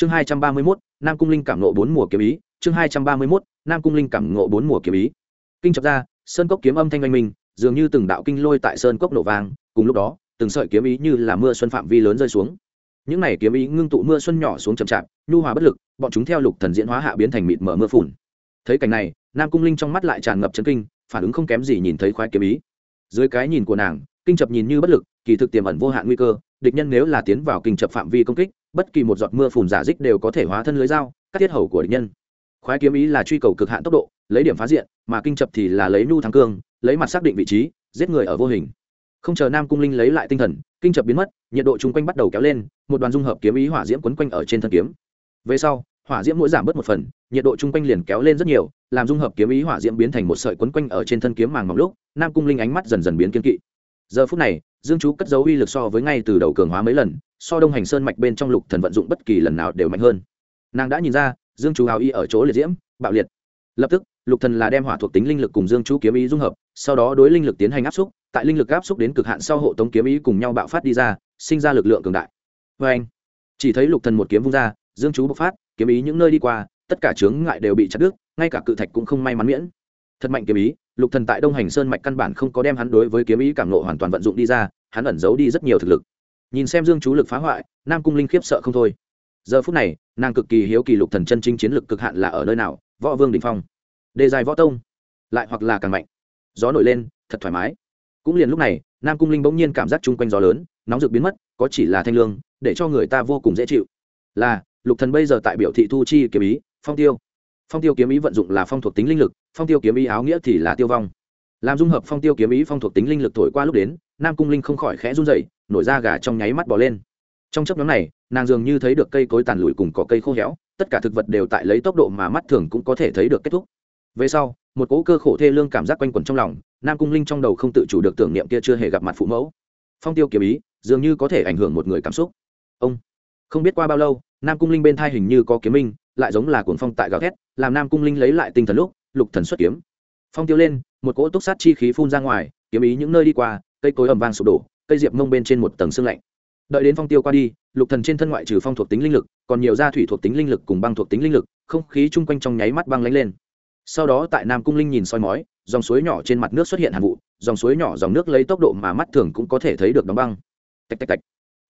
chương hai trăm ba mươi mốt, nam cung linh cảm nộ bốn mùa kiếm ý. Chương hai trăm ba mươi mốt, nam cung linh cảm ngộ bốn mùa kiếm ý. Kinh chập ra, sơn cốc kiếm âm thanh oanh minh, dường như từng đạo kinh lôi tại sơn cốc nổ vang. Cùng lúc đó, từng sợi kiếm ý như là mưa xuân phạm vi lớn rơi xuống. Những này kiếm ý ngưng tụ mưa xuân nhỏ xuống chậm chạp, nhu hòa bất lực, bọn chúng theo lục thần diễn hóa hạ biến thành mịt mở mưa phùn. Thấy cảnh này, nam cung linh trong mắt lại tràn ngập chấn kinh, phản ứng không kém gì nhìn thấy khoái kiếm ý. Dưới cái nhìn của nàng, kinh chập nhìn như bất lực, kỳ thực tiềm ẩn vô hạn nguy cơ, địch nhân nếu là tiến vào kinh chập phạm vi công kích bất kỳ một giọt mưa phùn giả dích đều có thể hóa thân lưới dao, cắt tiết hầu của địch nhân. Khoái kiếm ý là truy cầu cực hạn tốc độ, lấy điểm phá diện, mà kinh chập thì là lấy nhu thắng cương, lấy mặt xác định vị trí, giết người ở vô hình. Không chờ nam cung linh lấy lại tinh thần, kinh chập biến mất, nhiệt độ chung quanh bắt đầu kéo lên, một đoàn dung hợp kiếm ý hỏa diễm quấn quanh ở trên thân kiếm. Về sau, hỏa diễm mỗi giảm bớt một phần, nhiệt độ chung quanh liền kéo lên rất nhiều, làm dung hợp kiếm ý hỏa diễm biến thành một sợi quấn quanh ở trên thân kiếm màng mỏng lúc, nam cung linh ánh mắt dần dần biến kiên kỵ. Giờ phút này, dương chú cất dấu uy lực so với ngay từ đầu cường hóa mấy lần so đông hành sơn mạch bên trong lục thần vận dụng bất kỳ lần nào đều mạnh hơn. Nàng đã nhìn ra, dương chú hào y ở chỗ liệt diễm, bạo liệt. Lập tức, lục thần là đem hỏa thuộc tính linh lực cùng dương chú kiếm ý dung hợp, sau đó đối linh lực tiến hành áp xúc, tại linh lực áp xúc đến cực hạn sau hộ tống kiếm ý cùng nhau bạo phát đi ra, sinh ra lực lượng cường đại. Với anh, chỉ thấy lục thần một kiếm vung ra, dương chú bộc phát, kiếm ý những nơi đi qua, tất cả chướng ngại đều bị chặt đứt, ngay cả cự thạch cũng không may mắn miễn. Thật mạnh kiếm ý, lục thần tại đông hành sơn mạch căn bản không có đem hắn đối với kiếm ý cảm nộ hoàn toàn vận dụng đi ra, hắn ẩn giấu đi rất nhiều thực lực nhìn xem dương chú lực phá hoại, nam cung linh khiếp sợ không thôi. Giờ phút này, nàng cực kỳ hiếu kỳ lục thần chân chính chiến lực cực hạn là ở nơi nào, võ vương đỉnh phong. Đề dài võ tông, lại hoặc là càng mạnh. Gió nổi lên, thật thoải mái. Cũng liền lúc này, nam cung linh bỗng nhiên cảm giác chung quanh gió lớn, nóng rực biến mất, có chỉ là thanh lương, để cho người ta vô cùng dễ chịu. Là, lục thần bây giờ tại biểu thị thu chi kiếm ý, phong tiêu. Phong tiêu kiếm ý vận dụng là phong thuộc tính linh lực, phong tiêu kiếm ý áo nghĩa thì là tiêu vong. Làm dung hợp phong tiêu kiếm ý phong thuộc tính linh lực thổi qua lúc đến, nam cung linh không khỏi khẽ run dậy nổi da gà trong nháy mắt bỏ lên. Trong chấp nhóm này, nàng dường như thấy được cây cối tàn lụi cùng cỏ cây khô héo, tất cả thực vật đều tại lấy tốc độ mà mắt thường cũng có thể thấy được kết thúc. Về sau, một cỗ cơ khổ thê lương cảm giác quanh quẩn trong lòng, nam cung linh trong đầu không tự chủ được tưởng niệm kia chưa hề gặp mặt phụ mẫu. Phong tiêu kiếm ý, dường như có thể ảnh hưởng một người cảm xúc. Ông, không biết qua bao lâu, nam cung linh bên thai hình như có kiếm minh, lại giống là cuồng phong tại gào thét, làm nam cung linh lấy lại tinh thần lúc, lục thần xuất kiếm. Phong tiêu lên, một cỗ túc sát chi khí phun ra ngoài, kiếm ý những nơi đi qua, cây cối ầm vang sụp đổ cây diệp mông bên trên một tầng xương lạnh. Đợi đến phong tiêu qua đi, lục thần trên thân ngoại trừ phong thuộc tính linh lực, còn nhiều gia thủy thuộc tính linh lực cùng băng thuộc tính linh lực, không khí chung quanh trong nháy mắt băng lánh lên. Sau đó tại nam cung linh nhìn soi mói, dòng suối nhỏ trên mặt nước xuất hiện hàn vụ, dòng suối nhỏ dòng nước lấy tốc độ mà mắt thường cũng có thể thấy được đóng băng. Tạch tạch tạch.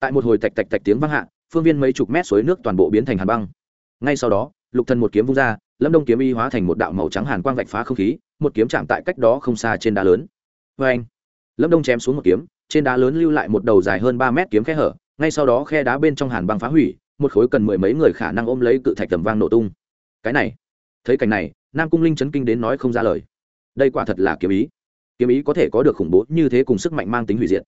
Tại một hồi tạch tạch tạch tiếng vang hạ, phương viên mấy chục mét suối nước toàn bộ biến thành hàn băng. Ngay sau đó, lục thần một kiếm vung ra, lâm đông kiếm y hóa thành một đạo màu trắng hàn quang vạch phá không khí, một kiếm chạm tại cách đó không xa trên đá lớn. Vê anh lâm đông chém xuống một kiếm trên đá lớn lưu lại một đầu dài hơn ba mét kiếm khe hở, ngay sau đó khe đá bên trong hàn băng phá hủy, một khối cần mười mấy người khả năng ôm lấy cự thạch tầm vang nổ tung. Cái này, thấy cảnh này, nam cung linh chấn kinh đến nói không ra lời. Đây quả thật là kiếm ý. Kiếm ý có thể có được khủng bố như thế cùng sức mạnh mang tính hủy diệt.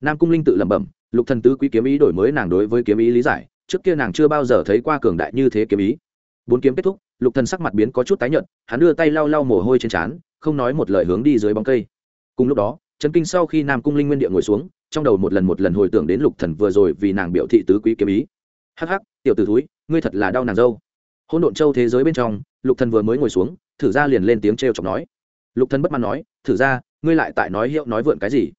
Nam cung linh tự lẩm bẩm, lục thần tứ quý kiếm ý đổi mới nàng đối với kiếm ý lý giải, trước kia nàng chưa bao giờ thấy qua cường đại như thế kiếm ý. Bốn kiếm kết thúc, lục thần sắc mặt biến có chút tái nhợt, hắn đưa tay lau lau mồ hôi trên trán, không nói một lời hướng đi dưới bóng cây. Cùng lúc đó chấn kinh sau khi nam cung linh nguyên địa ngồi xuống, trong đầu một lần một lần hồi tưởng đến lục thần vừa rồi vì nàng biểu thị tứ quý kiếm ý. Hắc hắc, tiểu tử thúi, ngươi thật là đau nàng dâu. Hỗn độn châu thế giới bên trong, lục thần vừa mới ngồi xuống, thử ra liền lên tiếng trêu chọc nói. Lục thần bất mãn nói, thử ra, ngươi lại tại nói hiệu nói vượn cái gì?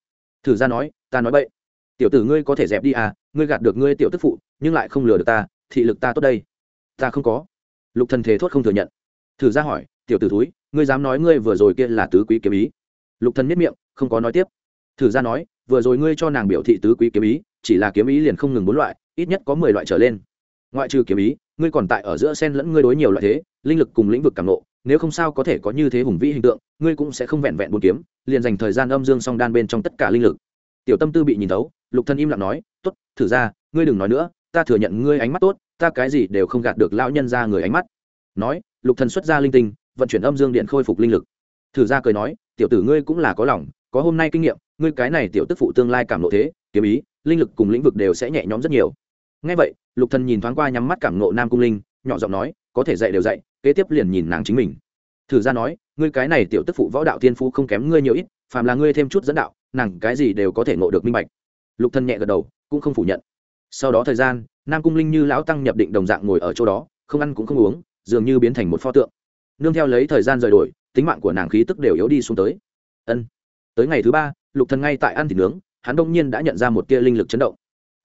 Thử ra nói, ta nói bậy. Tiểu tử ngươi có thể dẹp đi à ngươi gạt được ngươi tiểu tức phụ, nhưng lại không lừa được ta, thị lực ta tốt đây. Ta không có. Lục thần thế thốt không thừa nhận. Thử ra hỏi, tiểu tử thúi, ngươi dám nói ngươi vừa rồi kia là tứ quý kiếm ý? Lục thần miết miệng không có nói tiếp. Thử ra nói, vừa rồi ngươi cho nàng biểu thị tứ quý kiếm ý, chỉ là kiếm ý liền không ngừng bốn loại, ít nhất có mười loại trở lên. Ngoại trừ kiếm ý, ngươi còn tại ở giữa sen lẫn ngươi đối nhiều loại thế, linh lực cùng lĩnh vực càng lộ nếu không sao có thể có như thế hùng vĩ hình tượng, ngươi cũng sẽ không vẹn vẹn bốn kiếm, liền dành thời gian âm dương song đan bên trong tất cả linh lực. Tiểu tâm tư bị nhìn thấu, lục thân im lặng nói, tốt, thử ra, ngươi đừng nói nữa, ta thừa nhận ngươi ánh mắt tốt, ta cái gì đều không gạt được lão nhân ra người ánh mắt. Nói, lục thần xuất ra linh tinh, vận chuyển âm dương điện khôi phục linh lực. Thử ra cười nói, tiểu tử ngươi cũng là có lòng có hôm nay kinh nghiệm, ngươi cái này tiểu tức phụ tương lai cảm lộ thế, kiếm ý, linh lực cùng lĩnh vực đều sẽ nhẹ nhõm rất nhiều. Ngay vậy, lục thần nhìn thoáng qua nhắm mắt cảm nộ nam cung linh, nhỏ giọng nói, có thể dạy đều dạy, kế tiếp liền nhìn nàng chính mình. Thử ra nói, ngươi cái này tiểu tức phụ võ đạo thiên phú không kém ngươi nhiều ít, phàm là ngươi thêm chút dẫn đạo, nàng cái gì đều có thể ngộ được minh bạch. Lục thần nhẹ gật đầu, cũng không phủ nhận. Sau đó thời gian, nam cung linh như lão tăng nhập định đồng dạng ngồi ở chỗ đó, không ăn cũng không uống, dường như biến thành một pho tượng. Nương theo lấy thời gian rời đổi, tính mạng của nàng khí tức đều yếu đi xuống tới. Ân tới ngày thứ ba, lục thần ngay tại ăn thịt nướng, hắn đông nhiên đã nhận ra một tia linh lực chấn động.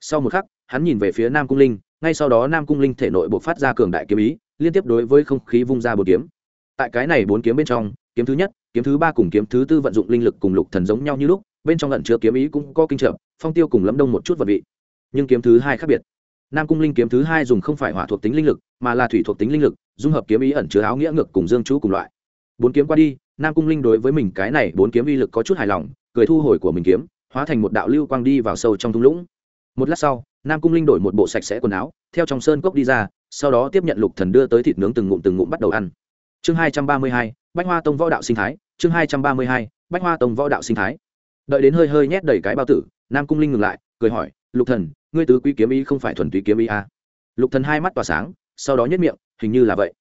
Sau một khắc, hắn nhìn về phía nam cung linh, ngay sau đó nam cung linh thể nội buộc phát ra cường đại kiếm ý, liên tiếp đối với không khí vung ra bốn kiếm. Tại cái này bốn kiếm bên trong, kiếm thứ nhất, kiếm thứ ba cùng kiếm thứ tư vận dụng linh lực cùng lục thần giống nhau như lúc, bên trong lận chứa kiếm ý cũng có kinh trợ, phong tiêu cùng lẫm đông một chút vật vị. Nhưng kiếm thứ hai khác biệt. Nam cung linh kiếm thứ hai dùng không phải hỏa thuộc tính linh lực, mà là thủy thuộc tính linh lực, dung hợp kiếm ý ẩn chứa áo nghĩa ngược cùng dương chú cùng loại. Bốn kiếm qua đi nam cung linh đối với mình cái này bốn kiếm uy lực có chút hài lòng, cười thu hồi của mình kiếm, hóa thành một đạo lưu quang đi vào sâu trong thung lũng. Một lát sau, nam cung linh đổi một bộ sạch sẽ quần áo, theo trong sơn cốc đi ra, sau đó tiếp nhận lục thần đưa tới thịt nướng từng ngụm từng ngụm bắt đầu ăn. Chương hai trăm ba mươi hai, bách hoa tông võ đạo sinh thái, chương hai trăm ba mươi hai, bách hoa tông võ đạo sinh thái. Đợi đến hơi hơi nhét đầy cái bao tử, nam cung linh ngừng lại, cười hỏi, lục thần, ngươi tứ quý kiếm ý không phải thuần túy kiếm ý à? lục thần hai mắt tỏa sáng, sau đó nhếch miệng, hình như là vậy.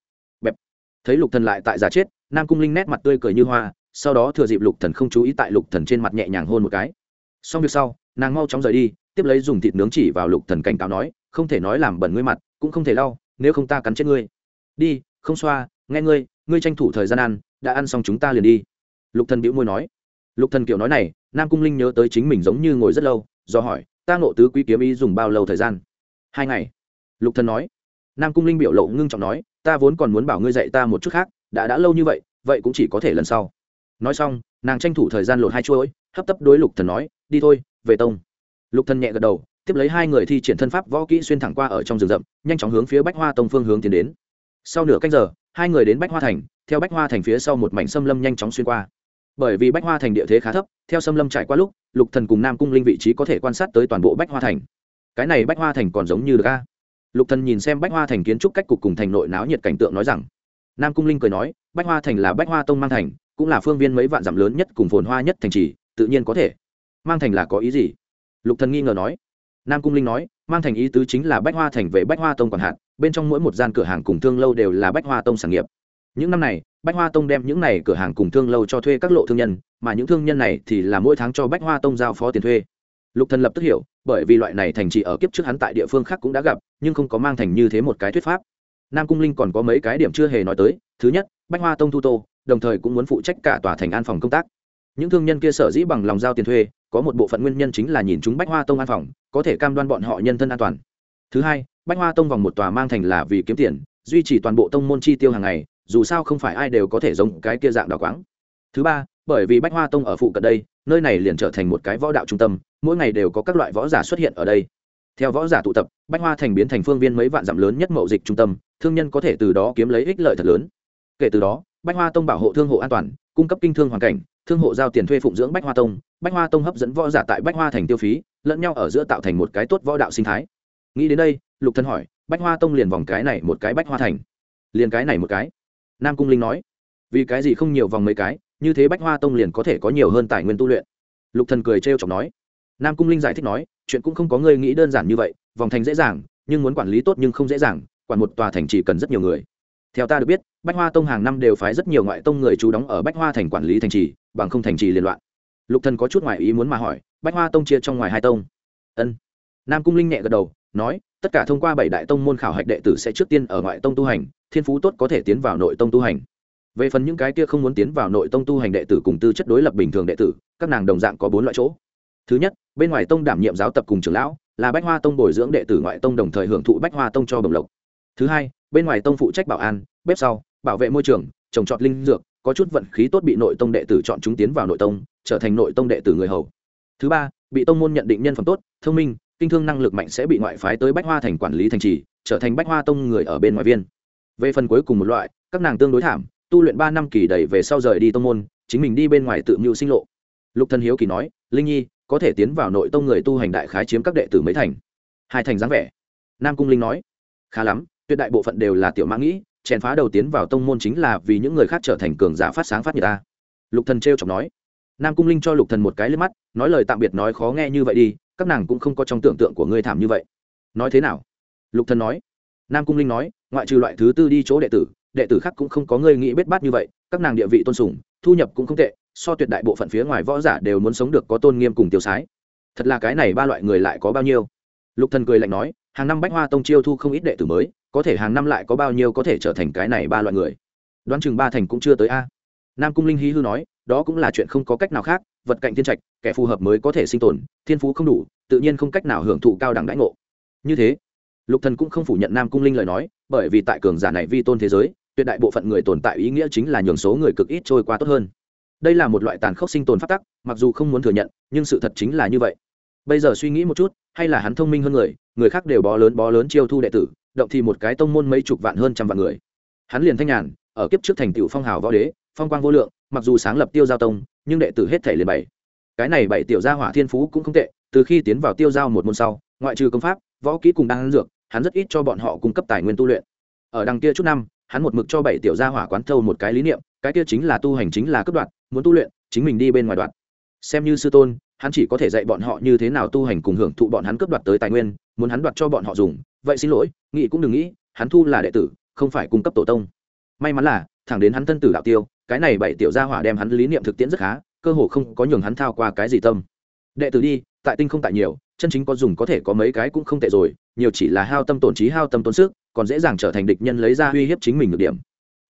Bẹp. Thấy lục thần lại tại giả chết nam cung linh nét mặt tươi cười như hoa, sau đó thừa dịp lục thần không chú ý tại lục thần trên mặt nhẹ nhàng hôn một cái. Xong việc sau, nàng mau chóng rời đi, tiếp lấy dùng thịt nướng chỉ vào lục thần cảnh cáo nói, không thể nói làm bẩn ngươi mặt, cũng không thể lau, nếu không ta cắn chết ngươi. Đi, không xoa, nghe ngươi ngươi tranh thủ thời gian ăn, đã ăn xong chúng ta liền đi. Lục thần bĩu môi nói. Lục thần kiểu nói này, nam cung linh nhớ tới chính mình giống như ngồi rất lâu, do hỏi, ta ngộ tứ quý kiếm ý dùng bao lâu thời gian? Hai ngày. Lục thần nói. Nam cung linh biểu lộ ngưng trọng nói, ta vốn còn muốn bảo ngươi dạy ta một chút khác đã đã lâu như vậy vậy cũng chỉ có thể lần sau. Nói xong, nàng tranh thủ thời gian lột hai chuỗi, hấp tấp đối lục thần nói, đi thôi, về tông. Lục thần nhẹ gật đầu, tiếp lấy hai người thi triển thân pháp võ kỹ xuyên thẳng qua ở trong rừng rậm, nhanh chóng hướng phía bách hoa tông phương hướng tiến đến. Sau nửa canh giờ, hai người đến bách hoa thành, theo bách hoa thành phía sau một mảnh xâm lâm nhanh chóng xuyên qua. Bởi vì bách hoa thành địa thế khá thấp, theo xâm lâm trải qua lúc, lục thần cùng nam cung linh vị trí có thể quan sát tới toàn bộ bách hoa thành. Cái này bách hoa thành còn giống như được a. Lục thần nhìn xem bách hoa thành kiến trúc cách cục cùng thành nội náo nhiệt cảnh tượng nói rằng nam cung linh cười nói, bách hoa thành là bách hoa tông mang thành, cũng là phương viên mấy vạn dặm lớn nhất cùng phồn hoa nhất thành trì, tự nhiên có thể. Mang thành là có ý gì? Lục thần nghi ngờ nói. Nam cung linh nói, mang thành ý tứ chính là bách hoa thành về bách hoa tông còn hạn bên trong mỗi một gian cửa hàng cùng thương lâu đều là bách hoa tông sản nghiệp. Những năm này, bách hoa tông đem những này cửa hàng cùng thương lâu cho thuê các lộ thương nhân, mà những thương nhân này thì là mỗi tháng cho bách hoa tông giao phó tiền thuê. Lục thần lập tức hiểu, bởi vì loại này thành trì ở kiếp trước hắn tại địa phương khác cũng đã gặp, nhưng không có mang thành như thế một cái thuyết pháp nam cung linh còn có mấy cái điểm chưa hề nói tới, thứ nhất, bách hoa tông thu tô, đồng thời cũng muốn phụ trách cả tòa thành an phòng công tác. Những thương nhân kia sở dĩ bằng lòng giao tiền thuê, có một bộ phận nguyên nhân chính là nhìn chúng bách hoa tông an phòng, có thể cam đoan bọn họ nhân thân an toàn. Thứ hai, bách hoa tông vòng một tòa mang thành là vì kiếm tiền, duy trì toàn bộ tông môn chi tiêu hàng ngày, dù sao không phải ai đều có thể giống cái kia dạng đào quáng. Thứ ba, bởi vì bách hoa tông ở phụ cận đây, nơi này liền trở thành một cái võ đạo trung tâm, mỗi ngày đều có các loại võ giả xuất hiện ở đây. Theo võ giả tụ tập bách hoa thành biến thành phương viên mấy vạn dặm lớn nhất mậu dịch trung tâm, thương nhân có thể từ đó kiếm lấy ích lợi thật lớn. Kể từ đó, bách hoa tông bảo hộ thương hộ an toàn, cung cấp kinh thương hoàn cảnh, thương hộ giao tiền thuê phụng dưỡng bách hoa tông. Bách hoa tông hấp dẫn võ giả tại bách hoa thành tiêu phí, lẫn nhau ở giữa tạo thành một cái tốt võ đạo sinh thái. Nghĩ đến đây, lục thân hỏi, bách hoa tông liền vòng cái này một cái bách hoa thành? Liền cái này một cái. Nam cung linh nói, vì cái gì không nhiều vòng mấy cái, như thế bách hoa tông liền có thể có nhiều hơn tài nguyên tu luyện? Lục thần cười trêu chọc nói. Nam cung linh giải thích nói, chuyện cũng không có ngươi nghĩ đơn giản như vậy vòng thành dễ dàng, nhưng muốn quản lý tốt nhưng không dễ dàng, quản một tòa thành chỉ cần rất nhiều người. Theo ta được biết, bách hoa tông hàng năm đều phái rất nhiều ngoại tông người trú đóng ở bách hoa thành quản lý thành trì, bằng không thành trì liên loạn. Lục thần có chút ngoài ý muốn mà hỏi, bách hoa tông chia trong ngoài hai tông? Ân. Nam cung linh nhẹ gật đầu, nói, tất cả thông qua bảy đại tông môn khảo hạch đệ tử sẽ trước tiên ở ngoại tông tu hành, thiên phú tốt có thể tiến vào nội tông tu hành. Về phần những cái kia không muốn tiến vào nội tông tu hành đệ tử cùng tư chất đối lập bình thường đệ tử, các nàng đồng dạng có bốn loại chỗ. Thứ nhất, bên ngoài tông đảm nhiệm giáo tập cùng trưởng lão là bách hoa tông bồi dưỡng đệ tử ngoại tông đồng thời hưởng thụ bách hoa tông cho bồng lộc. Thứ hai, bên ngoài tông phụ trách bảo an, bếp sau, bảo vệ môi trường, trồng trọt linh dược, có chút vận khí tốt bị nội tông đệ tử chọn chúng tiến vào nội tông, trở thành nội tông đệ tử người hầu. Thứ ba, bị tông môn nhận định nhân phẩm tốt, thông minh, kinh thương năng lực mạnh sẽ bị ngoại phái tới bách hoa thành quản lý thành trì, trở thành bách hoa tông người ở bên ngoài viên. Về phần cuối cùng một loại, các nàng tương đối thảm, tu luyện ba năm kỳ đầy về sau rời đi tông môn, chính mình đi bên ngoài tự mưu sinh lộ. Lục thân hiếu kỳ nói, linh nhi có thể tiến vào nội tông người tu hành đại khái chiếm các đệ tử mấy thành. Hai thành dáng vẻ. Nam cung linh nói, khá lắm, tuyệt đại bộ phận đều là tiểu mã nghĩ, chèn phá đầu tiến vào tông môn chính là vì những người khác trở thành cường giả phát sáng phát nhiệt ta. Lục thần trêu chọc nói. Nam cung linh cho lục thần một cái lên mắt, nói lời tạm biệt nói khó nghe như vậy đi, các nàng cũng không có trong tưởng tượng của ngươi thảm như vậy. Nói thế nào? Lục thần nói. Nam cung linh nói, ngoại trừ loại thứ tư đi chỗ đệ tử đệ tử khác cũng không có ngươi nghĩ bết bát như vậy, các nàng địa vị tôn sùng, thu nhập cũng không tệ so tuyệt đại bộ phận phía ngoài võ giả đều muốn sống được có tôn nghiêm cùng tiêu sái. Thật là cái này ba loại người lại có bao nhiêu? Lục thần cười lạnh nói, hàng năm bách hoa tông chiêu thu không ít đệ tử mới, có thể hàng năm lại có bao nhiêu có thể trở thành cái này ba loại người? Đoán chừng ba thành cũng chưa tới a. Nam cung linh hí hư nói, đó cũng là chuyện không có cách nào khác, vật cạnh thiên trạch, kẻ phù hợp mới có thể sinh tồn, thiên phú không đủ, tự nhiên không cách nào hưởng thụ cao đẳng đãi ngộ. Như thế, lục thần cũng không phủ nhận nam cung linh lời nói, bởi vì tại cường giả này vi tôn thế giới, tuyệt đại bộ phận người tồn tại ý nghĩa chính là nhường số người cực ít trôi qua tốt hơn đây là một loại tàn khốc sinh tồn phát tắc, mặc dù không muốn thừa nhận, nhưng sự thật chính là như vậy. Bây giờ suy nghĩ một chút, hay là hắn thông minh hơn người người khác đều bó lớn bó lớn chiêu thu đệ tử, động thì một cái tông môn mấy chục vạn hơn trăm vạn người. Hắn liền thanh nhàn, ở kiếp trước thành tựu phong hào võ đế, phong quang vô lượng, mặc dù sáng lập tiêu giao tông, nhưng đệ tử hết thể liền bảy. Cái này bảy tiểu gia hỏa thiên phú cũng không tệ, từ khi tiến vào tiêu giao một môn sau, ngoại trừ công pháp, võ kỹ cùng đang dược, hắn rất ít cho bọn họ cung cấp tài nguyên tu luyện. Ở đằng kia chút năm, hắn một mực cho bảy tiểu gia hỏa quán thâu một cái lý niệm, cái kia chính là tu hành chính là cấp đoạn muốn tu luyện, chính mình đi bên ngoài đoạn xem như sư tôn, hắn chỉ có thể dạy bọn họ như thế nào tu hành cùng hưởng thụ bọn hắn cướp đoạt tới tài nguyên, muốn hắn đoạt cho bọn họ dùng. Vậy xin lỗi, nghĩ cũng đừng nghĩ, hắn thu là đệ tử, không phải cung cấp tổ tông. May mắn là, thẳng đến hắn thân tử đạo tiêu, cái này bảy tiểu gia hỏa đem hắn lý niệm thực tiễn rất khá, cơ hồ không có nhường hắn thao qua cái gì tâm. Đệ tử đi, tại tinh không tại nhiều, chân chính có dùng có thể có mấy cái cũng không tệ rồi, nhiều chỉ là hao tâm tổn trí, hao tâm tốn sức, còn dễ dàng trở thành địch nhân lấy ra uy hiếp chính mình được điểm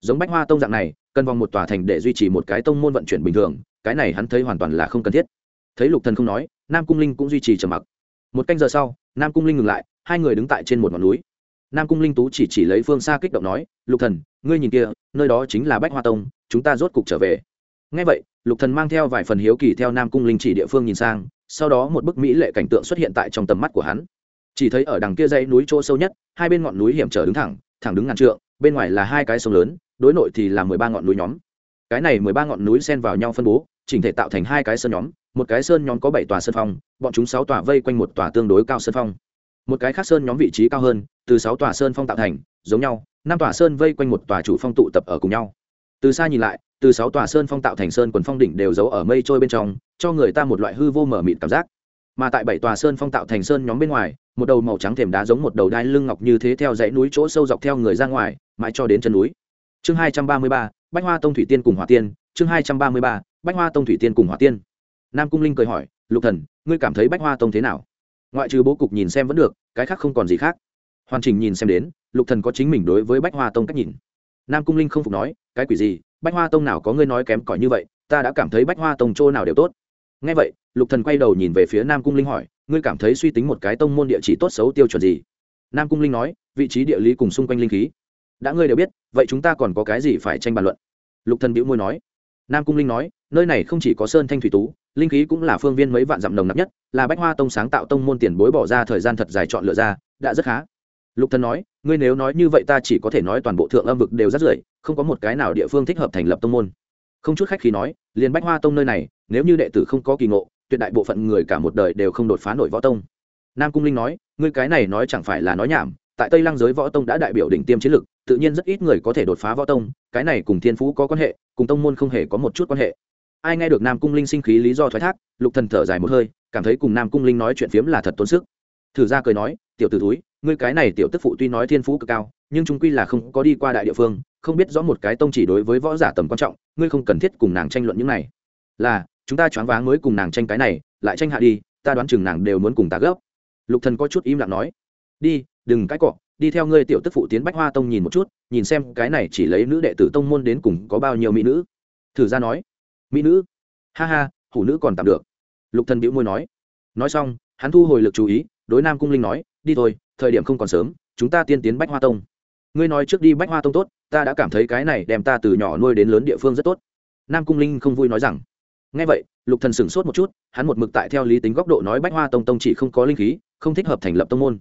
giống bách hoa tông dạng này, cần vòng một tòa thành để duy trì một cái tông môn vận chuyển bình thường, cái này hắn thấy hoàn toàn là không cần thiết. Thấy lục thần không nói, nam cung linh cũng duy trì trầm mặc. Một canh giờ sau, nam cung linh ngừng lại, hai người đứng tại trên một ngọn núi. Nam cung linh tú chỉ chỉ lấy phương xa kích động nói, lục thần, ngươi nhìn kia, nơi đó chính là bách hoa tông, chúng ta rốt cục trở về. Ngay vậy, lục thần mang theo vài phần hiếu kỳ theo nam cung linh chỉ địa phương nhìn sang, sau đó một bức mỹ lệ cảnh tượng xuất hiện tại trong tầm mắt của hắn. Chỉ thấy ở đằng kia dãy núi chỗ sâu nhất, hai bên ngọn núi hiểm trở đứng thẳng thẳng đứng ngàn trượng, bên ngoài là hai cái sông lớn đối nội thì là mười ba ngọn núi nhóm. Cái này mười ba ngọn núi xen vào nhau phân bố, chỉnh thể tạo thành hai cái sơn nhóm, một cái sơn nhóm có bảy tòa sơn phong, bọn chúng sáu tòa vây quanh một tòa tương đối cao sơn phong. Một cái khác sơn nhóm vị trí cao hơn, từ sáu tòa sơn phong tạo thành, giống nhau, năm tòa sơn vây quanh một tòa chủ phong tụ tập ở cùng nhau. Từ xa nhìn lại, từ sáu tòa sơn phong tạo thành sơn quần phong đỉnh đều giấu ở mây trôi bên trong, cho người ta một loại hư vô mở mịt cảm giác. Mà tại bảy tòa sơn phong tạo thành sơn nhóm bên ngoài, một đầu màu trắng thềm đá giống một đầu đai lưng ngọc như thế theo dãy núi chỗ sâu dọc theo người ra ngoài, mãi cho đến chân núi chương hai trăm ba mươi ba, bách hoa tông thủy tiên cùng hỏa tiên, chương hai trăm ba mươi ba, bách hoa tông thủy tiên cùng hỏa tiên. Nam cung linh cười hỏi, lục thần, ngươi cảm thấy bách hoa tông thế nào? Ngoại trừ bố cục nhìn xem vẫn được, cái khác không còn gì khác. Hoàn chỉnh nhìn xem đến, lục thần có chính mình đối với bách hoa tông cách nhìn. Nam cung linh không phục nói, cái quỷ gì? Bách hoa tông nào có ngươi nói kém cỏi như vậy? Ta đã cảm thấy bách hoa tông chỗ nào đều tốt. Nghe vậy, lục thần quay đầu nhìn về phía nam cung linh hỏi, ngươi cảm thấy suy tính một cái tông môn địa chỉ tốt xấu tiêu chuẩn gì? Nam cung linh nói, vị trí địa lý cùng xung quanh linh khí đã ngươi đều biết, vậy chúng ta còn có cái gì phải tranh bàn luận? Lục thần bĩu môi nói. Nam cung linh nói, nơi này không chỉ có sơn thanh thủy tú, linh khí cũng là phương viên mấy vạn dặm nồng nặc nhất, là bách hoa tông sáng tạo tông môn tiền bối bỏ ra thời gian thật dài chọn lựa ra, đã rất khá. Lục thần nói, ngươi nếu nói như vậy ta chỉ có thể nói toàn bộ thượng âm vực đều rất rưởi, không có một cái nào địa phương thích hợp thành lập tông môn. Không chút khách khí nói, liền bách hoa tông nơi này, nếu như đệ tử không có kỳ ngộ, tuyệt đại bộ phận người cả một đời đều không đột phá nổi võ tông. Nam cung linh nói, ngươi cái này nói chẳng phải là nói nhảm tại tây lăng giới võ tông đã đại biểu đỉnh tiêm chiến lực, tự nhiên rất ít người có thể đột phá võ tông, cái này cùng thiên phú có quan hệ, cùng tông môn không hề có một chút quan hệ. Ai nghe được nam cung linh sinh khí lý do thoái thác, lục thần thở dài một hơi, cảm thấy cùng nam cung linh nói chuyện phiếm là thật tốn sức. Thử ra cười nói, tiểu t ử túi ngươi cái này tiểu tức phụ tuy nói thiên phú cực cao, nhưng chúng quy là không có đi qua đại địa phương, không biết rõ một cái tông chỉ đối với võ giả tầm quan trọng, ngươi không cần thiết cùng nàng tranh luận những này. Là, chúng ta choáng váng mới cùng nàng tranh cái này, lại tranh hạ đi, ta đoán chừng nàng đều muốn cùng ta gấp. Lục thần có chút im lặng nói, đi đừng cãi cọ, đi theo ngươi tiểu tức phụ tiến bách hoa tông nhìn một chút, nhìn xem cái này chỉ lấy nữ đệ tử tông môn đến cùng có bao nhiêu mỹ nữ. Thử ra nói. Mỹ nữ? Ha ha, hủ nữ còn tạm được. Lục thần bĩu môi nói. Nói xong, hắn thu hồi lực chú ý, đối nam cung linh nói, đi thôi, thời điểm không còn sớm, chúng ta tiên tiến bách hoa tông. Ngươi nói trước đi bách hoa tông tốt, ta đã cảm thấy cái này đem ta từ nhỏ nuôi đến lớn địa phương rất tốt. Nam cung linh không vui nói rằng. Nghe vậy, lục thần sửng sốt một chút, hắn một mực tại theo lý tính góc độ nói bách hoa tông tông chỉ không có linh khí, không thích hợp thành lập tông môn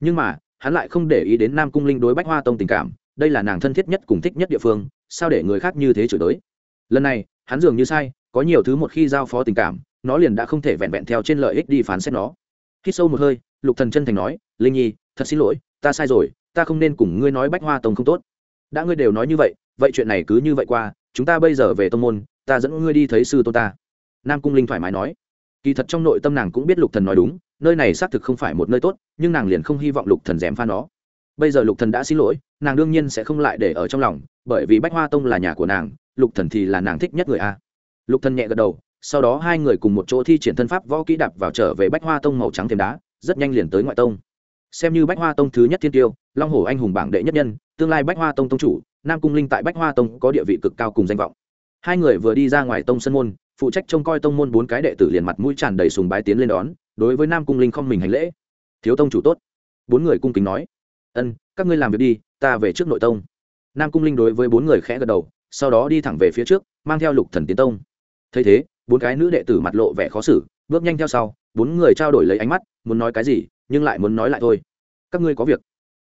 nhưng mà, hắn lại không để ý đến nam cung linh đối bách hoa tông tình cảm, đây là nàng thân thiết nhất cùng thích nhất địa phương, sao để người khác như thế chửi tới lần này, hắn dường như sai, có nhiều thứ một khi giao phó tình cảm, nó liền đã không thể vẹn vẹn theo trên lợi ích đi phán xét nó. Khi sâu một hơi, lục thần chân thành nói, linh nhi, thật xin lỗi, ta sai rồi, ta không nên cùng ngươi nói bách hoa tông không tốt. Đã ngươi đều nói như vậy vậy chuyện này cứ như vậy qua, chúng ta bây giờ về tông môn, ta dẫn ngươi đi thấy sư tôn ta. Nam cung linh thoải mái nói. Kỳ thật trong nội tâm nàng cũng biết lục thần nói đúng nơi này xác thực không phải một nơi tốt, nhưng nàng liền không hy vọng lục thần dèm pha nó. Bây giờ lục thần đã xin lỗi, nàng đương nhiên sẽ không lại để ở trong lòng, bởi vì bách hoa tông là nhà của nàng, lục thần thì là nàng thích nhất người a. Lục thần nhẹ gật đầu, sau đó hai người cùng một chỗ thi triển thân pháp võ kỹ đạp vào trở về bách hoa tông màu trắng thêm đá, rất nhanh liền tới ngoại tông. Xem như bách hoa tông thứ nhất thiên tiêu, long hổ anh hùng bảng đệ nhất nhân, tương lai bách hoa tông tông chủ, nam cung linh tại bách hoa tông có địa vị cực cao cùng danh vọng. Hai người vừa đi ra ngoài tông sân môn, phụ trách trông coi tông môn bốn cái đệ tử liền mặt mũi tràn đầy sùng bái tiến lên đón đối với nam cung linh không mình hành lễ. Thiếu tông chủ tốt. Bốn người cung kính nói. Ân, các ngươi làm việc đi, ta về trước nội tông. Nam cung linh đối với bốn người khẽ gật đầu, sau đó đi thẳng về phía trước, mang theo lục thần tiến tông. Thấy thế, bốn cái nữ đệ tử mặt lộ vẻ khó xử, bước nhanh theo sau, bốn người trao đổi lấy ánh mắt, muốn nói cái gì, nhưng lại muốn nói lại thôi. Các ngươi có việc?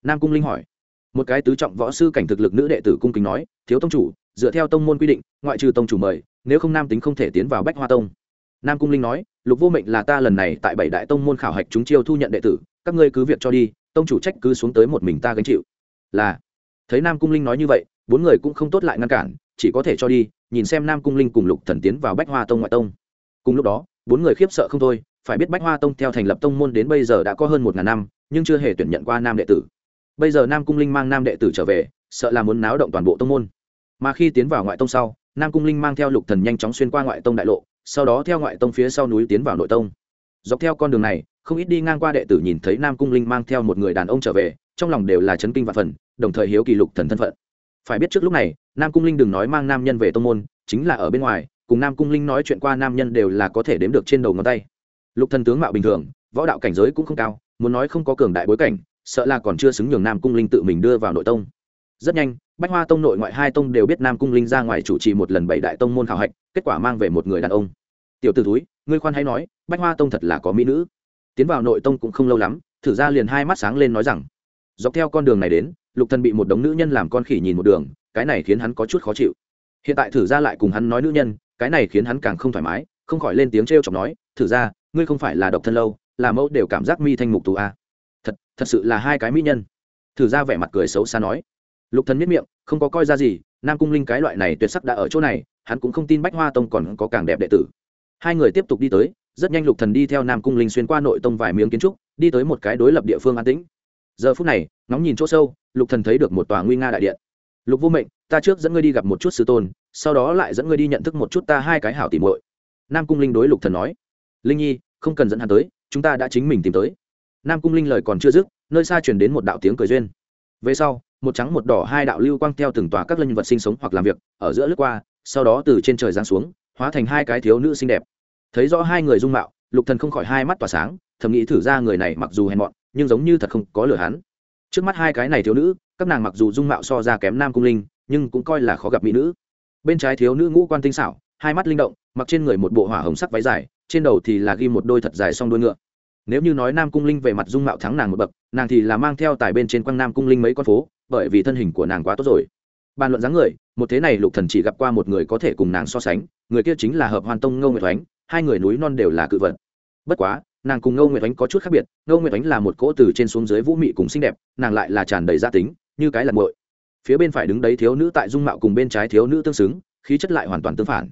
Nam cung linh hỏi. Một cái tứ trọng võ sư cảnh thực lực nữ đệ tử cung kính nói, thiếu tông chủ, dựa theo tông môn quy định, ngoại trừ tông chủ mời, nếu không nam tính không thể tiến vào bách hoa tông nam cung linh nói, lục vô mệnh là ta lần này tại bảy đại tông môn khảo hạch chúng chiêu thu nhận đệ tử, các ngươi cứ việc cho đi, tông chủ trách cứ xuống tới một mình ta gánh chịu. Là. Thấy nam cung linh nói như vậy, bốn người cũng không tốt lại ngăn cản, chỉ có thể cho đi, nhìn xem nam cung linh cùng lục thần tiến vào bách hoa tông ngoại tông. Cùng lúc đó, bốn người khiếp sợ không thôi, phải biết bách hoa tông theo thành lập tông môn đến bây giờ đã có hơn một ngàn năm, nhưng chưa hề tuyển nhận qua nam đệ tử. Bây giờ nam cung linh mang nam đệ tử trở về, sợ là muốn náo động toàn bộ tông môn. Mà khi tiến vào ngoại tông sau, nam cung linh mang theo lục thần nhanh chóng xuyên qua ngoại tông đại lộ sau đó theo ngoại tông phía sau núi tiến vào nội tông. Dọc theo con đường này, không ít đi ngang qua đệ tử nhìn thấy nam cung linh mang theo một người đàn ông trở về, trong lòng đều là chấn kinh và phần đồng thời hiếu kỳ lục thần thân phận. Phải biết trước lúc này, nam cung linh đừng nói mang nam nhân về tông môn, chính là ở bên ngoài, cùng nam cung linh nói chuyện qua nam nhân đều là có thể đếm được trên đầu ngón tay. Lục thần tướng mạo bình thường, võ đạo cảnh giới cũng không cao, muốn nói không có cường đại bối cảnh, sợ là còn chưa xứng nhường nam cung linh tự mình đưa vào nội tông rất nhanh, bách hoa tông nội ngoại hai tông đều biết nam cung linh ra ngoài chủ trì một lần bảy đại tông môn khảo hạch, kết quả mang về một người đàn ông. Tiểu t ử túi ngươi khoan hay nói, bách hoa tông thật là có mỹ nữ. Tiến vào nội tông cũng không lâu lắm, thử ra liền hai mắt sáng lên nói rằng, dọc theo con đường này đến, lục thần bị một đống nữ nhân làm con khỉ nhìn một đường, cái này khiến hắn có chút khó chịu. Hiện tại thử ra lại cùng hắn nói nữ nhân, cái này khiến hắn càng không thoải mái, không khỏi lên tiếng trêu chọc nói, thử ra, ngươi không phải là độc thân lâu, là mẫu đều cảm giác mi thanh mục tù a à. thật thật sự là hai cái mỹ nhân. Thử ra vẻ mặt cười xấu xa nói lục thần miết miệng, không có coi ra gì, nam cung linh cái loại này tuyệt sắc đã ở chỗ này, hắn cũng không tin bách hoa tông còn có càng đẹp đệ tử. Hai người tiếp tục đi tới, rất nhanh lục thần đi theo nam cung linh xuyên qua nội tông vài miếng kiến trúc, đi tới một cái đối lập địa phương an tĩnh. Giờ phút này, ngóng nhìn chỗ sâu, lục thần thấy được một tòa nguy nga đại điện. Lục vô mệnh, ta trước dẫn ngươi đi gặp một chút sư tôn, sau đó lại dẫn ngươi đi nhận thức một chút ta hai cái hảo tìm muội. Nam cung linh đối lục thần nói. Linh nhi, không cần dẫn hắn tới, chúng ta đã chính mình tìm tới. Nam cung linh lời còn chưa dứt, nơi xa truyền đến một đạo tiếng cười duyên. Về sau một trắng một đỏ hai đạo lưu quang theo từng tòa các linh vật sinh sống hoặc làm việc, ở giữa lướt qua, sau đó từ trên trời giáng xuống, hóa thành hai cái thiếu nữ xinh đẹp. Thấy rõ hai người dung mạo, lục thần không khỏi hai mắt tỏa sáng, thầm nghĩ thử ra người này mặc dù hèn mọn, nhưng giống như thật không có lửa hắn. Trước mắt hai cái này thiếu nữ, các nàng mặc dù dung mạo so ra kém nam cung linh, nhưng cũng coi là khó gặp mỹ nữ. Bên trái thiếu nữ ngũ quan tinh xảo, hai mắt linh động, mặc trên người một bộ hỏa hồng sắc váy dài, trên đầu thì là ghi một đôi thật dài song đuôi ngựa. Nếu như nói nam cung linh về mặt dung mạo thắng nàng một bậc, nàng thì là mang theo tài bên trên quăng nam cung linh mấy con phố bởi vì thân hình của nàng quá tốt rồi. Bàn luận dáng người, một thế này lục thần chỉ gặp qua một người có thể cùng nàng so sánh, người kia chính là hợp hoàn tông ngô nguyệt oánh, hai người núi non đều là cự vật. Bất quá, nàng cùng ngô nguyệt oánh có chút khác biệt, ngô nguyệt oánh là một cỗ từ trên xuống dưới vũ mị cùng xinh đẹp, nàng lại là tràn đầy gia tính, như cái là muội. Phía bên phải đứng đấy thiếu nữ tại dung mạo cùng bên trái thiếu nữ tương xứng, khí chất lại hoàn toàn tương phản.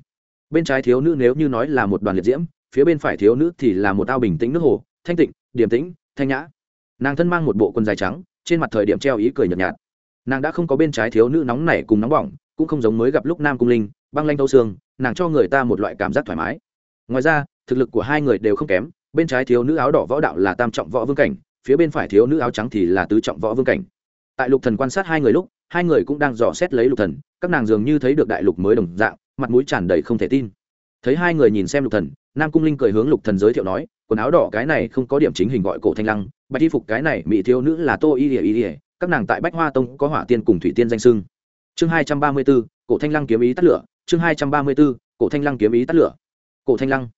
Bên trái thiếu nữ nếu như nói là một đoàn liệt diễm, phía bên phải thiếu nữ thì là một ao bình tĩnh nước hồ, thanh tịnh, điềm tĩnh, thanh nhã. Nàng thân mang một bộ quần dài trắng, trên mặt thời điểm treo ý cười nhợt nhạt nàng đã không có bên trái thiếu nữ nóng nảy cùng nóng bỏng, cũng không giống mới gặp lúc nam cung linh, băng lanh thâu xương, nàng cho người ta một loại cảm giác thoải mái. Ngoài ra, thực lực của hai người đều không kém, bên trái thiếu nữ áo đỏ võ đạo là tam trọng võ vương cảnh, phía bên phải thiếu nữ áo trắng thì là tứ trọng võ vương cảnh. Tại lục thần quan sát hai người lúc, hai người cũng đang dò xét lấy lục thần, các nàng dường như thấy được đại lục mới đồng dạng, mặt mũi tràn đầy không thể tin. Thấy hai người nhìn xem lục thần, nam cung linh cười hướng lục thần giới thiệu nói, quần áo đỏ cái này không có điểm chính hình gọi cổ thanh lăng, bạch y phục cái này mỹ thiếu nữ là tô y ỉa y ỉa các nàng tại bách hoa tông có hỏa tiên cùng thủy tiên danh sưng chương hai trăm ba mươi b ố cổ thanh lăng kiếm ý tắt lửa. Chương hai trăm ba mươi b ố cổ thanh lăng kiếm ý tắt lửa. Cổ thanh lăng.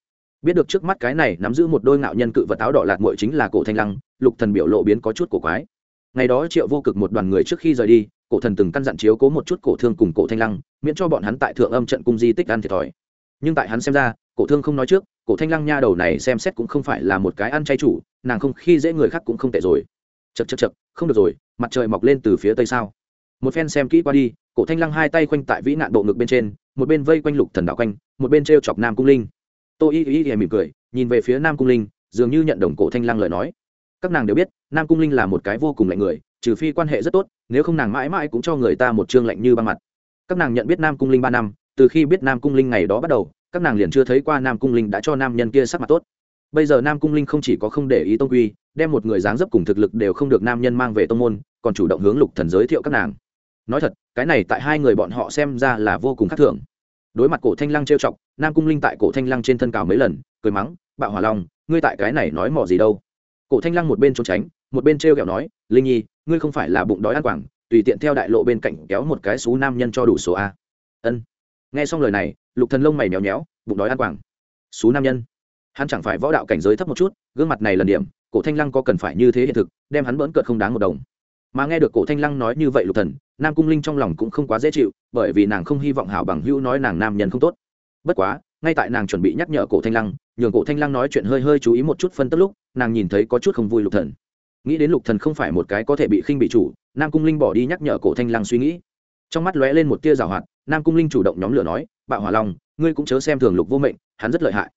Biết được trước mắt cái này nắm giữ một đôi ngạo nhân cự vật áo đỏ lạt muội chính là cổ thanh lăng, lục thần biểu lộ biến có chút cổ quái. Ngày đó triệu vô cực một đoàn người trước khi rời đi, cổ thần từng căn dặn chiếu cố một chút cổ thương cùng cổ thanh lăng, miễn cho bọn hắn tại thượng âm trận cung di tích ăn thiệt thòi. Nhưng tại hắn xem ra, cổ thương không nói trước, cổ thanh lăng nha đầu này xem xét cũng không phải là một cái ăn chay chủ, nàng không khi dễ người khác cũng không tệ rồi. Chật chật chật không được rồi, mặt trời mọc lên từ phía tây sao? Một phen xem kỹ qua đi, cổ thanh lăng hai tay quanh tại vĩ nạn bộ ngực bên trên, một bên vây quanh lục thần đạo quanh, một bên t r e o chọc nam cung linh. Tô y y y mỉm cười, nhìn về phía nam cung linh, dường như nhận đồng cổ thanh lăng lời nói. Các nàng đều biết, nam cung linh là một cái vô cùng lạnh người, trừ phi quan hệ rất tốt, nếu không nàng mãi mãi cũng cho người ta một chương lạnh như băng mặt. Các nàng nhận biết nam cung linh ba năm, từ khi biết nam cung linh ngày đó bắt đầu, các nàng liền chưa thấy qua nam cung linh đã cho nam nhân kia sắc mặt tốt bây giờ nam cung linh không chỉ có không để ý tông quy, đem một người dáng dấp cùng thực lực đều không được nam nhân mang về tông môn, còn chủ động hướng lục thần giới thiệu các nàng. Nói thật, cái này tại hai người bọn họ xem ra là vô cùng khác thường. Đối mặt cổ thanh lăng trêu chọc, nam cung linh tại cổ thanh lăng trên thân cào mấy lần, cười mắng, bạo hỏa long, ngươi tại cái này nói mỏ gì đâu? Cổ thanh lăng một bên trốn tránh, một bên trêu ghẹo nói, linh nhi, ngươi không phải là bụng đói ăn quảng, tùy tiện theo đại lộ bên cạnh kéo một cái xú nam nhân cho đủ số a. Ân. Nghe xong lời này, lục thần lông mày nhéo nhéo bụng đói ăn quảng xú nam nhân? Hắn chẳng phải võ đạo cảnh giới thấp một chút, gương mặt này lần điểm, cổ thanh lăng có cần phải như thế hiện thực, đem hắn bỡn cợt không đáng một đồng. Mà nghe được cổ thanh lăng nói như vậy lục thần, nam cung linh trong lòng cũng không quá dễ chịu, bởi vì nàng không hy vọng hảo bằng hữu nói nàng nam nhân không tốt. Bất quá, ngay tại nàng chuẩn bị nhắc nhở cổ thanh lăng, nhường cổ thanh lăng nói chuyện hơi hơi chú ý một chút phân tức lúc, nàng nhìn thấy có chút không vui lục thần. Nghĩ đến lục thần không phải một cái có thể bị khinh bị chủ, nam cung linh bỏ đi nhắc nhở cổ thanh lăng suy nghĩ. Trong mắt lóe lên một tia rào hoạt, nam cung linh chủ động nhóm lửa nói, bạo hỏa long, ngươi cũng chớ xem thường lục vô mệnh, hắn rất lợi hại.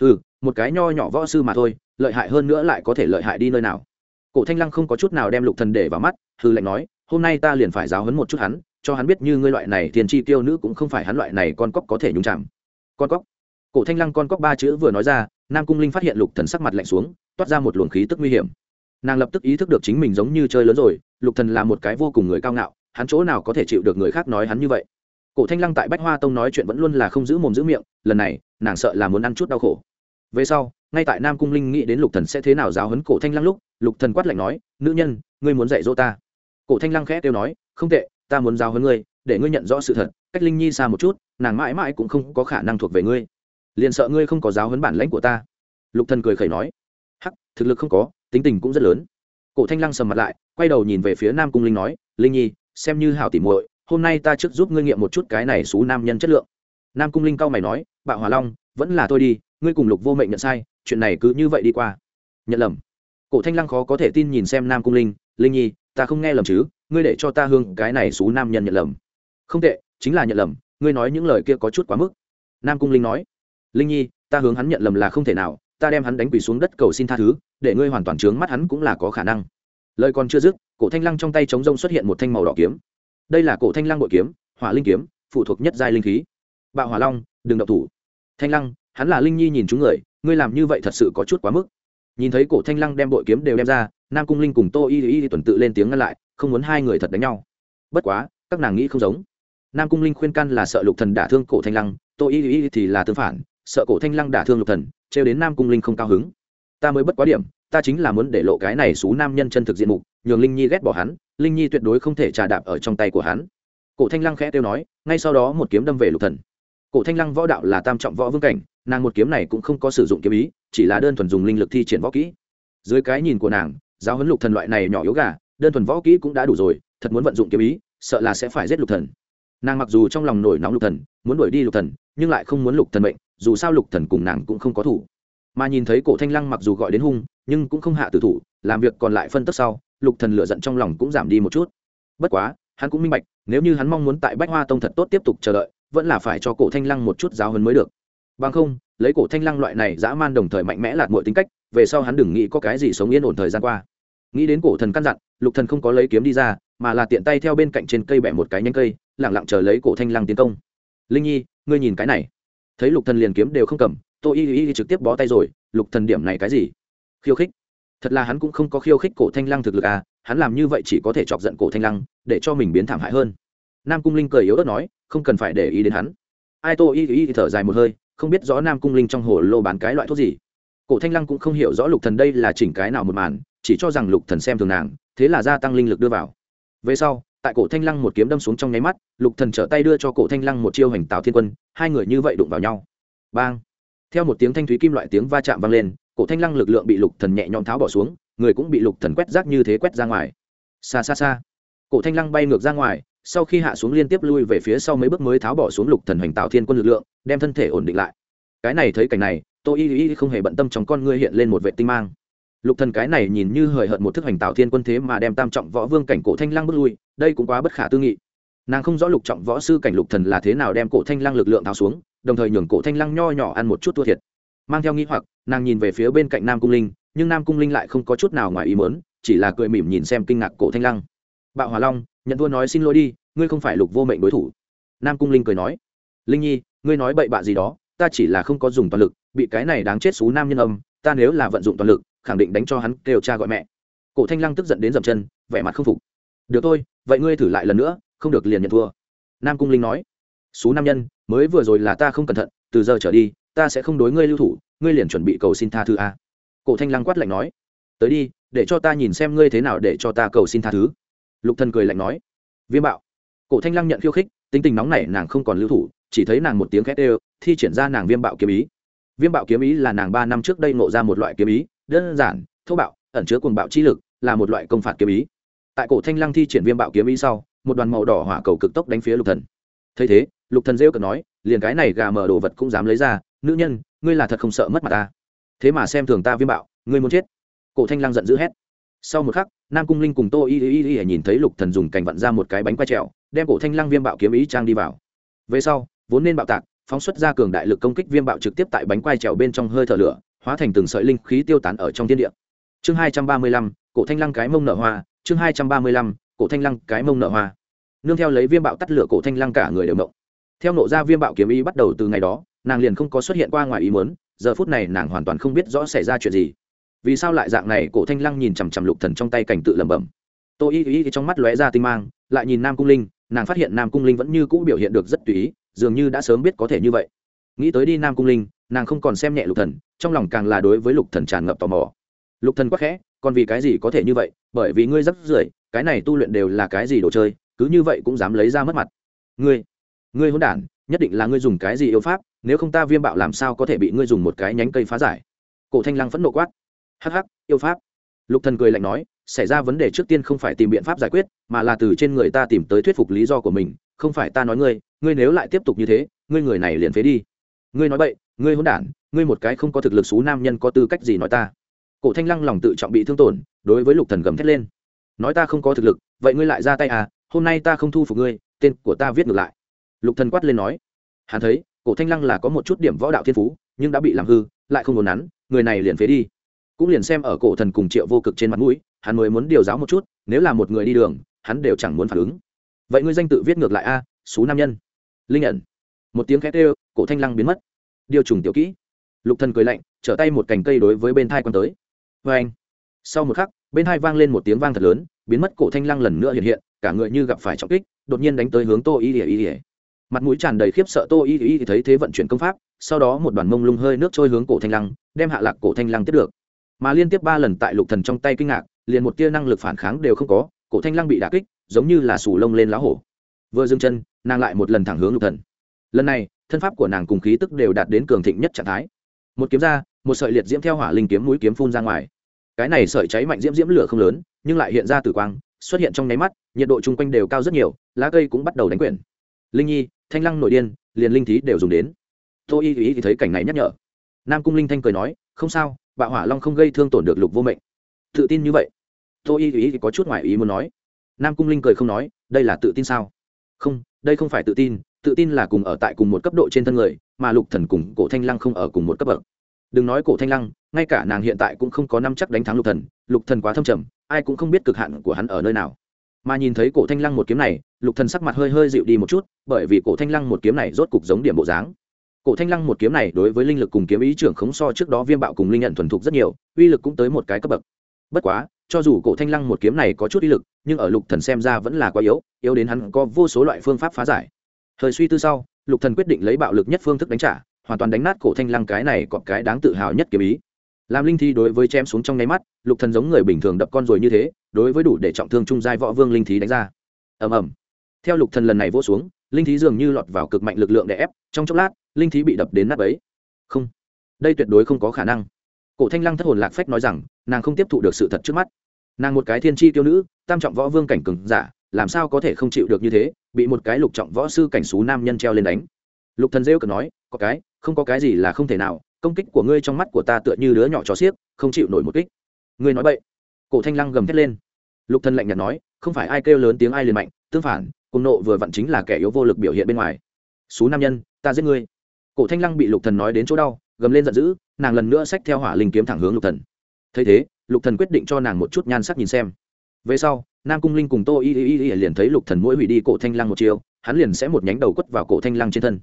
Ừ một cái nho nhỏ võ sư mà thôi, lợi hại hơn nữa lại có thể lợi hại đi nơi nào. Cổ thanh lăng không có chút nào đem lục thần để vào mắt hư lệnh nói, hôm nay ta liền phải giáo huấn một chút hắn, cho hắn biết như ngươi loại này tiền chi tiêu nữ cũng không phải hắn loại này con cóc có thể nhúng chạm con cóc? Cổ thanh lăng con cóc ba chữ vừa nói ra, nam cung linh phát hiện lục thần sắc mặt lạnh xuống, toát ra một luồng khí tức nguy hiểm. Nàng lập tức ý thức được chính mình giống như chơi lớn rồi, lục thần là một cái vô cùng người cao ngạo, hắn chỗ nào có thể chịu được người khác nói hắn như vậy? Cổ thanh lăng tại bách hoa tông nói chuyện vẫn luôn là không giữ mồm giữ miệng, lần này, nàng sợ là muốn ăn chút đau khổ về sau, ngay tại nam cung linh nghĩ đến lục thần sẽ thế nào giáo huấn cổ thanh lăng lúc, lục thần quát lạnh nói, nữ nhân, ngươi muốn dạy dỗ ta? Cổ thanh lăng khẽ kêu nói, không tệ, ta muốn giáo huấn ngươi, để ngươi nhận rõ sự thật, cách linh nhi xa một chút, nàng mãi mãi cũng không có khả năng thuộc về ngươi. Liền sợ ngươi không có giáo huấn bản lãnh của ta. Lục thần cười khẩy nói, hắc, thực lực không có, tính tình cũng rất lớn. Cổ thanh lăng sầm mặt lại, quay đầu nhìn về phía nam cung linh nói, linh nhi, xem như hảo tỉ muội, hôm nay ta trước giúp ngươi nghiệm một chút cái này xú nam nhân chất lượng. Nam cung linh cau mày nói, bạo hỏa long, vẫn là tôi đi ngươi cùng lục vô mệnh nhận sai, chuyện này cứ như vậy đi qua. Nhận lầm. Cổ thanh lăng khó có thể tin nhìn xem nam cung linh. Linh nhi, ta không nghe lầm chứ? Ngươi để cho ta hương cái này xú nam nhân nhận lầm. Không tệ, chính là nhận lầm. Ngươi nói những lời kia có chút quá mức. Nam cung linh nói. Linh nhi, ta hướng hắn nhận lầm là không thể nào. Ta đem hắn đánh quỳ xuống đất cầu xin tha thứ, để ngươi hoàn toàn trướng mắt hắn cũng là có khả năng. Lời còn chưa dứt, cổ thanh lăng trong tay chống rông xuất hiện một thanh màu đỏ kiếm. Đây là cổ thanh lăng bội kiếm, hỏa linh kiếm, phụ thuộc nhất giai linh khí. Bạo hỏa long, đừng độc thủ. Thanh lăng hắn là linh nhi nhìn chúng người, ngươi làm như vậy thật sự có chút quá mức. Nhìn thấy cổ thanh lăng đem bội kiếm đều đem ra, nam cung linh cùng tô y y tuần tự lên tiếng ngăn lại, không muốn hai người thật đánh nhau. Bất quá, các nàng nghĩ không giống. Nam cung linh khuyên can là sợ lục thần đả thương cổ thanh lăng, tô y y thì là tương phản, sợ cổ thanh lăng đả thương lục thần, trêu đến nam cung linh không cao hứng. Ta mới bất quá điểm, ta chính là muốn để lộ cái này xú nam nhân chân thực diện mục, nhường linh nhi ghét bỏ hắn, linh nhi tuyệt đối không thể trà đạp ở trong tay của hắn. Cổ thanh lăng khẽ tiêu nói, ngay sau đó một kiếm đâm về lục thần. Cổ thanh lăng võ đạo là tam trọng võ vương cảnh nàng một kiếm này cũng không có sử dụng kiếm ý, chỉ là đơn thuần dùng linh lực thi triển võ kỹ. Dưới cái nhìn của nàng, giáo huấn lục thần loại này nhỏ yếu gà, đơn thuần võ kỹ cũng đã đủ rồi, thật muốn vận dụng kiếm ý, sợ là sẽ phải giết lục thần. Nàng mặc dù trong lòng nổi nóng lục thần, muốn đuổi đi lục thần, nhưng lại không muốn lục thần mệnh, dù sao lục thần cùng nàng cũng không có thủ. Mà nhìn thấy cổ thanh lăng mặc dù gọi đến hung, nhưng cũng không hạ tử thủ, làm việc còn lại phân tức sau, lục thần lửa giận trong lòng cũng giảm đi một chút. Bất quá, hắn cũng minh bạch, nếu như hắn mong muốn tại bách hoa tông thật tốt tiếp tục chờ đợi, vẫn là phải cho cổ thanh lăng một chút giáo huấn mới được bằng không, lấy cổ thanh lăng loại này dã man đồng thời mạnh mẽ lạt mọi tính cách, về sau hắn đừng nghĩ có cái gì sống yên ổn thời gian qua. Nghĩ đến cổ thần căn dặn, lục thần không có lấy kiếm đi ra, mà là tiện tay theo bên cạnh trên cây bẻ một cái nhánh cây lẳng lặng chờ lấy cổ thanh lăng tiến công. Linh nhi, ngươi nhìn cái này. Thấy lục thần liền kiếm đều không cầm, tô y y trực tiếp bó tay rồi, lục thần điểm này cái gì? Khiêu khích. Thật là hắn cũng không có khiêu khích cổ thanh lăng thực lực à hắn làm như vậy chỉ có thể chọc giận cổ thanh lăng, để cho mình biến thảm hại hơn. Nam cung linh cười yếu ớt nói, không cần phải để ý đến hắn. Ai tô y y thở dài một hơi không biết rõ nam cung linh trong hồ lô bán cái loại thuốc gì. Cổ thanh lăng cũng không hiểu rõ lục thần đây là chỉnh cái nào một màn, chỉ cho rằng lục thần xem thường nàng, thế là gia tăng linh lực đưa vào. Về sau, tại cổ thanh lăng một kiếm đâm xuống trong nháy mắt, lục thần trở tay đưa cho cổ thanh lăng một chiêu hành tào thiên quân, hai người như vậy đụng vào nhau. Bang! Theo một tiếng thanh thúy kim loại tiếng va chạm vang lên, cổ thanh lăng lực lượng bị lục thần nhẹ nhõm tháo bỏ xuống, người cũng bị lục thần quét rác như thế quét ra ngoài. Xa xa xa. Cổ thanh lăng bay ngược ra ngoài sau khi hạ xuống liên tiếp lui về phía sau mấy bước mới tháo bỏ xuống lục thần hoành tạo thiên quân lực lượng, đem thân thể ổn định lại. Cái này thấy cảnh này, tô y y không hề bận tâm trong con ngươi hiện lên một vệ tinh mang. Lục thần cái này nhìn như hời hợt một thức hoành tạo thiên quân thế mà đem tam trọng võ vương cảnh cổ thanh lăng bước lui, đây cũng quá bất khả tư nghị. Nàng không rõ lục trọng võ sư cảnh lục thần là thế nào đem cổ thanh lăng lực lượng tháo xuống, đồng thời nhường cổ thanh lăng nho nhỏ ăn một chút thua thiệt. Mang theo nghĩ hoặc, nàng nhìn về phía bên cạnh nam cung linh, nhưng nam cung linh lại không có chút nào ngoài ý mớn chỉ là cười mỉm nhìn xem kinh ngạc cổ thanh lăng. Bạo hòa long nhận thua nói xin lỗi đi, ngươi không phải lục vô mệnh đối thủ. Nam cung linh cười nói, linh nhi, ngươi nói bậy bạ gì đó, ta chỉ là không có dùng toàn lực, bị cái này đáng chết xú nam nhân âm, ta nếu là vận dụng toàn lực, khẳng định đánh cho hắn kêu cha gọi mẹ. Cổ thanh lăng tức giận đến dậm chân, vẻ mặt không phục. Được thôi, vậy ngươi thử lại lần nữa, không được liền nhận thua. Nam cung linh nói, xú nam nhân, mới vừa rồi là ta không cẩn thận, từ giờ trở đi, ta sẽ không đối ngươi lưu thủ, ngươi liền chuẩn bị cầu xin tha thứ a. Cổ thanh lăng quát lạnh nói, tới đi, để cho ta nhìn xem ngươi thế nào để cho ta cầu xin tha thứ lục thần cười lạnh nói, viêm bạo. Cổ thanh lăng nhận khiêu khích, tính tình nóng này nàng không còn lưu thủ, chỉ thấy nàng một tiếng khét đều, thi triển ra nàng viêm bạo kiếm ý. Viêm bạo kiếm ý là nàng ba năm trước đây ngộ ra một loại kiếm ý, đơn giản, thô bạo, ẩn chứa cuồng bạo chi lực, là một loại công phạt kiếm ý. Tại cổ thanh lăng thi triển viêm bạo kiếm ý sau, một đoàn màu đỏ hỏa cầu cực tốc đánh phía lục thần. Thấy thế, lục thần rêu cợt nói, liền cái này gà mở đồ vật cũng dám lấy ra, nữ nhân, ngươi là thật không sợ mất mặt ta. Thế mà xem thường ta viêm bạo, ngươi muốn chết. Cổ thanh lăng giận dữ hét sau một khắc, nam cung linh cùng tô y y y nhìn thấy lục thần dùng cành vặn ra một cái bánh quay trèo, đem cổ thanh lăng viêm bạo kiếm ý trang đi vào. Về sau, vốn nên bạo tạc, phóng xuất ra cường đại lực công kích viêm bạo trực tiếp tại bánh quay trèo bên trong hơi thở lửa, hóa thành từng sợi linh khí tiêu tán ở trong thiên địa. Chương hai trăm ba mươi lăm, cổ thanh lăng cái mông nở hoa, chương hai trăm ba mươi lăm, cổ thanh lăng cái mông nở hoa. Nương theo lấy viêm bạo tắt lửa, cổ thanh lăng cả người đều mộng theo nộ ra viêm bạo kiếm ý bắt đầu từ ngày đó, nàng liền không có xuất hiện qua ngoài ý muốn, giờ phút này nàng hoàn toàn không biết rõ xảy ra chuyện gì vì sao lại dạng này, cổ thanh lăng nhìn chằm chằm lục thần trong tay cảnh tự lẩm bẩm. Tô y y trong mắt lóe ra tinh mang, lại nhìn nam cung linh, nàng phát hiện nam cung linh vẫn như cũ biểu hiện được rất tùy ý, dường như đã sớm biết có thể như vậy. Nghĩ tới đi nam cung linh, nàng không còn xem nhẹ lục thần, trong lòng càng là đối với lục thần tràn ngập tò mò. Lục thần quá khẽ, còn vì cái gì có thể như vậy? Bởi vì ngươi rất rưởi, cái này tu luyện đều là cái gì đồ chơi, cứ như vậy cũng dám lấy ra mất mặt. Ngươi ngươi hỗn đản, nhất định là ngươi dùng cái gì yêu pháp, nếu không ta viêm bạo làm sao có thể bị ngươi dùng một cái nhánh cây phá giải? Cổ thanh lăng phẫn nộ quát hắc hắc, yêu pháp. Lục thần cười lạnh nói, xảy ra vấn đề trước tiên không phải tìm biện pháp giải quyết, mà là từ trên người ta tìm tới thuyết phục lý do của mình, không phải ta nói ngươi ngươi nếu lại tiếp tục như thế, ngươi người này liền phế đi. Ngươi nói bậy, ngươi hỗn đản, ngươi một cái không có thực lực xú nam nhân có tư cách gì nói ta? Cổ thanh lăng lòng tự trọng bị thương tổn, đối với lục thần gầm thét lên. Nói ta không có thực lực, vậy ngươi lại ra tay à hôm nay ta không thu phục ngươi, tên của ta viết ngược lại. Lục thần quát lên nói, hắn thấy, cổ thanh lăng là có một chút điểm võ đạo thiên phú, nhưng đã bị làm hư, lại không muốn nắn, người này liền phế đi cũng liền xem ở cổ thần cùng triệu vô cực trên mặt mũi, hắn mới muốn điều giáo một chút, nếu là một người đi đường, hắn đều chẳng muốn phản ứng. Vậy ngươi danh tự viết ngược lại a số nam nhân. Linh nhận một tiếng khét ê cổ thanh lăng biến mất. Điều trùng tiểu kỹ. Lục thần cười lạnh, trở tay một cành cây đối với bên thai quan tới. Vê anh. Sau một khắc, bên thai vang lên một tiếng vang thật lớn, biến mất cổ thanh lăng lần nữa hiện hiện, cả người như gặp phải trọng kích, đột nhiên đánh tới hướng tô y ỉa y ỉa mặt mũi tràn đầy khiếp sợ tô y y thấy thế vận chuyển công pháp, sau đó một đoàn mông lung hơi nước trôi hướng cổ thanh lăng, đem hạ lạc cổ thanh lăng tiếp được mà liên tiếp ba lần tại lục thần trong tay kinh ngạc, liền một tia năng lực phản kháng đều không có, cổ thanh lăng bị đả kích, giống như là sù lông lên lá hổ. Vừa dừng chân, nàng lại một lần thẳng hướng lục thần. Lần này, thân pháp của nàng cùng khí tức đều đạt đến cường thịnh nhất trạng thái. Một kiếm ra, một sợi liệt diễm theo hỏa linh kiếm mũi kiếm phun ra ngoài. Cái này sợi cháy mạnh diễm diễm lửa không lớn, nhưng lại hiện ra tử quang, xuất hiện trong nháy mắt, nhiệt độ chung quanh đều cao rất nhiều, lá cây cũng bắt đầu đánh quyển. Linh nhi, thanh lăng nội điên, liền linh thí đều dùng đến. Tô y ý thì thấy cảnh này nhắc nhở. Nam cung linh thanh cười nói, không sao bạo hỏa long không gây thương tổn được lục vô mệnh. Tự tin như vậy? Tô y ý thì có chút ngoại ý muốn nói. Nam cung linh cười không nói, đây là tự tin sao? Không, đây không phải tự tin tự tin là cùng ở tại cùng một cấp độ trên thân người, mà lục thần cùng cổ thanh lăng không ở cùng một cấp bậc. Đừng nói cổ thanh lăng, ngay cả nàng hiện tại cũng không có năm chắc đánh thắng lục thần lục thần quá thâm trầm, ai cũng không biết cực hạn của hắn ở nơi nào. Mà nhìn thấy cổ thanh lăng một kiếm này, lục thần sắc mặt hơi hơi dịu đi một chút, bởi vì cổ thanh lăng một kiếm này rốt cục giống điểm bộ dáng cổ thanh lăng một kiếm này đối với linh lực cùng kiếm ý trưởng khống so trước đó viêm bạo cùng linh nhận thuần thục rất nhiều, uy lực cũng tới một cái cấp bậc. Bất quá, cho dù cổ thanh lăng một kiếm này có chút uy lực, nhưng ở lục thần xem ra vẫn là quá yếu yếu đến hắn có vô số loại phương pháp phá giải. Thời suy tư sau, lục thần quyết định lấy bạo lực nhất phương thức đánh trả, hoàn toàn đánh nát cổ thanh lăng cái này còn cái đáng tự hào nhất kiếm ý. Làm linh thi đối với chém xuống trong nháy mắt, lục thần giống người bình thường đập con rồi như thế, đối với đủ để trọng thương trung giai võ vương linh thí đánh ra. Ầm ầm. Theo lục thần lần này vỗ xuống, linh thí dường như lọt vào cực mạnh lực lượng để ép, trong chốc lát linh thí bị đập đến nát ấy không. Đây tuyệt đối không có khả năng. Cổ thanh lăng thất hồn lạc phách nói rằng, nàng không tiếp thụ được sự thật trước mắt. Nàng một cái thiên tri tiêu nữ, tam trọng võ vương cảnh cường giả, làm sao có thể không chịu được như thế, bị một cái lục trọng võ sư cảnh xú nam nhân treo lên đánh. Lục thần rêu cần nói, có cái, không có cái gì là không thể nào, công kích của ngươi trong mắt của ta tựa như đứa nhỏ chó xiếc, không chịu nổi một kích. Ngươi nói vậy cổ thanh lăng gầm thét lên. Lục thần lạnh nhạt nói, không phải ai kêu lớn tiếng ai liền mạnh, tương phản, cùng nộ vừa vặn chính là kẻ yếu vô lực biểu hiện bên ngoài. Xú nam nhân, ta giết ngươi cổ thanh lăng bị lục thần nói đến chỗ đau, gầm lên giận dữ, nàng lần nữa xách theo hỏa linh kiếm thẳng hướng lục thần. Thấy thế, lục thần quyết định cho nàng một chút nhan sắc nhìn xem. Về sau, nam cung linh cùng tô y y y liền thấy lục thần mỗi hủy đi cổ thanh lăng một chiều hắn liền sẽ một nhánh đầu quất vào cổ thanh lăng trên thân.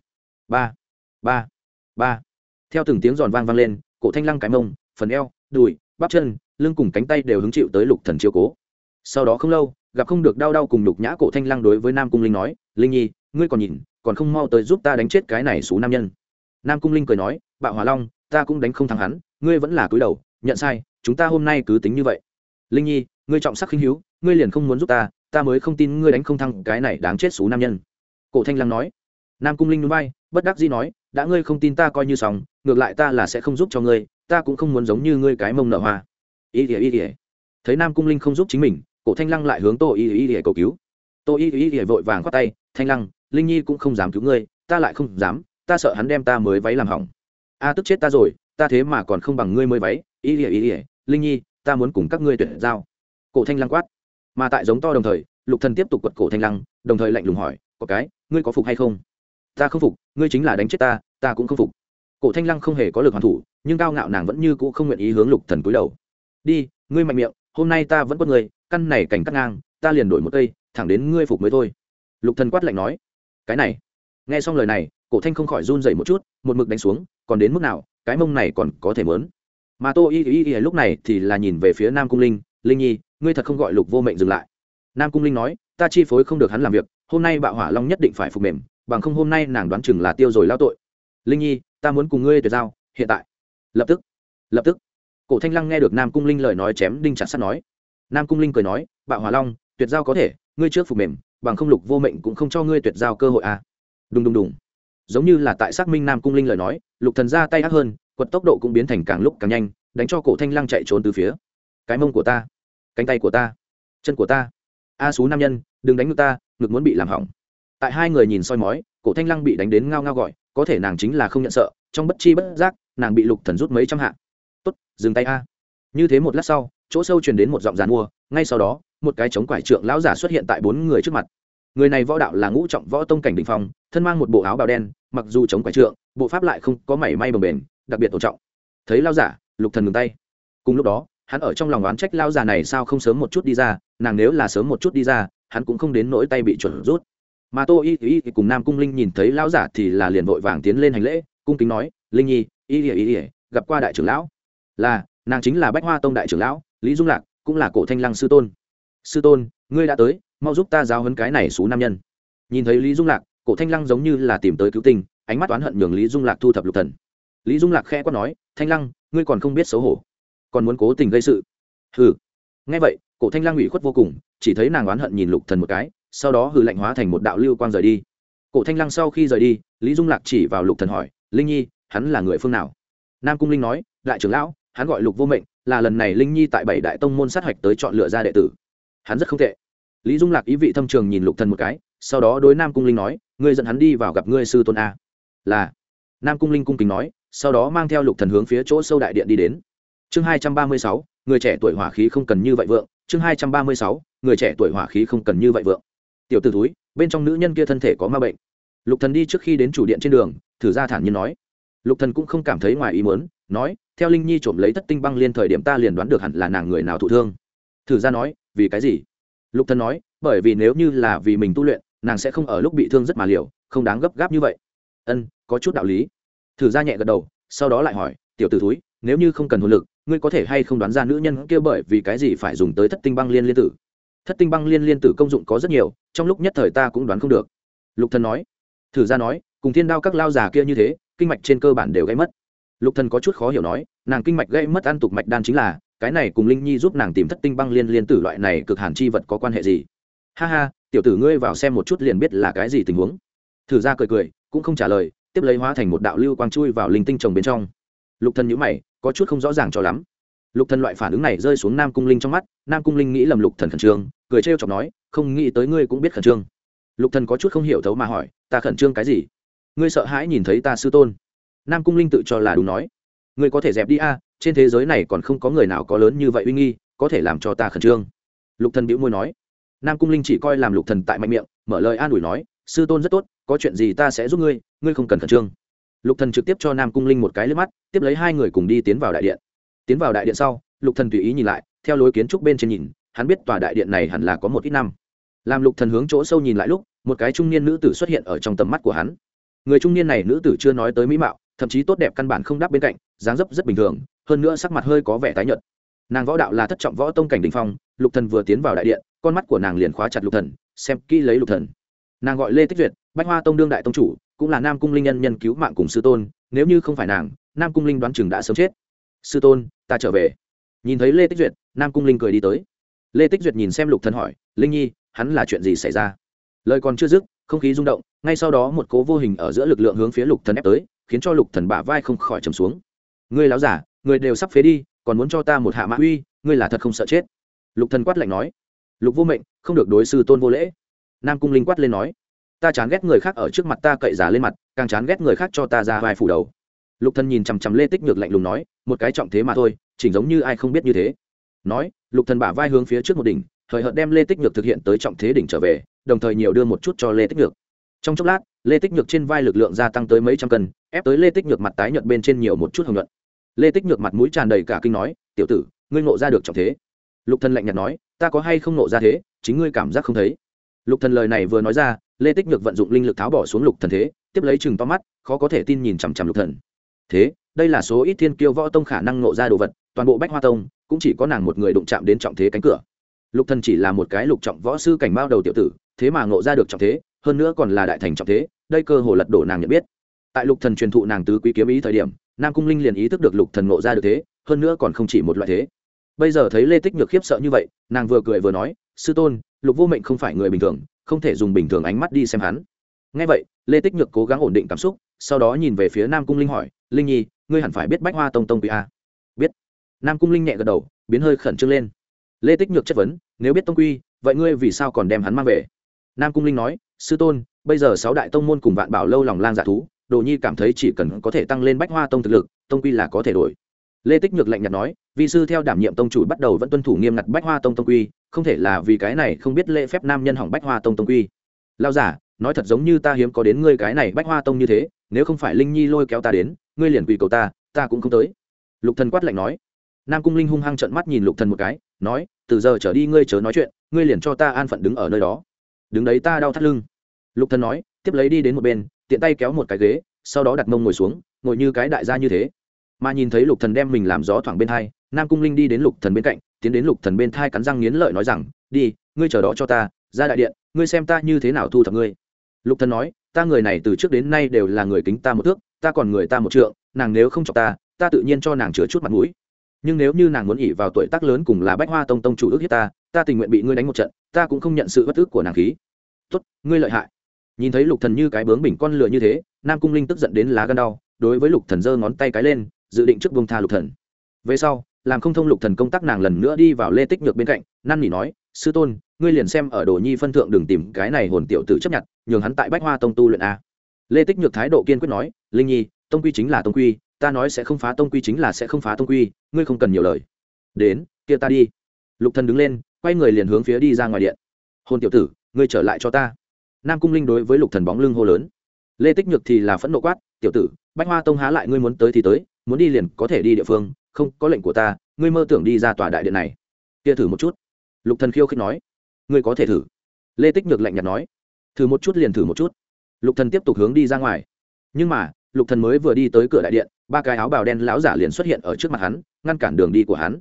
Ba ba ba. Theo từng tiếng giòn vang vang lên, cổ thanh lăng cái mông, phần eo, đùi, bắp chân, lưng cùng cánh tay đều hứng chịu tới lục thần chiếu cố. Sau đó không lâu, gặp không được đau đau cùng lục nhã cổ thanh lăng đối với nam cung linh nói, linh nhi, ngươi còn nhìn, còn không mau tới giúp ta đánh chết cái này xú nam nhân nam cung linh cười nói, bạo hỏa long, ta cũng đánh không thắng hắn, ngươi vẫn là cúi đầu, nhận sai, chúng ta hôm nay cứ tính như vậy. Linh nhi, ngươi trọng sắc khinh hữu, ngươi liền không muốn giúp ta ta mới không tin ngươi đánh không thăng cái này đáng chết xú nam nhân. Cổ thanh lăng nói. Nam cung linh núi bay bất đắc dĩ nói, đã ngươi không tin ta coi như xong, ngược lại ta là sẽ không giúp cho ngươi, ta cũng không muốn giống như ngươi cái mông nợ hoa. Ý ỉa ý ỉa thấy nam cung linh không giúp chính mình, cổ thanh lăng lại hướng tô y ý ỉa cầu cứu. Tô y y vội vàng khoát tay, thanh lăng, linh nhi cũng không dám cứu ngươi, ta lại không dám ta sợ hắn đem ta mới váy làm hỏng. A, tức chết ta rồi, ta thế mà còn không bằng ngươi mới váy. Ý ỉa ý ỉa linh nhi, ta muốn cùng các ngươi tuyển giao. Cổ thanh lăng quát. Mà tại giống to đồng thời, lục thần tiếp tục quật cổ thanh lăng, đồng thời lạnh lùng hỏi, có cái, ngươi có phục hay không? Ta không phục, ngươi chính là đánh chết ta ta cũng không phục. Cổ thanh lăng không hề có lực hoàn thủ, nhưng cao ngạo nàng vẫn như cũ không nguyện ý hướng lục thần cúi đầu. Đi, ngươi mạnh miệng, hôm nay ta vẫn quất ngươi, căn này cảnh cắt ngang, ta liền đổi một cây, thẳng đến ngươi phục mới thôi. Lục thần quát lạnh nói, cái này nghe xong lời này, cổ thanh không khỏi run rẩy một chút, một mực đánh xuống, còn đến mức nào, cái mông này còn có thể mớn. Mà tô y y y lúc này thì là nhìn về phía nam cung linh linh nhi, ngươi thật không gọi lục vô mệnh dừng lại. Nam cung linh nói, ta chi phối không được hắn làm việc, hôm nay bạo hỏa long nhất định phải phục mềm, bằng không hôm nay nàng đoán chừng là tiêu rồi lao tội. Linh nhi, ta muốn cùng ngươi tuyệt giao, hiện tại. Lập tức lập tức. Cổ thanh lăng nghe được nam cung linh lời nói chém đinh chặt sắt nói. Nam cung linh cười nói, bạo hỏa long, tuyệt giao có thể, ngươi trước phục mềm, bằng không lục vô mệnh cũng không cho ngươi tuyệt giao cơ hội à đùng đùng đùng. Giống như là tại xác minh nam cung linh lời nói, lục thần ra tay ác hơn, quật tốc độ cũng biến thành càng lúc càng nhanh, đánh cho cổ thanh lăng chạy trốn từ phía. Cái mông của ta, cánh tay của ta, chân của ta. A xú nam nhân, đừng đánh ngực ta, ngực muốn bị làm hỏng. Tại hai người nhìn soi mói, cổ thanh lăng bị đánh đến ngao ngao gọi, có thể nàng chính là không nhận sợ, trong bất chi bất giác, nàng bị lục thần rút mấy trăm hạ. Tốt, dừng tay a. Như thế một lát sau, chỗ sâu truyền đến một giọng giàn mua, ngay sau đó, một cái chống quải trượng lão giả xuất hiện tại bốn người trước mặt người này võ đạo là ngũ trọng võ tông cảnh đình phong, thân mang một bộ áo bào đen, mặc dù chống quái trượng, bộ pháp lại không có mảy may bồng bềnh, đặc biệt tôn trọng. Thấy lao giả, lục thần ngừng tay. Cùng lúc đó, hắn ở trong lòng oán trách lao giả này sao không sớm một chút đi ra, nàng nếu là sớm một chút đi ra, hắn cũng không đến nỗi tay bị chuẩn rút. Mà tô y y cùng nam cung linh nhìn thấy lão giả thì là liền vội vàng tiến lên hành lễ, cung kính nói, linh nhi y y y, gặp qua đại trưởng lão. Là, nàng chính là bách hoa tông đại trưởng lão, lý dung lạc, cũng là cổ thanh lăng sư tôn. Sư tôn, ngươi đã tới mau giúp ta giáo hấn cái này xú nam nhân. Nhìn thấy lý dung lạc, cổ thanh lăng giống như là tìm tới cứu tình ánh mắt oán hận nhường lý dung lạc thu thập lục thần. Lý dung lạc khẽ quát nói, thanh lăng, ngươi còn không biết xấu hổ. Còn muốn cố tình gây sự? Hừ. Nghe vậy, cổ thanh lăng ủy khuất vô cùng, chỉ thấy nàng oán hận nhìn lục thần một cái, sau đó hừ lạnh hóa thành một đạo lưu quang rời đi. Cổ thanh lăng sau khi rời đi, lý dung lạc chỉ vào lục thần hỏi, linh nhi, hắn là người phương nào? Nam cung linh nói, đại trưởng lão, hắn gọi lục vô mệnh, là lần này linh nhi tại bảy đại tông môn sát hạch tới chọn lựa ra đệ tử. Hắn rất không tệ lý dung lạc ý vị thâm trường nhìn lục thần một cái, sau đó đối nam cung linh nói, ngươi dẫn hắn đi vào gặp ngươi sư tôn a. Là, nam cung linh cung kính nói, sau đó mang theo lục thần hướng phía chỗ sâu đại điện đi đến. Chương hai trăm ba mươi sáu, người trẻ tuổi hỏa khí không cần như vậy vượng. Chương hai trăm ba mươi sáu, người trẻ tuổi hỏa khí không cần như vậy vượng. Tiểu t ử túi bên trong nữ nhân kia thân thể có ma bệnh. Lục thần đi trước khi đến chủ điện trên đường, thử ra thản nhiên nói. Lục thần cũng không cảm thấy ngoài ý muốn, nói, theo linh nhi trộm lấy thất tinh băng liên thời điểm ta liền đoán được hẳn là nàng người nào thụ thương. Thử ra nói, vì cái gì? Lục thần nói, bởi vì nếu như là vì mình tu luyện, nàng sẽ không ở lúc bị thương rất mà liều, không đáng gấp gáp như vậy. Ân, có chút đạo lý. Thử ra nhẹ gật đầu, sau đó lại hỏi, tiểu t ử nếu như không cần hồn lực, ngươi có thể hay không đoán ra nữ nhân kia bởi vì cái gì phải dùng tới thất tinh băng liên liên tử? Thất tinh băng liên liên tử công dụng có rất nhiều, trong lúc nhất thời ta cũng đoán không được. Lục thần nói, thử ra nói, cùng thiên đao các lao già kia như thế, kinh mạch trên cơ bản đều gây mất. Lục thần có chút khó hiểu nói, nàng kinh mạch gây mất ăn tục mạch đan chính là cái này cùng linh nhi giúp nàng tìm thất tinh băng liên liên tử loại này cực hàn chi vật có quan hệ gì? Ha ha, tiểu tử ngươi vào xem một chút liền biết là cái gì tình huống. Thử ra cười cười, cũng không trả lời, tiếp lấy hóa thành một đạo lưu quang chui vào linh tinh trồng bên trong. Lục thần nhíu mày, có chút không rõ ràng cho lắm. Lục thần loại phản ứng này rơi xuống nam cung linh trong mắt, nam cung linh nghĩ lầm lục thần khẩn trương, cười trêu chọc nói, không nghĩ tới ngươi cũng biết khẩn trương. Lục thần có chút không hiểu thấu mà hỏi, ta khẩn trương cái gì? Ngươi sợ hãi nhìn thấy ta sư tôn? Nam cung linh tự cho là đúng nói ngươi có thể dẹp đi a, trên thế giới này còn không có người nào có lớn như vậy uy nghi, có thể làm cho ta khẩn trương. Lục thần bĩu môi nói. Nam cung linh chỉ coi làm lục thần tại mạnh miệng, mở lời an ủi nói, sư tôn rất tốt, có chuyện gì ta sẽ giúp ngươi ngươi không cần khẩn trương. Lục thần trực tiếp cho nam cung linh một cái lướt mắt, tiếp lấy hai người cùng đi tiến vào đại điện. Tiến vào đại điện sau, lục thần tùy ý nhìn lại, theo lối kiến trúc bên trên nhìn, hắn biết tòa đại điện này hẳn là có một ít năm. Làm lục thần hướng chỗ sâu nhìn lại lúc, một cái trung niên nữ tử xuất hiện ở trong tầm mắt của hắn. Người trung niên này nữ tử chưa nói tới mỹ mạo thậm chí tốt đẹp căn bản không đáp bên cạnh, dáng dấp rất bình thường, hơn nữa sắc mặt hơi có vẻ tái nhợt. Nàng võ đạo là thất trọng võ tông cảnh đình phong, lục thần vừa tiến vào đại điện, con mắt của nàng liền khóa chặt lục thần, xem kỹ lấy lục thần. Nàng gọi lê tích duyệt, bách hoa tông đương đại tông chủ, cũng là nam cung linh nhân nhân cứu mạng cùng sư tôn, nếu như không phải nàng, nam cung linh đoán chừng đã sớm chết. Sư tôn, ta trở về. Nhìn thấy lê tích duyệt, nam cung linh cười đi tới. Lê tích duyệt nhìn xem lục thần hỏi, linh nhi, hắn là chuyện gì xảy ra? Lời còn chưa dứt, không khí rung động, ngay sau đó một cố vô hình ở giữa lực lượng hướng phía lục thần ép tới, khiến cho lục thần bả vai không khỏi trầm xuống. Ngươi láo giả người đều sắp phế đi, còn muốn cho ta một hạ mã uy, ngươi là thật không sợ chết. Lục thần quát lạnh nói. Lục vô mệnh, không được đối sư tôn vô lễ. Nam cung linh quát lên nói. Ta chán ghét người khác ở trước mặt ta cậy giả lên mặt, càng chán ghét người khác cho ta ra vai phủ đầu. Lục thần nhìn chằm chằm lê tích nhược lạnh lùng nói. Một cái trọng thế mà thôi, chỉnh giống như ai không biết như thế. Nói, lục thần bả vai hướng phía trước một đỉnh thời hợt đem lê tích nhược thực hiện tới trọng thế đỉnh trở về đồng thời nhiều đưa một chút cho lê tích nhược. Trong chốc lát, lê tích nhược trên vai lực lượng gia tăng tới mấy trăm cân, ép tới lê tích nhược mặt tái nhợt bên trên nhiều một chút hồng nhuận. Lê tích nhược mặt mũi tràn đầy cả kinh nói, tiểu tử, ngươi ngộ ra được trọng thế. Lục thần lạnh nhạt nói, ta có hay không ngộ ra thế, chính ngươi cảm giác không thấy. Lục thần lời này vừa nói ra, lê tích nhược vận dụng linh lực tháo bỏ xuống lục thần thế, tiếp lấy chừng to mắt, khó có thể tin nhìn chằm chằm lục thần. Thế, đây là số ít thiên kiêu võ tông khả năng ngộ ra đồ vật, toàn bộ bách hoa tông, cũng chỉ có nàng một người đụng chạm đến trọng thế cánh cửa. Lục thần chỉ là một cái lục trọng võ sư cảnh bao đầu tiểu tử thế mà ngộ ra được trọng thế, hơn nữa còn là đại thành trọng thế, đây cơ hồ lật đổ nàng nhận biết. Tại lục thần truyền thụ nàng tứ quý kiếm ý thời điểm, nam cung linh liền ý thức được lục thần ngộ ra được thế, hơn nữa còn không chỉ một loại thế. Bây giờ thấy lê tích nhược khiếp sợ như vậy, nàng vừa cười vừa nói, sư tôn, lục vô mệnh không phải người bình thường, không thể dùng bình thường ánh mắt đi xem hắn. Ngay vậy, lê tích nhược cố gắng ổn định cảm xúc, sau đó nhìn về phía nam cung linh hỏi, linh nhi, ngươi hẳn phải biết bách hoa tông tông quý a. Biết. Nam cung linh nhẹ gật đầu, biến hơi khẩn trương lên. Lê tích nhược chất vấn, nếu biết tông quy, vậy ngươi vì sao còn đem hắn mang về? Nam cung linh nói, sư tôn, bây giờ sáu đại tông môn cùng vạn bảo lâu lòng lang giả thú, đồ nhi cảm thấy chỉ cần có thể tăng lên bách hoa tông thực lực, tông quy là có thể đổi. Lê tích nhược lạnh nhạt nói vì sư theo đảm nhiệm tông chủ bắt đầu vẫn tuân thủ nghiêm ngặt bách hoa tông tông quy, không thể là vì cái này không biết lễ phép nam nhân hỏng bách hoa tông tông quy. Lao giả, nói thật giống như ta hiếm có đến ngươi cái này bách hoa tông như thế, nếu không phải linh nhi lôi kéo ta đến, ngươi liền quỳ cầu ta ta cũng không tới. Lục thần quát lạnh nói. Nam cung linh hung hăng trợn mắt nhìn lục thần một cái, nói, từ giờ trở đi ngươi chớ nói chuyện, ngươi liền cho ta an phận đứng ở nơi đó đứng đấy ta đau thắt lưng. Lục thần nói, tiếp lấy đi đến một bên, tiện tay kéo một cái ghế, sau đó đặt mông ngồi xuống, ngồi như cái đại gia như thế. Mà nhìn thấy lục thần đem mình làm gió thoảng bên thai, nam cung linh đi đến lục thần bên cạnh, tiến đến lục thần bên thai cắn răng nghiến lợi nói rằng, đi, ngươi chờ đó cho ta, ra đại điện, ngươi xem ta như thế nào thu thập ngươi. Lục thần nói, ta người này từ trước đến nay đều là người kính ta một thước, ta còn người ta một trượng, nàng nếu không chọc ta ta tự nhiên cho nàng chứa chút mặt mũi. Nhưng nếu như nàng muốn ỉ vào tuổi tác lớn cùng là bách hoa tông tông chủ ước hiếp ta ta tình nguyện bị ngươi đánh một trận ta cũng không nhận sự bất ức của nàng khí. Tốt, ngươi lợi hại. Nhìn thấy lục thần như cái bướng bỉnh con lừa như thế, nam cung linh tức giận đến lá gan đau, đối với lục thần giơ ngón tay cái lên, dự định trước buông tha lục thần. Về sau, làm không thông lục thần công tác nàng lần nữa đi vào lê tích nhược bên cạnh, năn nỉ nói, sư tôn, ngươi liền xem ở đồ nhi phân thượng đừng tìm cái này hồn tiểu tử chấp nhận, nhường hắn tại bách hoa tông tu luyện a. Lê tích nhược thái độ kiên quyết nói, linh nhi, tông quy chính là tông quy, ta nói sẽ không phá tông quy chính là sẽ không phá tông quy, ngươi không cần nhiều lời. Đến, kia ta đi. Lục thần đứng lên quay người liền hướng phía đi ra ngoài điện. Hôn tiểu tử, ngươi trở lại cho ta. Nam cung linh đối với lục thần bóng lưng hô lớn. Lê tích nhược thì là phẫn nộ quát, tiểu tử, bách hoa tông há lại ngươi muốn tới thì tới, muốn đi liền có thể đi địa phương, không, có lệnh của ta, ngươi mơ tưởng đi ra tòa đại điện này. Kia thử một chút. Lục thần khiêu khích nói. Ngươi có thể thử. Lê tích nhược lạnh nhạt nói. Thử một chút liền thử một chút. Lục thần tiếp tục hướng đi ra ngoài. Nhưng mà, lục thần mới vừa đi tới cửa đại điện, ba cái áo bào đen lão giả liền xuất hiện ở trước mặt hắn, ngăn cản đường đi của hắn.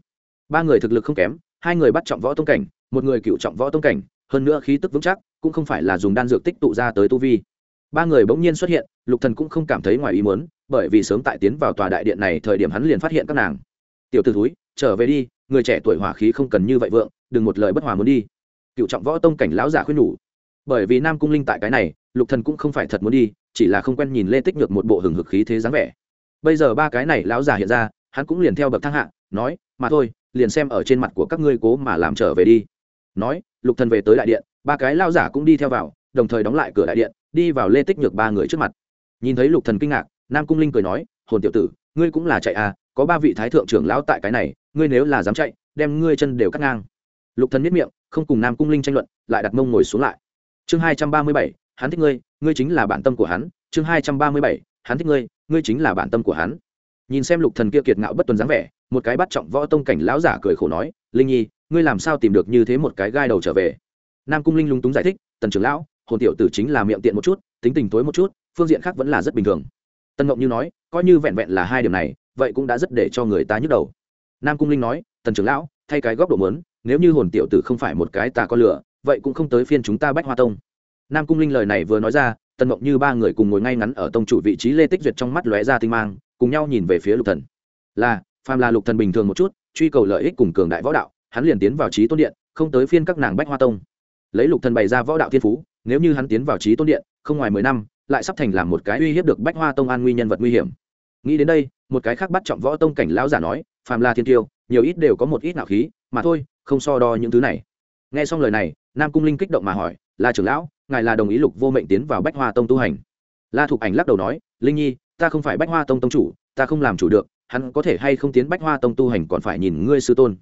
Ba người thực lực không kém hai người bắt trọng võ tông cảnh, một người cựu trọng võ tông cảnh, hơn nữa khí tức vững chắc, cũng không phải là dùng đan dược tích tụ ra tới tu vi. Ba người bỗng nhiên xuất hiện, lục thần cũng không cảm thấy ngoài ý muốn, bởi vì sớm tại tiến vào tòa đại điện này thời điểm hắn liền phát hiện các nàng. Tiểu tử thúi, trở về đi, người trẻ tuổi hỏa khí không cần như vậy vượng, đừng một lời bất hòa muốn đi. Cựu trọng võ tông cảnh lão giả khuyên nhủ. Bởi vì nam cung linh tại cái này, lục thần cũng không phải thật muốn đi, chỉ là không quen nhìn lê tích nhược một bộ hừng hực khí thế dáng vẻ. Bây giờ ba cái này lão giả hiện ra, hắn cũng liền theo bậc thang hạ, nói, mà thôi liền xem ở trên mặt của các ngươi cố mà làm trở về đi. Nói, lục thần về tới đại điện, ba cái lão giả cũng đi theo vào, đồng thời đóng lại cửa đại điện, đi vào lê tích nhược ba người trước mặt. Nhìn thấy lục thần kinh ngạc, nam cung linh cười nói, hồn tiểu tử, ngươi cũng là chạy à có ba vị thái thượng trưởng lão tại cái này, ngươi nếu là dám chạy, đem ngươi chân đều cắt ngang. Lục thần miết miệng, không cùng nam cung linh tranh luận, lại đặt mông ngồi xuống lại. Chương hai trăm ba mươi bảy, hắn thích ngươi ngươi chính là bản tâm của hắn. Chương hai trăm ba mươi bảy, hắn thích ngươi ngươi chính là bản tâm của hắn. Nhìn xem lục thần kia kiệt ngạo bất tuần dáng vẻ một cái bắt trọng võ tông cảnh lão giả cười khổ nói, linh nhi, ngươi làm sao tìm được như thế một cái gai đầu trở về? Nam cung linh lung túng giải thích, tần trưởng lão, hồn tiểu tử chính là miệng tiện một chút, tính tình tối một chút, phương diện khác vẫn là rất bình thường. Tân ngộng như nói, coi như vẹn vẹn là hai điểm này, vậy cũng đã rất để cho người ta nhức đầu. Nam cung linh nói, tần trưởng lão, thay cái góc độ mớn nếu như hồn tiểu tử không phải một cái tà con lửa, vậy cũng không tới phiên chúng ta bách hoa tông. Nam cung linh lời này vừa nói ra, tần ngộng như ba người cùng ngồi ngay ngắn ở tông chủ vị trí lê tích duyệt trong mắt lóe ra tinh mang, cùng nhau nhìn về phía lục thần. Là phàm là lục thần bình thường một chút, truy cầu lợi ích cùng cường đại võ đạo, hắn liền tiến vào trí tôn điện, không tới phiên các nàng bách hoa tông. Lấy lục thần bày ra võ đạo thiên phú, nếu như hắn tiến vào trí tôn điện, không ngoài mười năm, lại sắp thành làm một cái uy hiếp được bách hoa tông an nguy nhân vật nguy hiểm. Nghĩ đến đây, một cái khác bắt trọng võ tông cảnh lão giả nói, phàm la thiên tiêu, nhiều ít đều có một ít nạo khí, mà thôi, không so đo những thứ này. Nghe xong lời này, nam cung linh kích động mà hỏi, la trưởng lão, ngài là đồng ý lục vô mệnh tiến vào bách hoa tông tu hành? La thục ảnh lắc đầu nói, linh nhi, ta không phải bách hoa tông tông chủ, ta không làm chủ được hắn có thể hay không tiến bách hoa tông tu hành còn phải nhìn ngươi sư tôn.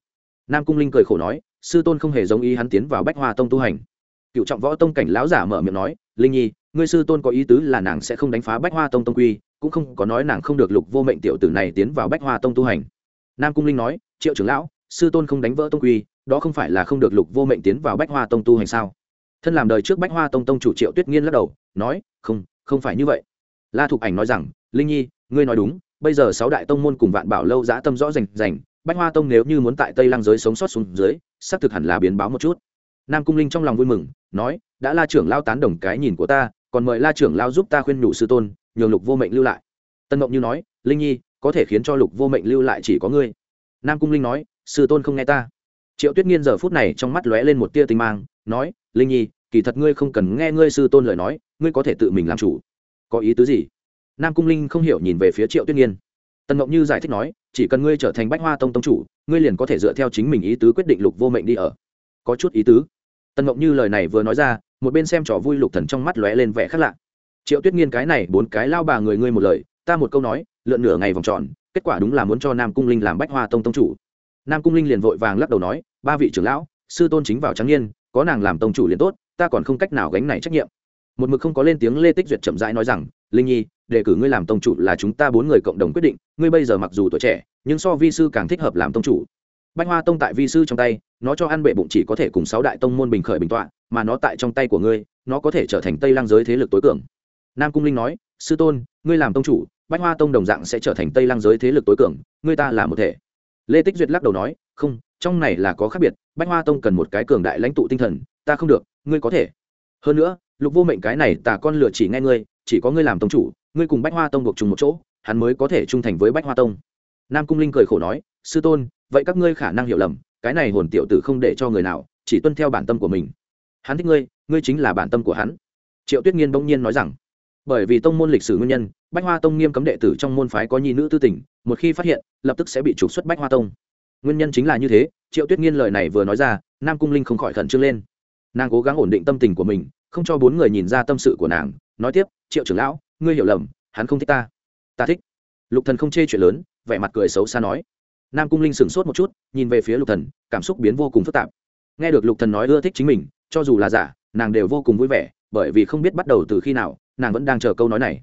Nam cung linh cười khổ nói, sư tôn không hề giống ý hắn tiến vào bách hoa tông tu hành. Cựu trọng võ tông cảnh lão giả mở miệng nói, linh nhi, ngươi sư tôn có ý tứ là nàng sẽ không đánh phá bách hoa tông tông quy, cũng không có nói nàng không được lục vô mệnh tiểu tử này tiến vào bách hoa tông tu hành. Nam cung linh nói, triệu trưởng lão, sư tôn không đánh vỡ tông quy, đó không phải là không được lục vô mệnh tiến vào bách hoa tông tu hành sao? Thân làm đời trước bách hoa tông tông chủ triệu tuyết nghiên lắc đầu, nói, không không phải như vậy. La thục ảnh nói rằng, linh nhi, ngươi nói đúng bây giờ sáu đại tông môn cùng vạn bảo lâu giã tâm rõ rành rành, bách hoa tông nếu như muốn tại tây lang giới sống sót xuống dưới, xác thực hẳn là biến báo một chút. Nam cung linh trong lòng vui mừng, nói, đã la trưởng lao tán đồng cái nhìn của ta, còn mời la trưởng lao giúp ta khuyên nhủ sư tôn, nhường lục vô mệnh lưu lại. Tân mộng như nói, linh nhi, có thể khiến cho lục vô mệnh lưu lại chỉ có ngươi. Nam cung linh nói, sư tôn không nghe ta. Triệu tuyết nghiên giờ phút này trong mắt lóe lên một tia tinh mang, nói, linh nhi, kỳ thật ngươi không cần nghe ngươi sư tôn lời nói, ngươi có thể tự mình làm chủ. Có ý tứ gì? Nam cung linh không hiểu nhìn về phía triệu tuyết nghiên tần ngộng như giải thích nói, chỉ cần ngươi trở thành bách hoa tông tông chủ, ngươi liền có thể dựa theo chính mình ý tứ quyết định lục vô mệnh đi ở. Có chút ý tứ. Tần ngộng như lời này vừa nói ra, một bên xem trò vui lục thần trong mắt lóe lên vẻ khác lạ. Triệu tuyết nghiên cái này bốn cái lao bà người ngươi một lời, ta một câu nói, lượn nửa ngày vòng tròn, kết quả đúng là muốn cho nam cung linh làm bách hoa tông tông chủ. Nam cung linh liền vội vàng lắc đầu nói, ba vị trưởng lão, sư tôn chính vào trắng niên, có nàng làm tông chủ liền tốt, ta còn không cách nào gánh này trách nhiệm một mực không có lên tiếng lê tích duyệt chậm rãi nói rằng, linh nhi, đề cử ngươi làm tông chủ là chúng ta bốn người cộng đồng quyết định, ngươi bây giờ mặc dù tuổi trẻ, nhưng so vi sư càng thích hợp làm tông chủ. Bách hoa tông tại vi sư trong tay, nó cho ăn bệ bụng chỉ có thể cùng sáu đại tông môn bình khởi bình tọa, mà nó tại trong tay của ngươi, nó có thể trở thành tây lang giới thế lực tối cường. Nam cung linh nói, sư tôn, ngươi làm tông chủ, bách hoa tông đồng dạng sẽ trở thành tây lang giới thế lực tối cường, ngươi ta là một thể. Lê tích duyệt lắc đầu nói, không, trong này là có khác biệt, bách hoa tông cần một cái cường đại lãnh tụ tinh thần, ta không được, ngươi có thể. Hơn nữa lục vô mệnh cái này tà con lựa chỉ nghe ngươi, chỉ có ngươi làm tông chủ, ngươi cùng bách hoa tông buộc chung một chỗ, hắn mới có thể trung thành với bách hoa tông. Nam cung linh cười khổ nói, sư tôn, vậy các ngươi khả năng hiểu lầm, cái này hồn tiểu tử không để cho người nào, chỉ tuân theo bản tâm của mình. Hắn thích ngươi ngươi chính là bản tâm của hắn. Triệu tuyết nghiên bỗng nhiên nói rằng, bởi vì tông môn lịch sử nguyên nhân, bách hoa tông nghiêm cấm đệ tử trong môn phái có nhi nữ tư tình, một khi phát hiện, lập tức sẽ bị trục xuất bách hoa tông. Nguyên nhân chính là như thế, triệu tuyết nghiên lời này vừa nói ra, nam cung linh không khỏi khẩn trương lên. Nàng cố gắng ổn định tâm tình của mình không cho bốn người nhìn ra tâm sự của nàng, nói tiếp, triệu trưởng lão, ngươi hiểu lầm, hắn không thích ta. Ta thích. Lục thần không chê chuyện lớn, vẻ mặt cười xấu xa nói. Nam cung linh sửng sốt một chút, nhìn về phía lục thần, cảm xúc biến vô cùng phức tạp. Nghe được lục thần nói ưa thích chính mình, cho dù là giả, nàng đều vô cùng vui vẻ, bởi vì không biết bắt đầu từ khi nào, nàng vẫn đang chờ câu nói này.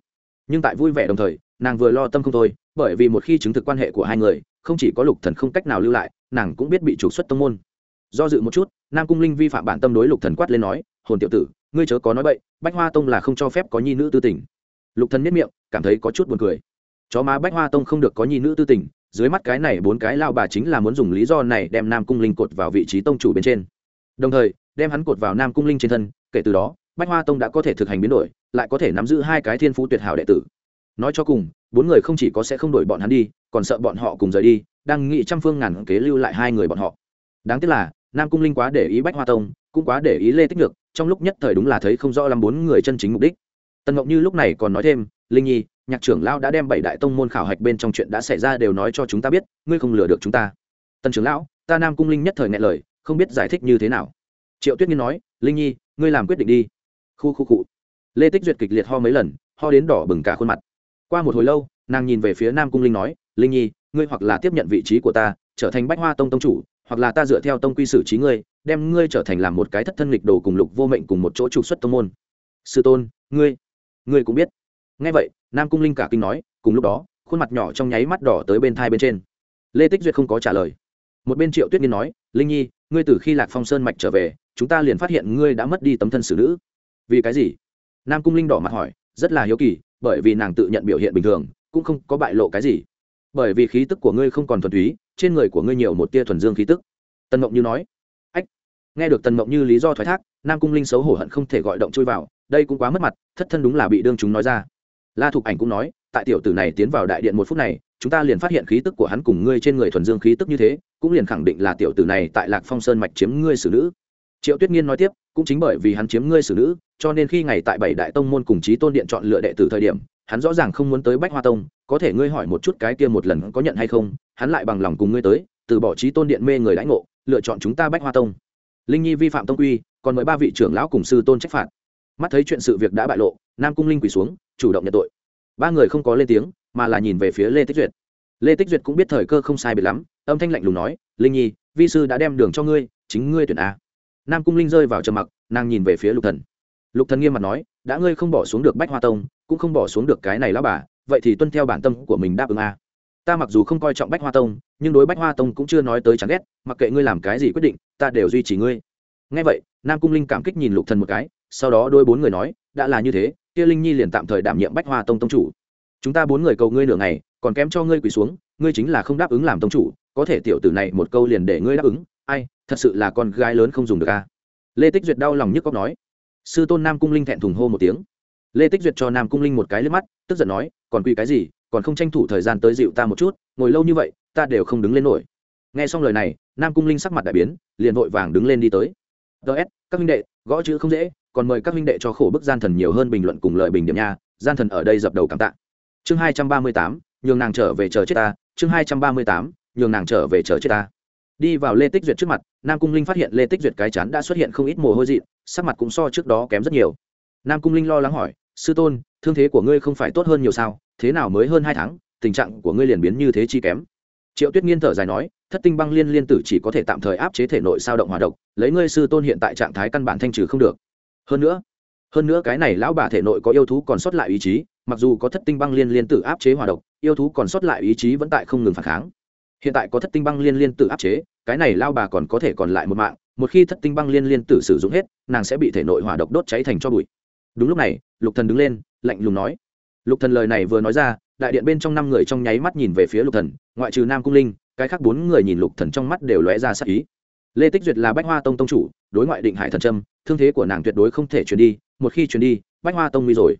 Nhưng tại vui vẻ đồng thời, nàng vừa lo tâm không thôi, bởi vì một khi chứng thực quan hệ của hai người, không chỉ có lục thần không cách nào lưu lại, nàng cũng biết bị trục xuất tông môn. Do dự một chút, nam cung linh vi phạm bản tâm đối lục thần quát lên nói, hồn tiểu tử ngươi chớ có nói bậy, bách hoa tông là không cho phép có nhi nữ tư tình. Lục thần nhếch miệng, cảm thấy có chút buồn cười. Chó má bách hoa tông không được có nhi nữ tư tình, dưới mắt cái này bốn cái lao bà chính là muốn dùng lý do này đem nam cung linh cột vào vị trí tông chủ bên trên. Đồng thời, đem hắn cột vào nam cung linh trên thân, kể từ đó, bách hoa tông đã có thể thực hành biến đổi, lại có thể nắm giữ hai cái thiên phú tuyệt hảo đệ tử. Nói cho cùng, bốn người không chỉ có sẽ không đổi bọn hắn đi, còn sợ bọn họ cùng rời đi, đang nghĩ trăm phương ngàn kế lưu lại hai người bọn họ. Đáng tiếc là, nam cung linh quá để ý bách hoa tông, cũng quá để ý lê tích nhược trong lúc nhất thời đúng là thấy không rõ lắm bốn người chân chính mục đích. Tần ngọc như lúc này còn nói thêm, linh nhi, nhạc trưởng lão đã đem bảy đại tông môn khảo hạch bên trong chuyện đã xảy ra đều nói cho chúng ta biết, ngươi không lừa được chúng ta. Tần trưởng lão, ta nam cung linh nhất thời ngại lời, không biết giải thích như thế nào. Triệu tuyết nhiên nói, linh nhi, ngươi làm quyết định đi. Khu khu cụ lê tích duyệt kịch liệt ho mấy lần, ho đến đỏ bừng cả khuôn mặt. Qua một hồi lâu, nàng nhìn về phía nam cung linh nói, linh nhi, ngươi hoặc là tiếp nhận vị trí của ta, trở thành bách hoa tông tông chủ, hoặc là ta dựa theo tông quy sử trí ngươi đem ngươi trở thành làm một cái thất thân lịch đồ cùng lục vô mệnh cùng một chỗ trục xuất tông môn. Sư tôn, ngươi ngươi cũng biết. Nghe vậy, nam cung linh cả kinh nói, cùng lúc đó, khuôn mặt nhỏ trong nháy mắt đỏ tới bên thai bên trên. Lê tích duyệt không có trả lời. Một bên triệu tuyết nghiên nói, linh nhi, ngươi từ khi lạc phong sơn mạch trở về, chúng ta liền phát hiện ngươi đã mất đi tấm thân xử nữ. Vì cái gì? Nam cung linh đỏ mặt hỏi, rất là hiếu kỳ, bởi vì nàng tự nhận biểu hiện bình thường, cũng không có bại lộ cái gì. Bởi vì khí tức của ngươi không còn thuần túy, trên người của ngươi nhiều một tia thuần dương khí tức. Tân mộng như nói nghe được tần mộng như lý do thoái thác, nam cung linh xấu hổ hận không thể gọi động chui vào, đây cũng quá mất mặt, thất thân đúng là bị đương chúng nói ra. La thục ảnh cũng nói, tại tiểu tử này tiến vào đại điện một phút này, chúng ta liền phát hiện khí tức của hắn cùng ngươi trên người thuần dương khí tức như thế, cũng liền khẳng định là tiểu tử này tại lạc phong sơn mạch chiếm ngươi xử nữ. Triệu tuyết nghiên nói tiếp, cũng chính bởi vì hắn chiếm ngươi xử nữ, cho nên khi ngày tại bảy đại tông môn cùng chí tôn điện chọn lựa đệ tử thời điểm, hắn rõ ràng không muốn tới bách hoa tông, có thể ngươi hỏi một chút cái kia một lần có nhận hay không, hắn lại bằng lòng cùng ngươi tới, từ bỏ chí tôn điện mê người đãi ngộ, lựa chọn chúng ta bách hoa tông linh nhi vi phạm tông quy, còn mời ba vị trưởng lão cùng sư tôn trách phạt. Mắt thấy chuyện sự việc đã bại lộ, nam cung linh quỳ xuống, chủ động nhận tội. Ba người không có lên tiếng, mà là nhìn về phía lê tích duyệt. Lê tích duyệt cũng biết thời cơ không sai biệt lắm, âm thanh lạnh lùng nói, linh nhi, vi sư đã đem đường cho ngươi, chính ngươi tuyển a. Nam cung linh rơi vào trầm mặc, nàng nhìn về phía lục thần. Lục thần nghiêm mặt nói, đã ngươi không bỏ xuống được bách hoa tông, cũng không bỏ xuống được cái này lão bà, vậy thì tuân theo bản tâm của mình đáp ứng a ta mặc dù không coi trọng bách hoa tông, nhưng đối bách hoa tông cũng chưa nói tới chán ghét, mặc kệ ngươi làm cái gì quyết định, ta đều duy trì ngươi. Ngay vậy, nam cung linh cảm kích nhìn lục thần một cái, sau đó đôi bốn người nói, đã là như thế, kia linh nhi liền tạm thời đảm nhiệm bách hoa tông tông chủ. Chúng ta bốn người cầu ngươi nửa ngày, còn kém cho ngươi quỳ xuống, ngươi chính là không đáp ứng làm tông chủ, có thể tiểu tử này một câu liền để ngươi đáp ứng. Ai, thật sự là con gái lớn không dùng được a. Lê tích duyệt đau lòng nhức cóc nói. Sư tôn nam cung linh thẹn thùng hô một tiếng. Lê tích duyệt cho nam cung linh một cái lên mắt, tức giận nói, còn quỳ cái gì? Còn không tranh thủ thời gian tới dịu ta một chút, ngồi lâu như vậy, ta đều không đứng lên nổi. Nghe xong lời này, nam cung linh sắc mặt đại biến, liền vội vàng đứng lên đi tới. Ts các huynh đệ, gõ chữ không dễ, còn mời các huynh đệ cho khổ bức gian thần nhiều hơn bình luận cùng lời bình điểm nha, gian thần ở đây dập đầu cảm tạ. Chương hai trăm ba mươi tám, nhường nàng trở về chờ chết ta, chương hai trăm ba mươi tám, nhường nàng trở về chờ chết ta. Đi vào lê tích duyệt trước mặt, nam cung linh phát hiện lê tích duyệt cái chán đã xuất hiện không ít mồ hôi dị, sắc mặt cũng so trước đó kém rất nhiều. Nam cung linh lo lắng hỏi, sư tôn, thương thế của ngươi không phải tốt hơn nhiều sao? Thế nào mới hơn hai tháng, tình trạng của ngươi liền biến như thế chi kém. Triệu tuyết nghiên thở dài nói, thất tinh băng liên liên tử chỉ có thể tạm thời áp chế thể nội sao động hòa độc, lấy ngươi sư tôn hiện tại trạng thái căn bản thanh trừ không được. Hơn nữa hơn nữa cái này lão bà thể nội có yêu thú còn sót lại ý chí, mặc dù có thất tinh băng liên liên tử áp chế hòa độc, yêu thú còn sót lại ý chí vẫn tại không ngừng phản kháng. Hiện tại có thất tinh băng liên liên tử áp chế, cái này lao bà còn có thể còn lại một mạng, một khi thất tinh băng liên liên tử sử dụng hết, nàng sẽ bị thể nội hỏa độc đốt cháy thành cho bụi. Đúng lúc này, lục thần đứng lên, lạnh lùng nói lục thần lời này vừa nói ra, đại điện bên trong năm người trong nháy mắt nhìn về phía lục thần, ngoại trừ nam cung linh, cái khác bốn người nhìn lục thần trong mắt đều lóe ra sắc ý. Lê tích duyệt là bách hoa tông tông chủ, đối ngoại định hải thần trâm, thương thế của nàng tuyệt đối không thể chuyển đi, một khi chuyển đi, bách hoa tông nguy rồi.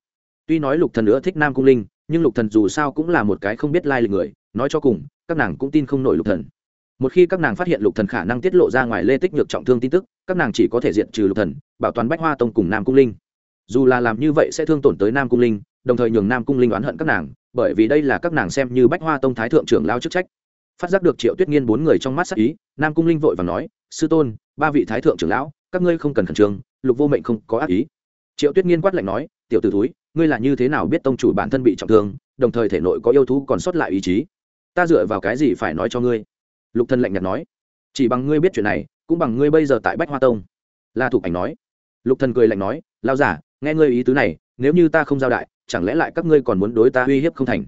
Tuy nói lục thần nữa thích nam cung linh, nhưng lục thần dù sao cũng là một cái không biết lai lịch người, nói cho cùng, các nàng cũng tin không nổi lục thần. Một khi các nàng phát hiện lục thần khả năng tiết lộ ra ngoài lê tích nhược trọng thương tin tức, các nàng chỉ có thể diện trừ lục thần, bảo toàn bách hoa tông cùng nam cung linh. Dù là làm như vậy sẽ thương tổn tới nam cung linh đồng thời nhường nam cung linh oán hận các nàng, bởi vì đây là các nàng xem như bách hoa tông thái thượng trưởng lao chức trách. Phát giác được triệu tuyết nghiên bốn người trong mắt sắc ý, nam cung linh vội và nói, sư tôn, ba vị thái thượng trưởng lão, các ngươi không cần khẩn trương, lục vô mệnh không có ác ý. Triệu tuyết nghiên quát lạnh nói, tiểu t ử túi ngươi là như thế nào biết tông chủ bản thân bị trọng thương, đồng thời thể nội có yêu thú còn sót lại ý chí? Ta dựa vào cái gì phải nói cho ngươi? Lục thân lạnh nhạt nói, chỉ bằng ngươi biết chuyện này, cũng bằng ngươi bây giờ tại bách hoa tông. La thục ảnh nói. Lục thần cười lạnh nói lao giả, nghe ngươi ý tứ này, nếu như ta không giao đại chẳng lẽ lại các ngươi còn muốn đối ta uy hiếp không thành?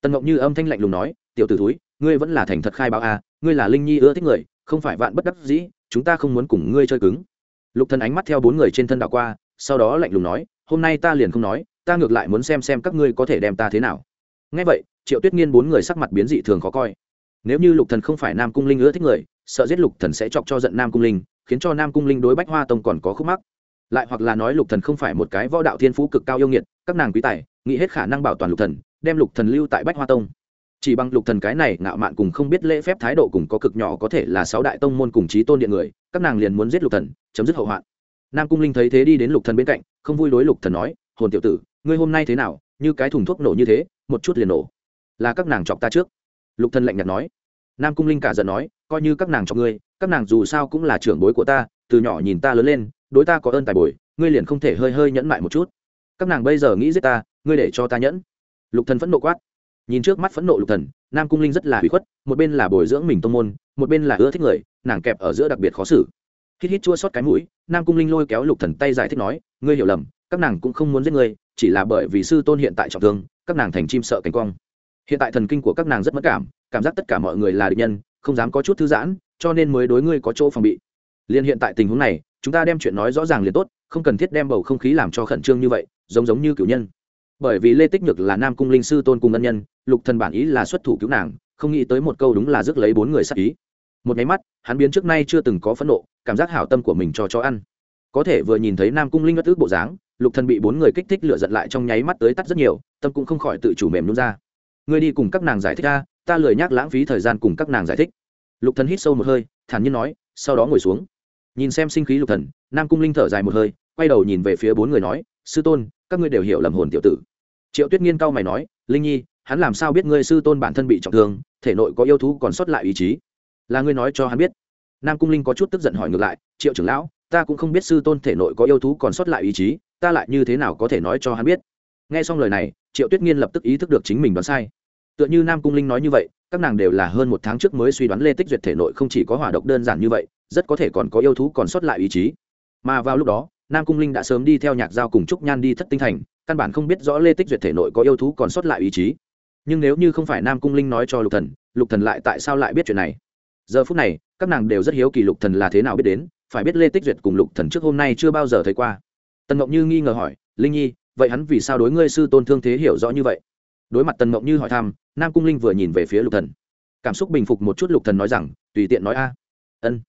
Tần ngọc như âm thanh lạnh lùng nói, tiểu t ử túi ngươi vẫn là thành thật khai báo à ngươi là linh nhi ưa thích người, không phải vạn bất đắc dĩ, chúng ta không muốn cùng ngươi chơi cứng. Lục thần ánh mắt theo bốn người trên thân đạo qua, sau đó lạnh lùng nói, hôm nay ta liền không nói, ta ngược lại muốn xem xem các ngươi có thể đem ta thế nào. Ngay vậy, triệu tuyết nghiên bốn người sắc mặt biến dị thường khó coi. Nếu như lục thần không phải nam cung linh ưa thích người, sợ giết lục thần sẽ chọc cho giận nam cung linh, khiến cho nam cung linh đối bách hoa tông còn có khúc mắc lại hoặc là nói lục thần không phải một cái võ đạo thiên phú cực cao yêu nghiệt, các nàng quý tài, nghĩ hết khả năng bảo toàn lục thần, đem lục thần lưu tại bách hoa tông. Chỉ bằng lục thần cái này ngạo mạn cùng không biết lễ phép thái độ cùng có cực nhỏ có thể là sáu đại tông môn cùng chí tôn điện người, các nàng liền muốn giết lục thần, chấm dứt hậu hoạn. Nam cung linh thấy thế đi đến lục thần bên cạnh, không vui đối lục thần nói, hồn tiểu tử, ngươi hôm nay thế nào? Như cái thùng thuốc nổ như thế, một chút liền nổ. Là các nàng chọc ta trước. Lục thần lạnh nhạt nói. Nam cung linh cả giận nói, coi như các nàng chọc ngươi, các nàng dù sao cũng là trưởng bối của ta, từ nhỏ nhìn ta lớn lên đối ta có ơn tài bồi, ngươi liền không thể hơi hơi nhẫn mại một chút. Các nàng bây giờ nghĩ giết ta, ngươi để cho ta nhẫn. Lục thần phẫn nộ quát. Nhìn trước mắt phẫn nộ lục thần, nam cung linh rất là hủy khuất, một bên là bồi dưỡng mình tông môn, một bên là ưa thích người, nàng kẹp ở giữa đặc biệt khó xử. Hít hít chua xót cái mũi, nam cung linh lôi kéo lục thần tay giải thích nói, ngươi hiểu lầm, các nàng cũng không muốn giết ngươi, chỉ là bởi vì sư tôn hiện tại trọng thương, các nàng thành chim sợ cánh quang hiện tại thần kinh của các nàng rất mất cảm cảm giác tất cả mọi người là địch nhân, không dám có chút thư giãn, cho nên mới đối ngươi có chỗ phòng bị. Liên hiện tại tình huống này chúng ta đem chuyện nói rõ ràng liền tốt, không cần thiết đem bầu không khí làm cho khẩn trương như vậy, giống giống như cửu nhân. Bởi vì lê tích nhược là nam cung linh sư tôn cùng ân nhân, lục thần bản ý là xuất thủ cứu nàng, không nghĩ tới một câu đúng là rước lấy bốn người sát ý. Một nháy mắt, hắn biến trước nay chưa từng có phẫn nộ, cảm giác hảo tâm của mình cho chó ăn. Có thể vừa nhìn thấy nam cung linh bất ước bộ dáng, lục thần bị bốn người kích thích lửa giận lại trong nháy mắt tới tắt rất nhiều, tâm cũng không khỏi tự chủ mềm nhún ra. Ngươi đi cùng các nàng giải thích ra ta lười nhắc lãng phí thời gian cùng các nàng giải thích. Lục thần hít sâu một hơi, thản nhiên nói, sau đó ngồi xuống nhìn xem sinh khí lục thần, nam cung linh thở dài một hơi, quay đầu nhìn về phía bốn người nói, sư tôn, các ngươi đều hiểu lầm hồn tiểu tử. Triệu tuyết nghiên cao mày nói, linh nhi, hắn làm sao biết ngươi sư tôn bản thân bị trọng thương, thể nội có yêu thú còn sót lại ý chí? Là ngươi nói cho hắn biết. Nam cung linh có chút tức giận hỏi ngược lại, triệu trưởng lão, ta cũng không biết sư tôn thể nội có yêu thú còn sót lại ý chí, ta lại như thế nào có thể nói cho hắn biết? Nghe xong lời này, triệu tuyết nghiên lập tức ý thức được chính mình đoán sai. Tựa như nam cung linh nói như vậy các nàng đều là hơn một tháng trước mới suy đoán lê tích duyệt thể nội không chỉ có hỏa độc đơn giản như vậy, rất có thể còn có yêu thú còn sót lại ý chí. Mà vào lúc đó, nam cung linh đã sớm đi theo nhạc giao cùng trúc nhan đi thất tinh thành, căn bản không biết rõ lê tích duyệt thể nội có yêu thú còn sót lại ý chí. Nhưng nếu như không phải nam cung linh nói cho lục thần lục thần lại tại sao lại biết chuyện này? Giờ phút này, các nàng đều rất hiếu kỳ lục thần là thế nào biết đến, phải biết lê tích duyệt cùng lục thần trước hôm nay chưa bao giờ thấy qua. Tần ngọc như nghi ngờ hỏi, linh nhi, vậy hắn vì sao đối ngươi sư tôn thương thế hiểu rõ như vậy? Đối mặt tần mộng như hỏi thăm, nam cung linh vừa nhìn về phía lục thần. Cảm xúc bình phục một chút lục thần nói rằng, tùy tiện nói a. Ân.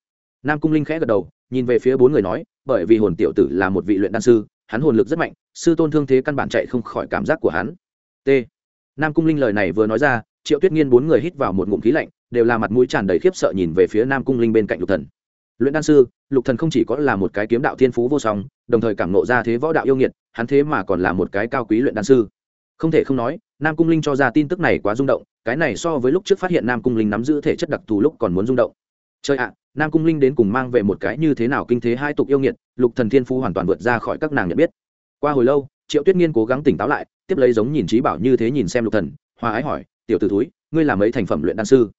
Nam cung linh khẽ gật đầu, nhìn về phía bốn người nói, bởi vì hồn tiểu tử là một vị luyện đan sư, hắn hồn lực rất mạnh, sư tôn thương thế căn bản chạy không khỏi cảm giác của hắn. T. Nam cung linh lời này vừa nói ra, triệu tuyết nghiên bốn người hít vào một ngụm khí lạnh, đều là mặt mũi tràn đầy khiếp sợ nhìn về phía nam cung linh bên cạnh lục thần. Luyện đan sư, lục thần không chỉ có là một cái kiếm đạo thiên phú vô song, đồng thời cảm nộ ra thế võ đạo yêu nghiệt, hắn thế mà còn là một cái cao quý luyện đan sư không thể không nói, nam cung linh cho ra tin tức này quá rung động, cái này so với lúc trước phát hiện nam cung linh nắm giữ thể chất đặc thù lúc còn muốn rung động. Chơi ạ, nam cung linh đến cùng mang về một cái như thế nào kinh thế hai tục yêu nghiệt, lục thần thiên phú hoàn toàn vượt ra khỏi các nàng nhận biết. Qua hồi lâu, triệu tuyết nghiên cố gắng tỉnh táo lại, tiếp lấy giống nhìn trí bảo như thế nhìn xem lục thần, hòa ái hỏi, tiểu t ử túi ngươi là mấy thành phẩm luyện đan sư?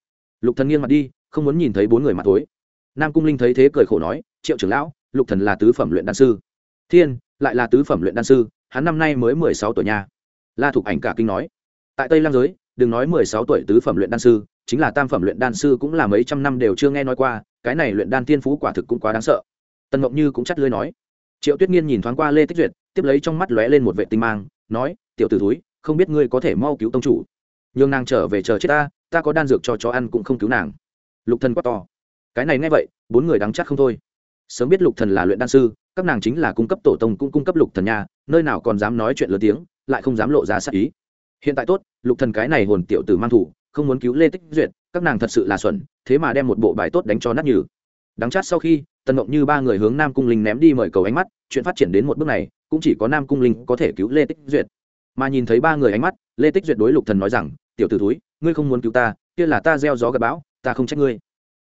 Lục thần nghiêng mặt đi, không muốn nhìn thấy bốn người mặt tối. Nam cung linh thấy thế cười khổ nói, triệu trưởng lão, lục thần là tứ phẩm luyện đan sư. Thiên, lại là tứ phẩm luyện đan sư, hắn năm nay mới mười sáu tuổi nha la thục ảnh cả kinh nói, tại tây lang giới, đừng nói mười sáu tuổi tứ phẩm luyện đan sư, chính là tam phẩm luyện đan sư cũng là mấy trăm năm đều chưa nghe nói qua, cái này luyện đan tiên phú quả thực cũng quá đáng sợ. Tần ngọc như cũng chắt lưới nói. Triệu tuyết nghiên nhìn thoáng qua lê tích duyệt, tiếp lấy trong mắt lóe lên một vệ tinh mang, nói, tiểu t ử túi không biết ngươi có thể mau cứu tông chủ. Nhường nàng trở về chờ chết ta ta có đan dược cho chó ăn cũng không cứu nàng. Lục thần quát to. Cái này nghe vậy, bốn người đáng chắc không thôi. Sớm biết lục thần là luyện đan sư, các nàng chính là cung cấp tổ tông cũng cung cấp lục thần nhà, nơi nào còn dám nói chuyện lớn tiếng lại không dám lộ ra sát ý. Hiện tại tốt, lục thần cái này hồn tiểu tử mang thủ, không muốn cứu lê tích duyệt, các nàng thật sự là xuẩn, thế mà đem một bộ bài tốt đánh cho nát nhừ. Đáng chát sau khi, tần ngộng như ba người hướng nam cung linh ném đi mời cầu ánh mắt, chuyện phát triển đến một bước này, cũng chỉ có nam cung linh có thể cứu lê tích duyệt. Mà nhìn thấy ba người ánh mắt, lê tích duyệt đối lục thần nói rằng, tiểu tử ử túi ngươi không muốn cứu ta, kia là ta gieo gió gặp bão, ta không trách ngươi.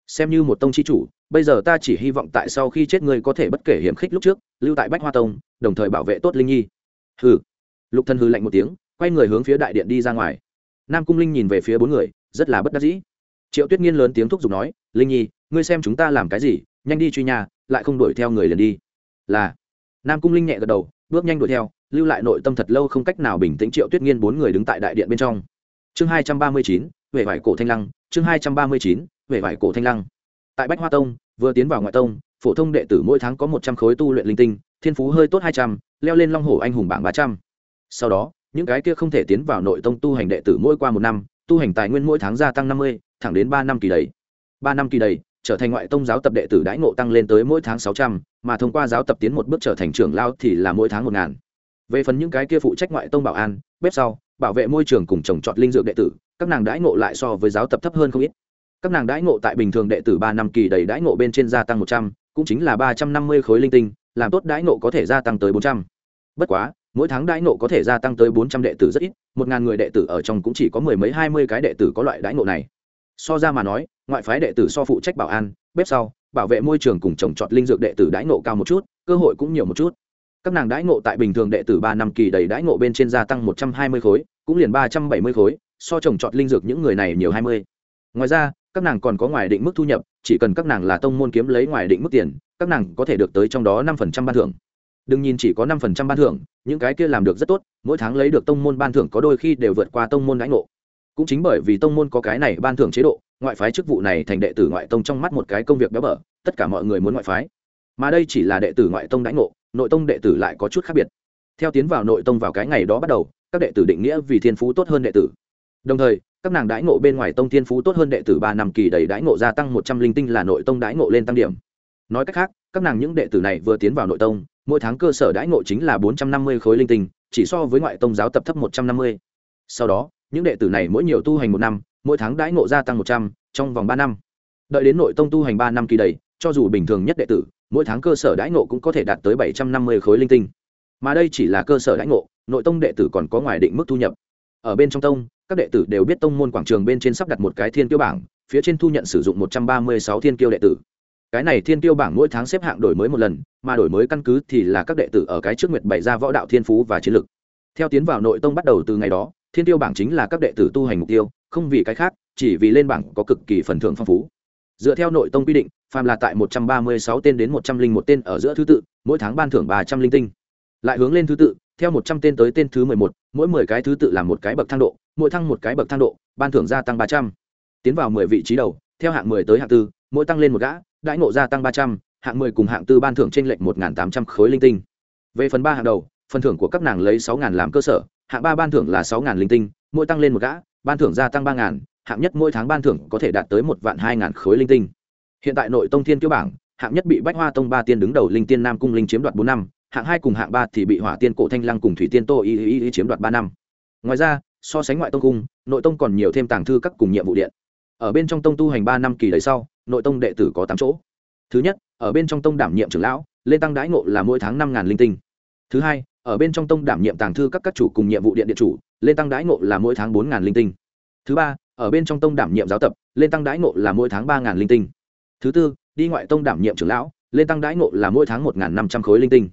Xem như một tông chi chủ, bây giờ ta chỉ hy vọng tại sau khi chết ngươi có thể bất kể hiểm khích lúc trước, lưu tại bách hoa tông, đồng thời bảo vệ tốt linh nhi. Hừ lục thần hư lạnh một tiếng, quay người hướng phía đại điện đi ra ngoài. Nam cung linh nhìn về phía bốn người, rất là bất đắc dĩ. Triệu tuyết nghiên lớn tiếng thúc giục nói, linh nhi, ngươi xem chúng ta làm cái gì, nhanh đi truy nhà, lại không đuổi theo người liền đi. Là. Nam cung linh nhẹ gật đầu, bước nhanh đuổi theo, lưu lại nội tâm thật lâu không cách nào bình tĩnh triệu tuyết nghiên bốn người đứng tại đại điện bên trong. Chương hai trăm ba mươi chín, huệ vải cổ thanh lăng, chương hai trăm ba mươi chín, huệ vải cổ thanh lăng. Tại bách hoa tông, vừa tiến vào ngoại tông, phổ thông đệ tử mỗi tháng có một trăm khối tu luyện linh tinh, thiên phú hơi tốt hai trăm, leo lên long hổ anh hùng bảng ba trăm sau đó, những cái kia không thể tiến vào nội tông tu hành đệ tử mỗi qua một năm, tu hành tài nguyên mỗi tháng gia tăng năm mươi, thẳng đến ba năm kỳ đầy. Ba năm kỳ đầy, trở thành ngoại tông giáo tập đệ tử đãi ngộ tăng lên tới mỗi tháng sáu trăm, mà thông qua giáo tập tiến một bước trở thành trưởng lao thì là mỗi tháng một ngàn. Về phần những cái kia phụ trách ngoại tông bảo an, bếp sau, bảo vệ môi trường cùng trồng trọt linh dược đệ tử, các nàng đãi ngộ lại so với giáo tập thấp hơn không ít. Các nàng đãi ngộ tại bình thường đệ tử ba năm kỳ đầy đãi ngộ bên trên gia tăng một trăm, cũng chính là ba trăm năm mươi khối linh tinh, làm tốt đãi ngộ có thể gia tăng tới bốn trăm. Bất quá mỗi tháng đãi nộ có thể gia tăng tới bốn trăm đệ tử rất ít, một ngàn người đệ tử ở trong cũng chỉ có mười mấy, hai mươi cái đệ tử có loại đãi nộ này. So ra mà nói, ngoại phái đệ tử so phụ trách bảo an, bếp sau, bảo vệ môi trường cùng trồng trọt linh dược đệ tử đãi nộ cao một chút, cơ hội cũng nhiều một chút. Các nàng đãi ngộ tại bình thường đệ tử ba năm kỳ đầy đãi ngộ bên trên gia tăng một trăm hai mươi khối, cũng liền ba trăm bảy mươi khối, so trồng trọt linh dược những người này nhiều hai mươi. Ngoài ra, các nàng còn có ngoài định mức thu nhập, chỉ cần các nàng là tông môn kiếm lấy ngoài định mức tiền, các nàng có thể được tới trong đó năm phần trăm ban thưởng đừng nhìn chỉ có năm phần trăm ban thưởng, những cái kia làm được rất tốt, mỗi tháng lấy được tông môn ban thưởng có đôi khi đều vượt qua tông môn đãi ngộ. Cũng chính bởi vì tông môn có cái này ban thưởng chế độ, ngoại phái chức vụ này thành đệ tử ngoại tông trong mắt một cái công việc béo bở, tất cả mọi người muốn ngoại phái. Mà đây chỉ là đệ tử ngoại tông đãi ngộ, nội tông đệ tử lại có chút khác biệt. Theo tiến vào nội tông vào cái ngày đó bắt đầu, các đệ tử định nghĩa vì thiên phú tốt hơn đệ tử. Đồng thời, các nàng đãi ngộ bên ngoài tông thiên phú tốt hơn đệ tử ba năm kỳ đầy đãi ngộ gia tăng một trăm linh tinh là nội tông đãi ngộ lên tăng điểm. Nói cách khác, các nàng những đệ tử này vừa tiến vào nội tông mỗi tháng cơ sở đãi ngộ chính là bốn trăm năm mươi khối linh tinh, chỉ so với ngoại tông giáo tập thấp một trăm năm mươi. Sau đó, những đệ tử này mỗi nhiều tu hành một năm, mỗi tháng đãi ngộ gia tăng một trăm trong vòng ba năm. Đợi đến nội tông tu hành ba năm kỳ đầy, cho dù bình thường nhất đệ tử, mỗi tháng cơ sở đãi ngộ cũng có thể đạt tới bảy trăm năm mươi khối linh tinh. Mà đây chỉ là cơ sở đãi ngộ, nội tông đệ tử còn có ngoài định mức thu nhập. Ở bên trong tông, các đệ tử đều biết tông môn quảng trường bên trên sắp đặt một cái thiên tiêu bảng, phía trên thu nhận sử dụng một trăm ba mươi sáu thiên tiêu đệ tử cái này thiên tiêu bảng mỗi tháng xếp hạng đổi mới một lần, mà đổi mới căn cứ thì là các đệ tử ở cái trước nguyệt bày ra võ đạo thiên phú và chiến lược theo tiến vào nội tông bắt đầu từ ngày đó, thiên tiêu bảng chính là các đệ tử tu hành mục tiêu, không vì cái khác, chỉ vì lên bảng có cực kỳ phần thưởng phong phú. Dựa theo nội tông quy định, phàm là tại một trăm ba mươi sáu tên đến một trăm linh một tên ở giữa thứ tự, mỗi tháng ban thưởng ba trăm linh tinh. Lại hướng lên thứ tự, theo một trăm tên tới tên thứ mười một, mỗi mười cái thứ tự là một cái bậc thang độ, mỗi thăng một cái bậc thang độ, ban thưởng gia tăng ba trăm. Tiến vào mười vị trí đầu, theo hạng mười tới hạng tư, mỗi tăng lên một gã đãi ngộ gia tăng ba trăm, hạng mười cùng hạng tư ban thưởng trên lệnh một tám trăm khối linh tinh. Về phần ba hạng đầu, phần thưởng của các nàng lấy sáu làm cơ sở, hạng ba ban thưởng là sáu linh tinh, mỗi tăng lên một gã, ban thưởng gia tăng ba hạng nhất mỗi tháng ban thưởng có thể đạt tới một vạn hai khối linh tinh. Hiện tại nội tông thiên kiêu bảng, hạng nhất bị bách hoa tông ba tiên đứng đầu linh tiên nam cung linh chiếm đoạt bốn năm, hạng hai cùng hạng ba thì bị hỏa tiên cổ thanh lăng cùng thủy tiên tô y y y chiếm đoạt ba năm. Ngoài ra, so sánh ngoại tông cung, nội tông còn nhiều thêm tàng thư các cùng nhiệm vụ điện. Ở bên trong tông tu hành ba năm kỳ đầy sau nội tông đệ tử có tám chỗ. Thứ nhất, ở bên trong tông đảm nhiệm trưởng lão, lên tăng đãi ngộ là mỗi tháng năm linh tinh. Thứ hai, ở bên trong tông đảm nhiệm tàng thư các các chủ cùng nhiệm vụ điện điện chủ, lên tăng đãi ngộ là mỗi tháng bốn linh tinh. Thứ ba, ở bên trong tông đảm nhiệm giáo tập, lên tăng đãi ngộ là mỗi tháng ba linh tinh. Thứ tư, đi ngoại tông đảm nhiệm trưởng lão, lên tăng đãi ngộ là mỗi tháng một năm trăm khối linh tinh.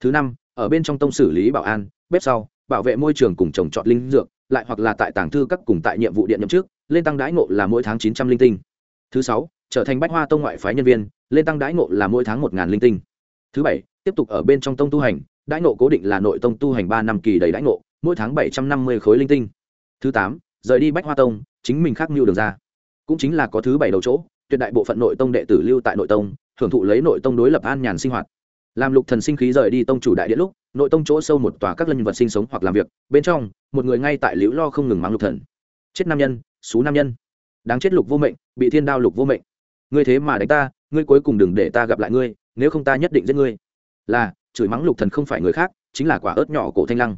Thứ năm, ở bên trong tông xử lý bảo an, bếp sau, bảo vệ môi trường cùng trồng trọt linh dược, lại hoặc là tại tàng thư các cùng tại nhiệm vụ điện nhậm trước, lên tăng đãi ngộ là mỗi tháng chín trăm linh tinh. Thứ sáu trở thành bách hoa tông ngoại phái nhân viên, lên tăng đãi ngộ là mỗi tháng một linh tinh. Thứ bảy, tiếp tục ở bên trong tông tu hành, đãi ngộ cố định là nội tông tu hành ba năm kỳ đầy đãi ngộ, mỗi tháng bảy trăm năm mươi khối linh tinh. Thứ tám, rời đi bách hoa tông, chính mình khác mưu đường ra. Cũng chính là có thứ bảy đầu chỗ, tuyệt đại bộ phận nội tông đệ tử lưu tại nội tông hưởng thụ lấy nội tông đối lập an nhàn sinh hoạt. Làm lục thần sinh khí rời đi tông chủ đại điện lúc, nội tông chỗ sâu một tòa các lân vật sinh sống hoặc làm việc, bên trong, một người ngay tại liễu lo không ngừng mắng lục thần. Chết nam nhân, xú nam nhân. Đáng chết lục vô mệnh, bị thiên đao lục vô mệnh ngươi thế mà đánh ta, ngươi cuối cùng đừng để ta gặp lại ngươi, nếu không ta nhất định giết ngươi. Là, chửi mắng lục thần không phải người khác, chính là quả ớt nhỏ cổ thanh lăng.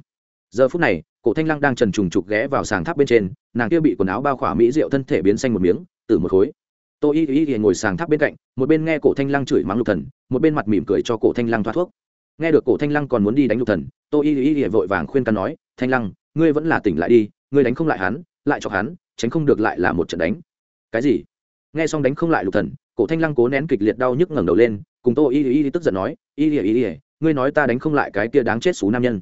Giờ phút này, cổ thanh lăng đang trần trùng trục ghé vào sàng tháp bên trên, nàng kia bị quần áo bao khỏa mỹ rượu thân thể biến xanh một miếng, từ một khối. Tô y y y ngồi sàng tháp bên cạnh, một bên nghe cổ thanh lăng chửi mắng lục thần, một bên mặt mỉm cười cho cổ thanh lăng thoát thuốc. Nghe được cổ thanh lăng còn muốn đi đánh lục thần, tô y y y vội vàng khuyên can nói, thanh lăng, ngươi vẫn là tỉnh lại đi, ngươi đánh không lại hắn, lại cho hắn, tránh không được lại là một trận đánh. Cái gì? Nghe xong đánh không lại lục thần, cổ thanh lăng cố nén kịch liệt đau nhức ngẩng đầu lên, cùng tô y y y tức giận nói, y y y y, ngươi nói ta đánh không lại cái kia đáng chết xú nam nhân.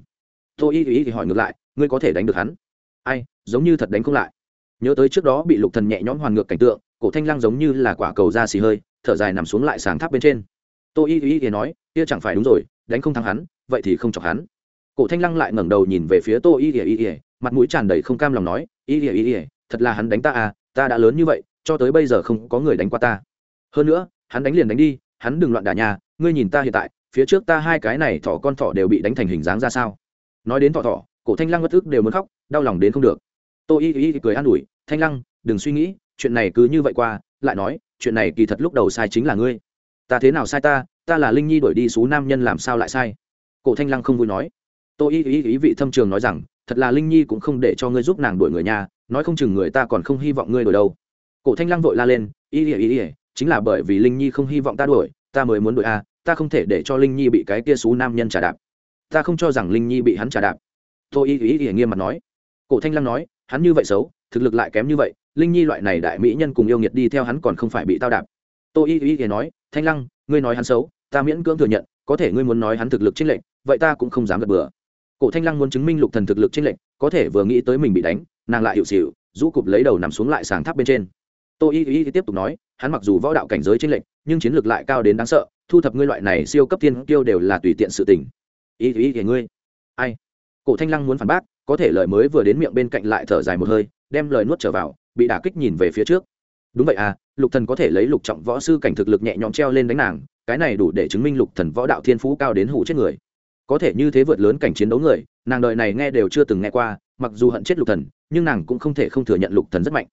Tô y y thì hỏi ngược lại, ngươi có thể đánh được hắn? Ai, giống như thật đánh không lại. Nhớ tới trước đó bị lục thần nhẹ nhõm hoàn ngược cảnh tượng, cổ thanh lăng giống như là quả cầu da xì hơi, thở dài nằm xuống lại sáng tháp bên trên. Tô y y y nói, kia chẳng phải đúng rồi, đánh không thắng hắn, vậy thì không chọc hắn. Cổ thanh lăng lại ngẩng đầu nhìn về phía tô y y y, mặt mũi tràn đầy không cam lòng nói y y y, thật là hắn đánh ta à ta đã lớn như vậy cho tới bây giờ không có người đánh qua ta. Hơn nữa, hắn đánh liền đánh đi, hắn đừng loạn đả nhà, ngươi nhìn ta hiện tại, phía trước ta hai cái này thỏ con thỏ đều bị đánh thành hình dáng ra sao? Nói đến thỏ thỏ, cổ thanh lăng bất ức đều muốn khóc, đau lòng đến không được. Tô y y cười an ủi, thanh lăng, đừng suy nghĩ, chuyện này cứ như vậy qua, lại nói, chuyện này kỳ thật lúc đầu sai chính là ngươi. Ta thế nào sai ta ta là linh nhi đổi đi số nam nhân làm sao lại sai? Cổ thanh lăng không vui nói. Tô y y ý vị thâm trường nói rằng, thật là linh nhi cũng không để cho ngươi giúp nàng đuổi người nhà, nói không chừng người ta còn không hy vọng ngươi đổi đâu cổ thanh lăng vội la lên, ý y ý y chính là bởi vì linh nhi không hy vọng ta đuổi, ta mới muốn đuổi a ta không thể để cho linh nhi bị cái kia xú nam nhân trả đạp. Ta không cho rằng linh nhi bị hắn trả đạp. Tôi y ý y nghiêm mặt nói. Cổ thanh lăng nói, hắn như vậy xấu, thực lực lại kém như vậy, linh nhi loại này đại mỹ nhân cùng yêu nghiệt đi theo hắn còn không phải bị tao đạp. Tôi y ý y nói, thanh lăng, ngươi nói hắn xấu, ta miễn cưỡng thừa nhận, có thể ngươi muốn nói hắn thực lực chênh lệch, vậy ta cũng không dám gật bừa. Cổ thanh lăng muốn chứng minh lục thần thực lực chênh lệch, có thể vừa nghĩ tới mình bị đánh, nàng lại hiệu xỉu, rũ cụp lấy đầu nằm xuống lại sàng tháp bên trên tô y y tiếp tục nói, hắn mặc dù võ đạo cảnh giới trên lệch, nhưng chiến lược lại cao đến đáng sợ, thu thập ngươi loại này siêu cấp tiên kiêu đều là tùy tiện sự tình. Y y y ngươi. Ai? Cổ thanh lăng muốn phản bác, có thể lời mới vừa đến miệng bên cạnh lại thở dài một hơi, đem lời nuốt trở vào, bị đả kích nhìn về phía trước. Đúng vậy à lục thần có thể lấy lục trọng võ sư cảnh thực lực nhẹ nhõm treo lên đánh nàng, cái này đủ để chứng minh lục thần võ đạo thiên phú cao đến hủ chết người. Có thể như thế vượt lớn cảnh chiến đấu người, nàng đời này nghe đều chưa từng nghe qua, mặc dù hận chết lục thần, nhưng nàng cũng không thể không thừa nhận lục thần rất mạnh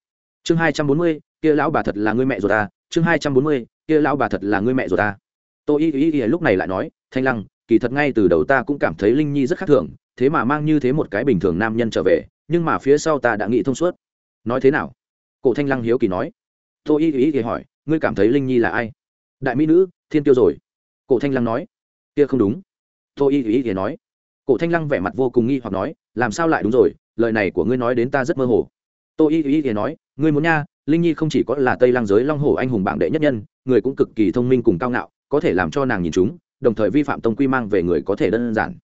chương hai trăm bốn mươi, kia lão bà thật là người mẹ rồi ta à. chương hai trăm bốn mươi, kia lão bà thật là người mẹ rồi ta à. tô y y y lúc này lại nói, thanh lăng, kỳ thật ngay từ đầu ta cũng cảm thấy linh nhi rất khác thường, thế mà mang như thế một cái bình thường nam nhân trở về, nhưng mà phía sau ta đã nghĩ thông suốt. Nói thế nào? Cổ thanh lăng hiếu kỳ nói. Tô y y y hỏi, ngươi cảm thấy linh nhi là ai? Đại mỹ nữ, thiên tiêu rồi. Cổ thanh lăng nói. Kia không đúng. Tô y y thì nói. Cổ thanh lăng vẻ mặt vô cùng nghi hoặc nói, làm sao lại đúng rồi? Lời này của ngươi nói đến ta rất mơ hồ. Tô y y thì nói ngươi muốn nha, linh nhi không chỉ có là tây lang giới long hồ anh hùng bảng đệ nhất nhân, người cũng cực kỳ thông minh cùng cao ngạo, có thể làm cho nàng nhìn chúng, đồng thời vi phạm tông quy mang về người có thể đơn giản.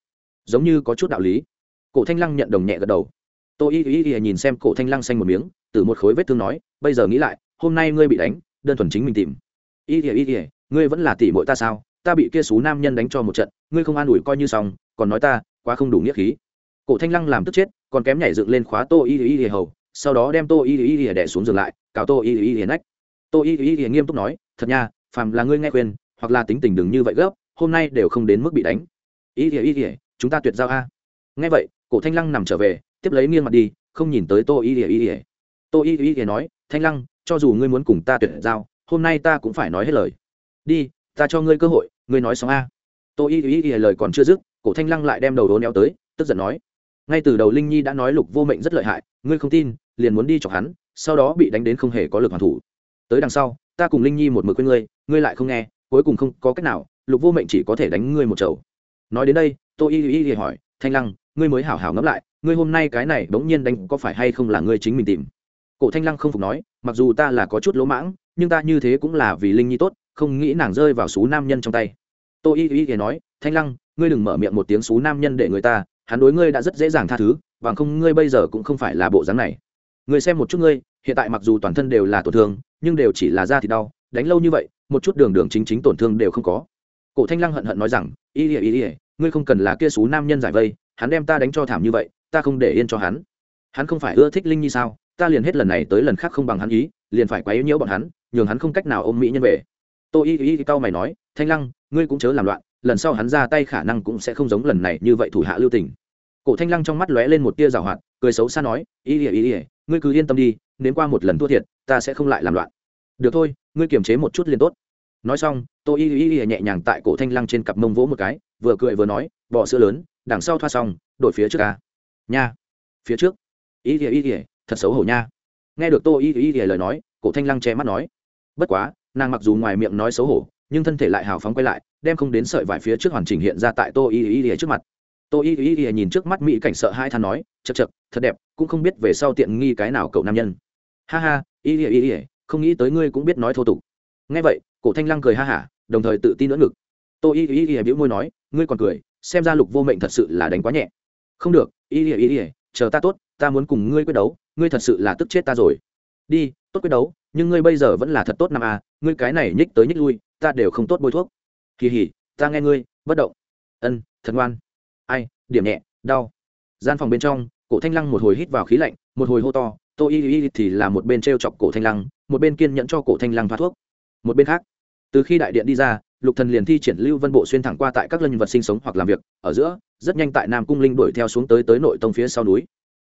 Giống như có chút đạo lý. Cổ thanh lăng nhận đồng nhẹ gật đầu. Tôi y y y nhìn xem cổ thanh lăng xanh một miếng, từ một khối vết thương nói, bây giờ nghĩ lại, hôm nay ngươi bị đánh, đơn thuần chính mình tìm. Y y y y, ngươi vẫn là tỷ muội ta sao? Ta bị kia xú nam nhân đánh cho một trận, ngươi không an ủi coi như xong, còn nói ta, quá không đủ nghĩa khí. Cổ thanh lăng làm tức chết, còn kém nhảy dựng lên khóa tô y y y hầu sau đó đem tô y y y đẻ xuống giường lại cào tô y y y nách tô y y y nghiêm túc nói thật nha phàm là ngươi nghe khuyên hoặc là tính tình đừng như vậy gấp hôm nay đều không đến mức bị đánh y y y y chúng ta tuyệt giao a nghe vậy cổ thanh lăng nằm trở về tiếp lấy nghiêng mặt đi không nhìn tới tô y y y y tô y y y nói thanh lăng cho dù ngươi muốn cùng ta tuyệt giao hôm nay ta cũng phải nói hết lời đi ta cho ngươi cơ hội ngươi nói xong a tô y y y lời còn chưa dứt cổ thanh lăng lại đem đầu đố neo tới tức giận nói ngay từ đầu linh nhi đã nói lục vô mệnh rất lợi hại ngươi không tin liền muốn đi chọc hắn, sau đó bị đánh đến không hề có lực hoàn thủ. Tới đằng sau, ta cùng linh nhi một mực quên ngươi ngươi lại không nghe, cuối cùng không có cách nào, lục vô mệnh chỉ có thể đánh ngươi một chầu. Nói đến đây, tô y y y hỏi, thanh lăng, ngươi mới hảo hảo ngẫm lại, ngươi hôm nay cái này bỗng nhiên đánh có phải hay không là ngươi chính mình tìm? Cổ thanh lăng không phục nói, mặc dù ta là có chút lỗ mãng, nhưng ta như thế cũng là vì linh nhi tốt, không nghĩ nàng rơi vào số nam nhân trong tay. Tô y y y nói, thanh lăng, ngươi đừng mở miệng một tiếng số nam nhân để người ta, hắn đối ngươi đã rất dễ dàng tha thứ và không ngươi bây giờ cũng không phải là bộ dáng này. Người xem một chút ngươi, hiện tại mặc dù toàn thân đều là tổn thương, nhưng đều chỉ là da thì đau, đánh lâu như vậy, một chút đường đường chính chính tổn thương đều không có. Cổ thanh lăng hận hận nói rằng y ỉa y ỉa ngươi không cần là kia xú nam nhân giải vây, hắn đem ta đánh cho thảm như vậy, ta không để yên cho hắn. Hắn không phải ưa thích linh như sao? Ta liền hết lần này tới lần khác không bằng hắn ý, liền phải quấy nhiễu bọn hắn, nhường hắn không cách nào ôm mỹ nhân về. Tô y y cao mày nói, thanh lăng, ngươi cũng chớ làm loạn, lần sau hắn ra tay khả năng cũng sẽ không giống lần này như vậy thủ hạ lưu tình. Cổ thanh lăng trong mắt lóe lên một tia rào hoạt, cười xấu xa nói y ỉa y ỉa ngươi cứ yên tâm đi nếu qua một lần thua thiệt, ta sẽ không lại làm loạn. Được thôi, ngươi kiềm chế một chút liền tốt. Nói xong tôi y y y nhẹ nhàng tại cổ thanh lăng trên cặp mông vỗ một cái, vừa cười vừa nói, bỏ sữa lớn, đằng sau thoa xong, đổi phía trước ca nha, phía trước. Y y y y, thật xấu hổ nha. Nghe được tôi y y y lời nói, cổ thanh lăng che mắt nói, bất quá, nàng mặc dù ngoài miệng nói xấu hổ, nhưng thân thể lại hào phóng quay lại, đem không đến sợi vải phía trước hoàn chỉnh hiện ra tại tôi y y y trước mặt tô y y y nhìn trước mắt mỹ cảnh sợ hai than nói chật chật thật đẹp, cũng không biết về sau tiện nghi cái nào cậu nam nhân. Ha ha, y y y y, không nghĩ tới ngươi cũng biết nói thô tục. Nghe vậy, cổ thanh lăng cười ha hả, đồng thời tự tin nữa ngực. Tô y y y bĩu môi nói, ngươi còn cười, xem ra lục vô mệnh thật sự là đánh quá nhẹ. Không được, y y y chờ ta tốt, ta muốn cùng ngươi quyết đấu, ngươi thật sự là tức chết ta rồi. Đi, tốt quyết đấu, nhưng ngươi bây giờ vẫn là thật tốt năm à ngươi cái này nhích tới nhích lui, ta đều không tốt bôi thuốc. Kỳ hỉ, ta nghe ngươi, bất động. Ân, thật ngoan ai, điểm nhẹ, đau. Gian phòng bên trong, cổ thanh lăng một hồi hít vào khí lạnh, một hồi hô to tô y y thì là một bên t r e o chọc cổ thanh lăng, một bên kiên nhẫn cho cổ thanh lăng thoát thuốc. Một bên khác, từ khi đại điện đi ra, lục thần liền thi triển lưu vân bộ xuyên thẳng qua tại các lân vật sinh sống hoặc làm việc, ở giữa, rất nhanh tại nam cung linh đuổi theo xuống tới tới nội tông phía sau núi.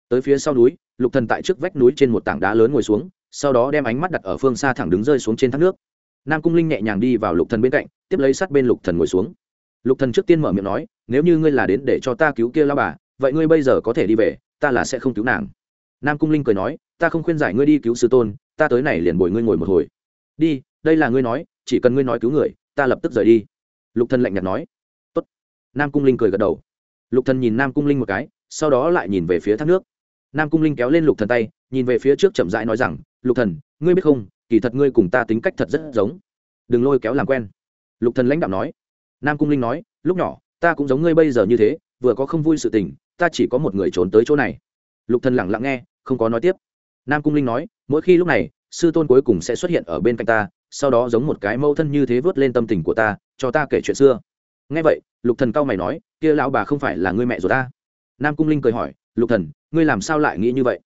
Tới phía sau núi, lục thần tại trước vách núi trên một tảng đá lớn ngồi xuống, sau đó đem ánh mắt đặt ở phương xa thẳng đứng rơi xuống trên thác nước. Nam cung linh nhẹ nhàng đi vào lục thần bên cạnh, tiếp lấy sát bên lục thần ngồi xuống. Lục thần trước tiên mở miệng nói nếu như ngươi là đến để cho ta cứu kia lao bà, vậy ngươi bây giờ có thể đi về, ta là sẽ không cứu nàng. Nam cung linh cười nói, ta không khuyên giải ngươi đi cứu sư tôn, ta tới này liền bồi ngươi ngồi một hồi. Đi, đây là ngươi nói, chỉ cần ngươi nói cứu người, ta lập tức rời đi. Lục thần lạnh nhạt nói. Tốt. Nam cung linh cười gật đầu. Lục thần nhìn nam cung linh một cái, sau đó lại nhìn về phía thác nước. Nam cung linh kéo lên lục thần tay, nhìn về phía trước chậm rãi nói rằng, lục thần, ngươi biết không, kỳ thật ngươi cùng ta tính cách thật rất giống. Đừng lôi kéo làm quen. Lục thần lãnh đạo nói. Nam cung linh nói, lúc nhỏ ta cũng giống ngươi bây giờ như thế, vừa có không vui sự tình, ta chỉ có một người trốn tới chỗ này. Lục thần lặng lặng nghe, không có nói tiếp. Nam cung linh nói, mỗi khi lúc này, sư tôn cuối cùng sẽ xuất hiện ở bên cạnh ta, sau đó giống một cái mâu thân như thế vớt lên tâm tình của ta, cho ta kể chuyện xưa. Nghe vậy, lục thần cao mày nói, kia lão bà không phải là ngươi mẹ rồi ta. Nam cung linh cười hỏi, lục thần, ngươi làm sao lại nghĩ như vậy?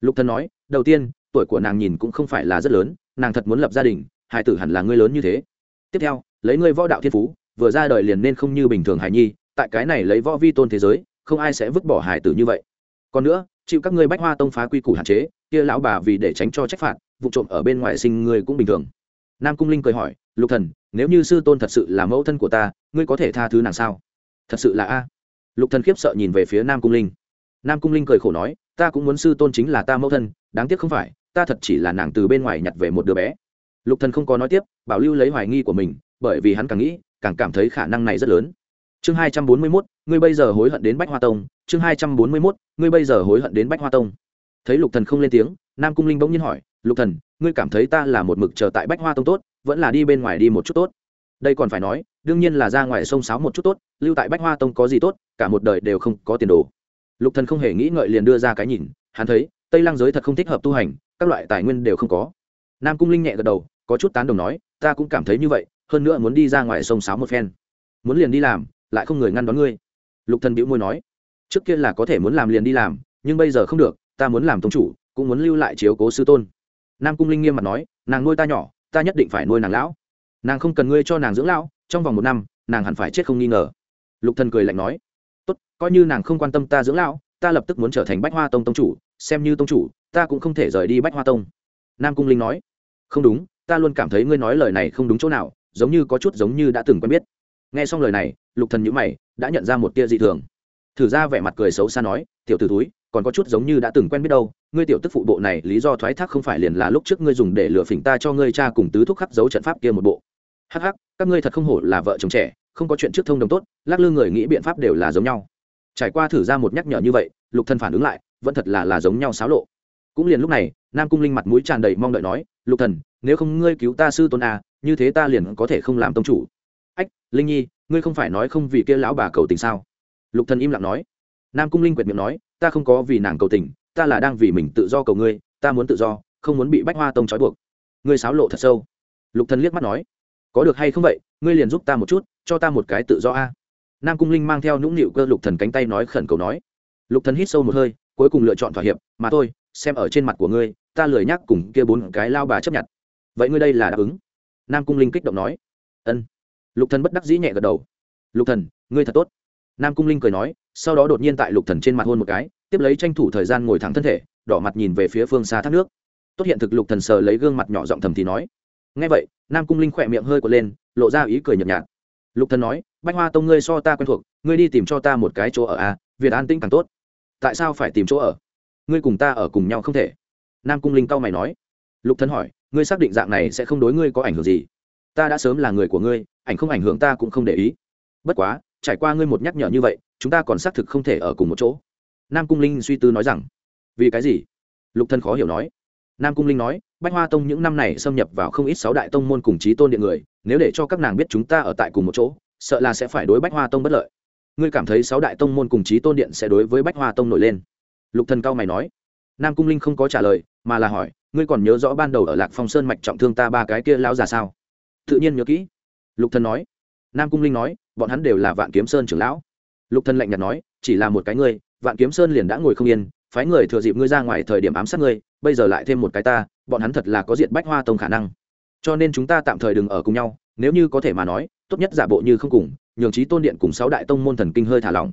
Lục thần nói, đầu tiên, tuổi của nàng nhìn cũng không phải là rất lớn, nàng thật muốn lập gia đình hải tử hẳn là ngươi lớn như thế. Tiếp theo, lấy ngươi võ đạo thiên phú vừa ra đời liền nên không như bình thường hải nhi, tại cái này lấy võ vi tôn thế giới, không ai sẽ vứt bỏ hải tử như vậy. Còn nữa, chịu các ngươi bách hoa tông phá quy củ hạn chế, kia lão bà vì để tránh cho trách phạt, vụ trộm ở bên ngoài sinh ngươi cũng bình thường. Nam cung linh cười hỏi, lục thần, nếu như sư tôn thật sự là mẫu thân của ta, ngươi có thể tha thứ nàng sao? Thật sự là a. Lục thần khiếp sợ nhìn về phía nam cung linh. Nam cung linh cười khổ nói, ta cũng muốn sư tôn chính là ta mẫu thân, đáng tiếc không phải, ta thật chỉ là nàng từ bên ngoài nhặt về một đứa bé. Lục thần không có nói tiếp, bảo lưu lấy hoài nghi của mình, bởi vì hắn càng nghĩ càng cảm thấy khả năng này rất lớn. Chương hai trăm bốn mươi 241, ngươi bây giờ hối hận đến bách hoa tông. Chương hai trăm bốn mươi 241, ngươi bây giờ hối hận đến bách hoa tông. Thấy lục thần không lên tiếng nam cung linh bỗng nhiên hỏi lục thần ngươi cảm thấy ta là một mực chờ tại bách hoa tông tốt vẫn là đi bên ngoài đi một chút tốt? Đây còn phải nói đương nhiên là ra ngoài sông sáo một chút tốt lưu tại bách hoa tông có gì tốt cả một đời đều không có tiền đồ. Lục thần không hề nghĩ ngợi liền đưa ra cái nhìn hắn thấy tây lăng giới thật không thích hợp tu hành các loại tài nguyên đều không có. Nam cung linh nhẹ gật đầu có chút tán đồng nói ta cũng cảm thấy như vậy hơn nữa muốn đi ra ngoài sông sáo một phen. Muốn liền đi làm, lại không người ngăn đón ngươi. Lục thần bĩu môi nói. Trước kia là có thể muốn làm liền đi làm, nhưng bây giờ không được, ta muốn làm tông chủ, cũng muốn lưu lại chiếu cố sư tôn. Nam cung linh nghiêm mặt nói, nàng nuôi ta nhỏ, ta nhất định phải nuôi nàng lão. Nàng không cần ngươi cho nàng dưỡng lão, trong vòng một năm, nàng hẳn phải chết không nghi ngờ. Lục thần cười lạnh nói. Tốt, coi như nàng không quan tâm ta dưỡng lão, ta lập tức muốn trở thành bách hoa tông tông chủ, xem như tông chủ, ta cũng không thể rời đi bách hoa tông. Nam cung linh nói. Không đúng, ta luôn cảm thấy ngươi nói lời này không đúng chỗ nào giống như có chút giống như đã từng quen biết. Nghe xong lời này, lục thần nhíu mày, đã nhận ra một tia dị thường. Thử ra vẻ mặt cười xấu xa nói, tiểu tử túi còn có chút giống như đã từng quen biết đâu, ngươi tiểu tức phụ bộ này lý do thoái thác không phải liền là lúc trước ngươi dùng để lừa phỉnh ta cho ngươi cha cùng tứ thúc khắc dấu trận pháp kia một bộ. Hắc hắc, các ngươi thật không hổ là vợ chồng trẻ, không có chuyện trước thông đồng tốt, lắc lư người nghĩ biện pháp đều là giống nhau. Trải qua thử ra một nhắc nhở như vậy, lục thần phản ứng lại, vẫn thật là là giống nhau xáo lộ. Cũng liền lúc này, nam cung linh mặt mũi tràn đầy mong đợi nói, lục thần, nếu không ngươi cứu ta sư tôn à như thế ta liền có thể không làm tông chủ. Ách, linh nhi, ngươi không phải nói không vì kia lão bà cầu tình sao? Lục thần im lặng nói. Nam cung linh quyệt miệng nói, ta không có vì nàng cầu tình, ta là đang vì mình tự do cầu ngươi, ta muốn tự do, không muốn bị bách hoa tông trói buộc. Ngươi sáo lộ thật sâu. Lục thần liếc mắt nói. Có được hay không vậy, ngươi liền giúp ta một chút, cho ta một cái tự do a. Nam cung linh mang theo nũng nịu cơ lục thần cánh tay nói khẩn cầu nói. Lục thần hít sâu một hơi, cuối cùng lựa chọn thỏa hiệp, mà thôi, xem ở trên mặt của ngươi, ta lười nhắc cùng kia bốn cái lao bà chấp nhận. Vậy ngươi đây là đáp ứng nam cung linh kích động nói. Ân. Lục thần bất đắc dĩ nhẹ gật đầu. Lục thần, ngươi thật tốt. Nam cung linh cười nói, sau đó đột nhiên tại lục thần trên mặt hôn một cái, tiếp lấy tranh thủ thời gian ngồi thẳng thân thể, đỏ mặt nhìn về phía phương xa thác nước. Tốt hiện thực, lục thần sờ lấy gương mặt nhỏ giọng thầm thì nói. Nghe vậy, nam cung linh khỏe miệng hơi quật lên, lộ ra ý cười nhợt nhạt. Lục thần nói, bách hoa tông ngươi so ta quen thuộc, ngươi đi tìm cho ta một cái chỗ ở à việt an tĩnh càng tốt. Tại sao phải tìm chỗ ở? Ngươi cùng ta ở cùng nhau không thể? Nam cung linh cau mày nói. Lục thần hỏi ngươi xác định dạng này sẽ không đối ngươi có ảnh hưởng gì. Ta đã sớm là người của ngươi, ảnh không ảnh hưởng ta cũng không để ý. Bất quá, trải qua ngươi một nhắc nhở như vậy, chúng ta còn xác thực không thể ở cùng một chỗ. Nam cung linh suy tư nói rằng, vì cái gì? Lục thân khó hiểu nói. Nam cung linh nói, bách hoa tông những năm này xâm nhập vào không ít sáu đại tông môn cùng Trí tôn điện người, nếu để cho các nàng biết chúng ta ở tại cùng một chỗ, sợ là sẽ phải đối bách hoa tông bất lợi. Ngươi cảm thấy sáu đại tông môn cùng Trí tôn điện sẽ đối với bách hoa tông nổi lên? Lục thần cao mày nói. Nam cung linh không có trả lời, mà là hỏi ngươi còn nhớ rõ ban đầu ở lạc phong sơn mạch trọng thương ta ba cái kia lão già sao? Tự nhiên nhớ kỹ. Lục thần nói. Nam cung linh nói, bọn hắn đều là vạn kiếm sơn trưởng lão. Lục thần lạnh nhạt nói, chỉ là một cái ngươi, vạn kiếm sơn liền đã ngồi không yên, phái người thừa dịp ngươi ra ngoài thời điểm ám sát ngươi, bây giờ lại thêm một cái ta, bọn hắn thật là có diện bách hoa tông khả năng. Cho nên chúng ta tạm thời đừng ở cùng nhau, nếu như có thể mà nói, tốt nhất giả bộ như không cùng, nhường trí tôn điện cùng sáu đại tông môn thần kinh hơi thả lỏng.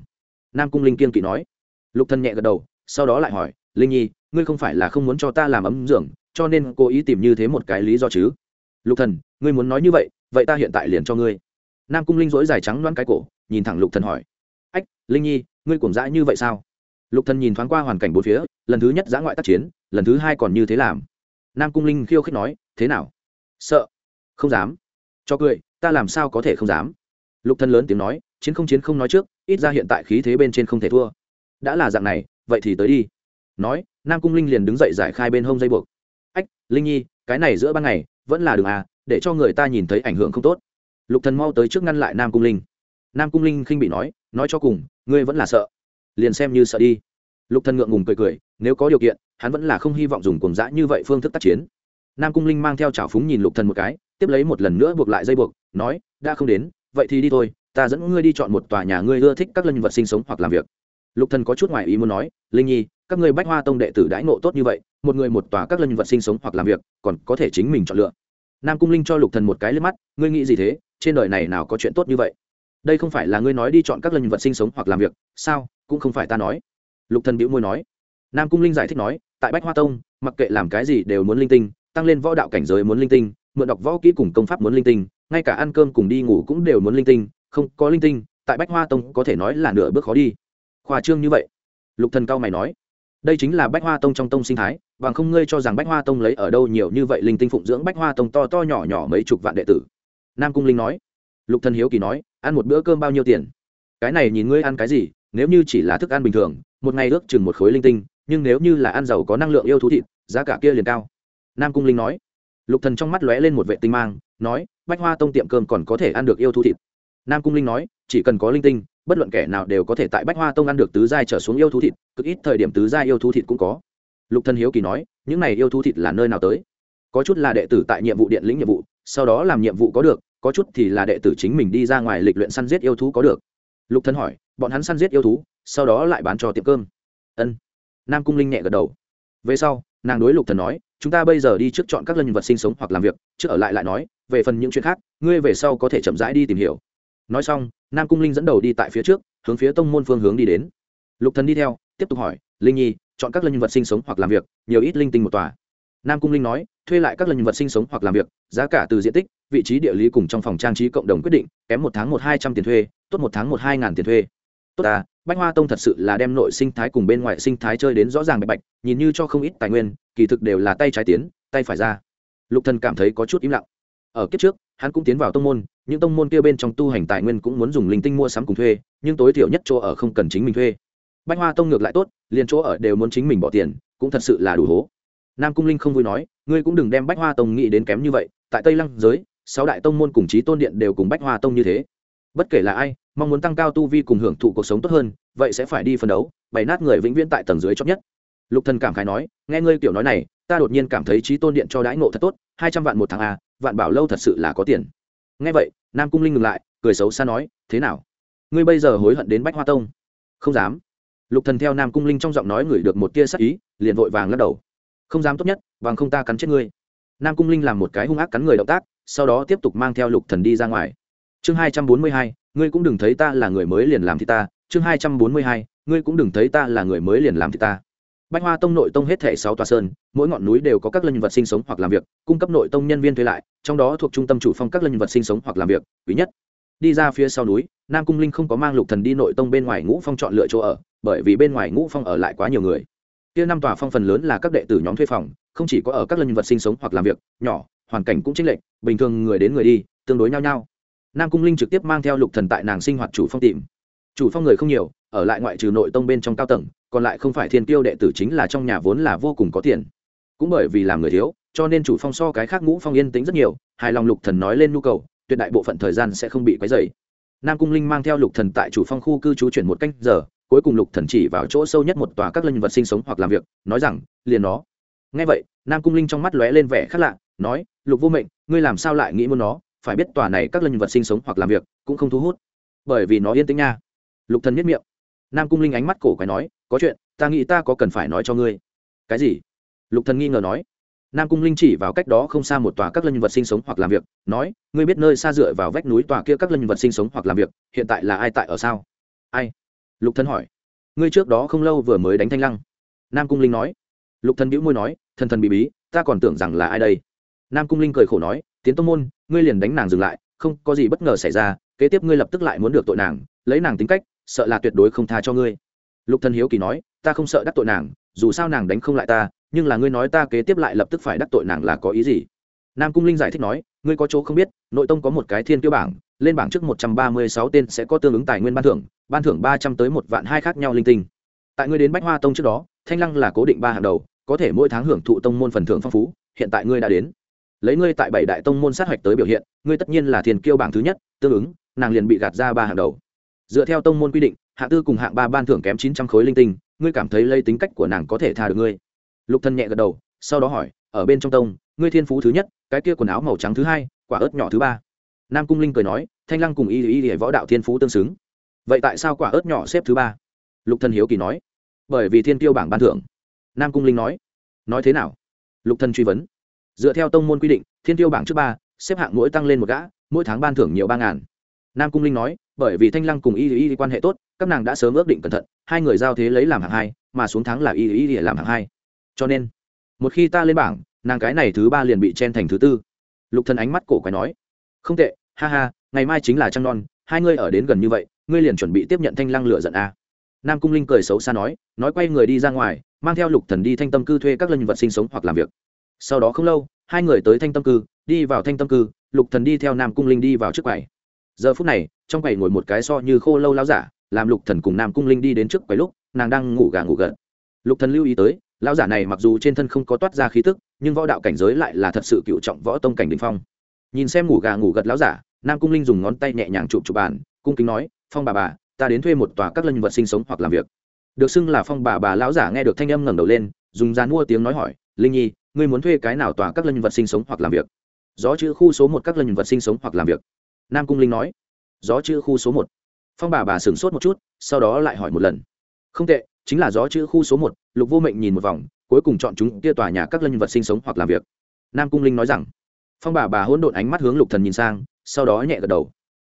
Nam cung linh kiên kỵ nói. Lục thần nhẹ gật đầu, sau đó lại hỏi, linh nhi ngươi không phải là không muốn cho ta làm ấm dưỡng cho nên cố ý tìm như thế một cái lý do chứ. Lục thần, ngươi muốn nói như vậy vậy ta hiện tại liền cho ngươi. Nam cung linh dối dài trắng loan cái cổ, nhìn thẳng lục thần hỏi. Ách, linh nhi, ngươi cuồng dã như vậy sao? Lục thần nhìn thoáng qua hoàn cảnh bốn phía, lần thứ nhất giã ngoại tác chiến, lần thứ hai còn như thế làm. Nam cung linh khiêu khích nói, thế nào? Sợ. Không dám. Cho cười, ta làm sao có thể không dám? Lục thần lớn tiếng nói, chiến không chiến không nói trước, ít ra hiện tại khí thế bên trên không thể thua. Đã là dạng này, vậy thì tới đi nói, nam cung linh liền đứng dậy giải khai bên hông dây buộc. Ách, linh nhi, cái này giữa ban ngày, vẫn là đường à để cho người ta nhìn thấy ảnh hưởng không tốt. Lục thần mau tới trước ngăn lại nam cung linh. Nam cung linh khinh bị nói nói cho cùng, ngươi vẫn là sợ. Liền xem như sợ đi. Lục thần ngượng ngùng cười cười, nếu có điều kiện, hắn vẫn là không hy vọng dùng cuồng dã như vậy phương thức tác chiến. Nam cung linh mang theo chảo phúng nhìn lục thần một cái, tiếp lấy một lần nữa buộc lại dây buộc, nói, đã không đến, vậy thì đi thôi, ta dẫn ngươi đi chọn một tòa nhà ngươi ưa thích các lân vật sinh sống hoặc làm việc. Lục thần có chút ngoài ý muốn nói, linh nhi các ngươi bách hoa tông đệ tử đãi ngộ tốt như vậy, một người một tòa các lân vật sinh sống hoặc làm việc, còn có thể chính mình chọn lựa. Nam cung linh cho lục thần một cái lên mắt, ngươi nghĩ gì thế? Trên đời này nào có chuyện tốt như vậy? Đây không phải là ngươi nói đi chọn các lân vật sinh sống hoặc làm việc, sao? Cũng không phải ta nói. Lục thần bĩu môi nói. Nam cung linh giải thích nói, tại bách hoa tông, mặc kệ làm cái gì đều muốn linh tinh, tăng lên võ đạo cảnh giới muốn linh tinh, mượn đọc võ kỹ cùng công pháp muốn linh tinh, ngay cả ăn cơm cùng đi ngủ cũng đều muốn linh tinh, không có linh tinh, tại bách hoa tông có thể nói là nửa bước khó đi. Khoa trương như vậy. Lục thần cao mày nói đây chính là bách hoa tông trong tông sinh thái và không ngươi cho rằng bách hoa tông lấy ở đâu nhiều như vậy linh tinh phụng dưỡng bách hoa tông to to nhỏ nhỏ mấy chục vạn đệ tử. Nam cung linh nói. Lục thần hiếu kỳ nói, ăn một bữa cơm bao nhiêu tiền? Cái này nhìn ngươi ăn cái gì, nếu như chỉ là thức ăn bình thường, một ngày ước chừng một khối linh tinh, nhưng nếu như là ăn giàu có năng lượng yêu thú thịt, giá cả kia liền cao. Nam cung linh nói. Lục thần trong mắt lóe lên một vệ tinh mang, nói, bách hoa tông tiệm cơm còn có thể ăn được yêu thú thịt. Nam cung linh nói, chỉ cần có linh tinh bất luận kẻ nào đều có thể tại bách hoa tông ăn được tứ giai trở xuống yêu thú thịt, cực ít thời điểm tứ giai yêu thú thịt cũng có. Lục thân hiếu kỳ nói, những này yêu thú thịt là nơi nào tới? Có chút là đệ tử tại nhiệm vụ điện lĩnh nhiệm vụ, sau đó làm nhiệm vụ có được, có chút thì là đệ tử chính mình đi ra ngoài lịch luyện săn giết yêu thú có được. Lục thân hỏi, bọn hắn săn giết yêu thú, sau đó lại bán cho tiệm cơm. Ân. Nam cung linh nhẹ gật đầu. Về sau, nàng đối lục thần nói, chúng ta bây giờ đi trước chọn các lân vật sinh sống hoặc làm việc, trước ở lại lại nói, về phần những chuyện khác, ngươi về sau có thể chậm rãi đi tìm hiểu nói xong, nam cung linh dẫn đầu đi tại phía trước, hướng phía tông môn phương hướng đi đến. Lục thần đi theo, tiếp tục hỏi, linh nhi, chọn các lân vật sinh sống hoặc làm việc, nhiều ít linh tinh một tòa? Nam cung linh nói, thuê lại các lân vật sinh sống hoặc làm việc, giá cả từ diện tích, vị trí địa lý cùng trong phòng trang trí cộng đồng quyết định, kém một tháng một hai trăm tiền thuê, tốt một tháng một hai ngàn tiền thuê. Tốt à bách hoa tông thật sự là đem nội sinh thái cùng bên ngoài sinh thái chơi đến rõ ràng bạch bạch, nhìn như cho không ít tài nguyên, kỳ thực đều là tay trái tiến, tay phải ra. Lục thần cảm thấy có chút im lặng ở kiếp trước, hắn cũng tiến vào tông môn, những tông môn kia bên trong tu hành tài nguyên cũng muốn dùng linh tinh mua sắm cùng thuê, nhưng tối thiểu nhất chỗ ở không cần chính mình thuê. Bách hoa tông ngược lại tốt, liền chỗ ở đều muốn chính mình bỏ tiền, cũng thật sự là đủ hố. Nam cung linh không vui nói, ngươi cũng đừng đem bách hoa tông nghĩ đến kém như vậy, tại tây lăng giới, sáu đại tông môn cùng chí tôn điện đều cùng bách hoa tông như thế. Bất kể là ai, mong muốn tăng cao tu vi cùng hưởng thụ cuộc sống tốt hơn, vậy sẽ phải đi phân đấu, bày nát người vĩnh viễn tại tầng dưới chót nhất. Lục thần cảm khai nói, nghe ngươi kiểu nói này ta đột nhiên cảm thấy chí tôn điện cho đãi ngộ thật tốt, hai trăm vạn một tháng a vạn bảo lâu thật sự là có tiền. Nghe vậy, nam cung linh ngừng lại, cười xấu xa nói, thế nào? Ngươi bây giờ hối hận đến bách hoa tông? Không dám. Lục thần theo nam cung linh trong giọng nói ngửi được một tia sắc ý, liền vội vàng lắc đầu. Không dám tốt nhất, bằng không ta cắn chết ngươi. Nam cung linh làm một cái hung ác cắn người động tác, sau đó tiếp tục mang theo lục thần đi ra ngoài. Chương hai trăm bốn mươi hai, ngươi cũng đừng thấy ta là người mới liền làm thì ta, chương hai trăm bốn mươi hai, ngươi cũng đừng thấy ta là người mới liền làm thì ta bách hoa tông nội tông hết thể sáu tòa sơn, mỗi ngọn núi đều có các lân vật sinh sống hoặc làm việc, cung cấp nội tông nhân viên thuê lại, trong đó thuộc trung tâm chủ phong các lân vật sinh sống hoặc làm việc, quý nhất. Đi ra phía sau núi, nam cung linh không có mang lục thần đi nội tông bên ngoài ngũ phong chọn lựa chỗ ở, bởi vì bên ngoài ngũ phong ở lại quá nhiều người. Kia năm tòa phong phần lớn là các đệ tử nhóm thuê phòng, không chỉ có ở các lân vật sinh sống hoặc làm việc, nhỏ, hoàn cảnh cũng chênh lệch, bình thường người đến người đi, tương đối nhau nhau. Nam cung linh trực tiếp mang theo lục thần tại nàng sinh hoạt chủ phong tìm. Chủ phong người không nhiều, ở lại ngoại trừ nội tông bên trong cao tầng còn lại không phải thiên tiêu đệ tử chính là trong nhà vốn là vô cùng có tiền. Cũng bởi vì làm người thiếu, cho nên chủ phong so cái khác ngũ phong yên tĩnh rất nhiều, hài lòng lục thần nói lên nhu cầu, tuyệt đại bộ phận thời gian sẽ không bị quấy rầy. Nam cung linh mang theo lục thần tại chủ phong khu cư trú chuyển một canh giờ, cuối cùng lục thần chỉ vào chỗ sâu nhất một tòa các linh vật sinh sống hoặc làm việc, nói rằng, liền nó. Nghe vậy, nam cung linh trong mắt lóe lên vẻ khác lạ, nói, lục vô mệnh, ngươi làm sao lại nghĩ muốn nó? Phải biết tòa này các linh vật sinh sống hoặc làm việc cũng không thu hút. Bởi vì nó yên tĩnh nha. Lục thần nhất miệng nam cung linh ánh mắt cổ quái nói, có chuyện, ta nghĩ ta có cần phải nói cho ngươi. Cái gì? Lục thần nghi ngờ nói. Nam cung linh chỉ vào cách đó không xa một tòa các lân vật sinh sống hoặc làm việc, nói, ngươi biết nơi xa dựa vào vách núi tòa kia các lân vật sinh sống hoặc làm việc, hiện tại là ai tại ở sao? Ai? Lục thần hỏi. Ngươi trước đó không lâu vừa mới đánh thanh lăng. Nam cung linh nói. Lục thần bĩu môi nói, thần thần bí bí, ta còn tưởng rằng là ai đây? Nam cung linh cười khổ nói, tiến tông môn, ngươi liền đánh nàng dừng lại, không có gì bất ngờ xảy ra, kế tiếp ngươi lập tức lại muốn được tội nàng, lấy nàng tính cách sợ là tuyệt đối không tha cho ngươi. Lục thần hiếu kỳ nói, ta không sợ đắc tội nàng, dù sao nàng đánh không lại ta, nhưng là ngươi nói ta kế tiếp lại lập tức phải đắc tội nàng là có ý gì? Nam cung linh giải thích nói, ngươi có chỗ không biết, nội tông có một cái thiên tiêu bảng, lên bảng trước một trăm ba mươi sáu tên sẽ có tương ứng tài nguyên ban thưởng ban thưởng ba trăm tới một vạn hai khác nhau linh tinh. Tại ngươi đến bách hoa tông trước đó, thanh lăng là cố định ba hàng đầu, có thể mỗi tháng hưởng thụ tông môn phần thưởng phong phú, hiện tại ngươi đã đến. Lấy ngươi tại bảy đại tông môn sát hạch tới biểu hiện, ngươi tất nhiên là thiên kiêu bảng thứ nhất, tương ứng, nàng liền bị gạt ra ba hàng đầu dựa theo tông môn quy định, hạng tư cùng hạng ba ban thưởng kém chín trăm khối linh tinh, ngươi cảm thấy lây tính cách của nàng có thể tha được ngươi? Lục thân nhẹ gật đầu, sau đó hỏi, ở bên trong tông, ngươi thiên phú thứ nhất, cái kia quần áo màu trắng thứ hai, quả ớt nhỏ thứ ba. Nam cung linh cười nói, thanh lăng cùng y y y võ đạo thiên phú tương xứng. Vậy tại sao quả ớt nhỏ xếp thứ ba? Lục thân hiếu kỳ nói, bởi vì thiên tiêu bảng ban thưởng. Nam cung linh nói nói thế nào? Lục thân truy vấn, dựa theo tông môn quy định, thiên tiêu bảng trước ba, xếp hạng mỗi tăng lên một gã, mỗi tháng ban thưởng nhiều ba ngàn. Nam cung linh nói bởi vì thanh lăng cùng y y quan hệ tốt, các nàng đã sớm ước định cẩn thận, hai người giao thế lấy làm hạng hai, mà xuống tháng là y y y làm hạng hai. Cho nên, một khi ta lên bảng, nàng cái này thứ ba liền bị chen thành thứ tư. Lục thần ánh mắt cổ quái nói, không tệ, ha ha, ngày mai chính là trăng non, hai ngươi ở đến gần như vậy, ngươi liền chuẩn bị tiếp nhận thanh lăng lửa giận a. Nam cung linh cười xấu xa nói nói quay người đi ra ngoài, mang theo lục thần đi thanh tâm cư thuê các lân vật sinh sống hoặc làm việc. Sau đó không lâu, hai người tới thanh tâm cư, đi vào thanh tâm cư, lục thần đi theo nam cung linh đi vào trước quầy giờ phút này, trong quầy ngồi một cái so như khô lâu lao giả, làm lục thần cùng nam cung linh đi đến trước quầy lúc, nàng đang ngủ gà ngủ gật. Lục thần lưu ý tới, lão giả này mặc dù trên thân không có toát ra khí tức, nhưng võ đạo cảnh giới lại là thật sự cựu trọng võ tông cảnh đỉnh phong. Nhìn xem ngủ gà ngủ gật lão giả, nam cung linh dùng ngón tay nhẹ nhàng chụp chụp bàn, cung kính nói, phong bà bà, ta đến thuê một tòa các lân vật sinh sống hoặc làm việc. Được xưng là phong bà bà lão giả nghe được thanh âm ngẩng đầu lên, dùng dàn mua tiếng nói hỏi, linh nhi, ngươi muốn thuê cái nào tòa các lân vật sinh sống hoặc làm việc? Gió chữ khu số một các lân vật sinh sống hoặc làm việc nam cung linh nói, gió chữ khu số một. Phong bà bà sửng sốt một chút, sau đó lại hỏi một lần, không tệ, chính là gió chữ khu số một, lục vô mệnh nhìn một vòng, cuối cùng chọn chúng kia tòa nhà các lân vật sinh sống hoặc làm việc. Nam cung linh nói rằng, phong bà bà hỗn độn ánh mắt hướng lục thần nhìn sang, sau đó nhẹ gật đầu.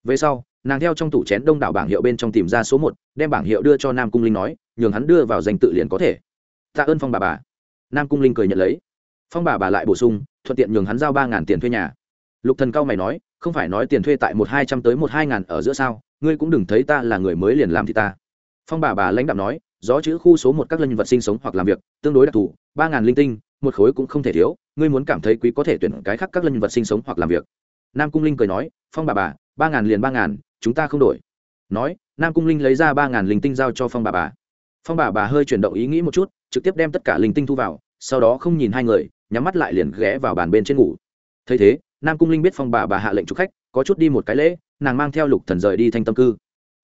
Về sau, nàng theo trong tủ chén đông đảo bảng hiệu bên trong tìm ra số một, đem bảng hiệu đưa cho nam cung linh nói, nhường hắn đưa vào danh tự liền có thể. Tạ ơn phong bà bà. Nam cung linh cười nhận lấy. Phong bà bà lại bổ sung, thuận tiện nhường hắn giao ba ngàn tiền thuê nhà. Lục thần cao mày nói không phải nói tiền thuê tại một hai trăm tới một hai ngàn ở giữa sao, ngươi cũng đừng thấy ta là người mới liền làm thì ta. Phong bà bà lãnh đạo nói, gió chữ khu số một các lân vật sinh sống hoặc làm việc, tương đối đặc thù, ba ngàn linh tinh, một khối cũng không thể thiếu, ngươi muốn cảm thấy quý có thể tuyển cái khác các lân vật sinh sống hoặc làm việc. Nam cung linh cười nói, phong bà bà, ba ngàn liền ba ngàn, chúng ta không đổi. Nói, nam cung linh lấy ra ba ngàn linh tinh giao cho phong bà bà. Phong bà bà hơi chuyển động ý nghĩ một chút, trực tiếp đem tất cả linh tinh thu vào, sau đó không nhìn hai người, nhắm mắt lại liền ghé vào bàn bên trên ngủ. Thấy thế nam cung linh biết phong bà bà hạ lệnh chủ khách, có chút đi một cái lễ, nàng mang theo lục thần rời đi thanh tâm cư.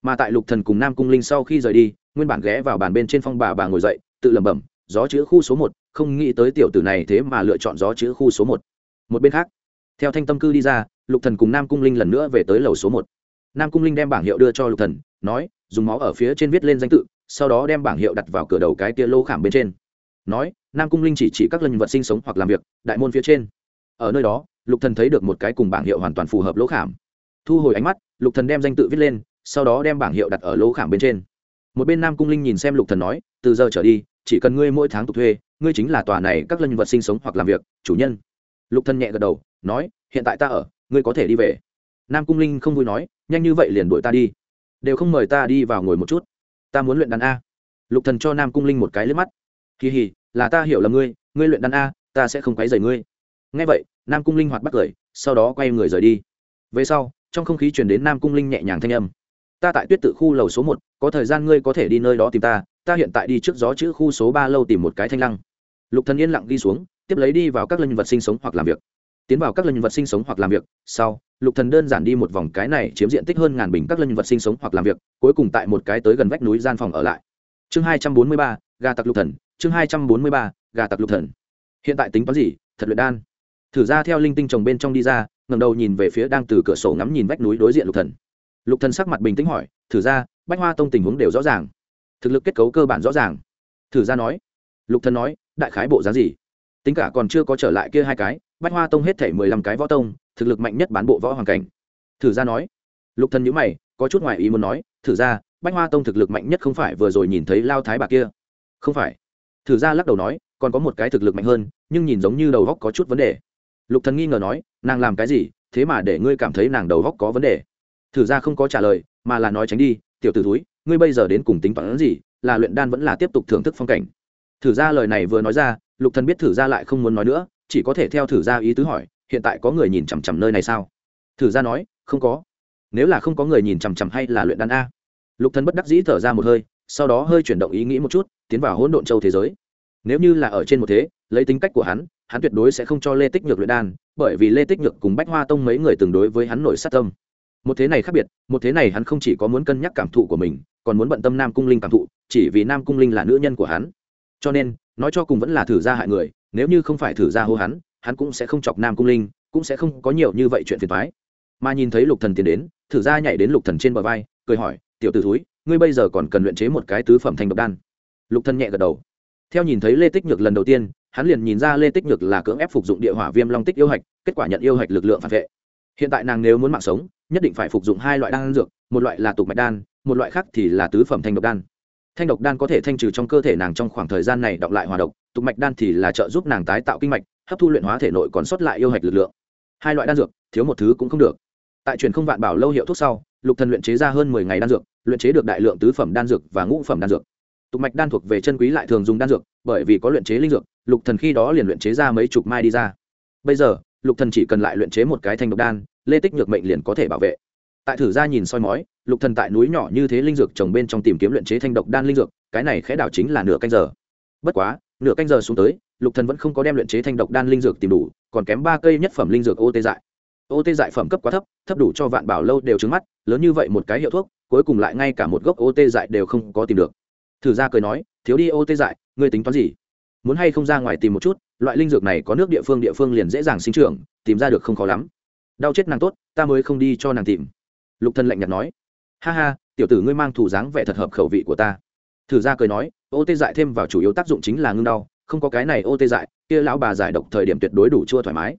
Mà tại lục thần cùng nam cung linh sau khi rời đi, nguyên bản ghé vào bàn bên trên phong bà bà ngồi dậy, tự lẩm bẩm, gió chữ khu số một, không nghĩ tới tiểu tử này thế mà lựa chọn gió chữ khu số một. Một bên khác, theo thanh tâm cư đi ra, lục thần cùng nam cung linh lần nữa về tới lầu số một. Nam cung linh đem bảng hiệu đưa cho lục thần, nói, dùng máu ở phía trên viết lên danh tự, sau đó đem bảng hiệu đặt vào cửa đầu cái tia lô khảm bên trên. Nói, nam cung linh chỉ chỉ các lần vật sinh sống hoặc làm việc, đại môn phía trên. Ở nơi đó lục thần thấy được một cái cùng bảng hiệu hoàn toàn phù hợp lỗ khảm. Thu hồi ánh mắt, lục thần đem danh tự viết lên, sau đó đem bảng hiệu đặt ở lỗ khảm bên trên. Một bên nam cung linh nhìn xem lục thần nói, từ giờ trở đi, chỉ cần ngươi mỗi tháng tục thuê, ngươi chính là tòa này các lân vật sinh sống hoặc làm việc, chủ nhân. Lục thần nhẹ gật đầu, nói, hiện tại ta ở, ngươi có thể đi về. Nam cung linh không vui nói, nhanh như vậy liền đuổi ta đi. Đều không mời ta đi vào ngồi một chút. Ta muốn luyện đàn a. Lục thần cho nam cung linh một cái lướt mắt. Kỳ hì, là ta hiểu là ngươi ngươi luyện đàn a, ta sẽ không quấy rầy ngươi. Nghe vậy nam cung linh hoạt bắt cười, sau đó quay người rời đi. Về sau, trong không khí truyền đến nam cung linh nhẹ nhàng thanh âm. Ta tại tuyết tự khu lầu số một, có thời gian ngươi có thể đi nơi đó tìm ta ta hiện tại đi trước gió chữ khu số ba lâu tìm một cái thanh lăng. Lục thần yên lặng đi xuống, tiếp lấy đi vào các lân vật sinh sống hoặc làm việc. Tiến vào các lân vật sinh sống hoặc làm việc, sau, lục thần đơn giản đi một vòng cái này chiếm diện tích hơn ngàn bình các lân vật sinh sống hoặc làm việc, cuối cùng tại một cái tới gần vách núi gian phòng ở lại. Chương hai trăm bốn mươi ba, gà tặc lục thần, chương hai trăm bốn mươi ba, gà tặc lục thần. Hiện tại tính toán gì, thật luyện đan thử ra theo linh tinh trồng bên trong đi ra ngầm đầu nhìn về phía đang từ cửa sổ ngắm nhìn vách núi đối diện lục thần. Lục thần sắc mặt bình tĩnh hỏi, thử ra, bách hoa tông tình huống đều rõ ràng. Thực lực kết cấu cơ bản rõ ràng. Thử ra nói. Lục thần nói, đại khái bộ dáng gì? Tính cả còn chưa có trở lại kia hai cái, bách hoa tông hết thể mười lăm cái võ tông, thực lực mạnh nhất bán bộ võ hoàng cảnh. Thử ra nói. Lục thần nhíu mày, có chút ngoài ý muốn nói, thử ra, bách hoa tông thực lực mạnh nhất không phải vừa rồi nhìn thấy lao thái bà kia. Không phải. Thử ra lắc đầu nói, còn có một cái thực lực mạnh hơn, nhưng nhìn giống như đầu góc có chút vấn đề lục thần nghi ngờ nói, nàng làm cái gì? Thế mà để ngươi cảm thấy nàng đầu góc có vấn đề. Thử ra không có trả lời, mà là nói tránh đi, tiểu t ử túi ngươi bây giờ đến cùng tính toán gì, là luyện đan vẫn là tiếp tục thưởng thức phong cảnh? Thử ra lời này vừa nói ra, lục thần biết thử ra lại không muốn nói nữa, chỉ có thể theo thử ra ý tứ hỏi, hiện tại có người nhìn chằm chằm nơi này sao? Thử ra nói, không có. Nếu là không có người nhìn chằm chằm hay là luyện đan a? Lục thần bất đắc dĩ thở ra một hơi, sau đó hơi chuyển động ý nghĩ một chút, tiến vào hỗn độn châu thế giới nếu như là ở trên một thế, lấy tính cách của hắn hắn tuyệt đối sẽ không cho lê tích nhược luyện đan, bởi vì lê tích nhược cùng bách hoa tông mấy người từng đối với hắn nổi sát tâm. Một thế này khác biệt, một thế này hắn không chỉ có muốn cân nhắc cảm thụ của mình, còn muốn bận tâm nam cung linh cảm thụ, chỉ vì nam cung linh là nữ nhân của hắn. Cho nên, nói cho cùng vẫn là thử ra hại người, nếu như không phải thử ra hô hắn hắn cũng sẽ không chọc nam cung linh, cũng sẽ không có nhiều như vậy chuyện phiền thoái mà nhìn thấy lục thần tiến đến, thử ra nhảy đến lục thần trên bờ vai, cười hỏi, tiểu t ử thúi, ngươi bây giờ còn cần luyện chế một cái tứ phẩm thành độc đan? Lục thần nhẹ gật đầu theo nhìn thấy lê tích nhược lần đầu tiên, hắn liền nhìn ra lê tích nhược là cưỡng ép phục dụng địa hỏa viêm long tích yêu hạch, kết quả nhận yêu hạch lực lượng phản vệ. Hiện tại nàng nếu muốn mạng sống, nhất định phải phục dụng hai loại đan dược, một loại là tục mạch đan, một loại khác thì là tứ phẩm thanh độc đan. Thanh độc đan có thể thanh trừ trong cơ thể nàng trong khoảng thời gian này đọc lại hòa độc, tục mạch đan thì là trợ giúp nàng tái tạo kinh mạch, hấp thu luyện hóa thể nội còn sót lại yêu hạch lực lượng. Hai loại đan dược, thiếu một thứ cũng không được. Tại truyền không vạn bảo lâu hiệu thuốc sau, lục thần luyện chế ra hơn mười ngày đan dược, luyện chế được đại lượng tứ phẩm đan dược và ngũ phẩm đan dược tục mạch đan thuộc về chân quý lại thường dùng đan dược, bởi vì có luyện chế linh dược, lục thần khi đó liền luyện chế ra mấy chục mai đi ra. Bây giờ, lục thần chỉ cần lại luyện chế một cái thanh độc đan, lê tích nhược mệnh liền có thể bảo vệ. Tại thử ra nhìn soi mói, lục thần tại núi nhỏ như thế linh dược trồng bên trong tìm kiếm luyện chế thanh độc đan linh dược, cái này khẽ đảo chính là nửa canh giờ. Bất quá, nửa canh giờ xuống tới, lục thần vẫn không có đem luyện chế thanh độc đan linh dược tìm đủ, còn kém ba cây nhất phẩm linh dược ô tê dại. Ô tê dại phẩm cấp quá thấp thấp đủ cho vạn bảo lâu đều trứng mắt, lớn như vậy một cái hiệu thuốc, cuối cùng lại ngay cả một gốc ô tê dại đều không có tìm được thử ra cười nói, thiếu đi ô tê dại, ngươi tính toán gì? Muốn hay không ra ngoài tìm một chút, loại linh dược này có nước địa phương địa phương liền dễ dàng sinh trưởng, tìm ra được không khó lắm. Đau chết nàng tốt, ta mới không đi cho nàng tìm. Lục thân lạnh nhạt nói. Ha ha, tiểu tử ngươi mang thủ dáng vẻ thật hợp khẩu vị của ta. Thử ra cười nói, ô tê dại thêm vào chủ yếu tác dụng chính là ngưng đau, không có cái này ô tê dại, kia lão bà giải độc thời điểm tuyệt đối đủ chua thoải mái.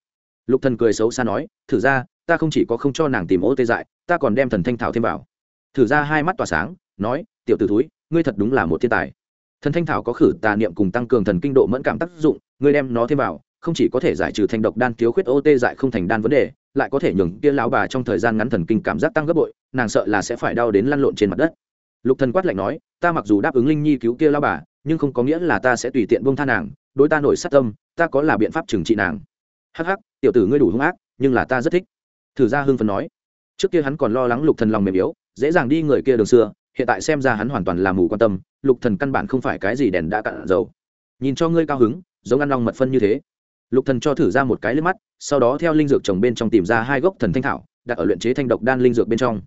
Lục thần cười xấu xa nói, thử ra, ta không chỉ có không cho nàng tìm ô tê dại, ta còn đem thần thanh thảo thêm vào. Thử ra hai mắt tỏa sáng, nói, tiểu tử thúi ngươi thật đúng là một thiên tài. Thần thanh thảo có khử tà niệm cùng tăng cường thần kinh độ mẫn cảm tác dụng, ngươi đem nó thêm vào, không chỉ có thể giải trừ thanh độc đan thiếu khuyết ô tê dại không thành đan vấn đề, lại có thể nhường kia lão bà trong thời gian ngắn thần kinh cảm giác tăng gấp bội, nàng sợ là sẽ phải đau đến lăn lộn trên mặt đất. Lục thần quát lạnh nói, ta mặc dù đáp ứng linh nhi cứu kia lão bà, nhưng không có nghĩa là ta sẽ tùy tiện buông tha nàng, đối ta nổi sát tâm, ta có là biện pháp trừng trị nàng. Hắc hắc, tiểu tử ngươi đủ hung ác, nhưng là ta rất thích. Thử ra hưng phấn nói. Trước kia hắn còn lo lắng lục thần lòng mềm yếu, dễ dàng đi người kia đường xưa hiện tại xem ra hắn hoàn toàn là mù quan tâm, lục thần căn bản không phải cái gì đèn đã cạn dầu. Nhìn cho ngươi cao hứng, giống ăn long mật phân như thế. Lục thần cho thử ra một cái lướt mắt, sau đó theo linh dược trồng bên trong tìm ra hai gốc thần thanh thảo, đặt ở luyện chế thanh độc đan linh dược bên trong.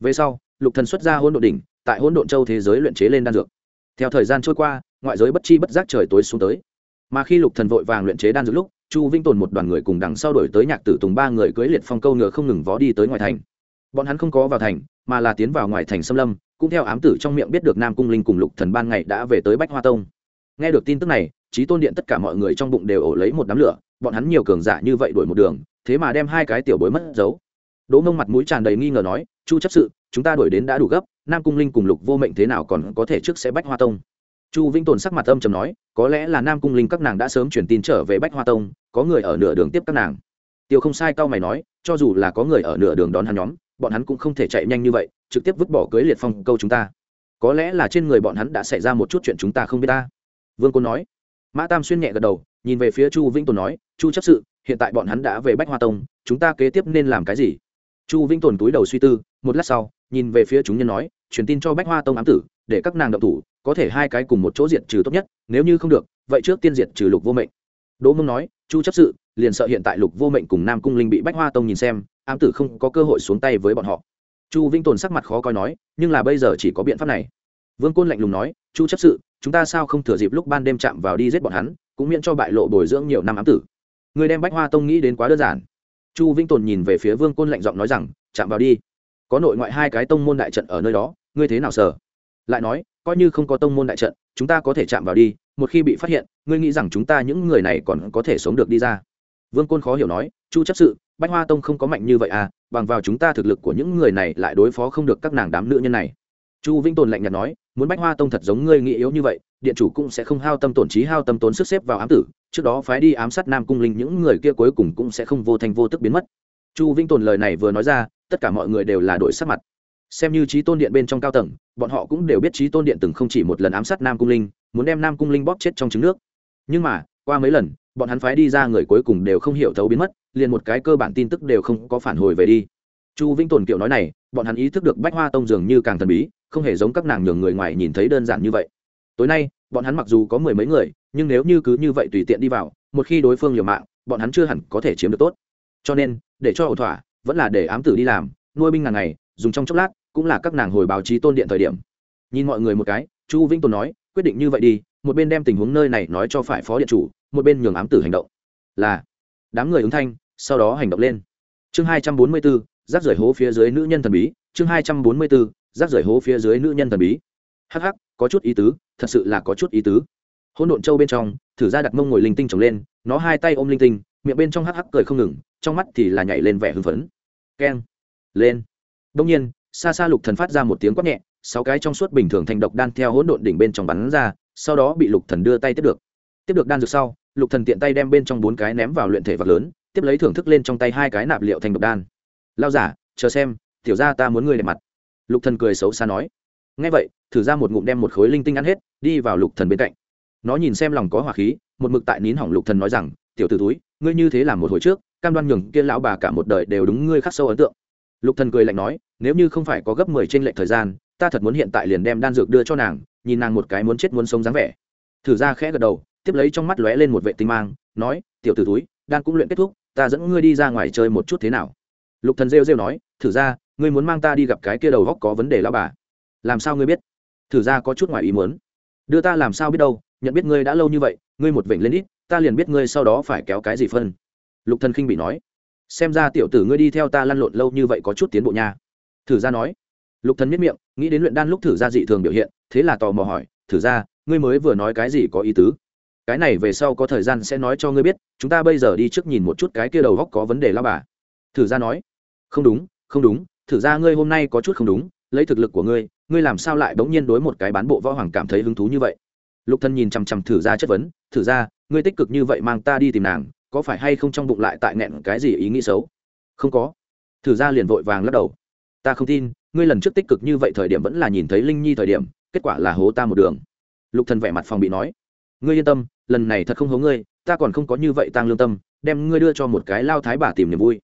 Về sau, lục thần xuất ra hỗn độn đỉnh, tại hỗn độn châu thế giới luyện chế lên đan dược. Theo thời gian trôi qua, ngoại giới bất chi bất giác trời tối xuống tới. Mà khi lục thần vội vàng luyện chế đan dược lúc, chu vinh tồn một đoàn người cùng đằng sau đổi tới nhạc tử tùng ba người cưỡi liệt phong câu ngựa không ngừng vó đi tới ngoài thành. Bọn hắn không có vào thành, mà là tiến vào ngoài thành xâm lâm cũng theo ám tử trong miệng biết được nam cung linh cùng lục thần ban ngày đã về tới bách hoa tông. Nghe được tin tức này trí tôn điện tất cả mọi người trong bụng đều ổ lấy một đám lửa, bọn hắn nhiều cường giả như vậy đuổi một đường, thế mà đem hai cái tiểu bối mất dấu. Đỗ mông mặt mũi tràn đầy nghi ngờ nói, chu chấp sự, chúng ta đuổi đến đã đủ gấp, nam cung linh cùng lục vô mệnh thế nào còn có thể trước sẽ bách hoa tông? Chu vĩnh tồn sắc mặt âm trầm nói, có lẽ là nam cung linh các nàng đã sớm chuyển tin trở về bách hoa tông, có người ở nửa đường tiếp các nàng. Tiêu không sai cao mày nói, cho dù là có người ở nửa đường đón hắn nhóm bọn hắn cũng không thể chạy nhanh như vậy, trực tiếp vứt bỏ cưới liệt phong câu chúng ta. Có lẽ là trên người bọn hắn đã xảy ra một chút chuyện chúng ta không biết ta. Vương côn nói. Mã tam xuyên nhẹ gật đầu, nhìn về phía chu vĩnh tồn nói, chu chấp sự, hiện tại bọn hắn đã về bách hoa tông, chúng ta kế tiếp nên làm cái gì? Chu vĩnh tồn túi đầu suy tư, một lát sau, nhìn về phía chúng nhân nói, truyền tin cho bách hoa tông ám tử, để các nàng động thủ, có thể hai cái cùng một chỗ diệt trừ tốt nhất, nếu như không được, vậy trước tiên diệt trừ lục vô mệnh. Đỗ mông nói, chu chấp sự liền sợ hiện tại lục vô mệnh cùng nam cung linh bị bách hoa tông nhìn xem, ám tử không có cơ hội xuống tay với bọn họ. Chu vĩnh tồn sắc mặt khó coi nói, nhưng là bây giờ chỉ có biện pháp này. Vương côn lạnh lùng nói, chu chấp sự, chúng ta sao không thừa dịp lúc ban đêm chạm vào đi giết bọn hắn, cũng miễn cho bại lộ bồi dưỡng nhiều năm ám tử. Người đem bách hoa tông nghĩ đến quá đơn giản. Chu vĩnh tồn nhìn về phía vương côn lạnh giọng nói rằng, chạm vào đi. Có nội ngoại hai cái tông môn đại trận ở nơi đó, ngươi thế nào sở lại nói, coi như không có tông môn đại trận, chúng ta có thể chạm vào đi, một khi bị phát hiện, ngươi nghĩ rằng chúng ta những người này còn có thể sống được đi ra? Vương côn khó hiểu nói, chu chấp sự, bách hoa tông không có mạnh như vậy à bằng vào chúng ta thực lực của những người này lại đối phó không được các nàng đám nữ nhân này. Chu vĩnh tồn lạnh nhạt nói, muốn bách hoa tông thật giống ngươi nghĩ yếu như vậy, điện chủ cũng sẽ không hao tâm tổn trí, hao tâm tốn sức xếp vào ám tử, trước đó phái đi ám sát nam cung linh, những người kia cuối cùng cũng sẽ không vô thành vô tức biến mất. Chu vĩnh tồn lời này vừa nói ra, tất cả mọi người đều là đội sắc mặt. Xem như trí tôn điện bên trong cao tầng, bọn họ cũng đều biết trí tôn điện từng không chỉ một lần ám sát nam cung linh, muốn đem nam cung linh bóp chết trong trứng nước. Nhưng mà, qua mấy lần bọn hắn phái đi ra người cuối cùng đều không hiểu thấu biến mất, liền một cái cơ bản tin tức đều không có phản hồi về đi. Chu vĩnh tồn kiệu nói này, bọn hắn ý thức được bách hoa tông dường như càng thần bí, không hề giống các nàng nhường người ngoài nhìn thấy đơn giản như vậy. Tối nay, bọn hắn mặc dù có mười mấy người, nhưng nếu như cứ như vậy tùy tiện đi vào, một khi đối phương liều mạng, bọn hắn chưa hẳn có thể chiếm được tốt. Cho nên, để cho ẩu thỏa, vẫn là để ám tử đi làm, nuôi binh ngàn ngày, dùng trong chốc lát, cũng là các nàng hồi báo chí tôn điện thời điểm. Nhìn mọi người một cái, chu vĩnh tồn nói, quyết định như vậy đi một bên đem tình huống nơi này nói cho phải phó điện chủ, một bên nhường ám tử hành động. Là, đám người ứng thanh, sau đó hành động lên. Chương hai trăm bốn mươi bốn, rác rưởi hố phía dưới nữ nhân thần bí. Chương hai trăm bốn mươi bốn, rác rưởi hố phía dưới nữ nhân thần bí. Hh có chút ý tứ, thật sự là có chút ý tứ. Hỗn độn châu bên trong, thử ra đặt mông ngồi linh tinh trồng lên, nó hai tay ôm linh tinh, miệng bên trong hắc hắc cười không ngừng, trong mắt thì là nhảy lên vẻ hưng phấn. Keng, lên. Đông nhiên, xa xa lục thần phát ra một tiếng quát nhẹ, sáu cái trong suốt bình thường thành độc đan theo hỗn độn đỉnh bên trong bắn ra sau đó bị lục thần đưa tay tiếp được. Tiếp được đan dược sau, lục thần tiện tay đem bên trong bốn cái ném vào luyện thể vật lớn, tiếp lấy thưởng thức lên trong tay hai cái nạp liệu thành độc đan. Lao giả, chờ xem, tiểu ra ta muốn ngươi đẹp mặt. Lục thần cười xấu xa nói. Ngay vậy, thử ra một ngụm đem một khối linh tinh ăn hết, đi vào lục thần bên cạnh. Nó nhìn xem lòng có hỏa khí, một mực tại nín hỏng lục thần nói rằng, tiểu tử túi ngươi như thế làm một hồi trước, cam đoan nhường kia lão bà cả một đời đều đúng ngươi khắc sâu ấn tượng. Lục thần cười lạnh nói, nếu như không phải có gấp mười trên lệnh thời gian, ta thật muốn hiện tại liền đem đan dược đưa cho nàng nhìn nàng một cái muốn chết muốn sống dáng vẻ. Thử ra khẽ gật đầu, tiếp lấy trong mắt lóe lên một vệ tinh mang, nói, tiểu tử túi đang cũng luyện kết thúc, ta dẫn ngươi đi ra ngoài chơi một chút thế nào? Lục thần rêu rêu nói, thử ra, ngươi muốn mang ta đi gặp cái kia đầu góc có vấn đề lão bà. Làm sao ngươi biết? Thử ra có chút ngoài ý muốn. Đưa ta làm sao biết đâu, nhận biết ngươi đã lâu như vậy, ngươi một vểnh lên ít, ta liền biết ngươi sau đó phải kéo cái gì phân. Lục thần khinh bị nói, xem ra tiểu tử ngươi đi theo ta lăn lộn lâu như vậy có chút tiến bộ nha. Thử ra nói lục thần miết miệng, nghĩ đến luyện đan lúc thử ra dị thường biểu hiện, thế là tò mò hỏi, thử ra, ngươi mới vừa nói cái gì có ý tứ? Cái này về sau có thời gian sẽ nói cho ngươi biết, chúng ta bây giờ đi trước nhìn một chút cái kia đầu góc có vấn đề lao bà. Thử ra nói, không đúng không đúng, thử ra ngươi hôm nay có chút không đúng, lấy thực lực của ngươi ngươi làm sao lại bỗng nhiên đối một cái bán bộ võ hoàng cảm thấy hứng thú như vậy? Lục thân nhìn chằm chằm thử ra chất vấn, thử ra, ngươi tích cực như vậy mang ta đi tìm nàng, có phải hay không trong bụng lại tại nghẹn cái gì ý nghĩ xấu? Không có. Thử ra liền vội vàng lắc đầu ta không tin, ngươi lần trước tích cực như vậy thời điểm vẫn là nhìn thấy linh nhi thời điểm, kết quả là hố ta một đường. Lục thần vẻ mặt phòng bị nói, ngươi yên tâm, lần này thật không hố ngươi, ta còn không có như vậy tăng lương tâm, đem ngươi đưa cho một cái lao thái bà tìm niềm vui.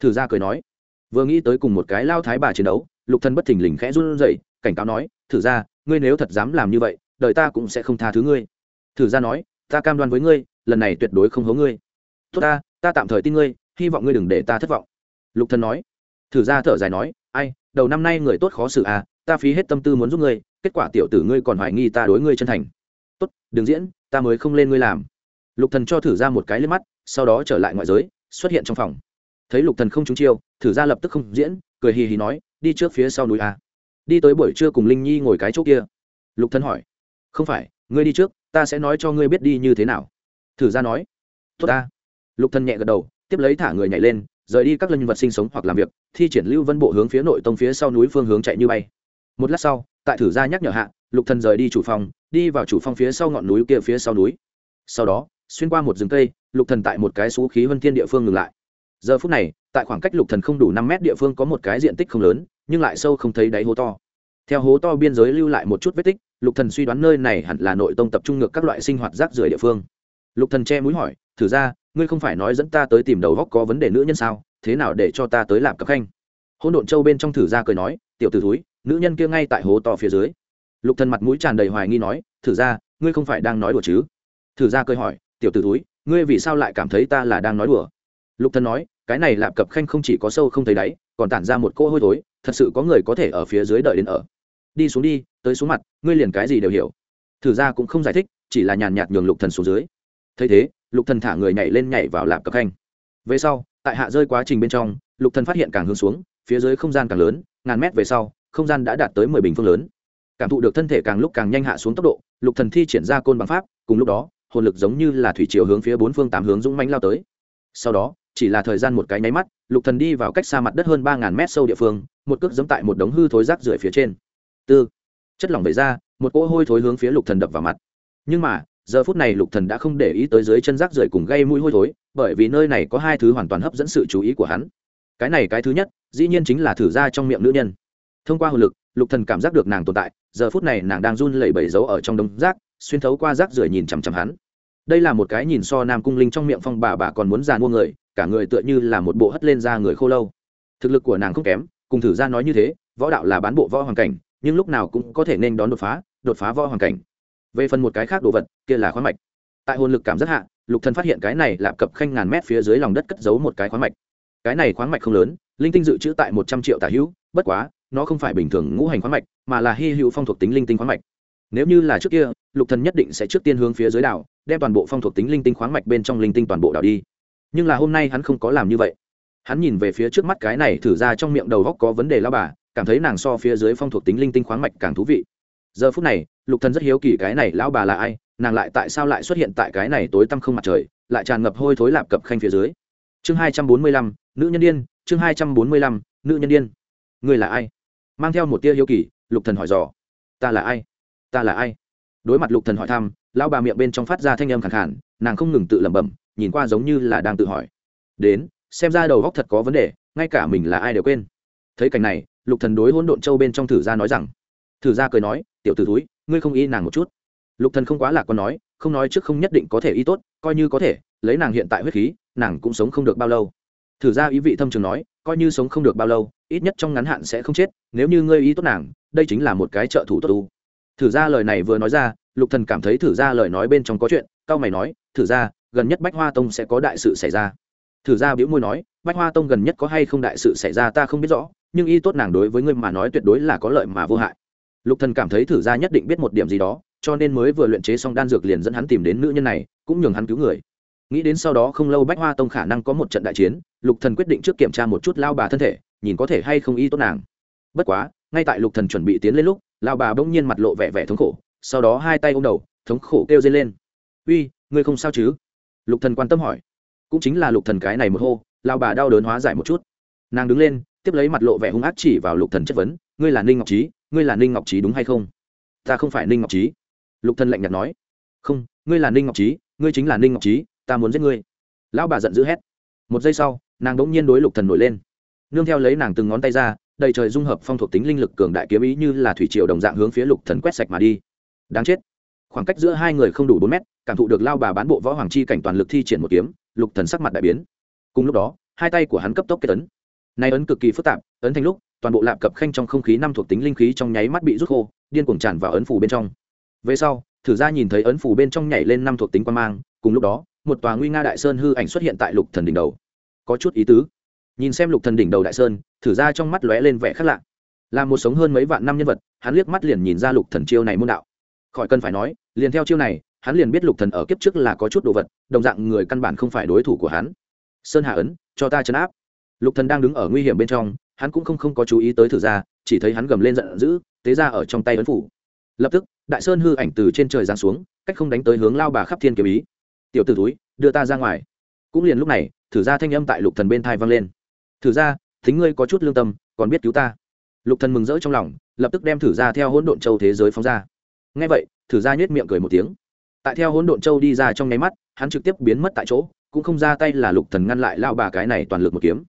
Thử ra cười nói, vừa nghĩ tới cùng một cái lao thái bà chiến đấu, lục thần bất thình lình khẽ run rẩy, cảnh cáo nói, thử ra, ngươi nếu thật dám làm như vậy, đời ta cũng sẽ không tha thứ ngươi. Thử ra nói, ta cam đoan với ngươi, lần này tuyệt đối không hố ngươi. Tốt ta ta tạm thời tin ngươi, hy vọng ngươi đừng để ta thất vọng. Lục thần nói, thử ra thở dài nói ai, đầu năm nay người tốt khó xử à ta phí hết tâm tư muốn giúp ngươi, kết quả tiểu tử ngươi còn hoài nghi ta đối ngươi chân thành. Tốt, đừng diễn, ta mới không lên ngươi làm. Lục thần cho thử ra một cái lên mắt, sau đó trở lại ngoại giới, xuất hiện trong phòng. Thấy lục thần không trúng chiêu, thử ra lập tức không diễn, cười hì hì nói, đi trước phía sau núi à. đi tới buổi trưa cùng linh nhi ngồi cái chỗ kia. Lục thần hỏi, không phải, ngươi đi trước, ta sẽ nói cho ngươi biết đi như thế nào. Thử ra nói, tốt ta. Lục thần nhẹ gật đầu, tiếp lấy thả người nhảy lên rời đi các lân vật sinh sống hoặc làm việc, thi triển lưu vân bộ hướng phía nội tông phía sau núi phương hướng chạy như bay. Một lát sau, tại thử gia nhắc nhở hạ, lục thần rời đi chủ phòng, đi vào chủ phong phía sau ngọn núi kia phía sau núi. Sau đó, xuyên qua một rừng cây, lục thần tại một cái xú khí vân thiên địa phương ngừng lại. Giờ phút này, tại khoảng cách lục thần không đủ năm mét địa phương có một cái diện tích không lớn, nhưng lại sâu không thấy đáy hố to. Theo hố to biên giới lưu lại một chút vết tích, lục thần suy đoán nơi này hẳn là nội tông tập trung ngược các loại sinh hoạt rác rưởi địa phương. Lục thần che mũi hỏi, thử ra ngươi không phải nói dẫn ta tới tìm đầu góc có vấn đề nữ nhân sao, thế nào để cho ta tới làm cặp khanh? Hôn độn châu bên trong thử ra cười nói, tiểu t ử thúi, nữ nhân kia ngay tại hố to phía dưới. Lục thần mặt mũi tràn đầy hoài nghi nói, thử ra ngươi không phải đang nói đùa chứ? Thử ra cười hỏi, tiểu t ử thúi, ngươi vì sao lại cảm thấy ta là đang nói đùa? Lục thần nói, cái này lạp cập khanh không chỉ có sâu không thấy đáy, còn tản ra một cỗ hôi thối, thật sự có người có thể ở phía dưới đợi đến ở. Đi xuống đi, tới xuống mặt, ngươi liền cái gì đều hiểu. Thử ra cũng không giải thích, chỉ là nhàn nhạt nhường lục thần xuống dưới. Thấy thế lục thần thả người nhảy lên nhảy vào lạp cập khanh. Về sau, tại hạ rơi quá trình bên trong, lục thần phát hiện càng hướng xuống, phía dưới không gian càng lớn, ngàn mét về sau, không gian đã đạt tới mười bình phương lớn. Cảm thụ được thân thể càng lúc càng nhanh hạ xuống tốc độ, lục thần thi triển ra côn bằng pháp, cùng lúc đó, hồn lực giống như là thủy triều hướng phía bốn phương tám hướng dũng mãnh lao tới. Sau đó, chỉ là thời gian một cái nháy mắt, lục thần đi vào cách xa mặt đất hơn ba ngàn mét sâu địa phương, một cước giẫm tại một đống hư thối rác rưởi phía trên. Tư, chất lỏng vẩy ra, một cỗ hôi thối hướng phía lục thần đập vào mặt. Nhưng mà giờ phút này lục thần đã không để ý tới dưới chân rác rưởi cùng gây mũi hôi thối, bởi vì nơi này có hai thứ hoàn toàn hấp dẫn sự chú ý của hắn. Cái này cái thứ nhất, dĩ nhiên chính là thử ra trong miệng nữ nhân. Thông qua hồn lực, lục thần cảm giác được nàng tồn tại, giờ phút này nàng đang run lẩy bẩy giấu ở trong đống rác, xuyên thấu qua rác rưởi nhìn chằm chằm hắn. Đây là một cái nhìn so nam cung linh trong miệng phong bà bà còn muốn già mua người, cả người tựa như là một bộ hất lên da người khô lâu. Thực lực của nàng không kém, cùng thử ra nói như thế, võ đạo là bán bộ võ hoàng cảnh, nhưng lúc nào cũng có thể nên đón đột phá đột phá võ hoàng cảnh về phần một cái khác đồ vật, kia là khoáng mạch. Tại hồn lực cảm giác hạ, lục thần phát hiện cái này lạp cập khanh ngàn mét phía dưới lòng đất cất giấu một cái khoáng mạch. Cái này khoáng mạch không lớn, linh tinh dự trữ tại một trăm triệu tả hữu, bất quá, nó không phải bình thường ngũ hành khoáng mạch, mà là hy hữu phong thuộc tính linh tinh khoáng mạch. Nếu như là trước kia, lục thần nhất định sẽ trước tiên hướng phía dưới đảo, đem toàn bộ phong thuộc tính linh tinh khoáng mạch bên trong linh tinh toàn bộ đảo đi. Nhưng là hôm nay hắn không có làm như vậy. Hắn nhìn về phía trước mắt cái này thử ra trong miệng đầu góc có vấn đề lao bà, cảm thấy nàng so phía dưới phong thuộc tính linh tinh khoáng mạch càng thú vị giờ phút này, lục thần rất hiếu kỳ cái này lão bà là ai, nàng lại tại sao lại xuất hiện tại cái này tối tăm không mặt trời, lại tràn ngập hôi thối lạp cập khanh phía dưới. Chương hai trăm bốn mươi lăm, nữ nhân điên, chương hai trăm bốn mươi lăm, nữ nhân điên. Người là ai? Mang theo một tia hiếu kỳ, lục thần hỏi dò. Ta là ai? Ta là ai? Đối mặt lục thần hỏi thăm, lão bà miệng bên trong phát ra thanh âm khàn khàn, nàng không ngừng tự lẩm bẩm, nhìn qua giống như là đang tự hỏi. Đến, xem ra đầu góc thật có vấn đề, ngay cả mình là ai đều quên. Thấy cảnh này, lục thần đối hỗn độn châu bên trong thử gia nói rằng. Thử gia cười nói tiểu t ử túi ngươi không y nàng một chút. Lục thần không quá lạc còn nói, không nói trước không nhất định có thể y tốt, coi như có thể, lấy nàng hiện tại huyết khí, nàng cũng sống không được bao lâu. Thử ra ý vị thâm trường nói, coi như sống không được bao lâu, ít nhất trong ngắn hạn sẽ không chết, nếu như ngươi y tốt nàng, đây chính là một cái trợ thủ tốt tu thử ra lời này vừa nói ra, lục thần cảm thấy thử ra lời nói bên trong có chuyện, cao mày nói, thử ra, gần nhất bách hoa tông sẽ có đại sự xảy ra. Thử ra biểu môi nói, bách hoa tông gần nhất có hay không đại sự xảy ra ta không biết rõ, nhưng y tốt nàng đối với ngươi mà nói tuyệt đối là có lợi mà vô hại lục thần cảm thấy thử ra nhất định biết một điểm gì đó, cho nên mới vừa luyện chế xong đan dược liền dẫn hắn tìm đến nữ nhân này, cũng nhường hắn cứu người. Nghĩ đến sau đó không lâu bách hoa tông khả năng có một trận đại chiến, lục thần quyết định trước kiểm tra một chút lao bà thân thể, nhìn có thể hay không y tốt nàng. Bất quá, ngay tại lục thần chuẩn bị tiến lên lúc, lao bà bỗng nhiên mặt lộ vẻ vẻ thống khổ, sau đó hai tay ôm đầu, thống khổ kêu dây lên. Uy, ngươi không sao chứ? Lục thần quan tâm hỏi. Cũng chính là lục thần cái này một hô, lao bà đau đớn hóa giải một chút. Nàng đứng lên, tiếp lấy mặt lộ vẻ hung ác chỉ vào lục thần chất vấn, ngươi là ninh ngọc trí ngươi là ninh ngọc trí đúng hay không? Ta không phải ninh ngọc trí. Lục thần lạnh nhạt nói. Không, ngươi là ninh ngọc trí, ngươi chính là ninh ngọc trí, ta muốn giết ngươi. Lão bà giận dữ hét. Một giây sau, nàng đống nhiên đối lục thần nổi lên. Nương theo lấy nàng từng ngón tay ra, đầy trời dung hợp phong thuộc tính linh lực cường đại kiếm ý như là thủy triều đồng dạng hướng phía lục thần quét sạch mà đi. Đáng chết. Khoảng cách giữa hai người không đủ bốn mét, cảm thụ được lao bà bán bộ võ hoàng chi cảnh toàn lực thi triển một kiếm, lục thần sắc mặt đại biến. Cùng lúc đó, hai tay của hắn cấp tốc kết ấn nay ấn cực kỳ phức tạp, ấn thành lúc, toàn bộ lạp cập khanh trong không khí năm thuộc tính linh khí trong nháy mắt bị rút khô, điên cuồng tràn vào ấn phủ bên trong. Về sau, thử ra nhìn thấy ấn phủ bên trong nhảy lên năm thuộc tính quan mang, cùng lúc đó, một tòa nguy nga đại sơn hư ảnh xuất hiện tại lục thần đỉnh đầu. Có chút ý tứ. Nhìn xem lục thần đỉnh đầu đại sơn, thử ra trong mắt lóe lên vẻ khác lạ. Là một sống hơn mấy vạn năm nhân vật, hắn liếc mắt liền nhìn ra lục thần chiêu này môn đạo. Khỏi cần phải nói, liền theo chiêu này, hắn liền biết lục thần ở kiếp trước là có chút đồ vật, đồng dạng người căn bản không phải đối thủ của hắn. Sơn hạ ấn, cho ta chấn áp lục thần đang đứng ở nguy hiểm bên trong, hắn cũng không không có chú ý tới thử ra, chỉ thấy hắn gầm lên giận dữ, tế ra ở trong tay ấn phủ. Lập tức, đại sơn hư ảnh từ trên trời giáng xuống, cách không đánh tới hướng lao bà khắp thiên kiếm ý. Tiểu tử túi đưa ta ra ngoài. Cũng liền lúc này, thử ra thanh âm tại lục thần bên thai vang lên. Thử ra, thính ngươi có chút lương tâm, còn biết cứu ta. Lục thần mừng rỡ trong lòng, lập tức đem thử ra theo hỗn độn châu thế giới phóng ra. Nghe vậy, thử ra nhếch miệng cười một tiếng. Tại theo hỗn độn châu đi ra trong nháy mắt, hắn trực tiếp biến mất tại chỗ, cũng không ra tay là lục thần ngăn lại lao bà cái này toàn lực một kiếm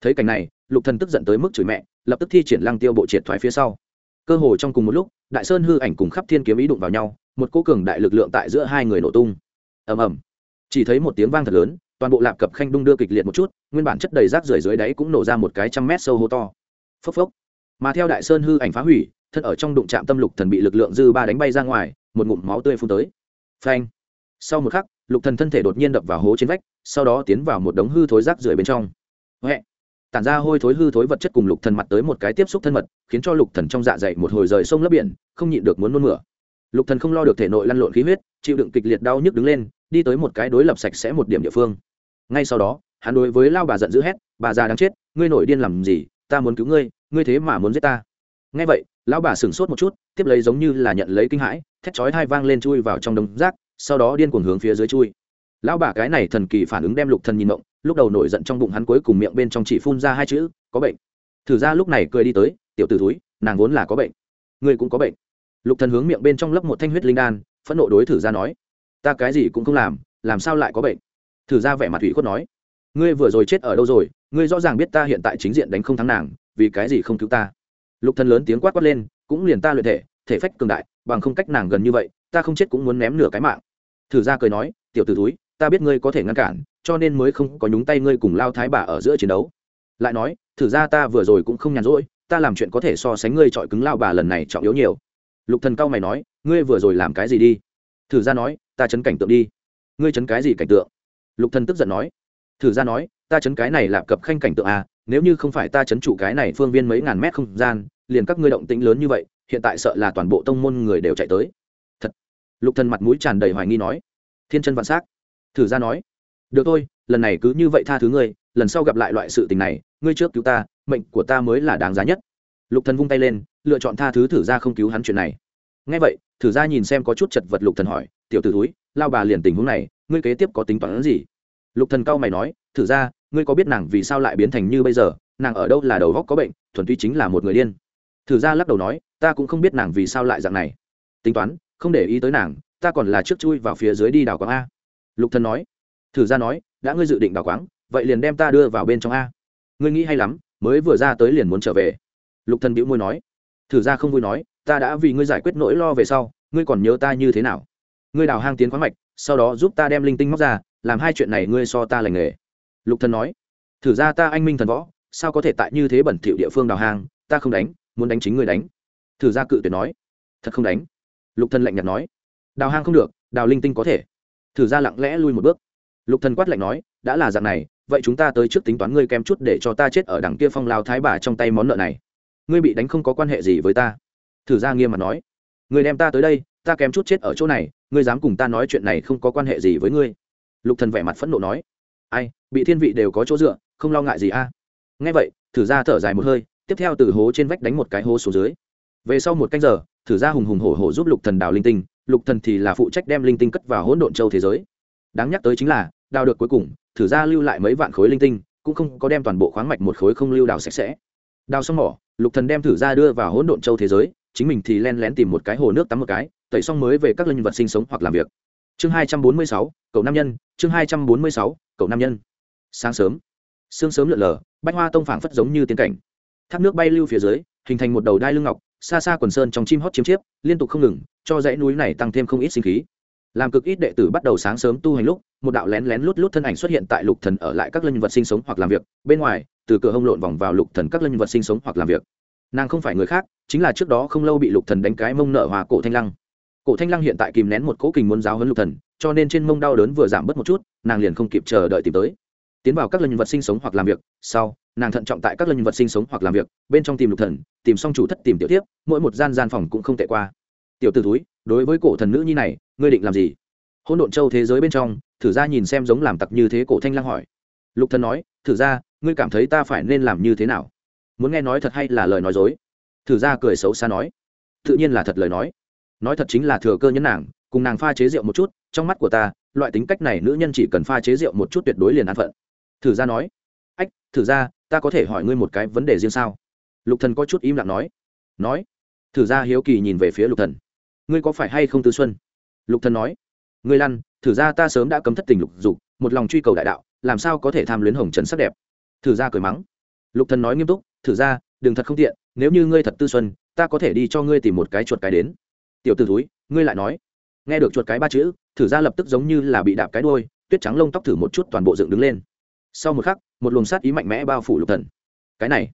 thấy cảnh này, lục thần tức giận tới mức chửi mẹ, lập tức thi triển lăng tiêu bộ triệt thoái phía sau. Cơ hồ trong cùng một lúc, đại sơn hư ảnh cùng khắp thiên kiếm ý đụng vào nhau, một cô cường đại lực lượng tại giữa hai người nổ tung. Ầm ầm. Chỉ thấy một tiếng vang thật lớn, toàn bộ lạp cập khanh đung đưa kịch liệt một chút, nguyên bản chất đầy rác rưởi dưới đáy cũng nổ ra một cái trăm mét sâu hô to. Phốc phốc. Mà theo đại sơn hư ảnh phá hủy, thân ở trong đụng chạm tâm lục thần bị lực lượng dư ba đánh bay ra ngoài, một ngụm máu tươi phun tới. Phanh. Sau một khắc, lục thần thân thể đột nhiên đập vào hố trên vách, sau đó tiến vào một đống hư thối rác rưởi bên trong. Huệ tản ra hôi thối hư thối vật chất cùng lục thần mặt tới một cái tiếp xúc thân mật, khiến cho lục thần trong dạ dày một hồi rời sông lấp biển, không nhịn được muốn nôn mửa. Lục thần không lo được thể nội lăn lộn khí huyết, chịu đựng kịch liệt đau nhức đứng lên, đi tới một cái đối lập sạch sẽ một điểm địa phương. Ngay sau đó, hắn đối với lao bà giận dữ hét, bà già đáng chết, ngươi nổi điên làm gì? Ta muốn cứu ngươi ngươi thế mà muốn giết ta. Ngay vậy, lão bà sửng sốt một chút, tiếp lấy giống như là nhận lấy kinh hãi, thét chói hai vang lên chui vào trong đống rác, sau đó điên cuồng hướng phía dưới chui lão bà cái này thần kỳ phản ứng đem lục thần nhìn mộng, lúc đầu nổi giận trong bụng hắn cuối cùng miệng bên trong chỉ phun ra hai chữ, có bệnh. Thử ra lúc này cười đi tới, tiểu tử túi nàng vốn là có bệnh. Ngươi cũng có bệnh. Lục thần hướng miệng bên trong lấp một thanh huyết linh đan, phẫn nộ đối thử ra nói, ta cái gì cũng không làm làm sao lại có bệnh? Thử ra vẻ mặt thủy khuất nói, ngươi vừa rồi chết ở đâu rồi? Ngươi rõ ràng biết ta hiện tại chính diện đánh không thắng nàng, vì cái gì không cứu ta? Lục thần lớn tiếng quát quát lên, cũng liền ta luyện thể thể phách cường đại, bằng không cách nàng gần như vậy, ta không chết cũng muốn ném nửa cái mạng. Thử ra cười nói, tiểu tử túi ta biết ngươi có thể ngăn cản, cho nên mới không có nhúng tay ngươi cùng lao thái bà ở giữa chiến đấu. Lại nói, thử ra ta vừa rồi cũng không nhàn rỗi, ta làm chuyện có thể so sánh ngươi trọi cứng lao bà lần này trọng yếu nhiều. Lục thần cao mày nói, ngươi vừa rồi làm cái gì đi? Thử ra nói, ta chấn cảnh tượng đi. Ngươi chấn cái gì cảnh tượng? Lục thần tức giận nói, thử ra nói, ta chấn cái này là cập khanh cảnh tượng à nếu như không phải ta chấn trụ cái này phương viên mấy ngàn mét không gian, liền các ngươi động tĩnh lớn như vậy, hiện tại sợ là toàn bộ tông môn người đều chạy tới. Thật. Lục thần mặt mũi tràn đầy hoài nghi nói, thiên chân vạn sắc thử ra nói, được thôi, lần này cứ như vậy tha thứ ngươi, lần sau gặp lại loại sự tình này, ngươi trước cứu ta, mệnh của ta mới là đáng giá nhất. Lục thần vung tay lên, lựa chọn tha thứ thử ra không cứu hắn chuyện này. Ngay vậy, thử ra nhìn xem có chút chật vật lục thần hỏi, tiểu tử túi lao bà liền tình huống này, ngươi kế tiếp có tính toán gì? Lục thần cao mày nói, thử ra, ngươi có biết nàng vì sao lại biến thành như bây giờ? Nàng ở đâu là đầu góc có bệnh, thuần tuy chính là một người điên. Thử ra lắc đầu nói, ta cũng không biết nàng vì sao lại dạng này. Tính toán, không để ý tới nàng, ta còn là trước chui vào phía dưới đi đào quảng a lục thần nói, thử ra nói, đã ngươi dự định đào quáng, vậy liền đem ta đưa vào bên trong a. Ngươi nghĩ hay lắm, mới vừa ra tới liền muốn trở về. Lục thần bĩu môi nói, thử ra không vui nói, ta đã vì ngươi giải quyết nỗi lo về sau, ngươi còn nhớ ta như thế nào? Ngươi đào hang tiến khoáng mạch, sau đó giúp ta đem linh tinh móc ra, làm hai chuyện này ngươi so ta lành nghề. Lục thần nói, thử ra ta anh minh thần võ, sao có thể tại như thế bẩn thỉu địa phương đào hang, ta không đánh, muốn đánh chính ngươi đánh. Thử ra cự tuyệt nói, thật không đánh. Lục thần lạnh nhạt nói, đào hang không được, đào linh tinh có thể thử ra lặng lẽ lui một bước. Lục thần quát lạnh nói, đã là dạng này, vậy chúng ta tới trước tính toán ngươi kem chút để cho ta chết ở đằng kia phong lao thái bà trong tay món nợ này. Ngươi bị đánh không có quan hệ gì với ta. Thử ra nghiêm mặt nói, ngươi đem ta tới đây, ta kém chút chết ở chỗ này, ngươi dám cùng ta nói chuyện này không có quan hệ gì với ngươi. Lục thần vẻ mặt phẫn nộ nói, ai, bị thiên vị đều có chỗ dựa, không lo ngại gì a? Nghe vậy, thử ra thở dài một hơi, tiếp theo từ hố trên vách đánh một cái hố xuống dưới. Về sau một canh giờ, thử ra hùng hùng hổ hổ giúp lục thần đào linh tinh lục thần thì là phụ trách đem linh tinh cất vào hỗn độn châu thế giới. Đáng nhắc tới chính là, đào được cuối cùng, thử ra lưu lại mấy vạn khối linh tinh, cũng không có đem toàn bộ khoáng mạch một khối không lưu đào sạch sẽ. Đào xong mỏ, lục thần đem thử ra đưa vào hỗn độn châu thế giới, chính mình thì len lén tìm một cái hồ nước tắm một cái, tẩy xong mới về các linh vật sinh sống hoặc làm việc. Chương hai trăm bốn mươi sáu, cậu nam nhân, chương hai trăm bốn mươi sáu, cậu nam nhân. Sáng sớm, sương sớm lượn lờ, bách hoa tông phảng phất giống như tiến cảnh. Thác nước bay lưu phía dưới, hình thành một đầu đai lưng ngọc xa xa quần sơn trong chim hót chiếm chiếp, liên tục không ngừng, cho dãy núi này tăng thêm không ít sinh khí. Làm cực ít đệ tử bắt đầu sáng sớm tu hành lúc, một đạo lén lén lút lút thân ảnh xuất hiện tại lục thần ở lại các linh vật sinh sống hoặc làm việc. Bên ngoài, từ cửa hông lộn vòng vào lục thần các linh vật sinh sống hoặc làm việc. Nàng không phải người khác, chính là trước đó không lâu bị lục thần đánh cái mông nợ hòa cổ thanh lăng. Cổ thanh lăng hiện tại kìm nén một cỗ kình muốn giáo huấn lục thần, cho nên trên mông đau đớn vừa giảm bớt một chút, nàng liền không kịp chờ đợi tìm tới. Tiến vào các linh vật sinh sống hoặc làm việc, sau nàng thận trọng tại các lân vật sinh sống hoặc làm việc, bên trong tìm lục thần, tìm xong chủ thất, tìm tiểu tiếp mỗi một gian gian phòng cũng không tệ qua. Tiểu tử túi đối với cổ thần nữ nhi này, ngươi định làm gì? Hôn độn châu thế giới bên trong, thử ra nhìn xem giống làm tặc như thế cổ thanh lang hỏi. Lục thần nói, thử ra, ngươi cảm thấy ta phải nên làm như thế nào? Muốn nghe nói thật hay là lời nói dối? Thử ra cười xấu xa nói, tự nhiên là thật lời nói. Nói thật chính là thừa cơ nhân nàng, cùng nàng pha chế rượu một chút, trong mắt của ta, loại tính cách này nữ nhân chỉ cần pha chế rượu một chút tuyệt đối liền an phận. Thử ra nói, ách, thử ra ta có thể hỏi ngươi một cái vấn đề riêng sao? Lục thần có chút im lặng nói. Nói. Thử ra hiếu kỳ nhìn về phía lục thần. Ngươi có phải hay không tư xuân? Lục thần nói. Ngươi lăn, thử ra ta sớm đã cấm thất tình lục dục, một lòng truy cầu đại đạo, làm sao có thể tham luyến hồng trần sắc đẹp? Thử ra cười mắng. Lục thần nói nghiêm túc. Thử ra, đừng thật không tiện, nếu như ngươi thật tư xuân, ta có thể đi cho ngươi tìm một cái chuột cái đến. Tiểu t ử túi ngươi lại nói. Nghe được chuột cái ba chữ, thử ra lập tức giống như là bị đạp cái đôi tuyết trắng lông tóc thử một chút toàn bộ dựng đứng lên. Sau một khắc một luồng sát ý mạnh mẽ bao phủ lục thần. Cái này,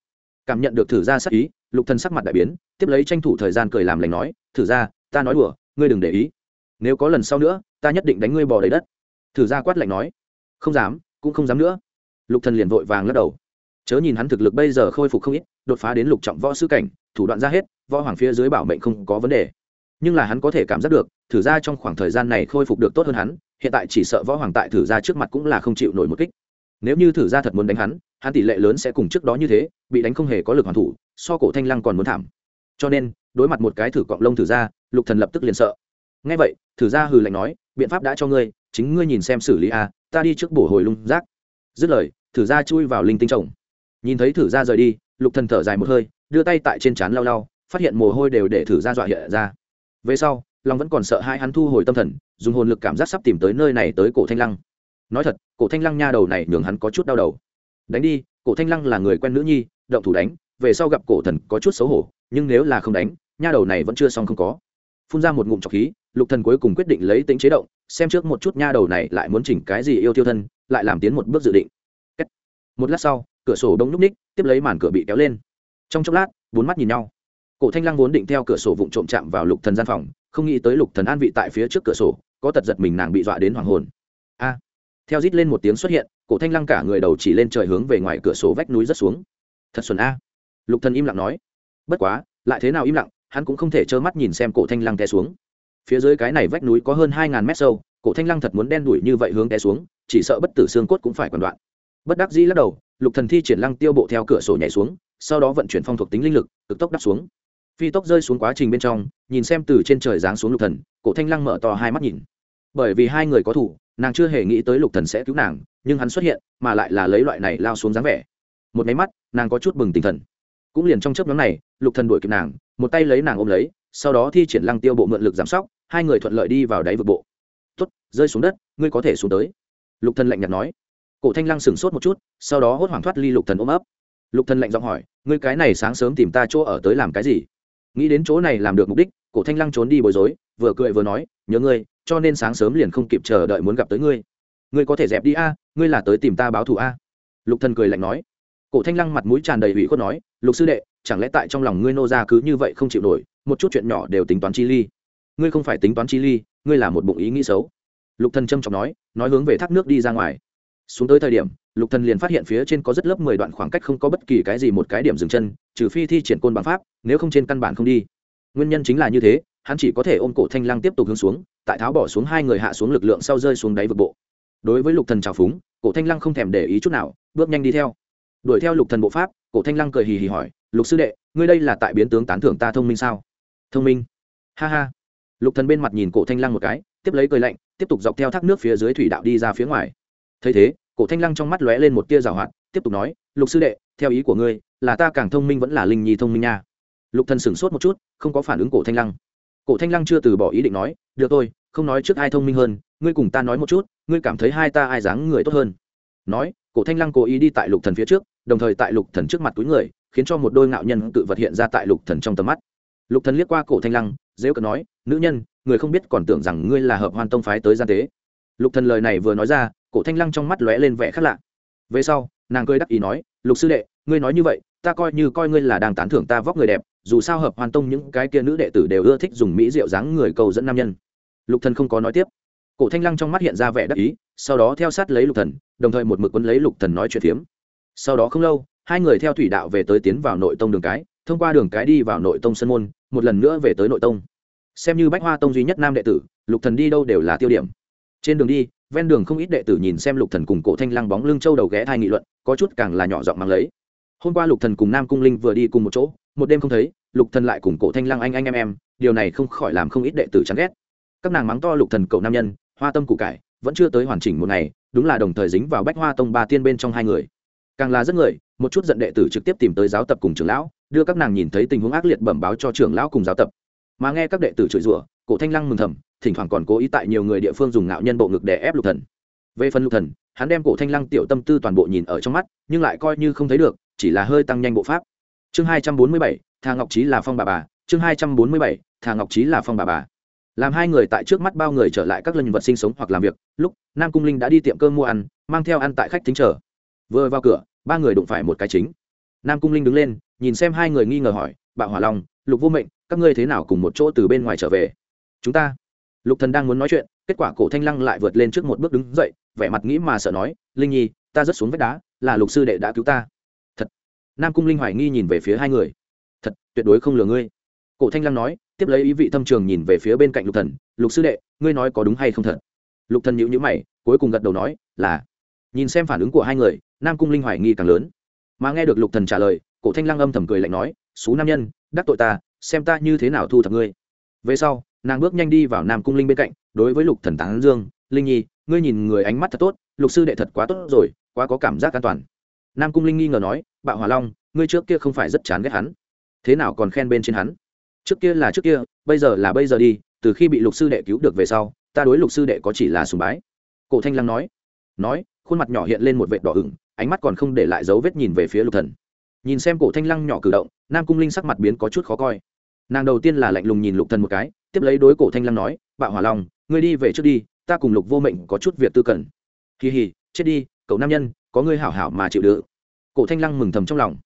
cảm nhận được thử ra sát ý, lục thần sắc mặt đại biến, tiếp lấy tranh thủ thời gian cười làm lành nói, thử ra, ta nói đùa, ngươi đừng để ý. Nếu có lần sau nữa, ta nhất định đánh ngươi bò đầy đất. Thử ra quát lạnh nói, không dám, cũng không dám nữa. Lục thần liền vội vàng lắc đầu. Chớ nhìn hắn thực lực bây giờ khôi phục không ít, đột phá đến lục trọng võ sư cảnh, thủ đoạn ra hết, võ hoàng phía dưới bảo mệnh không có vấn đề. Nhưng là hắn có thể cảm giác được, thử ra trong khoảng thời gian này khôi phục được tốt hơn hắn, hiện tại chỉ sợ võ hoàng tại thử ra trước mặt cũng là không chịu nổi một kích nếu như thử ra thật muốn đánh hắn hắn tỷ lệ lớn sẽ cùng trước đó như thế, bị đánh không hề có lực hoàn thủ, so cổ thanh lăng còn muốn thảm. Cho nên, đối mặt một cái thử cọng lông thử ra, lục thần lập tức liền sợ. Nghe vậy, thử ra hừ lạnh nói, biện pháp đã cho ngươi, chính ngươi nhìn xem xử lý a ta đi trước bổ hồi lung rác dứt lời, thử ra chui vào linh tinh trồng. Nhìn thấy thử ra rời đi, lục thần thở dài một hơi, đưa tay tại trên trán lau lau, phát hiện mồ hôi đều để thử ra dọa hiện ra. Về sau, long vẫn còn sợ hai hắn thu hồi tâm thần, dùng hồn lực cảm giác sắp tìm tới nơi này tới cổ thanh lăng nói thật, cổ thanh lăng nha đầu này nhường hắn có chút đau đầu. Đánh đi, cổ thanh lăng là người quen nữ nhi, động thủ đánh, về sau gặp cổ thần có chút xấu hổ, nhưng nếu là không đánh, nha đầu này vẫn chưa xong không có. Phun ra một ngụm trọc khí, lục thần cuối cùng quyết định lấy tính chế động, xem trước một chút nha đầu này lại muốn chỉnh cái gì yêu tiêu thân, lại làm tiến một bước dự định. Một lát sau, cửa sổ đông núp ních, tiếp lấy màn cửa bị kéo lên. Trong chốc lát, bốn mắt nhìn nhau. Cổ thanh lăng vốn định theo cửa sổ vụng trộm chạm vào lục thần gian phòng, không nghĩ tới lục thần an vị tại phía trước cửa sổ, có tật giật mình nàng bị dọa đến hoàng hồn. A theo rít lên một tiếng xuất hiện, cổ thanh lăng cả người đầu chỉ lên trời hướng về ngoài cửa sổ vách núi rất xuống. Thật xuẩn a. Lục thần im lặng nói. Bất quá, lại thế nào im lặng, hắn cũng không thể trơ mắt nhìn xem cổ thanh lăng té xuống. Phía dưới cái này vách núi có hơn hai ngàn mét sâu, cổ thanh lăng thật muốn đen đuổi như vậy hướng té xuống, chỉ sợ bất tử xương cốt cũng phải còn đoạn. Bất đắc dĩ lắc đầu, lục thần thi triển lăng tiêu bộ theo cửa sổ nhảy xuống, sau đó vận chuyển phong thuộc tính linh lực, cực tốc đắp xuống. Phi tốc rơi xuống quá trình bên trong, nhìn xem từ trên trời giáng xuống lục thần, cổ thanh lăng mở to hai mắt nhìn bởi vì hai người có thủ, nàng chưa hề nghĩ tới lục thần sẽ cứu nàng, nhưng hắn xuất hiện, mà lại là lấy loại này lao xuống dáng vẻ. Một máy mắt, nàng có chút bừng tinh thần. Cũng liền trong chớp nhóm này, lục thần đuổi kịp nàng, một tay lấy nàng ôm lấy, sau đó thi triển lăng tiêu bộ mượn lực giảm sóc, hai người thuận lợi đi vào đáy vực bộ. Tốt, rơi xuống đất, ngươi có thể xuống tới. Lục thần lạnh nhạt nói. Cổ thanh lăng sửng sốt một chút, sau đó hốt hoảng thoát ly lục thần ôm ấp. Lục thần lạnh giọng hỏi, ngươi cái này sáng sớm tìm ta chỗ ở tới làm cái gì? Nghĩ đến chỗ này làm được mục đích. Cổ thanh lăng trốn đi bối rối, vừa cười vừa nói, nhớ ngươi cho nên sáng sớm liền không kịp chờ đợi muốn gặp tới ngươi. Ngươi có thể dẹp đi a, ngươi là tới tìm ta báo thù a. Lục thần cười lạnh nói. Cổ thanh lăng mặt mũi tràn đầy ủy khuất nói, lục sư đệ, chẳng lẽ tại trong lòng ngươi nô ra cứ như vậy không chịu nổi, một chút chuyện nhỏ đều tính toán chi ly. Ngươi không phải tính toán chi ly, ngươi là một bụng ý nghĩ xấu. Lục thần trâm trọng nói nói hướng về thác nước đi ra ngoài. Xuống tới thời điểm, lục thần liền phát hiện phía trên có rất lớp mười đoạn khoảng cách không có bất kỳ cái gì một cái điểm dừng chân, trừ phi thi triển côn bằng pháp, nếu không trên căn bản không đi. Nguyên nhân chính là như thế, hắn chỉ có thể ôm cổ thanh lăng tiếp tục hướng xuống tại tháo bỏ xuống hai người hạ xuống lực lượng sau rơi xuống đáy vực bộ. Đối với lục thần trào phúng, cổ thanh lăng không thèm để ý chút nào, bước nhanh đi theo. Đuổi theo lục thần bộ pháp, cổ thanh lăng cười hì hì hỏi, lục sư đệ, ngươi đây là tại biến tướng tán thưởng ta thông minh sao? Thông minh. Ha ha. Lục thần bên mặt nhìn cổ thanh lăng một cái, tiếp lấy cười lạnh, tiếp tục dọc theo thác nước phía dưới thủy đạo đi ra phía ngoài. Thấy thế, cổ thanh lăng trong mắt lóe lên một tia rào hoạt, tiếp tục nói, lục sư đệ, theo ý của ngươi, là ta càng thông minh vẫn là linh nhi thông minh nha. Lục thần sửng sốt một chút, không có phản ứng cổ thanh lăng cổ thanh lăng chưa từ bỏ ý định nói, được tôi không nói trước ai thông minh hơn, ngươi cùng ta nói một chút, ngươi cảm thấy hai ta ai dáng người tốt hơn. Nói, cổ thanh lăng cố ý đi tại lục thần phía trước, đồng thời tại lục thần trước mặt túi người, khiến cho một đôi ngạo nhân tự vật hiện ra tại lục thần trong tầm mắt. Lục thần liếc qua cổ thanh lăng dễ cận nói, nữ nhân, người không biết còn tưởng rằng ngươi là hợp hoan tông phái tới gian tế. Lục thần lời này vừa nói ra, cổ thanh lăng trong mắt lóe lên vẻ khác lạ. Về sau, nàng cười đắc ý nói, lục sư đệ, ngươi nói như vậy ta coi như coi ngươi là đang tán thưởng ta vóc người đẹp, dù sao hợp hoàn tông những cái kia nữ đệ tử đều ưa thích dùng mỹ rượu dáng người cầu dẫn nam nhân. Lục thần không có nói tiếp. Cổ thanh lăng trong mắt hiện ra vẻ đắc ý, sau đó theo sát lấy lục thần, đồng thời một mực quấn lấy lục thần nói chuyện phiếm. Sau đó không lâu, hai người theo thủy đạo về tới tiến vào nội tông đường cái, thông qua đường cái đi vào nội tông sân môn, một lần nữa về tới nội tông. Xem như bách hoa tông duy nhất nam đệ tử, lục thần đi đâu đều là tiêu điểm. Trên đường đi, ven đường không ít đệ tử nhìn xem lục thần cùng cổ thanh lăng bóng lưng châu đầu ghé thai nghị luận, có chút càng là nhỏ giọng mang lấy hôm qua lục thần cùng nam cung linh vừa đi cùng một chỗ, một đêm không thấy, lục thần lại cùng cổ thanh lăng anh anh em em, điều này không khỏi làm không ít đệ tử chán ghét. Các nàng mắng to lục thần cậu nam nhân, hoa tâm củ cải, vẫn chưa tới hoàn chỉnh một ngày, đúng là đồng thời dính vào bách hoa tông ba tiên bên trong hai người. Càng là rất người, một chút giận đệ tử trực tiếp tìm tới giáo tập cùng trưởng lão, đưa các nàng nhìn thấy tình huống ác liệt bẩm báo cho trưởng lão cùng giáo tập. Mà nghe các đệ tử chửi rủa, cổ thanh lăng mừng thầm, thỉnh thoảng còn cố ý tại nhiều người địa phương dùng ngạo nhân bộ ngực để ép lục thần. Về phần lục thần, hắn đem cổ thanh lăng tiểu tâm tư toàn bộ nhìn ở trong mắt, nhưng lại coi như không thấy được chỉ là hơi tăng nhanh bộ pháp. Chương hai trăm bốn mươi bảy, thà ngọc trí là phong bà bà. Chương hai trăm bốn mươi bảy, thà ngọc trí là phong bà bà. Làm hai người tại trước mắt bao người trở lại các lần vật sinh sống hoặc làm việc. Lúc, nam cung linh đã đi tiệm cơm mua ăn, mang theo ăn tại khách tính chờ. Vừa vào cửa, ba người đụng phải một cái chính. Nam cung linh đứng lên, nhìn xem hai người nghi ngờ hỏi, bạo hỏa long, lục vô mệnh, các ngươi thế nào cùng một chỗ từ bên ngoài trở về? Chúng ta. Lục thần đang muốn nói chuyện, kết quả cổ thanh lăng lại vượt lên trước một bước đứng dậy, vẻ mặt nghĩ mà sợ nói, linh nhi, ta rất xuống vách đá, là lục sư đệ đã cứu ta nam cung linh hoài nghi nhìn về phía hai người. Thật, tuyệt đối không lừa ngươi. Cổ thanh lăng nói, tiếp lấy ý vị thâm trường nhìn về phía bên cạnh lục thần, lục sư đệ, ngươi nói có đúng hay không thật? Lục thần nhíu nhíu mày, cuối cùng gật đầu nói, là. Nhìn xem phản ứng của hai người, nam cung linh hoài nghi càng lớn. Mà nghe được lục thần trả lời, cổ thanh lăng âm thầm cười lạnh nói, xú nam nhân, đắc tội ta, xem ta như thế nào thu thập ngươi. Về sau, nàng bước nhanh đi vào nam cung linh bên cạnh, đối với lục thần tán dương, linh nhi, ngươi nhìn người ánh mắt thật tốt, lục sư đệ thật quá tốt rồi, quá có cảm giác an toàn. Nam cung linh nghi ngờ nói bạo hỏa long, ngươi trước kia không phải rất chán ghét hắn. Thế nào còn khen bên trên hắn? Trước kia là trước kia, bây giờ là bây giờ đi, từ khi bị lục sư đệ cứu được về sau, ta đối lục sư đệ có chỉ là sùng bái. Cổ thanh lăng nói. Nói, khuôn mặt nhỏ hiện lên một vệt đỏ ửng, ánh mắt còn không để lại dấu vết nhìn về phía lục thần. Nhìn xem cổ thanh lăng nhỏ cử động, nam cung linh sắc mặt biến có chút khó coi. Nàng đầu tiên là lạnh lùng nhìn lục thần một cái, tiếp lấy đối cổ thanh lăng nói, bạo hỏa long, ngươi đi về trước đi, ta cùng lục vô mệnh có chút việc tư cần. Kỳ hì chết đi, cậu nam nhân, có ngươi hảo hảo mà chịu đựng cổ thanh lăng mừng thầm trong lòng.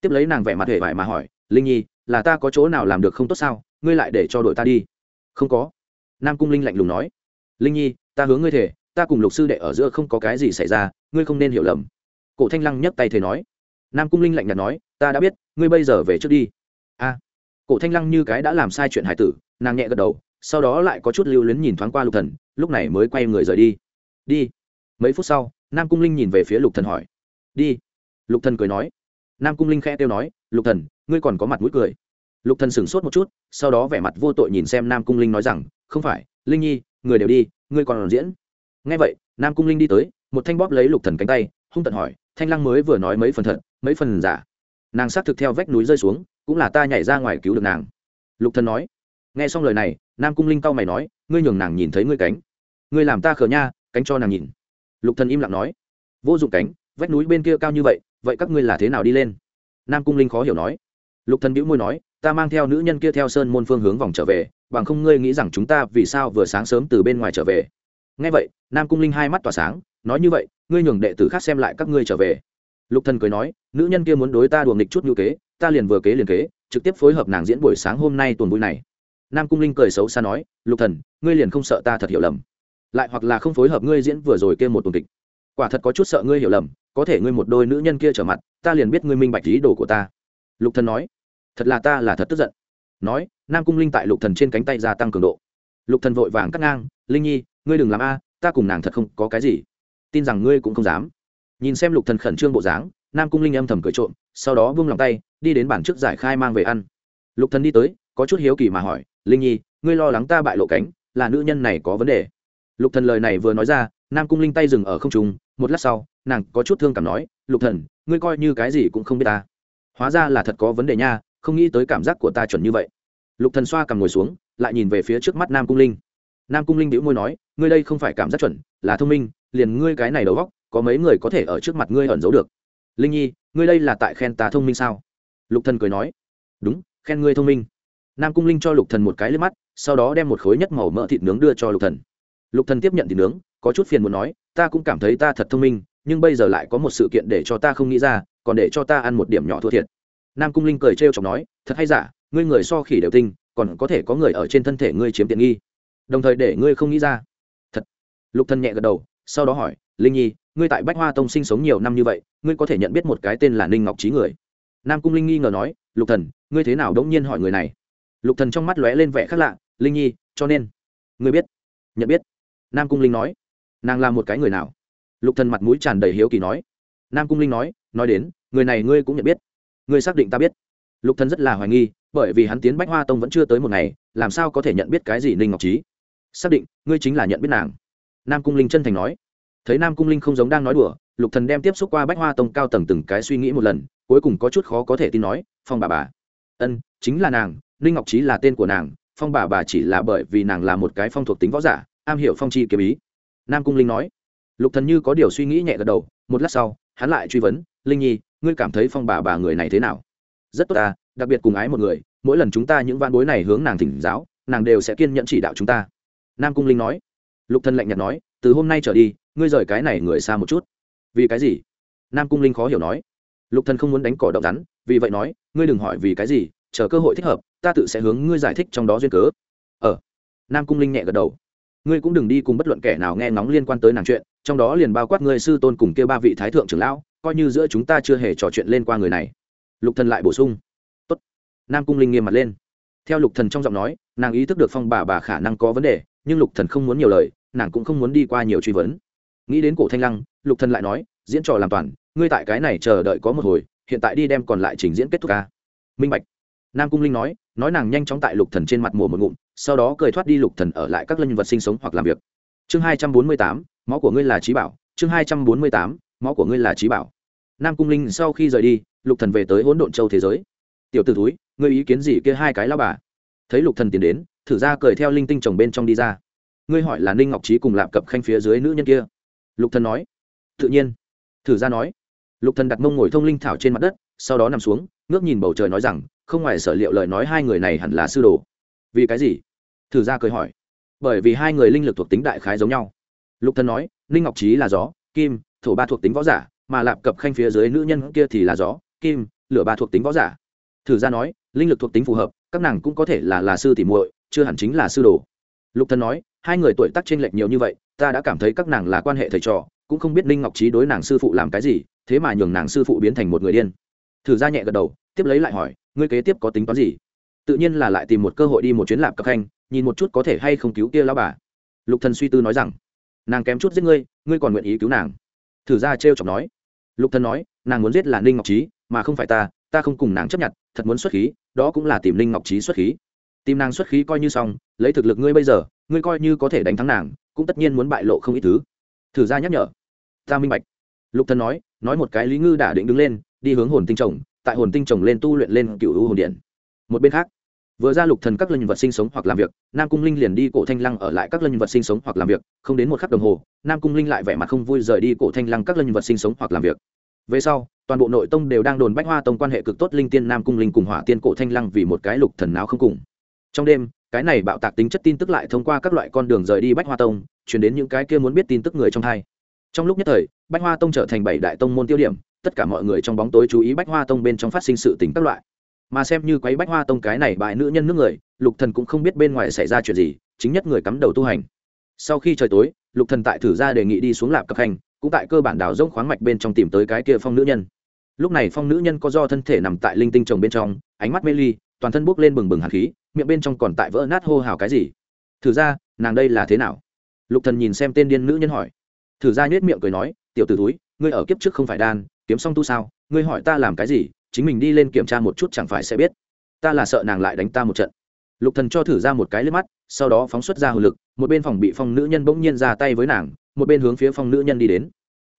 Tiếp lấy nàng vẻ mặt hề vải mà hỏi, linh nhi, là ta có chỗ nào làm được không tốt sao? Ngươi lại để cho đội ta đi. Không có. Nam cung linh lạnh lùng nói. Linh nhi, ta hướng ngươi thể ta cùng lục sư đệ ở giữa không có cái gì xảy ra, ngươi không nên hiểu lầm. Cổ thanh lăng nhấc tay thề nói. Nam cung linh lạnh nhạt nói, ta đã biết, ngươi bây giờ về trước đi. A. Cổ thanh lăng như cái đã làm sai chuyện hải tử, nàng nhẹ gật đầu, sau đó lại có chút lưu luyến nhìn thoáng qua lục thần, lúc này mới quay người rời đi. Đi. Mấy phút sau, nam cung linh nhìn về phía lục thần hỏi. Đi lục thần cười nói. Nam cung linh khẽ tiêu nói, lục thần, ngươi còn có mặt mũi cười. Lục thần sửng sốt một chút, sau đó vẻ mặt vô tội nhìn xem nam cung linh nói rằng, không phải, linh nhi, người đều đi, ngươi còn diễn. Nghe vậy, nam cung linh đi tới, một thanh bóp lấy lục thần cánh tay, hung tận hỏi, thanh lăng mới vừa nói mấy phần thật, mấy phần giả? Nàng xác thực theo vách núi rơi xuống, cũng là ta nhảy ra ngoài cứu được nàng. Lục thần nói. Nghe xong lời này, nam cung linh cau mày nói, ngươi nhường nàng nhìn thấy ngươi cánh. Ngươi làm ta khờ nha, cánh cho nàng nhìn. Lục thần im lặng nói. Vô dụng cánh, vách núi bên kia cao như vậy vậy các ngươi là thế nào đi lên? Nam cung linh khó hiểu nói. Lục thần bĩu môi nói, ta mang theo nữ nhân kia theo sơn môn phương hướng vòng trở về, bằng không ngươi nghĩ rằng chúng ta vì sao vừa sáng sớm từ bên ngoài trở về? Nghe vậy, nam cung linh hai mắt tỏa sáng, nói như vậy, ngươi nhường đệ tử khác xem lại các ngươi trở về. Lục thần cười nói, nữ nhân kia muốn đối ta đùa nghịch chút như kế, ta liền vừa kế liền kế, trực tiếp phối hợp nàng diễn buổi sáng hôm nay tuần vui này. Nam cung linh cười xấu xa nói, lục thần, ngươi liền không sợ ta thật hiểu lầm. Lại hoặc là không phối hợp ngươi diễn vừa rồi kia một tuần kịch. Quả thật có chút sợ ngươi hiểu lầm có thể ngươi một đôi nữ nhân kia trở mặt, ta liền biết ngươi minh bạch ý đồ của ta. Lục thần nói. Thật là ta là thật tức giận. Nói, nam cung linh tại lục thần trên cánh tay gia tăng cường độ. Lục thần vội vàng cắt ngang, linh nhi, ngươi đừng làm a, ta cùng nàng thật không có cái gì. Tin rằng ngươi cũng không dám. Nhìn xem lục thần khẩn trương bộ dáng, nam cung linh âm thầm cười trộm, sau đó buông lòng tay, đi đến bản trước giải khai mang về ăn. Lục thần đi tới, có chút hiếu kỳ mà hỏi, linh nhi, ngươi lo lắng ta bại lộ cánh, là nữ nhân này có vấn đề? Lục thần lời này vừa nói ra, nam cung linh tay dừng ở không trung, một lát sau, nàng có chút thương cảm nói, lục thần, ngươi coi như cái gì cũng không biết ta. Hóa ra là thật có vấn đề nha, không nghĩ tới cảm giác của ta chuẩn như vậy. Lục thần xoa cằm ngồi xuống, lại nhìn về phía trước mắt nam cung linh. Nam cung linh bĩu môi nói, ngươi đây không phải cảm giác chuẩn, là thông minh, liền ngươi cái này đầu góc có mấy người có thể ở trước mặt ngươi ẩn giấu được. Linh nhi, ngươi đây là tại khen ta thông minh sao? Lục thần cười nói, đúng, khen ngươi thông minh. Nam cung linh cho lục thần một cái liếc mắt, sau đó đem một khối nhất màu mỡ thịt nướng đưa cho lục thần lục thần tiếp nhận thịt nướng, có chút phiền muốn nói, ta cũng cảm thấy ta thật thông minh, nhưng bây giờ lại có một sự kiện để cho ta không nghĩ ra, còn để cho ta ăn một điểm nhỏ thua thiệt. Nam cung linh cười trêu chọc nói, thật hay giả, ngươi người so khỉ đều tinh, còn có thể có người ở trên thân thể ngươi chiếm tiện nghi. Đồng thời để ngươi không nghĩ ra. Thật. Lục thần nhẹ gật đầu, sau đó hỏi, linh nhi, ngươi tại bách hoa tông sinh sống nhiều năm như vậy, ngươi có thể nhận biết một cái tên là ninh ngọc trí người? Nam cung linh nghi ngờ nói, lục thần, ngươi thế nào đống nhiên hỏi người này? Lục thần trong mắt lóe lên vẻ khác lạ, linh nhi, cho nên. Ngươi biết. Nhận biết nam cung linh nói, nàng là một cái người nào? Lục thần mặt mũi tràn đầy hiếu kỳ nói. Nam cung linh nói nói đến, người này ngươi cũng nhận biết. Ngươi xác định ta biết. Lục thần rất là hoài nghi, bởi vì hắn tiến bách hoa tông vẫn chưa tới một ngày, làm sao có thể nhận biết cái gì ninh ngọc trí? Xác định, ngươi chính là nhận biết nàng. Nam cung linh chân thành nói. Thấy nam cung linh không giống đang nói đùa, lục thần đem tiếp xúc qua bách hoa tông cao tầng từng cái suy nghĩ một lần, cuối cùng có chút khó có thể tin nói, phong bà bà. Ân, chính là nàng, ninh ngọc trí là tên của nàng, phong bà bà chỉ là bởi vì nàng là một cái phong thuộc tính võ giả am hiểu phong chi kiếm ý. Nam cung linh nói. Lục thần như có điều suy nghĩ nhẹ gật đầu, một lát sau, hắn lại truy vấn, linh nhi, ngươi cảm thấy phong bà bà người này thế nào? Rất tốt ta, đặc biệt cùng ái một người, mỗi lần chúng ta những van bối này hướng nàng thỉnh giáo, nàng đều sẽ kiên nhẫn chỉ đạo chúng ta. Nam cung linh nói. Lục thần lạnh nhạt nói, từ hôm nay trở đi, ngươi rời cái này người xa một chút. Vì cái gì? Nam cung linh khó hiểu nói. Lục thần không muốn đánh cỏ động rắn, vì vậy nói, ngươi đừng hỏi vì cái gì, chờ cơ hội thích hợp, ta tự sẽ hướng ngươi giải thích trong đó duyên cớ. Ờ. Nam cung linh nhẹ gật đầu ngươi cũng đừng đi cùng bất luận kẻ nào nghe ngóng liên quan tới nàng chuyện, trong đó liền bao quát ngươi sư tôn cùng kia ba vị thái thượng trưởng lão, coi như giữa chúng ta chưa hề trò chuyện lên qua người này. Lục thần lại bổ sung. Tốt. Nam cung linh nghiêm mặt lên. Theo lục thần trong giọng nói, nàng ý thức được phong bà bà khả năng có vấn đề, nhưng lục thần không muốn nhiều lời, nàng cũng không muốn đi qua nhiều truy vấn. Nghĩ đến cổ thanh lăng, lục thần lại nói, diễn trò làm toàn, ngươi tại cái này chờ đợi có một hồi, hiện tại đi đem còn lại trình diễn kết thúc ca. Minh bạch nam cung linh nói nói nàng nhanh chóng tại lục thần trên mặt mùa một ngụm, sau đó cười thoát đi lục thần ở lại các lân vật sinh sống hoặc làm việc. Chương hai trăm bốn mươi tám, máu của ngươi là trí bảo. Chương hai trăm bốn mươi tám, máu của ngươi là trí bảo. Nam cung linh sau khi rời đi, lục thần về tới hỗn độn châu thế giới. Tiểu t ử túi ngươi ý kiến gì kia hai cái lao bà? Thấy lục thần tiến đến, thử ra cười theo linh tinh chồng bên trong đi ra. Ngươi hỏi là ninh ngọc trí cùng lạp cập khanh phía dưới nữ nhân kia? Lục thần nói. Tự nhiên. Thử ra nói. Lục thần đặt mông ngồi thông linh thảo trên mặt đất, sau đó nằm xuống, ngước nhìn bầu trời nói rằng không ngoài sở liệu lời nói hai người này hẳn là sư đồ. Vì cái gì? Thử ra cười hỏi. Bởi vì hai người linh lực thuộc tính đại khái giống nhau. Lục thân nói, ninh ngọc trí là gió, kim, thổ ba thuộc tính võ giả, mà lạp cập khanh phía dưới nữ nhân kia thì là gió, kim, lửa ba thuộc tính võ giả. Thử ra nói, linh lực thuộc tính phù hợp, các nàng cũng có thể là là sư tỉ muội, chưa hẳn chính là sư đồ. Lục thân nói, hai người tuổi tác chênh lệch nhiều như vậy, ta đã cảm thấy các nàng là quan hệ thầy trò, cũng không biết ninh ngọc trí đối nàng sư phụ làm cái gì, thế mà nhường nàng sư phụ biến thành một người điên. Thử ra nhẹ gật đầu, tiếp lấy lại hỏi ngươi kế tiếp có tính toán gì? Tự nhiên là lại tìm một cơ hội đi một chuyến lạp cập khanh, nhìn một chút có thể hay không cứu kia lão bà. Lục thần suy tư nói rằng, nàng kém chút giết ngươi ngươi còn nguyện ý cứu nàng. Thử ra trêu chọc nói. Lục thần nói, nàng muốn giết là ninh ngọc trí mà không phải ta ta không cùng nàng chấp nhận, thật muốn xuất khí, đó cũng là tìm ninh ngọc trí xuất khí. Tìm nàng xuất khí coi như xong, lấy thực lực ngươi bây giờ, ngươi coi như có thể đánh thắng nàng, cũng tất nhiên muốn bại lộ không ít thứ. Thử ra nhắc nhở. Ta minh bạch. Lục thần nói nói một cái lý ngư đã định đứng lên, đi hướng hồn tinh trồng tại hồn tinh trồng lên tu luyện lên cựu u hồn điện. Một bên khác, vừa ra lục thần các linh vật sinh sống hoặc làm việc, nam cung linh liền đi cổ thanh lăng ở lại các linh vật sinh sống hoặc làm việc, không đến một khắc đồng hồ, nam cung linh lại vẻ mặt không vui rời đi cổ thanh lăng các linh vật sinh sống hoặc làm việc. Về sau, toàn bộ nội tông đều đang đồn bách hoa tông quan hệ cực tốt linh tiên nam cung linh cùng hỏa tiên cổ thanh lăng vì một cái lục thần nào không cùng. Trong đêm, cái này bạo tạc tính chất tin tức lại thông qua các loại con đường rời đi bách hoa tông chuyển đến những cái kia muốn biết tin tức người trong hai. Trong lúc nhất thời, bách hoa tông trở thành bảy đại tông môn tiêu điểm tất cả mọi người trong bóng tối chú ý bách hoa tông bên trong phát sinh sự tình các loại. Mà xem như quấy bách hoa tông cái này bại nữ nhân nước người, lục thần cũng không biết bên ngoài xảy ra chuyện gì, chính nhất người cắm đầu tu hành. Sau khi trời tối, lục thần tại thử ra đề nghị đi xuống lạp cấp hành, cũng tại cơ bản đào rỗng khoáng mạch bên trong tìm tới cái kia phong nữ nhân. Lúc này phong nữ nhân có do thân thể nằm tại linh tinh trồng bên trong, ánh mắt mê ly, toàn thân bốc lên bừng bừng hạt khí, miệng bên trong còn tại vỡ nát hô hào cái gì. Thử ra, nàng đây là thế nào? Lục thần nhìn xem tên điên nữ nhân hỏi. Thử ra nhếch miệng cười nói, tiểu tử túi ngươi ở kiếp trước không phải đan kiếm xong tu sao? Ngươi hỏi ta làm cái gì, chính mình đi lên kiểm tra một chút chẳng phải sẽ biết. Ta là sợ nàng lại đánh ta một trận. Lục thần cho thử ra một cái lướt mắt, sau đó phóng xuất ra hồn lực, một bên phòng bị phong nữ nhân bỗng nhiên ra tay với nàng, một bên hướng phía phong nữ nhân đi đến.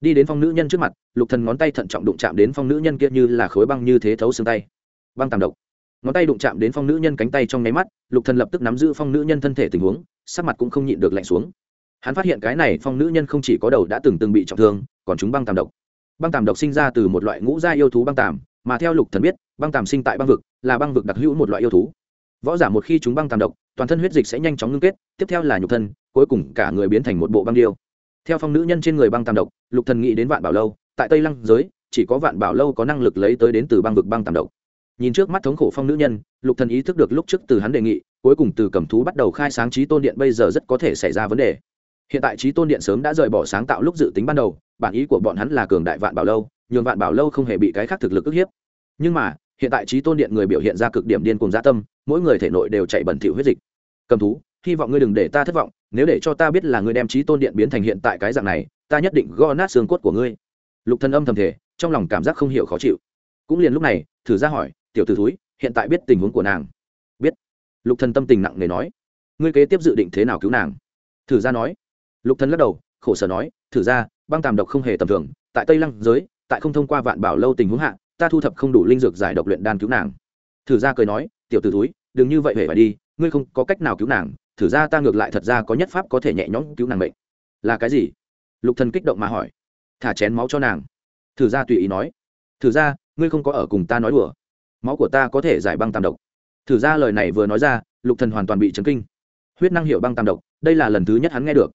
Đi đến phong nữ nhân trước mặt, lục thần ngón tay thận trọng đụng chạm đến phong nữ nhân kia như là khối băng như thế thấu xương tay. Băng tàm độc. Ngón tay đụng chạm đến phong nữ nhân cánh tay trong nháy mắt, lục thần lập tức nắm giữ phong nữ nhân thân thể tình huống, sắc mặt cũng không nhịn được lạnh xuống. Hắn phát hiện cái này phong nữ nhân không chỉ có đầu đã từng từng bị trọng thương, còn chúng băng tàm độc băng tàm độc sinh ra từ một loại ngũ gia yêu thú băng tàm, mà theo lục thần biết, băng tàm sinh tại băng vực, là băng vực đặc hữu một loại yêu thú. Võ giả một khi chúng băng tàm độc, toàn thân huyết dịch sẽ nhanh chóng ngưng kết, tiếp theo là nhục thân, cuối cùng cả người biến thành một bộ băng điêu. Theo phong nữ nhân trên người băng tàm độc, lục thần nghĩ đến vạn bảo lâu, tại tây lăng giới, chỉ có vạn bảo lâu có năng lực lấy tới đến từ băng vực băng tàm độc. Nhìn trước mắt thống khổ phong nữ nhân, lục thần ý thức được lúc trước từ hắn đề nghị, cuối cùng từ cầm thú bắt đầu khai sáng trí tôn điện bây giờ rất có thể xảy ra vấn đề hiện tại trí tôn điện sớm đã rời bỏ sáng tạo lúc dự tính ban đầu, bản ý của bọn hắn là cường đại vạn bảo lâu, nhường vạn bảo lâu không hề bị cái khác thực lực ức hiếp. Nhưng mà, hiện tại trí tôn điện người biểu hiện ra cực điểm điên cùng gia tâm, mỗi người thể nội đều chạy bẩn thỉu huyết dịch. Cầm thú, hy vọng ngươi đừng để ta thất vọng, nếu để cho ta biết là ngươi đem trí tôn điện biến thành hiện tại cái dạng này, ta nhất định gõ nát xương cốt của ngươi. Lục thần âm thầm thể trong lòng cảm giác không hiểu khó chịu. Cũng liền lúc này, thử ra hỏi, tiểu t ử thúi, hiện tại biết tình huống của nàng? Biết. Lục thần tâm tình nặng nề nói, ngươi kế tiếp dự định thế nào cứu nàng? Thử ra nói lục thần lắc đầu, khổ sở nói, thử ra, băng tàm độc không hề tầm thường, tại tây lăng giới, tại không thông qua vạn bảo lâu tình huống hạ, ta thu thập không đủ linh dược giải độc luyện đan cứu nàng. Thử ra cười nói, tiểu t ử túi đừng như vậy hề phải đi, ngươi không có cách nào cứu nàng, thử ra ta ngược lại thật ra có nhất pháp có thể nhẹ nhõm cứu nàng bệnh là cái gì? Lục thần kích động mà hỏi. Thả chén máu cho nàng. Thử ra tùy ý nói. Thử ra, ngươi không có ở cùng ta nói đùa. Máu của ta có thể giải băng tàm độc. Thử ra lời này vừa nói ra, lục thần hoàn toàn bị chấn kinh. Huyết năng hiểu băng tàm độc, đây là lần thứ nhất hắn nghe được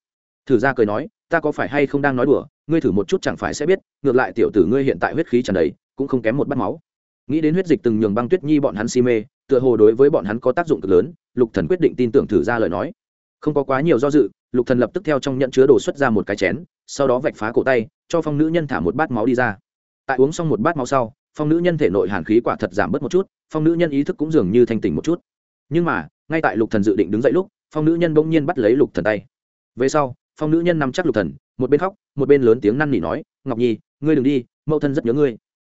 thử ra cười nói, ta có phải hay không đang nói đùa, ngươi thử một chút chẳng phải sẽ biết, ngược lại tiểu tử ngươi hiện tại huyết khí tràn đầy, cũng không kém một bát máu. Nghĩ đến huyết dịch từng nhường băng tuyết nhi bọn hắn si mê, tựa hồ đối với bọn hắn có tác dụng cực lớn, lục thần quyết định tin tưởng thử ra lời nói. Không có quá nhiều do dự, lục thần lập tức theo trong nhận chứa đồ xuất ra một cái chén, sau đó vạch phá cổ tay, cho phong nữ nhân thả một bát máu đi ra. Tại uống xong một bát máu sau, phong nữ nhân thể nội hàn khí quả thật giảm bớt một chút, phong nữ nhân ý thức cũng dường như thanh tỉnh một chút. Nhưng mà, ngay tại lục thần dự định đứng dậy lúc, phong nữ nhân bỗng nhiên bắt lấy lục thần tay. Về sau phong nữ nhân nằm chắc lục thần, một bên khóc, một bên lớn tiếng năn nỉ nói, ngọc nhi, ngươi đừng đi, mẫu thân rất nhớ ngươi.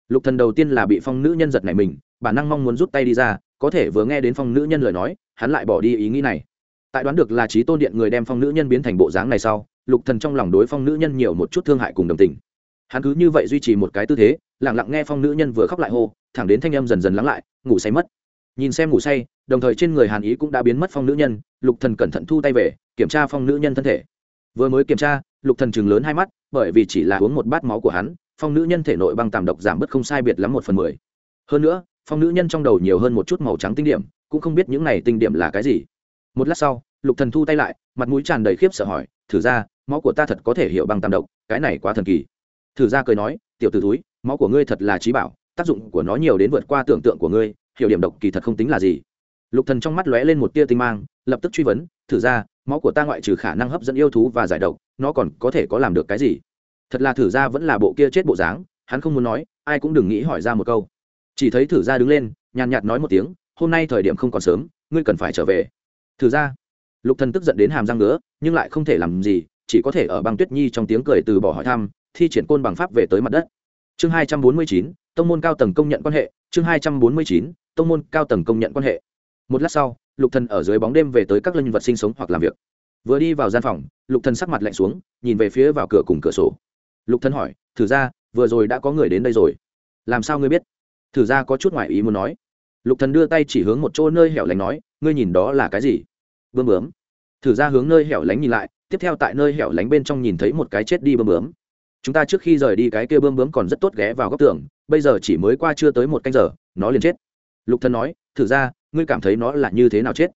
Lục thần đầu tiên là bị phong nữ nhân giật nảy mình, bản năng mong muốn rút tay đi ra, có thể vừa nghe đến phong nữ nhân lời nói, hắn lại bỏ đi ý nghĩ này. Tại đoán được là trí tôn điện người đem phong nữ nhân biến thành bộ dáng này sau, lục thần trong lòng đối phong nữ nhân nhiều một chút thương hại cùng đồng tình. Hắn cứ như vậy duy trì một cái tư thế, lặng lặng nghe phong nữ nhân vừa khóc lại hô, thẳng đến thanh âm dần dần lắng lại, ngủ say mất. Nhìn xem ngủ say, đồng thời trên người hàn ý cũng đã biến mất phong nữ nhân, lục thần cẩn thận thu tay về, kiểm tra phong nữ nhân thân thể vừa mới kiểm tra, lục thần chừng lớn hai mắt, bởi vì chỉ là uống một bát máu của hắn, phong nữ nhân thể nội băng tàm độc giảm bớt không sai biệt lắm một phần mười. Hơn nữa, phong nữ nhân trong đầu nhiều hơn một chút màu trắng tinh điểm, cũng không biết những này tinh điểm là cái gì. Một lát sau, lục thần thu tay lại, mặt mũi tràn đầy khiếp sợ hỏi, thử ra, máu của ta thật có thể hiểu băng tàm độc, cái này quá thần kỳ. Thử ra cười nói, tiểu t ử túi máu của ngươi thật là trí bảo, tác dụng của nó nhiều đến vượt qua tưởng tượng của ngươi, hiểu điểm độc kỳ thật không tính là gì. Lục thần trong mắt lóe lên một tia tinh mang, lập tức truy vấn, thử ra máu của ta ngoại trừ khả năng hấp dẫn yêu thú và giải độc, nó còn có thể có làm được cái gì? Thật là thử ra vẫn là bộ kia chết bộ dáng, hắn không muốn nói, ai cũng đừng nghĩ hỏi ra một câu. Chỉ thấy thử ra đứng lên, nhàn nhạt nói một tiếng, hôm nay thời điểm không còn sớm, ngươi cần phải trở về. Thử ra, lục thần tức giận đến hàm răng nữa nhưng lại không thể làm gì, chỉ có thể ở băng tuyết nhi trong tiếng cười từ bỏ hỏi thăm, thi triển côn bằng pháp về tới mặt đất. Chương hai trăm bốn mươi chín, tông môn cao tầng công nhận quan hệ, chương hai trăm bốn mươi chín, tông môn cao tầng công nhận quan hệ. Một lát sau lục thần ở dưới bóng đêm về tới các linh vật sinh sống hoặc làm việc. Vừa đi vào gian phòng, lục thần sắc mặt lạnh xuống, nhìn về phía vào cửa cùng cửa sổ. Lục thần hỏi, thử ra, vừa rồi đã có người đến đây rồi. Làm sao ngươi biết? Thử ra có chút ngoại ý muốn nói. Lục thần đưa tay chỉ hướng một chỗ nơi hẻo lánh nói, ngươi nhìn đó là cái gì? Bơm bướm. Thử ra hướng nơi hẻo lánh nhìn lại, tiếp theo tại nơi hẻo lánh bên trong nhìn thấy một cái chết đi bơm bướm. Chúng ta trước khi rời đi cái kia bươm bướm còn rất tốt ghé vào góc tường, bây giờ chỉ mới qua chưa tới một canh giờ, nó liền chết. Lục thần nói, thử ra ngươi cảm thấy nó là như thế nào chết?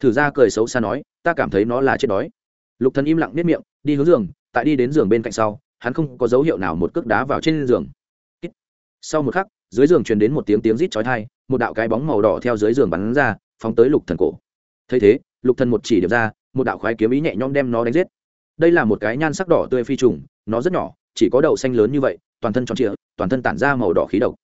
Thử ra cười xấu xa nói, ta cảm thấy nó là chết đói. Lục thần im lặng nếp miệng, đi hướng giường, tại đi đến giường bên cạnh sau, hắn không có dấu hiệu nào một cước đá vào trên giường. Sau một khắc, dưới giường truyền đến một tiếng tiếng rít chói tai, một đạo cái bóng màu đỏ theo dưới giường bắn ra, phóng tới lục thần cổ. Thấy thế, lục thần một chỉ điểm ra, một đạo khoái kiếm ý nhẹ nhõm đem nó đánh giết. Đây là một cái nhan sắc đỏ tươi phi trùng, nó rất nhỏ, chỉ có đầu xanh lớn như vậy, toàn thân tròn trịa, toàn thân tản ra màu đỏ khí độc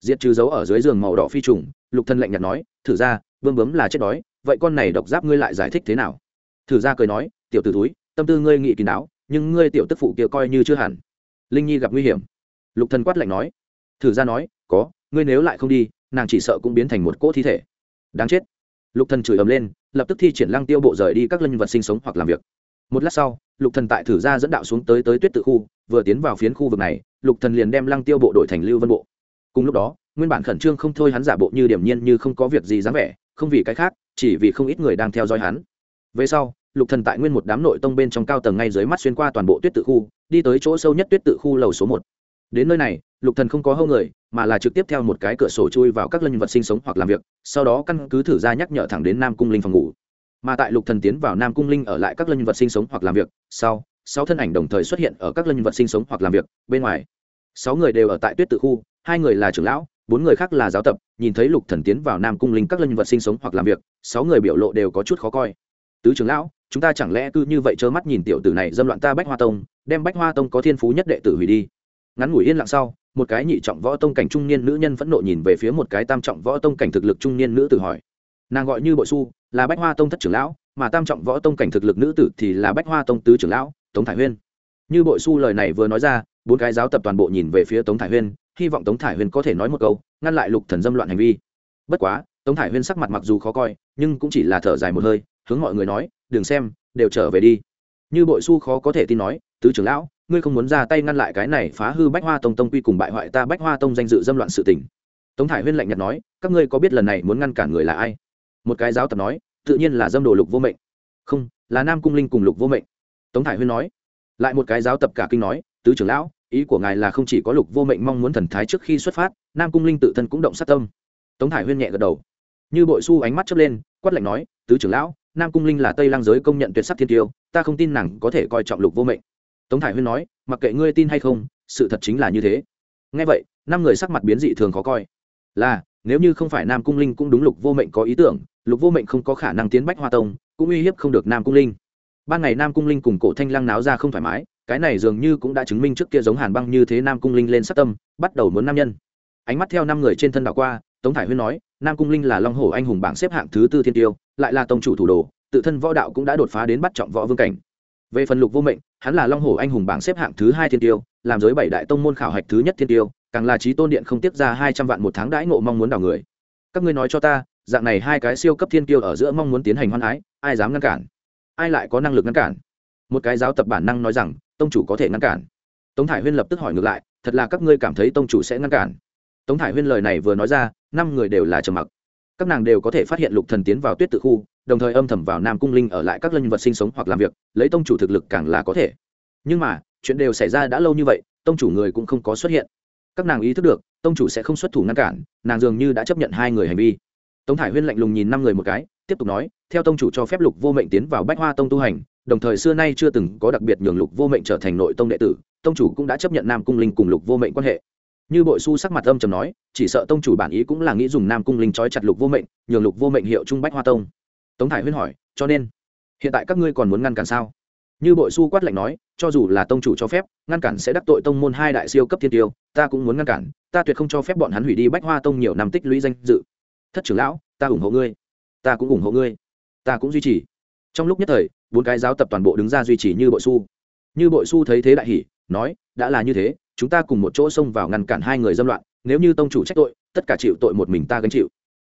diệt trừ dấu ở dưới giường màu đỏ phi trùng, lục thân lạnh nhạt nói, thử ra bươm bướm là chết đói, vậy con này độc giáp ngươi lại giải thích thế nào? Thử ra cười nói, tiểu t ử túi tâm tư ngươi nghị kín đáo nhưng ngươi tiểu tức phụ kia coi như chưa hẳn. Linh nhi gặp nguy hiểm. Lục thần quát lạnh nói, thử ra nói, có, ngươi nếu lại không đi, nàng chỉ sợ cũng biến thành một cỗ thi thể. Đáng chết. Lục thần chửi ầm lên, lập tức thi triển lăng tiêu bộ rời đi các linh vật sinh sống hoặc làm việc. Một lát sau, lục thần tại thử ra dẫn đạo xuống tới tới tuyết tự khu, vừa tiến vào phiến khu vực này, lục thần liền đem lăng tiêu bộ đổi thành lưu vân bộ cùng lúc đó, nguyên bản khẩn trương không thôi hắn giả bộ như điểm nhiên như không có việc gì dáng vẻ, không vì cái khác, chỉ vì không ít người đang theo dõi hắn. Về sau, lục thần tại nguyên một đám nội tông bên trong cao tầng ngay dưới mắt xuyên qua toàn bộ tuyết tự khu, đi tới chỗ sâu nhất tuyết tự khu lầu số một. Đến nơi này, lục thần không có hâu người, mà là trực tiếp theo một cái cửa sổ chui vào các linh vật sinh sống hoặc làm việc, sau đó căn cứ thử ra nhắc nhở thẳng đến nam cung linh phòng ngủ. Mà tại lục thần tiến vào nam cung linh ở lại các linh vật sinh sống hoặc làm việc, sau, sáu thân ảnh đồng thời xuất hiện ở các linh vật sinh sống hoặc làm việc, bên ngoài. Sáu người đều ở tại tuyết tự khu hai người là trưởng lão, bốn người khác là giáo tập, nhìn thấy lục thần tiến vào nam cung linh các linh vật sinh sống hoặc làm việc, sáu người biểu lộ đều có chút khó coi. Tứ trưởng lão, chúng ta chẳng lẽ cứ như vậy trơ mắt nhìn tiểu tử này dâm loạn ta bách hoa tông, đem bách hoa tông có thiên phú nhất đệ tử hủy đi? Ngắn ngủi yên lặng sau, một cái nhị trọng võ tông cảnh trung niên nữ nhân phẫn nộ nhìn về phía một cái tam trọng võ tông cảnh thực lực trung niên nữ tử hỏi. Nàng gọi như bội su là bách hoa tông thất trưởng lão, mà tam trọng võ tông cảnh thực lực nữ tử thì là bách hoa tông tứ trưởng lão, tống thải huyên. Như bội su lời này vừa nói ra, bốn cái giáo tập toàn bộ nhìn về phía tống thải huyên hy vọng tống thải huyên có thể nói một câu, ngăn lại lục thần dâm loạn hành vi. Bất quá, tống thải huyên sắc mặt mặc dù khó coi, nhưng cũng chỉ là thở dài một hơi, hướng mọi người nói, đừng xem, đều trở về đi. Như bội su khó có thể tin nói, tứ trưởng lão, ngươi không muốn ra tay ngăn lại cái này phá hư bách hoa tông tông quy cùng bại hoại ta bách hoa tông danh dự dâm loạn sự tình. Tống thải huyên lạnh nhạt nói, các ngươi có biết lần này muốn ngăn cản người là ai? Một cái giáo tập nói, tự nhiên là dâm đồ lục vô mệnh. Không, là nam cung linh cùng lục vô mệnh. Tống thải huyên nói, lại một cái giáo tập cả kinh nói, tứ trưởng lão ý của ngài là không chỉ có lục vô mệnh mong muốn thần thái trước khi xuất phát, nam cung linh tự thân cũng động sát tâm. Tống thải huyên nhẹ gật đầu. Như bội su ánh mắt chớp lên, quát lạnh nói, tứ trưởng lão, nam cung linh là tây lang giới công nhận tuyệt sắc thiên tiêu, ta không tin nàng có thể coi trọng lục vô mệnh. Tống thải huyên nói, mặc kệ ngươi tin hay không, sự thật chính là như thế. Nghe vậy, năm người sắc mặt biến dị thường khó coi. Là, nếu như không phải nam cung linh cũng đúng lục vô mệnh có ý tưởng, lục vô mệnh không có khả năng tiến bách hoa tông, cũng uy hiếp không được nam cung linh. Ban ngày nam cung linh cùng cổ thanh lăng náo ra không thoải mái cái này dường như cũng đã chứng minh trước kia giống hàn băng như thế nam cung linh lên sát tâm, bắt đầu muốn nam nhân. Ánh mắt theo năm người trên thân đảo qua, tống thải huyên nói, nam cung linh là long hổ anh hùng bảng xếp hạng thứ tư thiên tiêu, lại là tông chủ thủ đồ, tự thân võ đạo cũng đã đột phá đến bắt trọng võ vương cảnh. Về phần lục vô mệnh, hắn là long hổ anh hùng bảng xếp hạng thứ hai thiên tiêu, làm giới bảy đại tông môn khảo hạch thứ nhất thiên tiêu, càng là trí tôn điện không tiết ra hai trăm vạn một tháng đãi ngộ mong muốn đào người. Các ngươi nói cho ta, dạng này hai cái siêu cấp thiên tiêu ở giữa mong muốn tiến hành hoan ái, ai dám ngăn cản? Ai lại có năng lực ngăn cản? Một cái giáo tập bản năng nói rằng tông chủ có thể ngăn cản. Tống thải huyên lập tức hỏi ngược lại, thật là các ngươi cảm thấy tông chủ sẽ ngăn cản? Tống thải huyên lời này vừa nói ra, năm người đều là trầm mặc. Các nàng đều có thể phát hiện lục thần tiến vào tuyết tự khu, đồng thời âm thầm vào nam cung linh ở lại các linh vật sinh sống hoặc làm việc, lấy tông chủ thực lực càng là có thể. Nhưng mà, chuyện đều xảy ra đã lâu như vậy, tông chủ người cũng không có xuất hiện. Các nàng ý thức được, tông chủ sẽ không xuất thủ ngăn cản, nàng dường như đã chấp nhận hai người hành vi. Tống thải huyên lạnh lùng nhìn năm người một cái, tiếp tục nói, theo tông chủ cho phép lục vô mệnh tiến vào bách hoa tông tu hành đồng thời xưa nay chưa từng có đặc biệt nhường lục vô mệnh trở thành nội tông đệ tử, tông chủ cũng đã chấp nhận nam cung linh cùng lục vô mệnh quan hệ. Như bội su sắc mặt âm trầm nói, chỉ sợ tông chủ bản ý cũng là nghĩ dùng nam cung linh trói chặt lục vô mệnh, nhường lục vô mệnh hiệu trung bách hoa tông. Tống thải huyên hỏi, cho nên, hiện tại các ngươi còn muốn ngăn cản sao? Như bội su quát lạnh nói, cho dù là tông chủ cho phép, ngăn cản sẽ đắc tội tông môn hai đại siêu cấp thiên tiêu, ta cũng muốn ngăn cản, ta tuyệt không cho phép bọn hắn hủy đi bách hoa tông nhiều năm tích lũy danh dự. Thất trưởng lão, ta ủng hộ ngươi. Ta cũng ủng hộ ngươi. Ta cũng duy trì. Trong lúc nhất thời bốn cái giáo tập toàn bộ đứng ra duy trì như bội su. Như bội su thấy thế đại hỉ, nói, đã là như thế, chúng ta cùng một chỗ xông vào ngăn cản hai người dâm loạn, nếu như tông chủ trách tội, tất cả chịu tội một mình ta gánh chịu.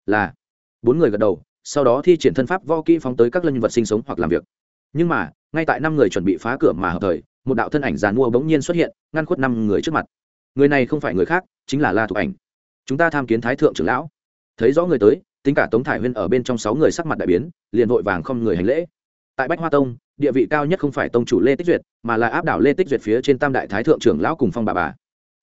Là, bốn người gật đầu, sau đó thi triển thân pháp vo kỹ phóng tới các lân vật sinh sống hoặc làm việc. Nhưng mà, ngay tại năm người chuẩn bị phá cửa mà hợp thời, một đạo thân ảnh giàn mua bỗng nhiên xuất hiện, ngăn khuất năm người trước mặt. Người này không phải người khác, chính là la thục ảnh. Chúng ta tham kiến thái thượng trưởng lão. Thấy rõ người tới, tính cả tống thải huyên ở bên trong sáu người sắc mặt đại biến, liền vội vàng không người hành lễ tại bách hoa tông, địa vị cao nhất không phải tông chủ lê tích duyệt, mà là áp đảo lê tích duyệt phía trên tam đại thái thượng trưởng lão cùng phong bà bà.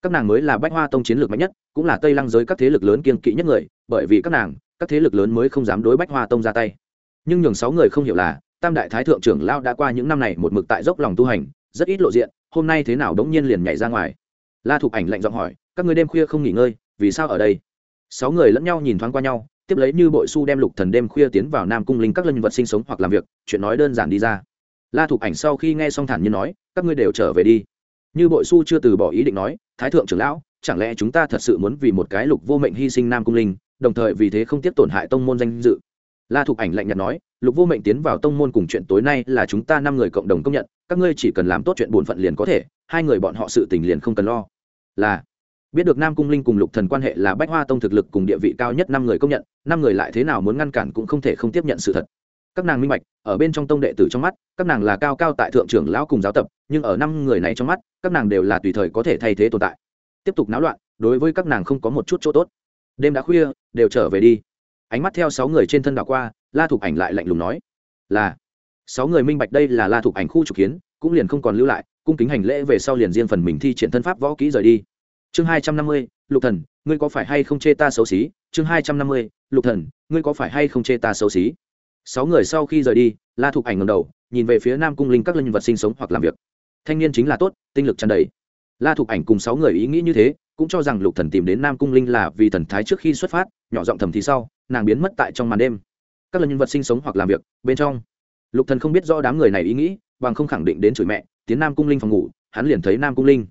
Các nàng mới là bách hoa tông chiến lược mạnh nhất, cũng là tây lăng giới các thế lực lớn kiên kỵ nhất người, bởi vì các nàng, các thế lực lớn mới không dám đối bách hoa tông ra tay. Nhưng nhường sáu người không hiểu là, tam đại thái thượng trưởng lão đã qua những năm này một mực tại dốc lòng tu hành, rất ít lộ diện, hôm nay thế nào đống nhiên liền nhảy ra ngoài. La thục ảnh lạnh giọng hỏi, các người đêm khuya không nghỉ ngơi, vì sao ở đây? Sáu người lẫn nhau nhìn thoáng qua nhau tiếp lấy như bội su đem lục thần đêm khuya tiến vào nam cung linh các linh vật sinh sống hoặc làm việc, chuyện nói đơn giản đi ra. La thục ảnh sau khi nghe xong thản nhiên nói, các ngươi đều trở về đi. Như bội su chưa từ bỏ ý định nói, thái thượng trưởng lão, chẳng lẽ chúng ta thật sự muốn vì một cái lục vô mệnh hy sinh nam cung linh, đồng thời vì thế không tiếp tổn hại tông môn danh dự? La thục ảnh lạnh nhạt nói, lục vô mệnh tiến vào tông môn cùng chuyện tối nay là chúng ta năm người cộng đồng công nhận, các ngươi chỉ cần làm tốt chuyện bổn phận liền có thể, hai người bọn họ sự tình liền không cần lo. Là biết được nam cung linh cùng lục thần quan hệ là bách hoa tông thực lực cùng địa vị cao nhất năm người công nhận, năm người lại thế nào muốn ngăn cản cũng không thể không tiếp nhận sự thật. Các nàng minh bạch, ở bên trong tông đệ tử trong mắt, các nàng là cao cao tại thượng trưởng lão cùng giáo tập, nhưng ở năm người này trong mắt, các nàng đều là tùy thời có thể thay thế tồn tại. Tiếp tục náo loạn, đối với các nàng không có một chút chỗ tốt. Đêm đã khuya, đều trở về đi. Ánh mắt theo sáu người trên thân đảo qua, la thục ảnh lại lạnh lùng nói, là. Sáu người minh bạch đây là la thục ảnh khu trục kiến, cũng liền không còn lưu lại, cung kính hành lễ về sau liền riêng phần mình thi triển thân pháp võ kỹ rời đi chương hai trăm năm mươi, lục thần, ngươi có phải hay không chê ta xấu xí? Chương hai trăm năm mươi, lục thần, ngươi có phải hay không chê ta xấu xí? Sáu người sau khi rời đi, la thục ảnh ngầm đầu, nhìn về phía nam cung linh các linh vật sinh sống hoặc làm việc. Thanh niên chính là tốt, tinh lực tràn đầy. La thục ảnh cùng sáu người ý nghĩ như thế, cũng cho rằng lục thần tìm đến nam cung linh là vì thần thái trước khi xuất phát, nhỏ giọng thầm thì sau, nàng biến mất tại trong màn đêm. Các nhân vật sinh sống hoặc làm việc, bên trong. Lục thần không biết rõ đám người này ý nghĩ, bằng không khẳng định đến chửi mẹ, tiến nam cung linh phòng ngủ, hắn liền thấy nam cung linh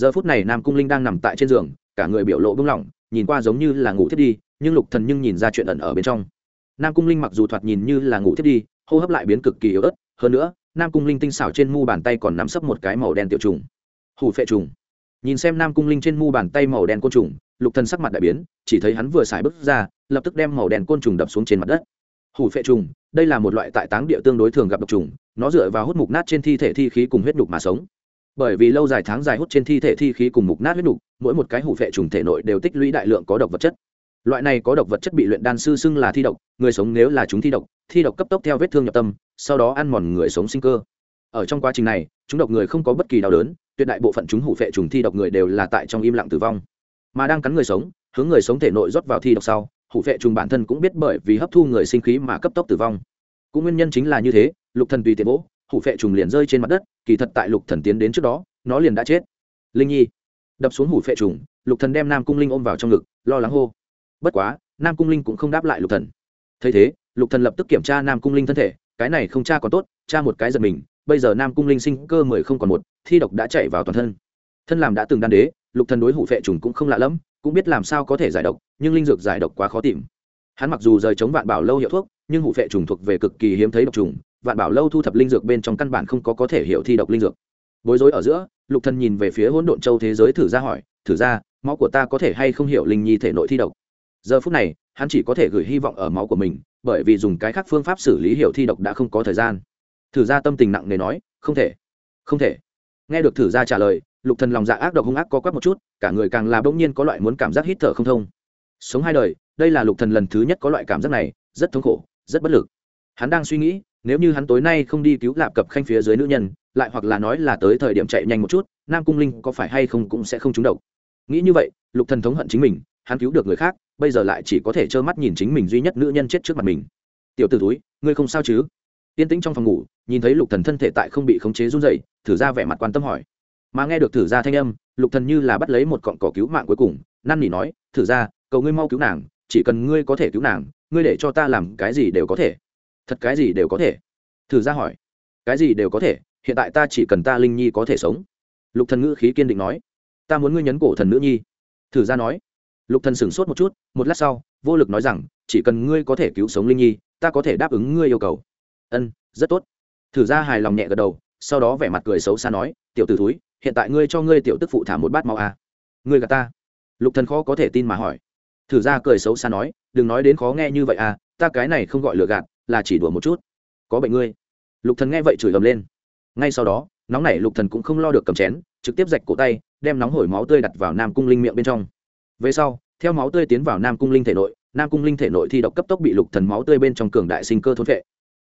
giờ phút này nam cung linh đang nằm tại trên giường, cả người biểu lộ bưng lỏng, nhìn qua giống như là ngủ thiết đi, nhưng lục thần nhưng nhìn ra chuyện ẩn ở bên trong. Nam cung linh mặc dù thoạt nhìn như là ngủ thiết đi, hô hấp lại biến cực kỳ yếu ớt, hơn nữa, nam cung linh tinh xảo trên mu bàn tay còn nắm sấp một cái màu đen tiểu trùng. Hủ phệ trùng. Nhìn xem nam cung linh trên mu bàn tay màu đen côn trùng, lục thần sắc mặt đại biến, chỉ thấy hắn vừa xài bước ra, lập tức đem màu đen côn trùng đập xuống trên mặt đất. Hủ phệ trùng, đây là một loại tại táng địa tương đối thường gặp độc trùng, nó dựa vào hút mục nát trên thi thể thi khí cùng huyết nhục mà sống bởi vì lâu dài tháng dài hút trên thi thể thi khí cùng mục nát huyết đục mỗi một cái hủ vệ trùng thể nội đều tích lũy đại lượng có độc vật chất. Loại này có độc vật chất bị luyện đan sư xưng là thi độc, người sống nếu là chúng thi độc thi độc cấp tốc theo vết thương nhập tâm, sau đó ăn mòn người sống sinh cơ. Ở trong quá trình này, chúng độc người không có bất kỳ đau đớn, tuyệt đại bộ phận chúng hủ phệ trùng thi độc người đều là tại trong im lặng tử vong. Mà đang cắn người sống, hướng người sống thể nội rót vào thi độc sau, hủ phệ trùng bản thân cũng biết bởi vì hấp thu người sinh khí mà cấp tốc tử vong. Cũng nguyên nhân chính là như thế, lục thần tùy tiện vỗ hủ phệ trùng liền rơi trên mặt đất, kỳ thật tại lục thần tiến đến trước đó, nó liền đã chết. Linh nhi, đập xuống hủ phệ trùng, lục thần đem nam cung linh ôm vào trong ngực, lo lắng hô. Bất quá, nam cung linh cũng không đáp lại lục thần. Thấy thế, lục thần lập tức kiểm tra nam cung linh thân thể, cái này không tra còn tốt tra một cái giật mình, bây giờ nam cung linh sinh cơ mười không còn một, thi độc đã chạy vào toàn thân. Thân làm đã từng đan đế, lục thần đối hủ phệ trùng cũng không lạ lẫm, cũng biết làm sao có thể giải độc, nhưng linh dược giải độc quá khó tìm. Hắn mặc dù rời chống vạn bảo lâu hiệu thuốc, nhưng hủ phệ trùng thuộc về cực kỳ hiếm thấy độc trùng vạn bảo lâu thu thập linh dược bên trong căn bản không có có thể hiểu thi độc linh dược. Bối rối ở giữa, lục thần nhìn về phía hỗn độn châu thế giới thử ra hỏi, thử ra, máu của ta có thể hay không hiểu linh nhi thể nội thi độc? Giờ phút này, hắn chỉ có thể gửi hy vọng ở máu của mình, bởi vì dùng cái khác phương pháp xử lý hiểu thi độc đã không có thời gian. Thử ra tâm tình nặng nề nói, không thể không thể. Nghe được thử ra trả lời, lục thần lòng dạ ác độc hung ác có quắc một chút, cả người càng là bỗng nhiên có loại muốn cảm giác hít thở không thông. Sống hai đời, đây là lục thần lần thứ nhất có loại cảm giác này, rất thống khổ, rất bất lực hắn đang suy nghĩ nếu như hắn tối nay không đi cứu lạp cập khanh phía dưới nữ nhân lại hoặc là nói là tới thời điểm chạy nhanh một chút nam cung linh có phải hay không cũng sẽ không trúng độc. Nghĩ như vậy lục thần thống hận chính mình hắn cứu được người khác bây giờ lại chỉ có thể trơ mắt nhìn chính mình duy nhất nữ nhân chết trước mặt mình. Tiểu tử túi ngươi không sao chứ? Yên tĩnh trong phòng ngủ nhìn thấy lục thần thân thể tại không bị khống chế run rẩy, thử ra vẻ mặt quan tâm hỏi. Mà nghe được thử ra thanh âm lục thần như là bắt lấy một cọng cỏ cứu mạng cuối cùng năn nỉ nói thử ra cầu ngươi mau cứu nàng chỉ cần ngươi có thể cứu nàng ngươi để cho ta làm cái gì đều có thể thật cái gì đều có thể. Thử ra hỏi. Cái gì đều có thể, hiện tại ta chỉ cần ta linh nhi có thể sống. Lục thần ngữ khí kiên định nói. Ta muốn ngươi nhấn cổ thần nữ nhi. Thử ra nói. Lục thần sửng sốt một chút, một lát sau, vô lực nói rằng, chỉ cần ngươi có thể cứu sống linh nhi, ta có thể đáp ứng ngươi yêu cầu. Ân, rất tốt. Thử ra hài lòng nhẹ gật đầu, sau đó vẻ mặt cười xấu xa nói, tiểu t ử thúi, hiện tại ngươi cho ngươi tiểu tức phụ thả một bát máu à. ngươi gà ta. Lục thần khó có thể tin mà hỏi. Thử ra cười xấu xa nói, đừng nói đến khó nghe như vậy à ta cái này không gọi lừa gạt là chỉ đùa một chút. Có bệnh ngươi. Lục thần nghe vậy chửi ầm lên. Ngay sau đó, nóng nảy lục thần cũng không lo được cầm chén, trực tiếp rạch cổ tay, đem nóng hổi máu tươi đặt vào nam cung linh miệng bên trong. Về sau, theo máu tươi tiến vào nam cung linh thể nội, nam cung linh thể nội thi độc cấp tốc bị lục thần máu tươi bên trong cường đại sinh cơ thôn vệ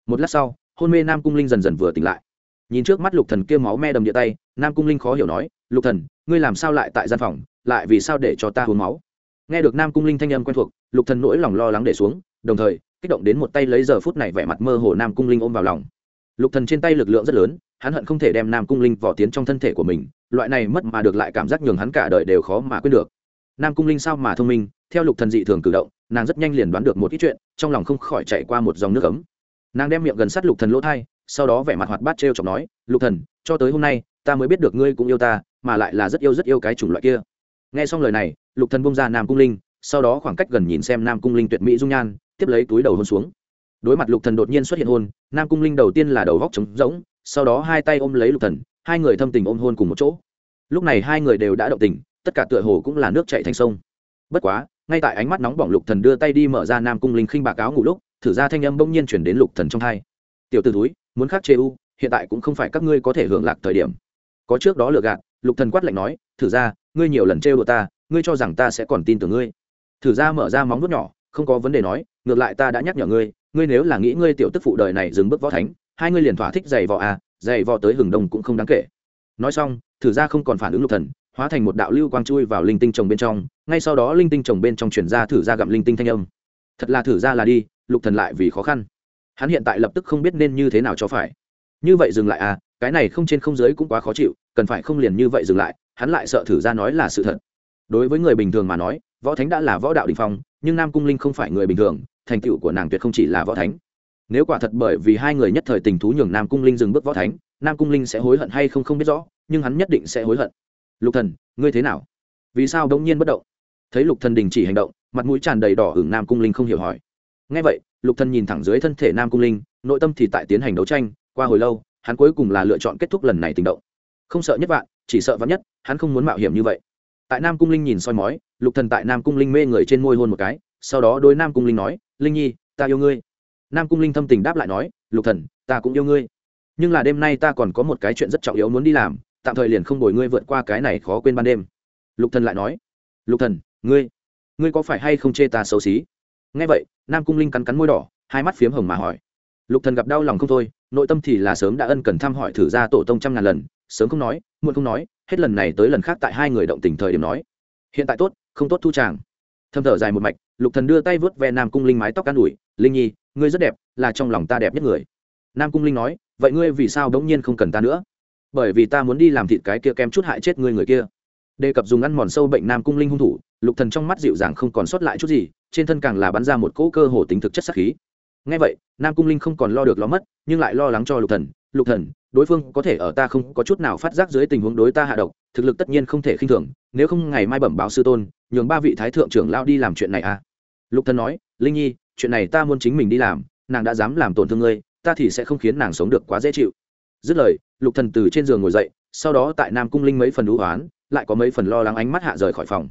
một lát sau, hôn mê nam cung linh dần dần vừa tỉnh lại. Nhìn trước mắt lục thần kia máu me đầm địa tay, nam cung linh khó hiểu nói, lục thần, ngươi làm sao lại tại gian phòng, lại vì sao để cho ta uống máu? Nghe được nam cung linh thanh âm quen thuộc, lục thần nỗi lòng lo lắng để xuống, đồng thời kích động đến một tay lấy giờ phút này vẻ mặt mơ hồ nam cung linh ôm vào lòng. Lục thần trên tay lực lượng rất lớn, hắn hận không thể đem nam cung linh vỏ tiến trong thân thể của mình, loại này mất mà được lại cảm giác nhường hắn cả đời đều khó mà quên được. Nam cung linh sao mà thông minh, theo lục thần dị thường cử động, nàng rất nhanh liền đoán được một ít chuyện, trong lòng không khỏi chạy qua một dòng nước ấm. Nàng đem miệng gần sát lục thần lỗ thai, sau đó vẻ mặt hoạt bát trêu chọc nói, lục thần, cho tới hôm nay, ta mới biết được ngươi cũng yêu ta, mà lại là rất yêu rất yêu cái chủng loại kia. Nghe xong lời này, lục thần bông ra nam cung linh, sau đó khoảng cách gần nhìn xem nam cung linh tuyệt mỹ dung nhan tiếp lấy túi đầu hôn xuống. Đối mặt lục thần đột nhiên xuất hiện hôn, nam cung linh đầu tiên là đầu góc trống rỗng, sau đó hai tay ôm lấy lục thần, hai người thâm tình ôm hôn cùng một chỗ. Lúc này hai người đều đã động tình, tất cả tựa hồ cũng là nước chảy thành sông. Bất quá, ngay tại ánh mắt nóng bỏng lục thần đưa tay đi mở ra nam cung linh khinh bạc áo ngủ lúc, thử ra thanh âm bỗng nhiên chuyển đến lục thần trong thai tiểu tử túi muốn khắc chê u, hiện tại cũng không phải các ngươi có thể hưởng lạc thời điểm. Có trước đó lừa gạt, lục thần quát lạnh nói, thử ra, ngươi nhiều lần trêu đùa ta, ngươi cho rằng ta sẽ còn tin tưởng ngươi. Thử ra mở ra móng vuốt nhỏ, không có vấn đề nói ngược lại ta đã nhắc nhở ngươi ngươi nếu là nghĩ ngươi tiểu tức phụ đời này dừng bước võ thánh, hai ngươi liền thỏa thích giày vò à giày vò tới hừng đông cũng không đáng kể. Nói xong, thử ra không còn phản ứng lục thần, hóa thành một đạo lưu quang chui vào linh tinh trồng bên trong, ngay sau đó linh tinh trồng bên trong chuyển ra thử ra gặm linh tinh thanh âm. Thật là thử ra là đi, lục thần lại vì khó khăn. Hắn hiện tại lập tức không biết nên như thế nào cho phải. Như vậy dừng lại à cái này không trên không dưới cũng quá khó chịu, cần phải không liền như vậy dừng lại, hắn lại sợ thử ra nói là sự thật. Đối với người bình thường mà nói, võ thánh đã là võ đạo đình phong, nhưng nam cung linh không phải người bình thường thành tựu của nàng tuyệt không chỉ là võ thánh. Nếu quả thật bởi vì hai người nhất thời tình thú nhường nam cung linh dừng bước võ thánh, nam cung linh sẽ hối hận hay không không biết rõ, nhưng hắn nhất định sẽ hối hận. Lục thần, ngươi thế nào? Vì sao đống nhiên bất động? Thấy lục thần đình chỉ hành động, mặt mũi tràn đầy đỏ hửng nam cung linh không hiểu hỏi. Nghe vậy, lục thần nhìn thẳng dưới thân thể nam cung linh, nội tâm thì tại tiến hành đấu tranh, qua hồi lâu, hắn cuối cùng là lựa chọn kết thúc lần này tình động. Không sợ nhất vạn, chỉ sợ vạn nhất, hắn không muốn mạo hiểm như vậy. Tại nam cung linh nhìn soi mói, lục thần tại nam cung linh mê người trên môi hôn một cái, sau đó đối nam cung linh nói linh nhi, ta yêu ngươi. Nam cung linh thâm tình đáp lại nói, lục thần, ta cũng yêu ngươi. Nhưng là đêm nay ta còn có một cái chuyện rất trọng yếu muốn đi làm, tạm thời liền không bồi ngươi vượt qua cái này khó quên ban đêm. Lục thần lại nói, lục thần, ngươi ngươi có phải hay không chê ta xấu xí? Nghe vậy, nam cung linh cắn cắn môi đỏ, hai mắt phiếm hồng mà hỏi. Lục thần gặp đau lòng không thôi, nội tâm thì là sớm đã ân cần thăm hỏi thử ra tổ tông trăm ngàn lần, sớm không nói, muộn không nói, hết lần này tới lần khác tại hai người động tình thời điểm nói. Hiện tại tốt, không tốt thu chàng thâm thở dài một mạch, lục thần đưa tay vớt ve nam cung linh mái tóc can ủi, linh nhi, ngươi rất đẹp, là trong lòng ta đẹp nhất người. Nam cung linh nói, vậy ngươi vì sao đống nhiên không cần ta nữa? Bởi vì ta muốn đi làm thịt cái kia kem chút hại chết ngươi người kia. Đề cập dùng ăn mòn sâu bệnh nam cung linh hung thủ, lục thần trong mắt dịu dàng không còn sót lại chút gì, trên thân càng là bắn ra một cỗ cơ hồ tính thực chất sắc khí. Nghe vậy, nam cung linh không còn lo được lo mất, nhưng lại lo lắng cho lục thần lục thần, đối phương có thể ở ta không có chút nào phát giác dưới tình huống đối ta hạ độc, thực lực tất nhiên không thể khinh thường, nếu không ngày mai bẩm báo sư tôn nhường ba vị thái thượng trưởng lao đi làm chuyện này à? Lục thần nói linh nhi chuyện này ta muốn chính mình đi làm nàng đã dám làm tổn thương ngươi ta thì sẽ không khiến nàng sống được quá dễ chịu. Dứt lời lục thần từ trên giường ngồi dậy sau đó tại nam cung linh mấy phần đũ hoán lại có mấy phần lo lắng ánh mắt hạ rời khỏi phòng.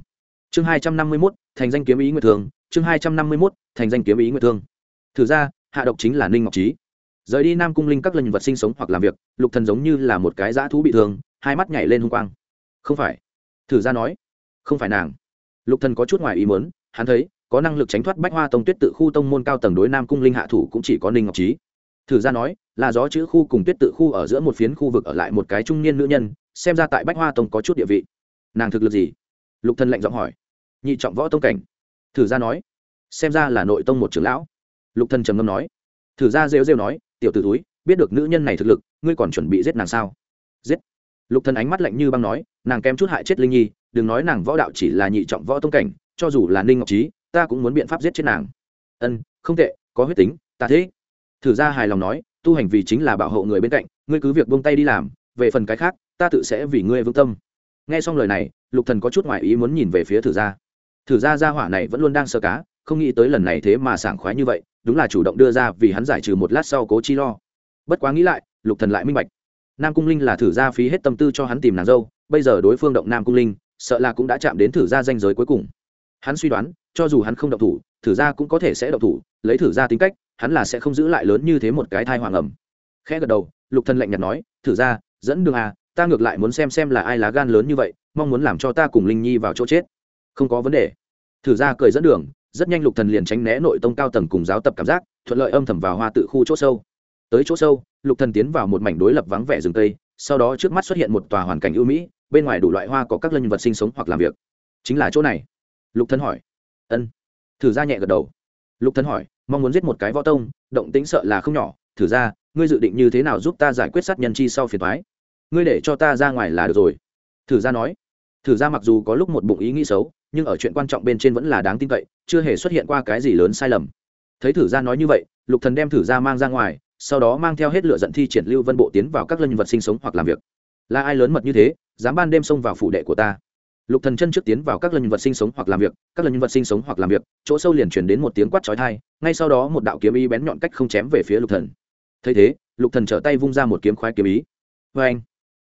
Chương hai trăm năm mươi 251, thành danh kiếm ý nguyệt thương chương hai trăm năm mươi 251, thành danh kiếm ý nguyệt thương. Thử ra hạ độc chính là ninh ngọc trí rời đi nam cung linh các lần vật sinh sống hoặc làm việc lục thần giống như là một cái dã thú bị thương hai mắt nhảy lên hung quang. Không phải. Thử ra nói. Không phải nàng lục thần có chút ngoài ý muốn, hắn thấy, có năng lực tránh thoát bách hoa tông tuyết tự khu tông môn cao tầng đối nam cung linh hạ thủ cũng chỉ có ninh ngọc trí thử ra nói, là gió chữ khu cùng tuyết tự khu ở giữa một phiến khu vực ở lại một cái trung niên nữ nhân, xem ra tại bách hoa tông có chút địa vị. Nàng thực lực gì? Lục thần lạnh giọng hỏi. Nhị trọng võ tông cảnh. Thử ra nói, xem ra là nội tông một trưởng lão. Lục thần trầm ngâm nói. Thử ra rêu rêu nói, tiểu tử túi, biết được nữ nhân này thực lực, ngươi còn chuẩn bị giết nàng sao? Giết. Lục thần ánh mắt lạnh như băng nói, nàng kém chút hại chết linh nhi đừng nói nàng võ đạo chỉ là nhị trọng võ tông cảnh, cho dù là ninh ngọc trí ta cũng muốn biện pháp giết chết nàng. Ân, không tệ, có huyết tính, ta thế thử ra hài lòng nói, tu hành vì chính là bảo hộ người bên cạnh, ngươi cứ việc buông tay đi làm, về phần cái khác, ta tự sẽ vì ngươi vững tâm. Nghe xong lời này, lục thần có chút ngoại ý muốn nhìn về phía thử gia. Thử gia gia hỏa này vẫn luôn đang sơ cá, không nghĩ tới lần này thế mà sảng khoái như vậy, đúng là chủ động đưa ra vì hắn giải trừ một lát sau cố chi lo. Bất quá nghĩ lại, lục thần lại minh bạch. Nam cung linh là thử gia phí hết tâm tư cho hắn tìm nàng dâu, bây giờ đối phương động nam cung linh sợ là cũng đã chạm đến thử gia danh giới cuối cùng. Hắn suy đoán, cho dù hắn không động thủ, thử gia cũng có thể sẽ động thủ, lấy thử gia tính cách, hắn là sẽ không giữ lại lớn như thế một cái thai hoàng ẩm. Khẽ gật đầu, lục thần lạnh nhạt nói, thử gia dẫn đường à ta ngược lại muốn xem xem là ai lá gan lớn như vậy, mong muốn làm cho ta cùng linh nhi vào chỗ chết. Không có vấn đề. Thử gia cười dẫn đường, rất nhanh lục thần liền tránh né nội tông cao tầng cùng giáo tập cảm giác, thuận lợi âm thầm vào hoa tự khu chỗ sâu. Tới chỗ sâu, lục thần tiến vào một mảnh đối lập vắng vẻ rừng tây sau đó trước mắt xuất hiện một tòa hoàn cảnh ưu mỹ bên ngoài đủ loại hoa có các lân vật sinh sống hoặc làm việc. Chính là chỗ này. Lục thần hỏi. Ân. Thử ra nhẹ gật đầu. Lục thần hỏi, mong muốn giết một cái võ tông, động tĩnh sợ là không nhỏ. Thử ra, ngươi dự định như thế nào giúp ta giải quyết sát nhân chi sau phiền thoái ngươi để cho ta ra ngoài là được rồi. Thử ra nói. Thử ra mặc dù có lúc một bụng ý nghĩ xấu, nhưng ở chuyện quan trọng bên trên vẫn là đáng tin cậy, chưa hề xuất hiện qua cái gì lớn sai lầm. Thấy thử ra nói như vậy, lục thần đem thử ra mang ra ngoài, sau đó mang theo hết lửa giận thi triển lưu vân bộ tiến vào các lân vật sinh sống hoặc làm việc là ai lớn mật như thế, dám ban đêm xông vào phủ đệ của ta? Lục thần chân trước tiến vào các lần vật sinh sống hoặc làm việc, các lần vật sinh sống hoặc làm việc, chỗ sâu liền truyền đến một tiếng quát chói tai, ngay sau đó một đạo kiếm ý bén nhọn cách không chém về phía lục thần. Thấy thế, lục thần trở tay vung ra một kiếm khoái kiếm ý. Với anh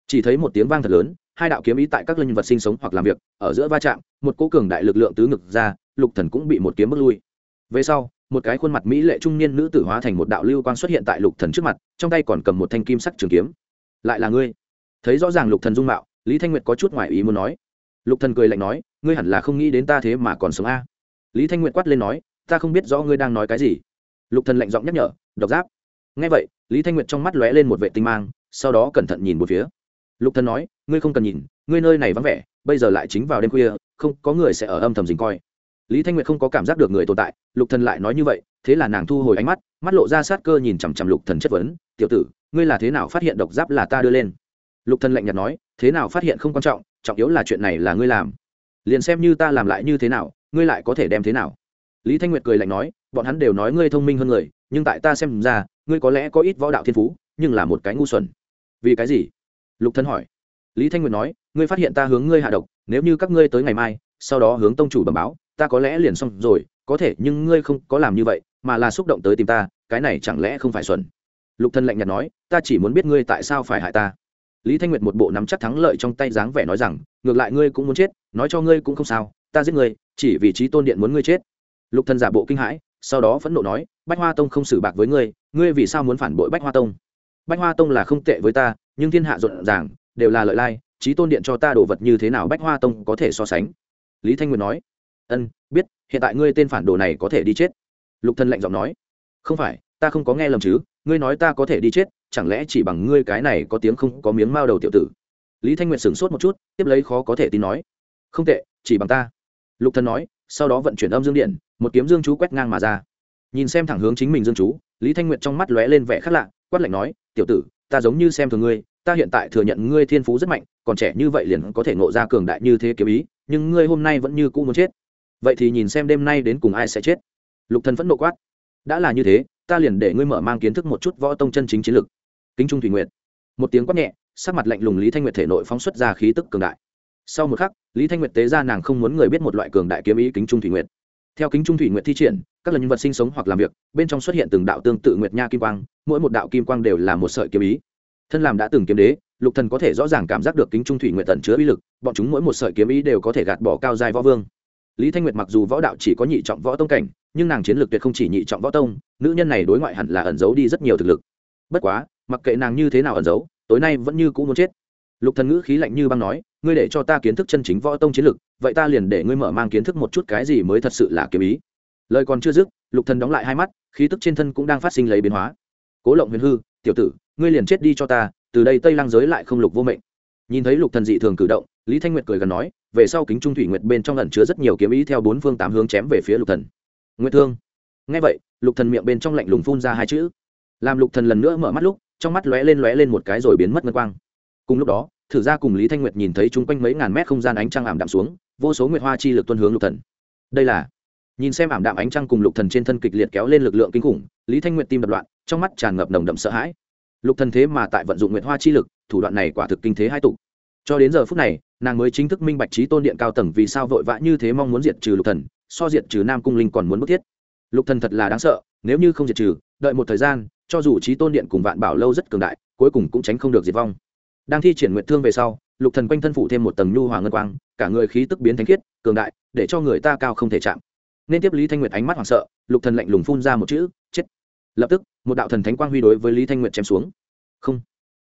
chỉ thấy một tiếng vang thật lớn, hai đạo kiếm ý tại các linh vật sinh sống hoặc làm việc, ở giữa va chạm, một cỗ cường đại lực lượng tứ ngực ra, lục thần cũng bị một kiếm bước lui. Về sau, một cái khuôn mặt mỹ lệ trung niên nữ tử hóa thành một đạo lưu quang xuất hiện tại lục thần trước mặt, trong tay còn cầm một thanh kim sắc trường kiếm. Lại là ngươi thấy rõ ràng lục thần dung mạo, lý thanh nguyệt có chút ngoài ý muốn nói. Lục thần cười lạnh nói, ngươi hẳn là không nghĩ đến ta thế mà còn sống a. Lý thanh nguyệt quát lên nói, ta không biết rõ ngươi đang nói cái gì. Lục thần lạnh giọng nhắc nhở, độc giáp. Nghe vậy, lý thanh nguyệt trong mắt lóe lên một vệ tinh mang, sau đó cẩn thận nhìn một phía. Lục thần nói, ngươi không cần nhìn, ngươi nơi này vắng vẻ, bây giờ lại chính vào đêm khuya, không có người sẽ ở âm thầm dình coi. Lý thanh nguyệt không có cảm giác được người tồn tại, lục thần lại nói như vậy, thế là nàng thu hồi ánh mắt mắt lộ ra sát cơ nhìn chằm chằm lục thần chất vấn, tiểu tử, ngươi là thế nào phát hiện độc giáp là ta đưa lên? Lục thần lạnh nhạt nói, thế nào phát hiện không quan trọng trọng yếu là chuyện này là ngươi làm. Liền xem như ta làm lại như thế nào, ngươi lại có thể đem thế nào? Lý thanh nguyệt cười lạnh nói, bọn hắn đều nói ngươi thông minh hơn người, nhưng tại ta xem ra, ngươi có lẽ có ít võ đạo thiên phú, nhưng là một cái ngu xuẩn. Vì cái gì? Lục thân hỏi. Lý thanh nguyệt nói, ngươi phát hiện ta hướng ngươi hạ độc, nếu như các ngươi tới ngày mai, sau đó hướng tông chủ bẩm báo, ta có lẽ liền xong rồi, có thể, nhưng ngươi không có làm như vậy, mà là xúc động tới tìm ta, cái này chẳng lẽ không phải xuẩn? Lục thân lạnh nhạt nói, ta chỉ muốn biết ngươi tại sao phải hại ta lý thanh nguyệt một bộ nắm chắc thắng lợi trong tay dáng vẻ nói rằng, ngược lại ngươi cũng muốn chết, nói cho ngươi cũng không sao, ta giết ngươi, chỉ vì trí tôn điện muốn ngươi chết. Lục thần giả bộ kinh hãi, sau đó phẫn nộ nói, bách hoa tông không xử bạc với ngươi ngươi vì sao muốn phản bội bách hoa tông? Bách hoa tông là không tệ với ta, nhưng thiên hạ rộn ràng, đều là lợi lai, trí tôn điện cho ta đồ vật như thế nào bách hoa tông có thể so sánh? Lý thanh nguyệt nói, ân, biết, hiện tại ngươi tên phản đồ này có thể đi chết. Lục thần lạnh giọng nói, không phải, ta không có nghe lầm chứ, ngươi nói ta có thể đi chết chẳng lẽ chỉ bằng ngươi cái này có tiếng không có miếng mao đầu tiểu tử? Lý thanh nguyệt sửng sốt một chút, tiếp lấy khó có thể tin nói. Không tệ, chỉ bằng ta. Lục thần nói, sau đó vận chuyển âm dương điện, một kiếm dương chú quét ngang mà ra. Nhìn xem thẳng hướng chính mình dương chú, lý thanh nguyệt trong mắt lóe lên vẻ khác lạ, quát lạnh nói, tiểu tử, ta giống như xem thường ngươi, ta hiện tại thừa nhận ngươi thiên phú rất mạnh, còn trẻ như vậy liền có thể ngộ ra cường đại như thế kiếm ý, nhưng ngươi hôm nay vẫn như cũ muốn chết. Vậy thì nhìn xem đêm nay đến cùng ai sẽ chết. Lục thần vẫn nộ quát, đã là như thế, ta liền để ngươi mở mang kiến thức một chút võ tông chân chính chiến lực kính trung thủy nguyệt. Một tiếng quát nhẹ, sắc mặt lạnh lùng lý thanh nguyệt thể nội phóng xuất ra khí tức cường đại. Sau một khắc, lý thanh nguyệt tế ra nàng không muốn người biết một loại cường đại kiếm ý kính trung thủy nguyệt. Theo kính trung thủy nguyệt thi triển, các lần nhân vật sinh sống hoặc làm việc, bên trong xuất hiện từng đạo tương tự nguyệt nha kim quang, mỗi một đạo kim quang đều là một sợi kiếm ý. Thân làm đã từng kiếm đế, lục thần có thể rõ ràng cảm giác được kính trung thủy nguyệt tận chứa uy lực, bọn chúng mỗi một sợi kiếm ý đều có thể gạt bỏ cao dài võ vương. Lý thanh nguyệt mặc dù võ đạo chỉ có nhị trọng võ tông cảnh, nhưng nàng chiến lược tuyệt không chỉ nhị trọng võ tông, nữ nhân này đối ngoại hẳn là ẩn giấu đi rất nhiều thực lực. Bất quá mặc kệ nàng như thế nào ẩn giấu, tối nay vẫn như cũ muốn chết. Lục thần ngữ khí lạnh như băng nói, ngươi để cho ta kiến thức chân chính võ tông chiến lực, vậy ta liền để ngươi mở mang kiến thức một chút cái gì mới thật sự là kiếm ý. Lời còn chưa dứt, lục thần đóng lại hai mắt, khí tức trên thân cũng đang phát sinh lấy biến hóa. Cố lộng huyền hư, tiểu tử, ngươi liền chết đi cho ta, từ đây tây lăng giới lại không lục vô mệnh. Nhìn thấy lục thần dị thường cử động, lý thanh nguyệt cười gần nói, về sau kính trung thủy nguyệt bên trong ẩn chứa rất nhiều kiếm ý theo bốn phương tám hướng chém về phía lục thần. Nguyệt thương. Nghe vậy, lục thần miệng bên trong lạnh lùng phun ra hai chữ. Làm lục thần lần nữa mở mắt lúc trong mắt lóe lên lóe lên một cái rồi biến mất ngân quang. Cùng lúc đó, thử ra cùng lý thanh nguyệt nhìn thấy chung quanh mấy ngàn mét không gian ánh trăng ảm đạm xuống, vô số nguyệt hoa chi lực tuân hướng lục thần. Đây là, nhìn xem ảm đạm ánh trăng cùng lục thần trên thân kịch liệt kéo lên lực lượng kinh khủng, lý thanh nguyệt tim đập loạn, trong mắt tràn ngập nồng đậm sợ hãi. Lục thần thế mà tại vận dụng nguyệt hoa chi lực, thủ đoạn này quả thực kinh thế hai tục cho đến giờ phút này, nàng mới chính thức minh bạch trí tôn điện cao tầng vì sao vội vã như thế mong muốn diệt trừ lục thần, so diệt trừ nam cung linh còn muốn bức thiết. Lục thần thật là đáng sợ, nếu như không diệt trừ đợi một thời gian, cho dù trí tôn điện cùng vạn bảo lâu rất cường đại, cuối cùng cũng tránh không được diệt vong. Đang thi triển nguyện thương về sau, lục thần quanh thân phủ thêm một tầng nhu hòa ngân quang, cả người khí tức biến thánh khiết, cường đại, để cho người ta cao không thể chạm. Nên tiếp lý thanh nguyệt ánh mắt hoảng sợ, lục thần lạnh lùng phun ra một chữ, chết! Lập tức, một đạo thần thánh quang huy đối với lý thanh nguyệt chém xuống. Không.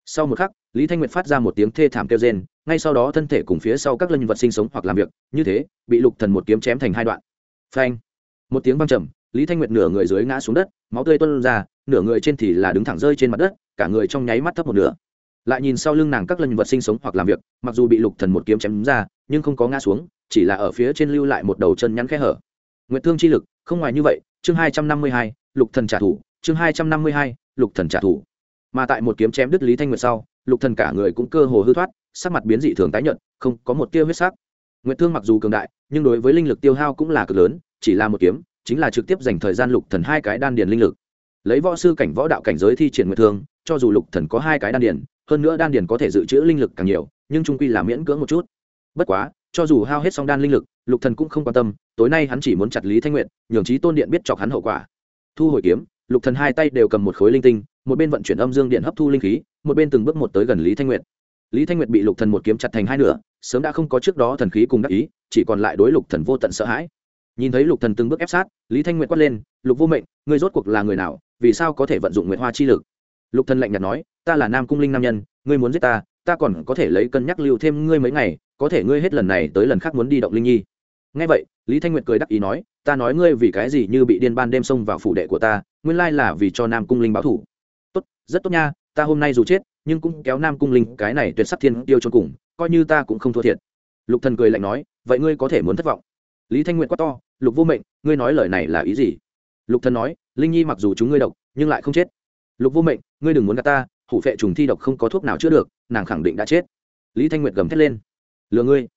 Sau một khắc, lý thanh nguyệt phát ra một tiếng thê thảm kêu rên, ngay sau đó thân thể cùng phía sau các lân vật sinh sống hoặc làm việc, như thế, bị lục thần một kiếm chém thành hai đoạn. Phanh. Một tiếng vang trầm, lý thanh nguyệt nửa người dưới ngã xuống đất máu tươi tuôn ra, nửa người trên thì là đứng thẳng rơi trên mặt đất, cả người trong nháy mắt thấp một nửa. Lại nhìn sau lưng nàng các lần vật sinh sống hoặc làm việc, mặc dù bị lục thần một kiếm chém ra, nhưng không có ngã xuống, chỉ là ở phía trên lưu lại một đầu chân nhắn khe hở. Nguyệt thương chi lực, không ngoài như vậy, chương hai trăm năm mươi hai, lục thần trả thù, chương hai trăm năm mươi hai, lục thần trả thù. Mà tại một kiếm chém đứt lý thanh nguyệt sau, lục thần cả người cũng cơ hồ hư thoát, sắc mặt biến dị thường tái nhợt, không có một tia huyết sắc. Nguyệt thương mặc dù cường đại, nhưng đối với linh lực tiêu hao cũng là cực lớn, chỉ là một kiếm chính là trực tiếp dành thời gian lục thần hai cái đan điền linh lực. Lấy võ sư cảnh võ đạo cảnh giới thi triển nguyệt thương cho dù lục thần có hai cái đan điền, hơn nữa đan điền có thể dự trữ linh lực càng nhiều, nhưng trung quy là miễn cưỡng một chút. Bất quá, cho dù hao hết xong đan linh lực, lục thần cũng không quan tâm, tối nay hắn chỉ muốn chặt lý thanh nguyện nhường trí tôn điện biết chọc hắn hậu quả. Thu hồi kiếm, lục thần hai tay đều cầm một khối linh tinh, một bên vận chuyển âm dương điện hấp thu linh khí, một bên từng bước một tới gần lý thanh nguyện lý thanh nguyệt bị lục thần một kiếm chặt thành hai nửa, sớm đã không có trước đó thần khí cùng đắc ý, chỉ còn lại đối lục thần vô tận sợ hãi nhìn thấy lục thần từng bước ép sát, lý thanh nguyệt quát lên, lục vô mệnh, ngươi rốt cuộc là người nào? Vì sao có thể vận dụng nguyệt hoa chi lực? Lục thần lạnh nhạt nói, ta là nam cung linh nam nhân, ngươi muốn giết ta ta còn có thể lấy cân nhắc lưu thêm ngươi mấy ngày, có thể ngươi hết lần này tới lần khác muốn đi động linh nhi. Nghe vậy, lý thanh nguyệt cười đắc ý nói, ta nói ngươi vì cái gì như bị điên ban đêm xông vào phủ đệ của ta, nguyên lai là vì cho nam cung linh báo thủ. Tốt, rất tốt nha, ta hôm nay dù chết, nhưng cũng kéo nam cung linh cái này tuyệt sắc thiên tiêu cho cùng, coi như ta cũng không thua thiệt. Lục thần cười lạnh nói, vậy ngươi có thể muốn thất vọng? Lý thanh nguyệt quát to, lục vô mệnh, ngươi nói lời này là ý gì? Lục thần nói, linh nhi mặc dù chúng ngươi độc, nhưng lại không chết. Lục vô mệnh, ngươi đừng muốn gạt ta, hủ phệ trùng thi độc không có thuốc nào chữa được, nàng khẳng định đã chết. Lý thanh nguyệt gầm thét lên, lừa ngươi.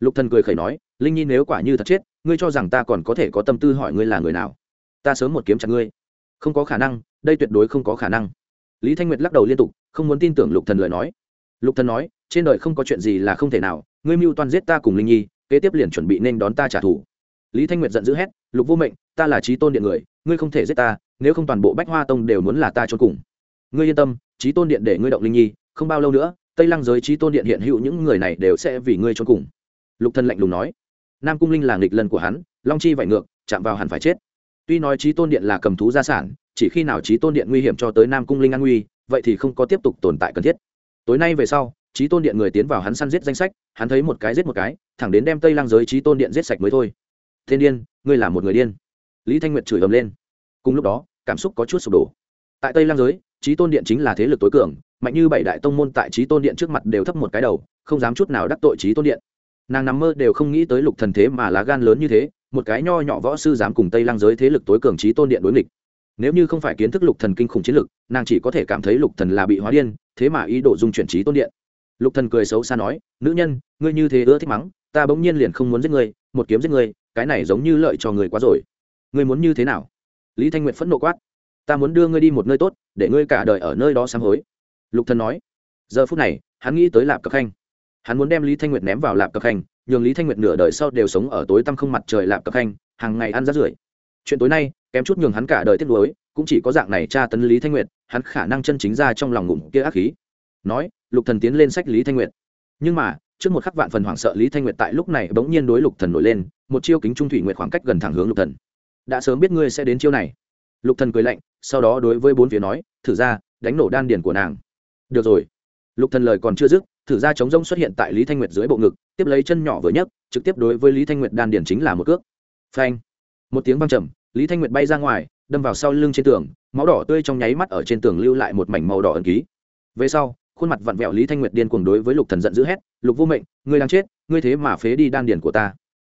Lục thần cười khẩy nói, linh nhi nếu quả như thật chết, ngươi cho rằng ta còn có thể có tâm tư hỏi ngươi là người nào? Ta sớm một kiếm chặt ngươi. Không có khả năng, đây tuyệt đối không có khả năng. Lý thanh nguyệt lắc đầu liên tục, không muốn tin tưởng lục thần lời nói. Lục thần nói, trên đời không có chuyện gì là không thể nào, ngươi mưu toan giết ta cùng linh nhi kế tiếp liền chuẩn bị nên đón ta trả thù. Lý thanh nguyệt giận dữ hét, lục vô mệnh, ta là trí tôn điện người, ngươi không thể giết ta, nếu không toàn bộ bách hoa tông đều muốn là ta cho cùng. Ngươi yên tâm, trí tôn điện để ngươi động linh nhi, không bao lâu nữa, tây lăng giới trí tôn điện hiện hữu những người này đều sẽ vì ngươi cho cùng. Lục thần lạnh lùng nói. Nam cung linh là nghịch lần của hắn, long chi vải ngược, chạm vào hẳn phải chết. Tuy nói trí tôn điện là cầm thú gia sản, chỉ khi nào trí tôn điện nguy hiểm cho tới nam cung linh an nguy, vậy thì không có tiếp tục tồn tại cần thiết. Tối nay về sau trí tôn điện người tiến vào hắn săn giết danh sách, hắn thấy một cái giết một cái, thẳng đến đem tây lang giới trí tôn điện giết sạch mới thôi. Thiên điên, ngươi là một người điên. Lý thanh nguyệt chửi ầm lên. Cùng lúc đó, cảm xúc có chút sụp đổ. Tại tây lang giới trí tôn điện chính là thế lực tối cường, mạnh như bảy đại tông môn tại trí tôn điện trước mặt đều thấp một cái đầu, không dám chút nào đắc tội trí tôn điện. Nàng nằm mơ đều không nghĩ tới lục thần thế mà lá gan lớn như thế, một cái nho nhỏ võ sư dám cùng tây lang giới thế lực tối cường trí tôn điện đối nghịch. Nếu như không phải kiến thức lục thần kinh khủng chiến lực, nàng chỉ có thể cảm thấy lục thần là bị hóa điên, thế mà ý đồ dung chuyển trí tôn điện lục thần cười xấu xa nói, nữ nhân, ngươi như thế ưa thích mắng, ta bỗng nhiên liền không muốn giết ngươi, một kiếm giết ngươi, cái này giống như lợi cho người quá rồi. Ngươi muốn như thế nào? Lý thanh nguyệt phẫn nộ quát, ta muốn đưa ngươi đi một nơi tốt, để ngươi cả đời ở nơi đó sám hối. Lục thần nói, giờ phút này, hắn nghĩ tới lạp cập khanh. Hắn muốn đem lý thanh nguyệt ném vào lạp cập khanh, nhường lý thanh nguyệt nửa đời sau đều sống ở tối tăm không mặt trời lạp cập khanh, hàng ngày ăn rát rưởi. Chuyện tối nay, kém chút nhường hắn cả đời tiếc nuối, cũng chỉ có dạng này tra tấn lý thanh nguyệt, hắn khả năng chân chính ra trong lòng ngụm kia ác khí nói, lục thần tiến lên sách lý thanh nguyệt. Nhưng mà, trước một khắc vạn phần hoảng sợ lý thanh nguyệt tại lúc này bỗng nhiên đối lục thần nổi lên, một chiêu kính trung thủy nguyệt khoảng cách gần thẳng hướng lục thần. Đã sớm biết ngươi sẽ đến chiêu này. Lục thần cười lạnh, sau đó đối với bốn phía nói, thử ra, đánh nổ đan điền của nàng. Được rồi. Lục thần lời còn chưa dứt, thử ra chống rông xuất hiện tại lý thanh nguyệt dưới bộ ngực, tiếp lấy chân nhỏ vừa nhấc, trực tiếp đối với lý thanh nguyệt đan điền chính là một cước. Phanh! Một tiếng vang trầm, lý thanh nguyệt bay ra ngoài, đâm vào sau lưng trên tường, máu đỏ tươi trong nháy mắt ở trên tường lưu lại một mảnh màu đỏ ẩn ký. Về sau khuôn mặt vặn vẹo lý thanh nguyệt điên cuồng đối với lục thần giận dữ hét, lục vô mệnh, ngươi đang chết, ngươi thế mà phế đi đan điền của ta.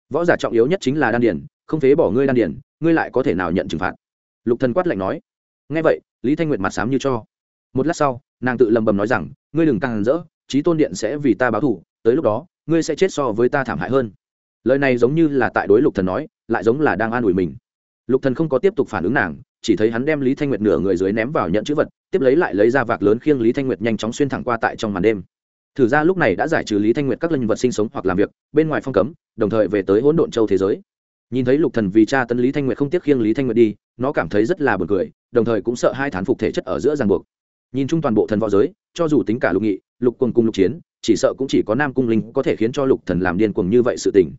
Võ giả trọng yếu nhất chính là đan điền, không phế bỏ ngươi đan điền, ngươi lại có thể nào nhận trừng phạt? Lục thần quát lạnh nói. Nghe vậy, lý thanh nguyệt mặt sám như cho. Một lát sau, nàng tự lầm bầm nói rằng, ngươi đừng càng rỡ trí tôn điện sẽ vì ta báo thù, tới lúc đó, ngươi sẽ chết so với ta thảm hại hơn. Lời này giống như là tại đối lục thần nói, lại giống là đang an ủi mình. Lục thần không có tiếp tục phản ứng nàng chỉ thấy hắn đem lý thanh nguyệt nửa người dưới ném vào nhận chữ vật, tiếp lấy lại lấy ra vạc lớn khiêng lý thanh nguyệt nhanh chóng xuyên thẳng qua tại trong màn đêm. Thử ra lúc này đã giải trừ lý thanh nguyệt các linh vật sinh sống hoặc làm việc, bên ngoài phong cấm, đồng thời về tới hỗn độn châu thế giới. Nhìn thấy lục thần vì cha tân lý thanh nguyệt không tiếc khiêng lý thanh nguyệt đi, nó cảm thấy rất là buồn cười, đồng thời cũng sợ hai thán phục thể chất ở giữa ràng buộc. Nhìn chung toàn bộ thần võ giới, cho dù tính cả lục nghị, lục quân cung lục chiến, chỉ sợ cũng chỉ có nam cung linh có thể khiến cho lục thần làm điên cuồng như vậy sự tình.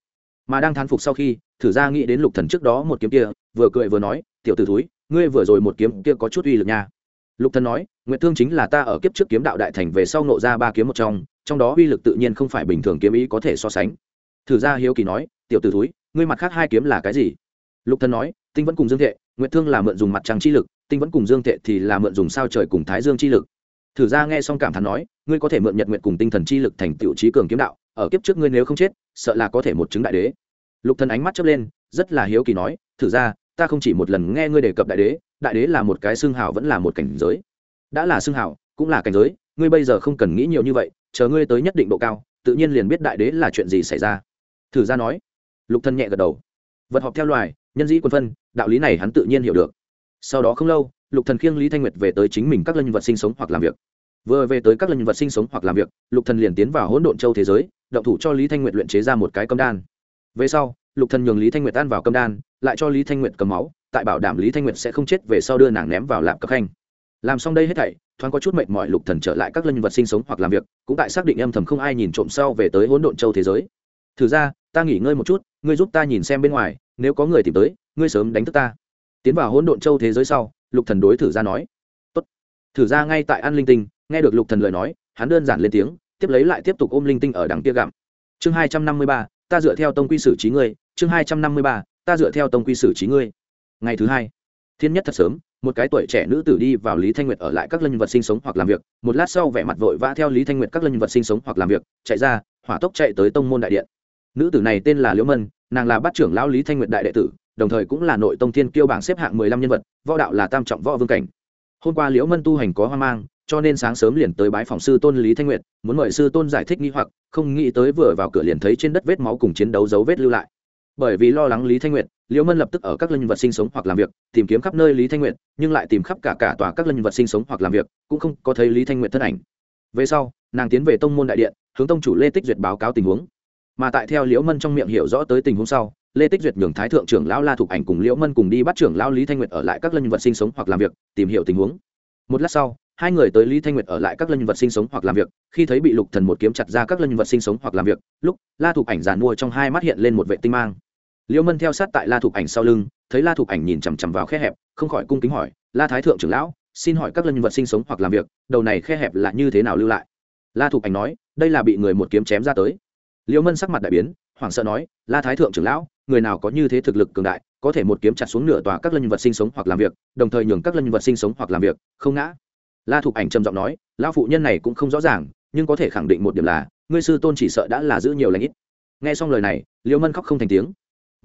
Mà đang thán phục sau khi, thử ra nghĩ đến lục thần trước đó một kiếm kia, vừa cười vừa nói, tiểu tử thúi ngươi vừa rồi một kiếm kia có chút uy lực nha. Lục thần nói nguyệt thương chính là ta ở kiếp trước kiếm đạo đại thành về sau nộ ra ba kiếm một trong trong đó uy lực tự nhiên không phải bình thường kiếm ý có thể so sánh. Thử ra hiếu kỳ nói, tiểu tử thúi, ngươi mặt khác hai kiếm là cái gì? Lục thần nói, tinh vẫn cùng dương thệ nguyệt thương là mượn dùng mặt trăng chi lực, tinh vẫn cùng dương thệ thì là mượn dùng sao trời cùng thái dương chi lực. Thử ra nghe xong cảm thán nói, ngươi có thể mượn nhật nguyện cùng tinh thần chi lực thành tiểu trí cường kiếm đạo, ở kiếp trước ngươi nếu không chết, sợ là có thể một chứng đại đế. Lục thần ánh mắt chớp lên, rất là hiếu kỳ nói, thử ra ta không chỉ một lần nghe ngươi đề cập đại đế đại đế là một cái xương hào vẫn là một cảnh giới. Đã là xương hào cũng là cảnh giới, ngươi bây giờ không cần nghĩ nhiều như vậy, chờ ngươi tới nhất định độ cao, tự nhiên liền biết đại đế là chuyện gì xảy ra. Thử ra nói. Lục thần nhẹ gật đầu. Vật họp theo loài, nhân dĩ quân phân, đạo lý này hắn tự nhiên hiểu được. Sau đó không lâu, lục thần khiêng lý thanh nguyệt về tới chính mình các lân vật sinh sống hoặc làm việc. Vừa về tới các lân vật sinh sống hoặc làm việc, lục thần liền tiến vào hỗn độn châu thế giới, động thủ cho lý thanh nguyệt luyện chế ra một cái cơm đan. Về sau, lục thần nhường lý thanh nguyệt tan vào cơm đan lại cho lý thanh nguyệt cầm máu, tại bảo đảm lý thanh nguyệt sẽ không chết về sau đưa nàng ném vào lạp cấp khanh. Làm xong đây hết thảy, thoáng có chút mệt mỏi lục thần trở lại các lân vật sinh sống hoặc làm việc, cũng tại xác định âm thầm không ai nhìn trộm sau về tới hỗn độn châu thế giới. Thử ra, ta nghỉ ngơi một chút, ngươi giúp ta nhìn xem bên ngoài, nếu có người tìm tới, ngươi sớm đánh thức ta. Tiến vào hỗn độn châu thế giới sau, lục thần đối thử ra nói, tốt. Thử ra ngay tại An linh tinh, nghe được lục thần lời nói, hắn đơn giản lên tiếng, tiếp lấy lại tiếp tục ôm linh tinh ở đằng kia gặm. Chương hai trăm năm mươi ba, ta dựa theo tông quy sử trí ngươi, chương hai trăm năm mươi ba ta dựa theo tông quy xử trí ngươi. Ngày thứ hai, thiên nhất thật sớm, một cái tuổi trẻ nữ tử đi vào lý thanh nguyệt ở lại các lân vật sinh sống hoặc làm việc. Một lát sau vẻ mặt vội vã theo lý thanh nguyệt các lân vật sinh sống hoặc làm việc, chạy ra, hỏa tốc chạy tới tông môn đại điện. Nữ tử này tên là liễu mân, nàng là bát trưởng lão lý thanh nguyệt đại đệ tử, đồng thời cũng là nội tông thiên kiêu bảng xếp hạng mười lăm nhân vật, võ đạo là tam trọng võ vương cảnh. Hôm qua liễu mân tu hành có hoang mang, cho nên sáng sớm liền tới bái phòng sư tôn lý thanh nguyệt, muốn mời sư tôn giải thích nghi hoặc, không nghĩ tới vừa vào cửa liền thấy trên đất vết máu cùng chiến đấu dấu vết lưu lại bởi vì lo lắng lý thanh nguyệt, liễu mân lập tức ở các lân vật sinh sống hoặc làm việc, tìm kiếm khắp nơi lý thanh nguyệt, nhưng lại tìm khắp cả cả tòa các lân vật sinh sống hoặc làm việc, cũng không có thấy lý thanh nguyệt thân ảnh. Về sau, nàng tiến về tông môn đại điện, hướng tông chủ lê tích duyệt báo cáo tình huống. Mà tại theo liễu mân trong miệng hiểu rõ tới tình huống sau, lê tích duyệt nhường thái thượng trưởng lão la thục ảnh cùng liễu mân cùng đi bắt trưởng lão lý thanh nguyệt ở lại các lân vật sinh sống hoặc làm việc, tìm hiểu tình huống. Một lát sau, hai người tới lý thanh nguyệt ở lại các lân vật sinh sống hoặc làm việc, khi thấy bị lục thần một kiếm chặt ra các lân vật sinh sống hoặc làm việc, lúc la thục ảnh giàn mua trong hai mắt hiện lên một vệ tinh mang liễu mân theo sát tại la thục ảnh sau lưng, thấy la thục ảnh nhìn chằm chằm vào khe hẹp, không khỏi cung kính hỏi, la thái thượng trưởng lão, xin hỏi các lân vật sinh sống hoặc làm việc, đầu này khe hẹp là như thế nào lưu lại? La thục ảnh nói, đây là bị người một kiếm chém ra tới. Liễu mân sắc mặt đại biến, hoảng sợ nói, la thái thượng trưởng lão, người nào có như thế thực lực cường đại, có thể một kiếm chặt xuống nửa tòa các lân vật sinh sống hoặc làm việc, đồng thời nhường các lân vật sinh sống hoặc làm việc, không ngã. La thục ảnh trầm giọng nói, lão phụ nhân này cũng không rõ ràng, nhưng có thể khẳng định một điểm là, ngươi sư tôn chỉ sợ đã là giữ nhiều lãnh ít. Nghe xong lời này liễu mân khóc không thành tiếng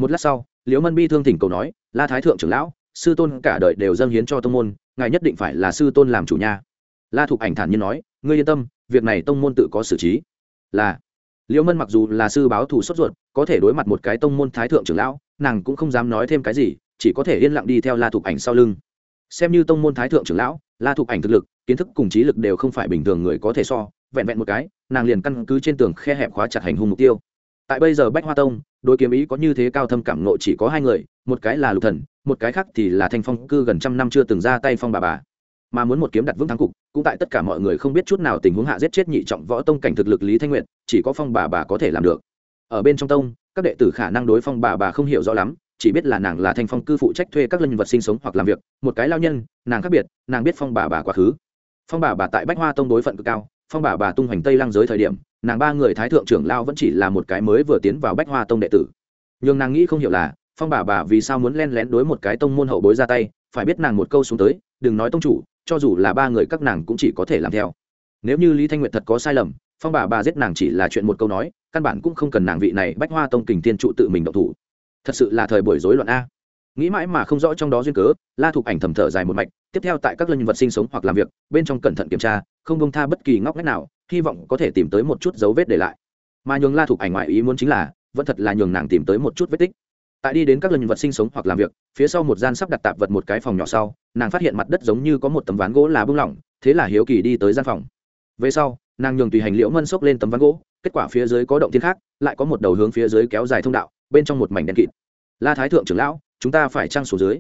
một lát sau, liễu mân bi thương thỉnh cầu nói, la thái thượng trưởng lão, sư tôn cả đời đều dâng hiến cho tông môn, ngài nhất định phải là sư tôn làm chủ nhà la thục ảnh thản nhiên nói, ngươi yên tâm, việc này tông môn tự có xử trí. Là. Liễu mân mặc dù là sư báo thù sốt ruột, có thể đối mặt một cái tông môn thái thượng trưởng lão, nàng cũng không dám nói thêm cái gì, chỉ có thể yên lặng đi theo la thục ảnh sau lưng. Xem như tông môn thái thượng trưởng lão, la thục ảnh thực lực, kiến thức cùng trí lực đều không phải bình thường người có thể so, vẹn vẹn một cái, nàng liền căn cứ trên tường khe hẹp khóa chặt hành hung mục tiêu tại bây giờ bách hoa tông, đối kiếm ý có như thế cao thâm cảm nộ chỉ có hai người, một cái là lục thần, một cái khác thì là thanh phong, cư gần trăm năm chưa từng ra tay phong bà bà. Mà muốn một kiếm đặt vững thắng cục, cũng tại tất cả mọi người không biết chút nào tình huống hạ giết chết nhị trọng võ tông cảnh thực lực lý thanh nguyện chỉ có phong bà bà có thể làm được. Ở bên trong tông, các đệ tử khả năng đối phong bà bà không hiểu rõ lắm, chỉ biết là nàng là thanh phong cư phụ trách thuê các linh vật sinh sống hoặc làm việc, một cái lao nhân, nàng khác biệt, nàng biết phong bà bà quá khứ. Phong bà bà tại bách hoa tông đối phận cực cao phong bà bà tung hoành tây lăng giới thời điểm, nàng ba người thái thượng trưởng lao vẫn chỉ là một cái mới vừa tiến vào bách hoa tông đệ tử. Nhưng nàng nghĩ không hiểu là, phong bà bà vì sao muốn len lén đối một cái tông môn hậu bối ra tay, phải biết nàng một câu xuống tới, đừng nói tông chủ, cho dù là ba người các nàng cũng chỉ có thể làm theo. Nếu như lý thanh nguyệt thật có sai lầm, phong bà bà giết nàng chỉ là chuyện một câu nói, căn bản cũng không cần nàng vị này bách hoa tông kình tiên trụ tự mình động thủ. Thật sự là thời buổi rối loạn a. Nghĩ mãi mà không rõ trong đó duyên cớ, la thục ảnh thầm thở dài một mạch tiếp theo tại các lân vật sinh sống hoặc làm việc, bên trong cẩn thận kiểm tra, không bông tha bất kỳ ngóc ngách nào, hy vọng có thể tìm tới một chút dấu vết để lại. Mà nhường la thục ảnh ngoại ý muốn chính là, vẫn thật là nhường nàng tìm tới một chút vết tích. Tại đi đến các lân vật sinh sống hoặc làm việc, phía sau một gian sắp đặt tạp vật một cái phòng nhỏ sau, nàng phát hiện mặt đất giống như có một tấm ván gỗ là bung lỏng, thế là hiếu kỳ đi tới gian phòng. Về sau, nàng nhường tùy hành liễu mân xốc lên tấm ván gỗ, kết quả phía dưới có động thiên khác, lại có một đầu hướng phía dưới kéo dài thông đạo, bên trong một mảnh đen kịt. La thái thượng trưởng lão, chúng ta phải trăng xuống dưới.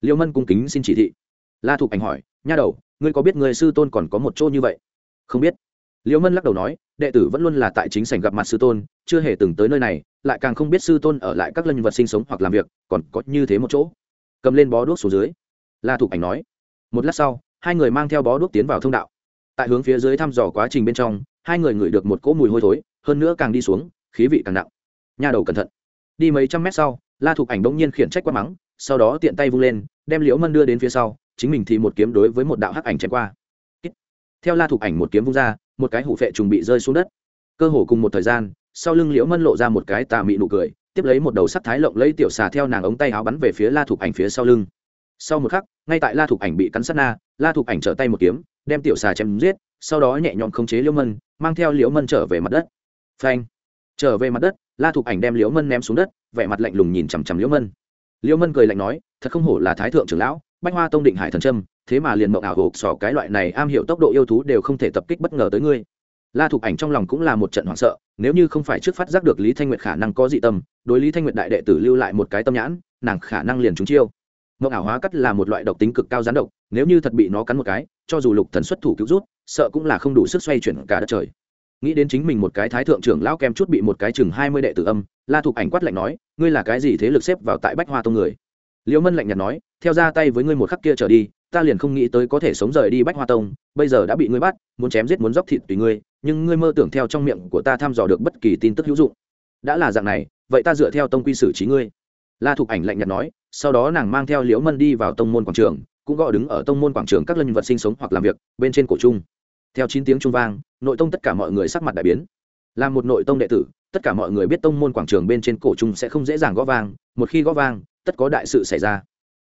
Liễu mân cung kính xin chỉ thị la thục ảnh hỏi, nha đầu, ngươi có biết người sư tôn còn có một chỗ như vậy? Không biết. Liễu mân lắc đầu nói, đệ tử vẫn luôn là tại chính sảnh gặp mặt sư tôn, chưa hề từng tới nơi này, lại càng không biết sư tôn ở lại các lân vật sinh sống hoặc làm việc, còn có như thế một chỗ. Cầm lên bó đuốc xuống dưới. La thục ảnh nói, một lát sau, hai người mang theo bó đuốc tiến vào thông đạo. Tại hướng phía dưới thăm dò quá trình bên trong, hai người ngửi được một cỗ mùi hôi thối, hơn nữa càng đi xuống, khí vị càng nặng. Nha đầu cẩn thận. Đi mấy trăm mét sau, la thục ảnh bỗng nhiên khiển trách quát mắng, sau đó tiện tay vung lên đem liễu mân đưa đến phía sau, chính mình thì một kiếm đối với một đạo hắc ảnh chém qua. Theo la thục ảnh một kiếm vung ra, một cái hủ phệ trùng bị rơi xuống đất. Cơ hồ cùng một thời gian, sau lưng liễu mân lộ ra một cái tà mị nụ cười, tiếp lấy một đầu sắt thái lộng lấy tiểu xà theo nàng ống tay áo bắn về phía la thục ảnh phía sau lưng. Sau một khắc, ngay tại la thục ảnh bị cắn sát na, la thục ảnh trở tay một kiếm, đem tiểu xà chém giết, sau đó nhẹ nhõm khống chế liễu mân, mang theo liễu mân trở về mặt đất. Phanh. Trở về mặt đất, la thục ảnh đem liễu mân ném xuống đất, vẻ mặt lạnh lùng nhìn chằm chằm liễu mân liễu mân cười lạnh nói, thật không hổ là thái thượng trưởng lão, bách hoa tông định hải thần trâm thế mà liền mộng ảo hộp sỏ cái loại này am hiểu tốc độ yêu thú đều không thể tập kích bất ngờ tới ngươi. La thục ảnh trong lòng cũng là một trận hoảng sợ, nếu như không phải trước phát giác được lý thanh nguyệt khả năng có dị tâm, đối lý thanh nguyệt đại đệ tử lưu lại một cái tâm nhãn, nàng khả năng liền trúng chiêu. Mộng ảo hóa cắt là một loại độc tính cực cao gián độc, nếu như thật bị nó cắn một cái, cho dù lục thần xuất thủ cứu rút, sợ cũng là không đủ sức xoay chuyển cả đất trời nghĩ đến chính mình một cái thái thượng trưởng lão kem chút bị một cái chừng hai mươi đệ tử âm, la thục ảnh quát lạnh nói, ngươi là cái gì thế lực xếp vào tại bách hoa tông người? Liễu mân lạnh nhạt nói, theo ra tay với ngươi một khắc kia trở đi, ta liền không nghĩ tới có thể sống rời đi bách hoa tông, bây giờ đã bị ngươi bắt, muốn chém giết muốn dóc thịt tùy ngươi, nhưng ngươi mơ tưởng theo trong miệng của ta thăm dò được bất kỳ tin tức hữu dụng. Đã là dạng này, vậy ta dựa theo tông quy xử trí ngươi. La thục ảnh lạnh nhạt nói, sau đó nàng mang theo liễu mân đi vào tông môn quảng trường, cũng gọi đứng ở tông môn quảng trường các lân vật sinh sống hoặc làm việc, bên trên cổ trung theo chín tiếng trung vang nội tông tất cả mọi người sắc mặt đại biến. Là một nội tông đệ tử tất cả mọi người biết tông môn quảng trường bên trên cổ trung sẽ không dễ dàng gõ vang một khi gõ vang tất có đại sự xảy ra.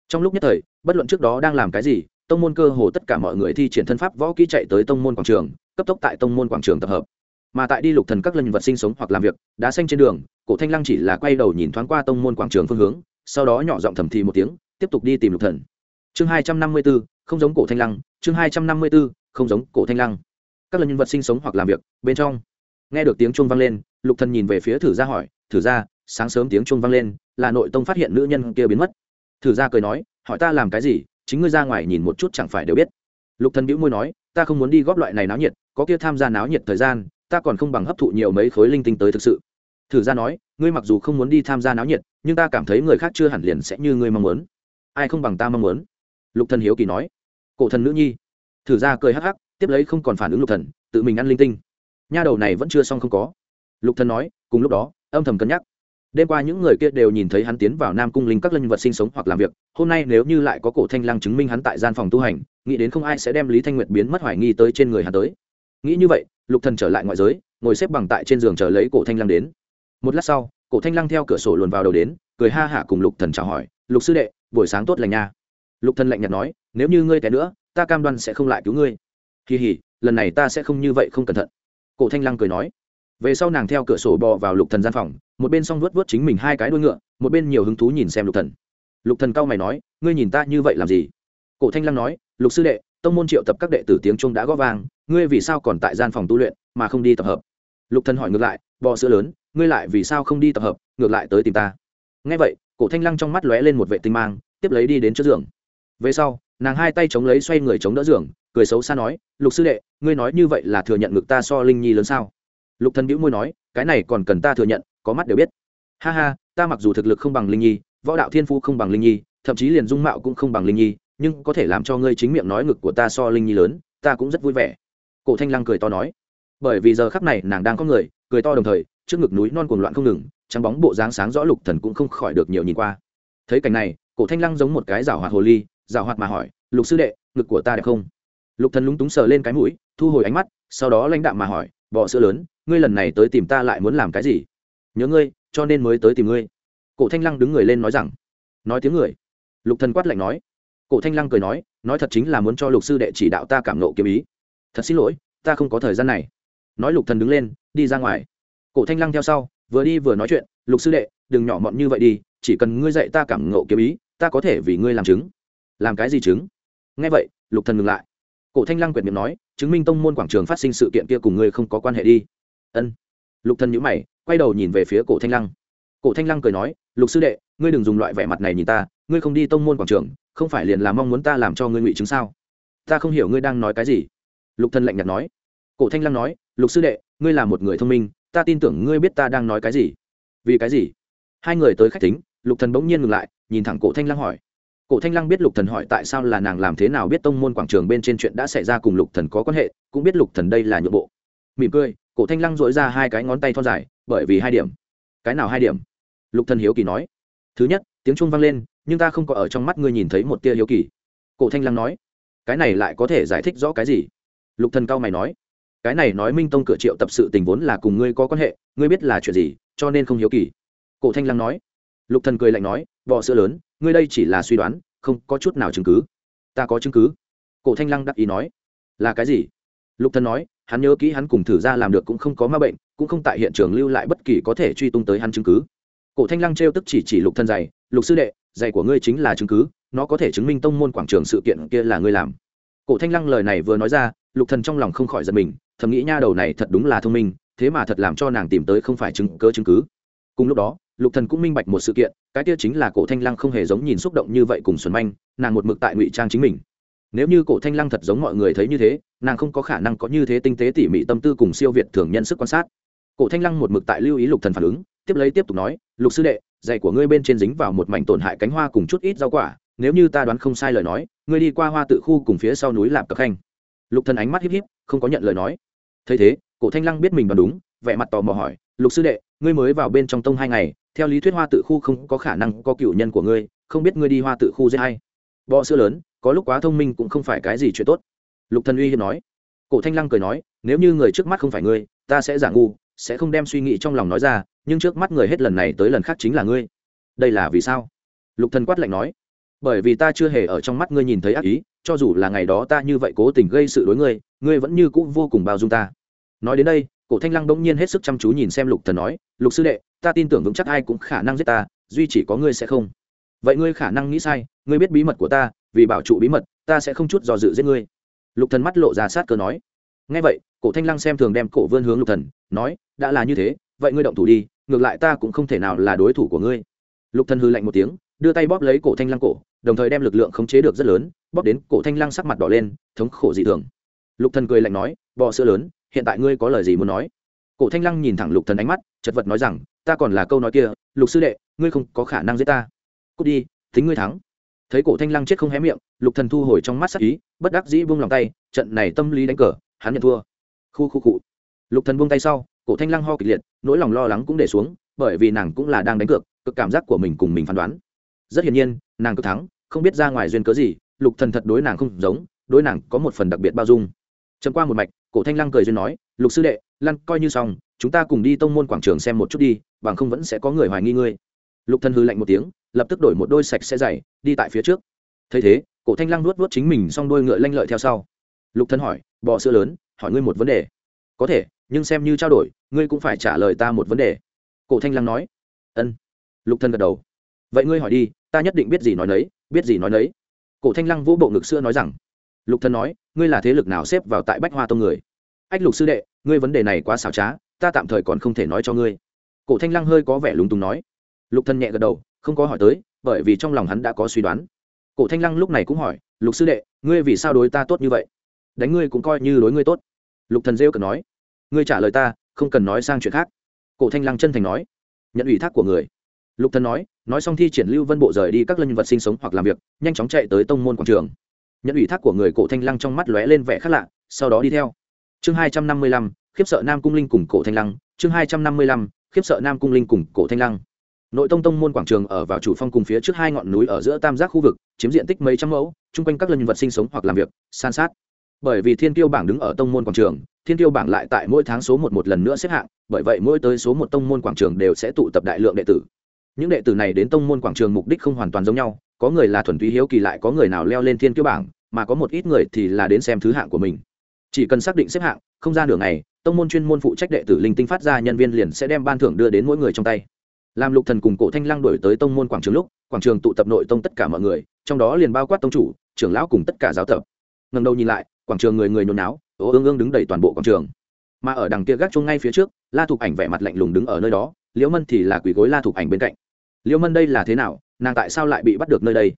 Trong lúc nhất thời bất luận trước đó đang làm cái gì tông môn cơ hồ tất cả mọi người thi triển thân pháp võ kỹ chạy tới tông môn quảng trường cấp tốc tại tông môn quảng trường tập hợp. Mà tại đi lục thần các lân vật sinh sống hoặc làm việc đã xanh trên đường cổ thanh lăng chỉ là quay đầu nhìn thoáng qua tông môn quảng trường phương hướng sau đó nhỏ giọng thầm thì một tiếng tiếp tục đi tìm lục thần. Chương hai trăm năm mươi 254, không giống cổ thanh lăng chương hai trăm năm mươi 254, không giống cổ thanh lăng. Các lần nhân vật sinh sống hoặc làm việc, bên trong. Nghe được tiếng chuông vang lên, lục thần nhìn về phía thử gia hỏi, thử gia, sáng sớm tiếng chuông vang lên, là nội tông phát hiện nữ nhân kia biến mất. Thử gia cười nói, hỏi ta làm cái gì, chính ngươi ra ngoài nhìn một chút chẳng phải đều biết. Lục thần bĩu môi nói, ta không muốn đi góp loại này náo nhiệt, có kia tham gia náo nhiệt thời gian, ta còn không bằng hấp thụ nhiều mấy khối linh tinh tới thực sự. Thử gia nói, ngươi mặc dù không muốn đi tham gia náo nhiệt, nhưng ta cảm thấy người khác chưa hẳn liền sẽ như ngươi mong muốn. Ai không bằng ta mong muốn? Lục thần hiếu kỳ nói. Cổ thần nữ nhi thử ra cười hắc hắc, tiếp lấy không còn phản ứng lục thần, tự mình ăn linh tinh. Nha đầu này vẫn chưa xong không có. Lục thần nói, cùng lúc đó, âm thầm cân nhắc. Đêm qua những người kia đều nhìn thấy hắn tiến vào nam cung linh các linh vật sinh sống hoặc làm việc, hôm nay nếu như lại có cổ thanh lăng chứng minh hắn tại gian phòng tu hành, nghĩ đến không ai sẽ đem lý thanh nguyệt biến mất hoài nghi tới trên người hắn tới. Nghĩ như vậy, lục thần trở lại ngoại giới, ngồi xếp bằng tại trên giường chờ lấy cổ thanh lăng đến. Một lát sau, cổ thanh lăng theo cửa sổ luồn vào đầu đến, cười ha hả cùng lục thần chào hỏi, lục sư đệ, buổi sáng tốt lành nha. Lục thần lạnh nhạt nói, nếu như ngươi té nữa ta cam đoan sẽ không lại cứu ngươi. Kỳ hỉ, lần này ta sẽ không như vậy không cẩn thận. Cổ thanh lăng cười nói. Về sau nàng theo cửa sổ bò vào lục thần gian phòng, một bên xong vuốt vuốt chính mình hai cái đuôi ngựa, một bên nhiều hứng thú nhìn xem lục thần. Lục thần cao mày nói, ngươi nhìn ta như vậy làm gì? Cổ thanh lăng nói, lục sư đệ, tông môn triệu tập các đệ tử tiếng trung đã gõ vang, ngươi vì sao còn tại gian phòng tu luyện mà không đi tập hợp? Lục thần hỏi ngược lại, bò sữa lớn, ngươi lại vì sao không đi tập hợp, ngược lại tới tìm ta? Nghe vậy, cổ thanh lăng trong mắt lóe lên một vệ tinh mang, tiếp lấy đi đến trước giường. Về sau nàng hai tay chống lấy xoay người chống đỡ giường, cười xấu xa nói, lục sư đệ, ngươi nói như vậy là thừa nhận ngực ta so linh nhi lớn sao? Lục thần bĩu môi nói, cái này còn cần ta thừa nhận, có mắt đều biết. Ha ha, ta mặc dù thực lực không bằng linh nhi, võ đạo thiên phu không bằng linh nhi, thậm chí liền dung mạo cũng không bằng linh nhi, nhưng có thể làm cho ngươi chính miệng nói ngực của ta so linh nhi lớn, ta cũng rất vui vẻ. Cổ thanh lăng cười to nói. Bởi vì giờ khắc này nàng đang có người, cười to đồng thời, trước ngực núi non cuồng loạn không ngừng, trắng bóng bộ dáng sáng rõ lục thần cũng không khỏi được nhiều nhìn qua. Thấy cảnh này, cổ thanh lăng giống một cái rào hoạt hồ ly rào hoạt mà hỏi, lục sư đệ, ngực của ta đẹp không? Lục thần lúng túng sờ lên cái mũi, thu hồi ánh mắt, sau đó lãnh đạm mà hỏi, bọ sữa lớn, ngươi lần này tới tìm ta lại muốn làm cái gì? Nhớ ngươi, cho nên mới tới tìm ngươi. Cổ thanh lăng đứng người lên nói rằng, nói tiếng người. Lục thần quát lạnh nói. Cổ thanh lăng cười nói nói thật chính là muốn cho lục sư đệ chỉ đạo ta cảm nộ kiếm ý. Thật xin lỗi, ta không có thời gian này. Nói lục thần đứng lên, đi ra ngoài. Cổ thanh lăng theo sau, vừa đi vừa nói chuyện, lục sư đệ, đừng nhỏ mọn như vậy đi, chỉ cần ngươi dạy ta cảm ngộ kiếm ý, ta có thể vì ngươi làm chứng làm cái gì chứng? Nghe vậy, lục thần ngừng lại. Cổ thanh lăng quyệt miệng nói, chứng minh tông môn quảng trường phát sinh sự kiện kia cùng ngươi không có quan hệ đi. Ân. Lục thần nhíu mày, quay đầu nhìn về phía cổ thanh lăng. Cổ thanh lăng cười nói, lục sư đệ, ngươi đừng dùng loại vẻ mặt này nhìn ta, ngươi không đi tông môn quảng trường, không phải liền là mong muốn ta làm cho ngươi ngụy chứng sao? Ta không hiểu ngươi đang nói cái gì. Lục thần lạnh nhạt nói. Cổ thanh lăng nói, lục sư đệ, ngươi là một người thông minh, ta tin tưởng ngươi biết ta đang nói cái gì. Vì cái gì? Hai người tới khách tính lục thần bỗng nhiên ngừng lại, nhìn thẳng cổ thanh lăng hỏi cổ thanh lăng biết lục thần hỏi tại sao là nàng làm thế nào biết tông môn quảng trường bên trên chuyện đã xảy ra cùng lục thần có quan hệ, cũng biết lục thần đây là nhượng bộ. Mỉm cười, cổ thanh lăng dỗi ra hai cái ngón tay thon dài, bởi vì hai điểm. Cái nào hai điểm? Lục thần hiếu kỳ nói. Thứ nhất, tiếng chuông vang lên, nhưng ta không có ở trong mắt ngươi nhìn thấy một tia hiếu kỳ. Cổ thanh lăng nói. Cái này lại có thể giải thích rõ cái gì? Lục thần cao mày nói. Cái này nói minh tông cửa triệu tập sự tình vốn là cùng ngươi có quan hệ, ngươi biết là chuyện gì, cho nên không hiếu kỳ. Cổ thanh lăng nói lục thần cười lạnh nói bọ sữa lớn, ngươi đây chỉ là suy đoán, không có chút nào chứng cứ. Ta có chứng cứ? Cổ thanh lăng đắc ý nói. Là cái gì? Lục thần nói, hắn nhớ kỹ hắn cùng thử ra làm được cũng không có ma bệnh, cũng không tại hiện trường lưu lại bất kỳ có thể truy tung tới hắn chứng cứ. Cổ thanh lăng trêu tức chỉ chỉ lục thân dày lục sư đệ dày của ngươi chính là chứng cứ, nó có thể chứng minh tông môn quảng trường sự kiện kia là ngươi làm. Cổ thanh lăng lời này vừa nói ra, lục thần trong lòng không khỏi giật mình, thầm nghĩ nha, đầu này thật đúng là thông minh, thế mà thật làm cho nàng tìm tới không phải chứng cớ chứng cứ. Cùng lúc đó lục thần cũng minh bạch một sự kiện, cái kia chính là cổ thanh lăng không hề giống nhìn xúc động như vậy cùng xuân manh, nàng một mực tại ngụy trang chính mình. Nếu như cổ thanh lăng thật giống mọi người thấy như thế, nàng không có khả năng có như thế tinh tế tỉ mỉ tâm tư cùng siêu việt thường nhân sức quan sát. Cổ thanh lăng một mực tại lưu ý lục thần phản ứng, tiếp lấy tiếp tục nói, lục sư đệ, dạy của ngươi bên trên dính vào một mảnh tổn hại cánh hoa cùng chút ít rau quả, nếu như ta đoán không sai lời nói, ngươi đi qua hoa tự khu cùng phía sau núi lạp cập khanh. Lục thần ánh mắt híp híp, không có nhận lời nói. Thấy thế, cổ thanh lăng biết mình đoán đúng, vẻ mặt tò mò hỏi, lục sư đệ, ngươi mới vào bên trong tông hai ngày theo lý thuyết hoa tự khu không có khả năng có cựu nhân của ngươi, không biết ngươi đi hoa tự khu dễ hay bọ sữa lớn, có lúc quá thông minh cũng không phải cái gì chuyện tốt. Lục thần uy hiếp nói. Cổ thanh lăng cười nói, nếu như người trước mắt không phải ngươi, ta sẽ giả ngu, sẽ không đem suy nghĩ trong lòng nói ra, nhưng trước mắt người hết lần này tới lần khác chính là ngươi. Đây là vì sao? Lục thần quát lạnh nói. Bởi vì ta chưa hề ở trong mắt ngươi nhìn thấy ác ý, cho dù là ngày đó ta như vậy cố tình gây sự đối ngươi ngươi vẫn như cũ vô cùng bao dung ta. Nói đến đây cổ thanh lăng bỗng nhiên hết sức chăm chú nhìn xem lục thần nói, lục sư đệ, ta tin tưởng vững chắc ai cũng khả năng giết ta, duy chỉ có ngươi sẽ không. Vậy ngươi khả năng nghĩ sai, ngươi biết bí mật của ta, vì bảo trụ bí mật, ta sẽ không chút dò dự giết ngươi. Lục thần mắt lộ ra sát cơ nói. Nghe vậy, cổ thanh lăng xem thường đem cổ vươn hướng lục thần, nói, đã là như thế, vậy ngươi động thủ đi, ngược lại ta cũng không thể nào là đối thủ của ngươi. Lục thần hư lạnh một tiếng, đưa tay bóp lấy cổ thanh lăng cổ, đồng thời đem lực lượng khống chế được rất lớn, bóp đến cổ thanh lăng sắc mặt đỏ lên, thống khổ dị thường. Lục thần cười lạnh nói bò sữa lớn hiện tại ngươi có lời gì muốn nói? Cổ thanh lăng nhìn thẳng lục thần ánh mắt, chật vật nói rằng, ta còn là câu nói kia, lục sư đệ, ngươi không có khả năng giết ta. Cút đi, thính ngươi thắng. Thấy cổ thanh lăng chết không hé miệng, lục thần thu hồi trong mắt sắc ý, bất đắc dĩ buông lòng tay, trận này tâm lý đánh cờ, hắn nhận thua. Khu khu cụ lục thần buông tay sau, cổ thanh lăng ho kịch liệt, nỗi lòng lo lắng cũng để xuống, bởi vì nàng cũng là đang đánh cược, cực cảm giác của mình cùng mình phán đoán. Rất hiển nhiên, nàng cực thắng, không biết ra ngoài duyên cớ gì, lục thần thật đối nàng không giống, đối nàng có một phần đặc biệt bao dung. Chấm qua một mạch cổ thanh lăng cười duyên nói, lục sư đệ lăn coi như xong, chúng ta cùng đi tông môn quảng trường xem một chút đi, bằng không vẫn sẽ có người hoài nghi ngươi. Lục Thân hư lạnh một tiếng, lập tức đổi một đôi sạch sẽ dày đi tại phía trước. Thấy thế, cổ thanh lăng nuốt nuốt chính mình xong đôi ngựa lanh lợi theo sau. Lục Thân hỏi bò sữa lớn, hỏi ngươi một vấn đề. Có thể, nhưng xem như trao đổi, ngươi cũng phải trả lời ta một vấn đề. Cổ thanh lăng nói. Ân. Lục Thân gật đầu. Vậy ngươi hỏi đi, ta nhất định biết gì nói nấy, biết gì nói nấy. Cổ thanh lăng vũ bộ ngực xưa nói rằng lục thần nói, ngươi là thế lực nào xếp vào tại bách hoa tông người? Ách lục sư đệ, ngươi vấn đề này quá xảo trá, ta tạm thời còn không thể nói cho ngươi. Cổ thanh lăng hơi có vẻ lúng túng nói. Lục thần nhẹ gật đầu, không có hỏi tới, bởi vì trong lòng hắn đã có suy đoán. Cổ thanh lăng lúc này cũng hỏi, lục sư đệ, ngươi vì sao đối ta tốt như vậy? Đánh ngươi cũng coi như đối ngươi tốt. Lục thần rêu cần nói, ngươi trả lời ta, không cần nói sang chuyện khác. Cổ thanh lăng chân thành nói, nhận ủy thác của người. Lục thần nói nói xong thi triển lưu vân bộ rời đi các lân vật sinh sống hoặc làm việc, nhanh chóng chạy tới tông môn quảng trường nhận ủy thác của người cổ thanh lăng trong mắt lóe lên vẻ khác lạ, sau đó đi theo. Chương hai trăm năm mươi lăm, khiếp sợ nam cung linh cùng cổ thanh lăng. Chương hai trăm năm mươi lăm, khiếp sợ nam cung linh cùng cổ thanh lăng. Nội tông tông môn quảng trường ở vào chủ phong cùng phía trước hai ngọn núi ở giữa tam giác khu vực, chiếm diện tích mấy trăm mẫu, chung quanh các lân vật sinh sống hoặc làm việc, san sát. Bởi vì thiên tiêu bảng đứng ở tông môn quảng trường, thiên tiêu bảng lại tại mỗi tháng số một một lần nữa xếp hạng, bởi vậy mỗi tới số một tông môn quảng trường đều sẽ tụ tập đại lượng đệ tử. Những đệ tử này đến tông môn quảng trường mục đích không hoàn toàn giống nhau có người là thuần túy hiếu kỳ lại có người nào leo lên thiên kiêu bảng, mà có một ít người thì là đến xem thứ hạng của mình. Chỉ cần xác định xếp hạng, không ra nửa ngày, tông môn chuyên môn phụ trách đệ tử linh tinh phát ra nhân viên liền sẽ đem ban thưởng đưa đến mỗi người trong tay. Làm lục thần cùng cổ thanh lăng đổi tới tông môn quảng trường lúc, quảng trường tụ tập nội tông tất cả mọi người, trong đó liền bao quát tông chủ, trưởng lão cùng tất cả giáo tập. Ngẩng đầu nhìn lại, quảng trường người người nhốn náo ố ương ương đứng đầy toàn bộ quảng trường. Mà ở đằng kia gác chung ngay phía trước, la thục ảnh vẻ mặt lạnh lùng đứng ở nơi đó, liễu mân thì là quỳ gối la thục ảnh bên cạnh. Liễu mân đây là thế nào? Nàng tại sao lại bị bắt được nơi đây?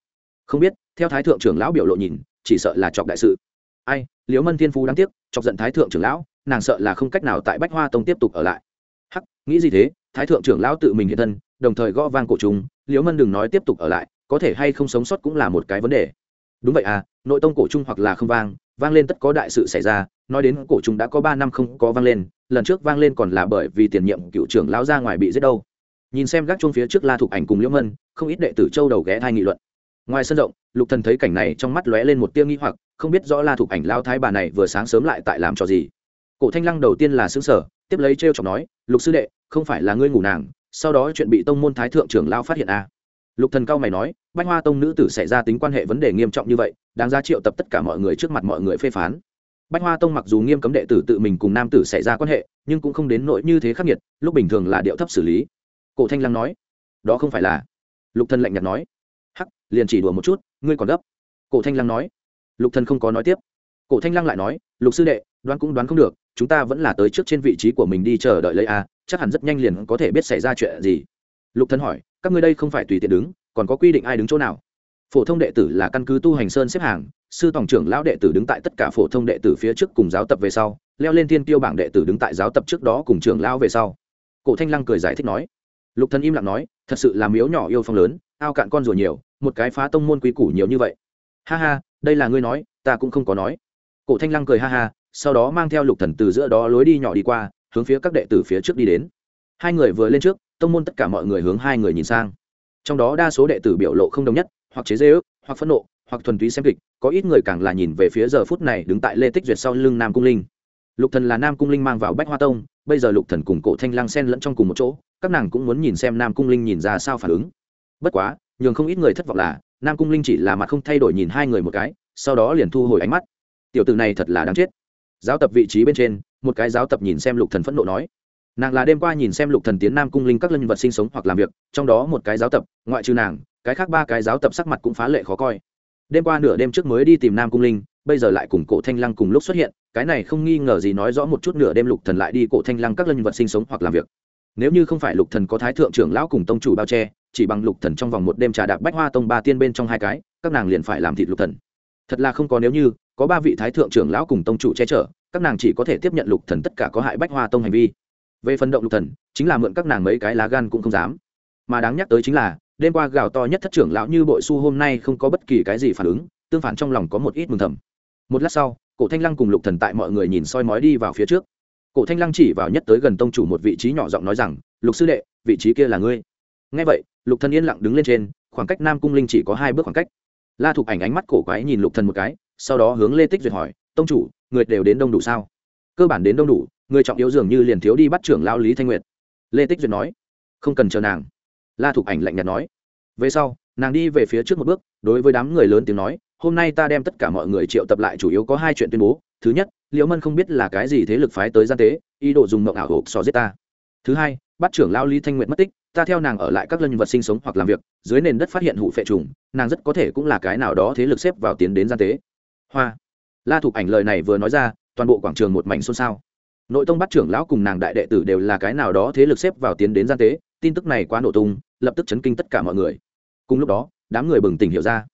Không biết, theo thái thượng trưởng lão biểu lộ nhìn, chỉ sợ là chọc đại sự. Ai, liễu mân thiên phú đáng tiếc, chọc giận thái thượng trưởng lão, nàng sợ là không cách nào tại bách hoa tông tiếp tục ở lại. Hắc, nghĩ gì thế? Thái thượng trưởng lão tự mình hiện thân, đồng thời gõ vang cổ chúng liễu mân đừng nói tiếp tục ở lại, có thể hay không sống sót cũng là một cái vấn đề. Đúng vậy à nội tông cổ trung hoặc là không vang vang lên tất có đại sự xảy ra, nói đến cổ trung đã có ba năm không có vang lên, lần trước vang lên còn là bởi vì tiền nhiệm cựu trưởng lão ra ngoài bị giết đâu nhìn xem gác chuông phía trước la thục ảnh cùng liễu mân, không ít đệ tử châu đầu ghé thai nghị luận. Ngoài sân rộng, lục thần thấy cảnh này trong mắt lóe lên một tia nghi hoặc, không biết rõ la thục ảnh lao thái bà này vừa sáng sớm lại tại làm trò gì. Cổ thanh lăng đầu tiên là xứng sở tiếp lấy trêu chọc nói, lục sư đệ, không phải là ngươi ngủ nàng, sau đó chuyện bị tông môn thái thượng trưởng lao phát hiện à. lục thần cao mày nói, bách hoa tông nữ tử xảy ra tính quan hệ vấn đề nghiêm trọng như vậy, đáng ra triệu tập tất cả mọi người trước mặt mọi người phê phán. Bách hoa tông mặc dù nghiêm cấm đệ tử tự mình cùng nam tử xảy ra quan hệ, nhưng cũng không đến nỗi như thế khắc nghiệt, lúc bình thường là điệu thấp xử lý cổ thanh lăng nói, đó không phải là lục thần lạnh nhạt nói, hắc, liền chỉ đùa một chút, ngươi còn gấp. Cổ thanh lăng nói, lục thần không có nói tiếp. Cổ thanh lăng lại nói, lục sư đệ, đoán cũng đoán không được, chúng ta vẫn là tới trước trên vị trí của mình đi chờ đợi lấy a chắc hẳn rất nhanh liền có thể biết xảy ra chuyện gì. Lục thần hỏi, các ngươi đây không phải tùy tiện đứng, còn có quy định ai đứng chỗ nào? Phổ thông đệ tử là căn cứ tu hành sơn xếp hàng, sư tổng trưởng lão đệ tử đứng tại tất cả phổ thông đệ tử phía trước cùng giáo tập về sau, leo lên thiên tiêu bảng đệ tử đứng tại giáo tập trước đó cùng trưởng lão về sau. Cổ thanh lăng cười giải thích nói lục thần im lặng nói, thật sự là miếu nhỏ yêu phong lớn, ao cạn con rùa nhiều, một cái phá tông môn quý củ nhiều như vậy. Ha ha, đây là ngươi nói, ta cũng không có nói. Cổ thanh lăng cười ha ha, sau đó mang theo lục thần từ giữa đó lối đi nhỏ đi qua, hướng phía các đệ tử phía trước đi đến. Hai người vừa lên trước, tông môn tất cả mọi người hướng hai người nhìn sang. Trong đó đa số đệ tử biểu lộ không đồng nhất, hoặc chế dê ước, hoặc phẫn nộ, hoặc thuần túy xem kịch, có ít người càng là nhìn về phía giờ phút này đứng tại lê tích duyệt sau lưng nam cung linh lục thần là nam cung linh mang vào bách hoa tông, bây giờ lục thần cùng cổ thanh Lang xen lẫn trong cùng một chỗ, các nàng cũng muốn nhìn xem nam cung linh nhìn ra sao phản ứng. Bất quá, nhường không ít người thất vọng là, nam cung linh chỉ là mặt không thay đổi nhìn hai người một cái, sau đó liền thu hồi ánh mắt. Tiểu tử này thật là đáng chết. Giáo tập vị trí bên trên, một cái giáo tập nhìn xem lục thần phẫn nộ nói. Nàng là đêm qua nhìn xem lục thần tiến nam cung linh các nhân vật sinh sống hoặc làm việc, trong đó một cái giáo tập, ngoại trừ nàng, cái khác ba cái giáo tập sắc mặt cũng phá lệ khó coi. Đêm qua nửa đêm trước mới đi tìm nam cung linh bây giờ lại cùng cổ thanh lăng cùng lúc xuất hiện, cái này không nghi ngờ gì nói rõ một chút nửa đêm lục thần lại đi cổ thanh lăng các lân vật sinh sống hoặc làm việc. Nếu như không phải lục thần có thái thượng trưởng lão cùng tông chủ bao che, chỉ bằng lục thần trong vòng một đêm trà đạp bách hoa tông ba tiên bên trong hai cái, các nàng liền phải làm thịt lục thần. Thật là không có nếu như, có ba vị thái thượng trưởng lão cùng tông chủ che chở, các nàng chỉ có thể tiếp nhận lục thần tất cả có hại bách hoa tông hành vi. Về phần động lục thần, chính là mượn các nàng mấy cái lá gan cũng không dám. Mà đáng nhắc tới chính là, đêm qua gào to nhất thất trưởng lão như bội su hôm nay không có bất kỳ cái gì phản ứng, tương phản trong lòng có một ít mừng thầm một lát sau, cổ thanh lăng cùng lục thần tại mọi người nhìn soi mói đi vào phía trước. Cổ thanh lăng chỉ vào nhất tới gần tông chủ một vị trí nhỏ giọng nói rằng, lục sư đệ, vị trí kia là ngươi. Nghe vậy, lục thần yên lặng đứng lên trên, khoảng cách nam cung linh chỉ có hai bước khoảng cách. La thục ảnh ánh mắt cổ quái nhìn lục thần một cái, sau đó hướng lê tích duyệt hỏi, tông chủ, người đều đến đông đủ sao? Cơ bản đến đông đủ, người trọng yếu dường như liền thiếu đi bắt trưởng lao lý thanh nguyệt. Lê tích duyệt nói. Không cần chờ nàng. La thục ảnh lạnh nhạt nói. Về sau, nàng đi về phía trước một bước, đối với đám người lớn tiếng nói hôm nay ta đem tất cả mọi người triệu tập lại chủ yếu có hai chuyện tuyên bố. Thứ nhất, liễu mân không biết là cái gì thế lực phái tới gian tế, ý đồ dùng mộng ảo hộp sò giết ta. Thứ hai, bắt trưởng lao lý thanh nguyệt mất tích, ta theo nàng ở lại các lân vật sinh sống hoặc làm việc, dưới nền đất phát hiện hụ phệ trùng, nàng rất có thể cũng là cái nào đó thế lực xếp vào tiến đến gian tế. Hoa. La thục ảnh lời này vừa nói ra, toàn bộ quảng trường một mảnh xôn xao. Nội tông bắt trưởng lão cùng nàng đại đệ tử đều là cái nào đó thế lực xếp vào tiến đến gian tế, tin tức này quá nổ tung, lập tức chấn kinh tất cả mọi người. Cùng lúc đó, đám người bừng tỉnh hiểu ra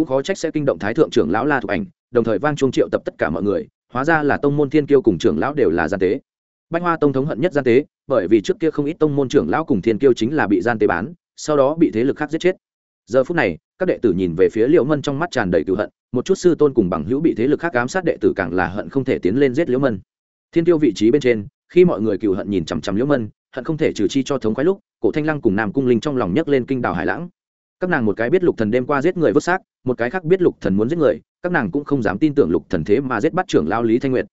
cũng khó trách sẽ kinh động thái thượng trưởng lão la thục ảnh, đồng thời vang chuông triệu tập tất cả mọi người, hóa ra là tông môn thiên kiêu cùng trưởng lão đều là gian tế. Bách hoa tông thống hận nhất gian tế, bởi vì trước kia không ít tông môn trưởng lão cùng thiên kiêu chính là bị gian tế bán, sau đó bị thế lực khác giết chết. Giờ phút này, các đệ tử nhìn về phía liễu mân trong mắt tràn đầy cựu hận, một chút sư tôn cùng bằng hữu bị thế lực khác ám sát đệ tử càng là hận không thể tiến lên giết liễu mân. Thiên tiêu vị trí bên trên, khi mọi người cựu hận nhìn chằm chằm liễu mân, hận không thể trừ chi cho thống khoái lúc, cổ thanh lăng cùng nam cung linh trong lòng nhấc lên kinh đảo hải lãng các nàng một cái biết lục thần đêm qua giết người vứt xác, một cái khác biết lục thần muốn giết người, các nàng cũng không dám tin tưởng lục thần thế mà giết bắt trưởng lao lý thanh nguyệt.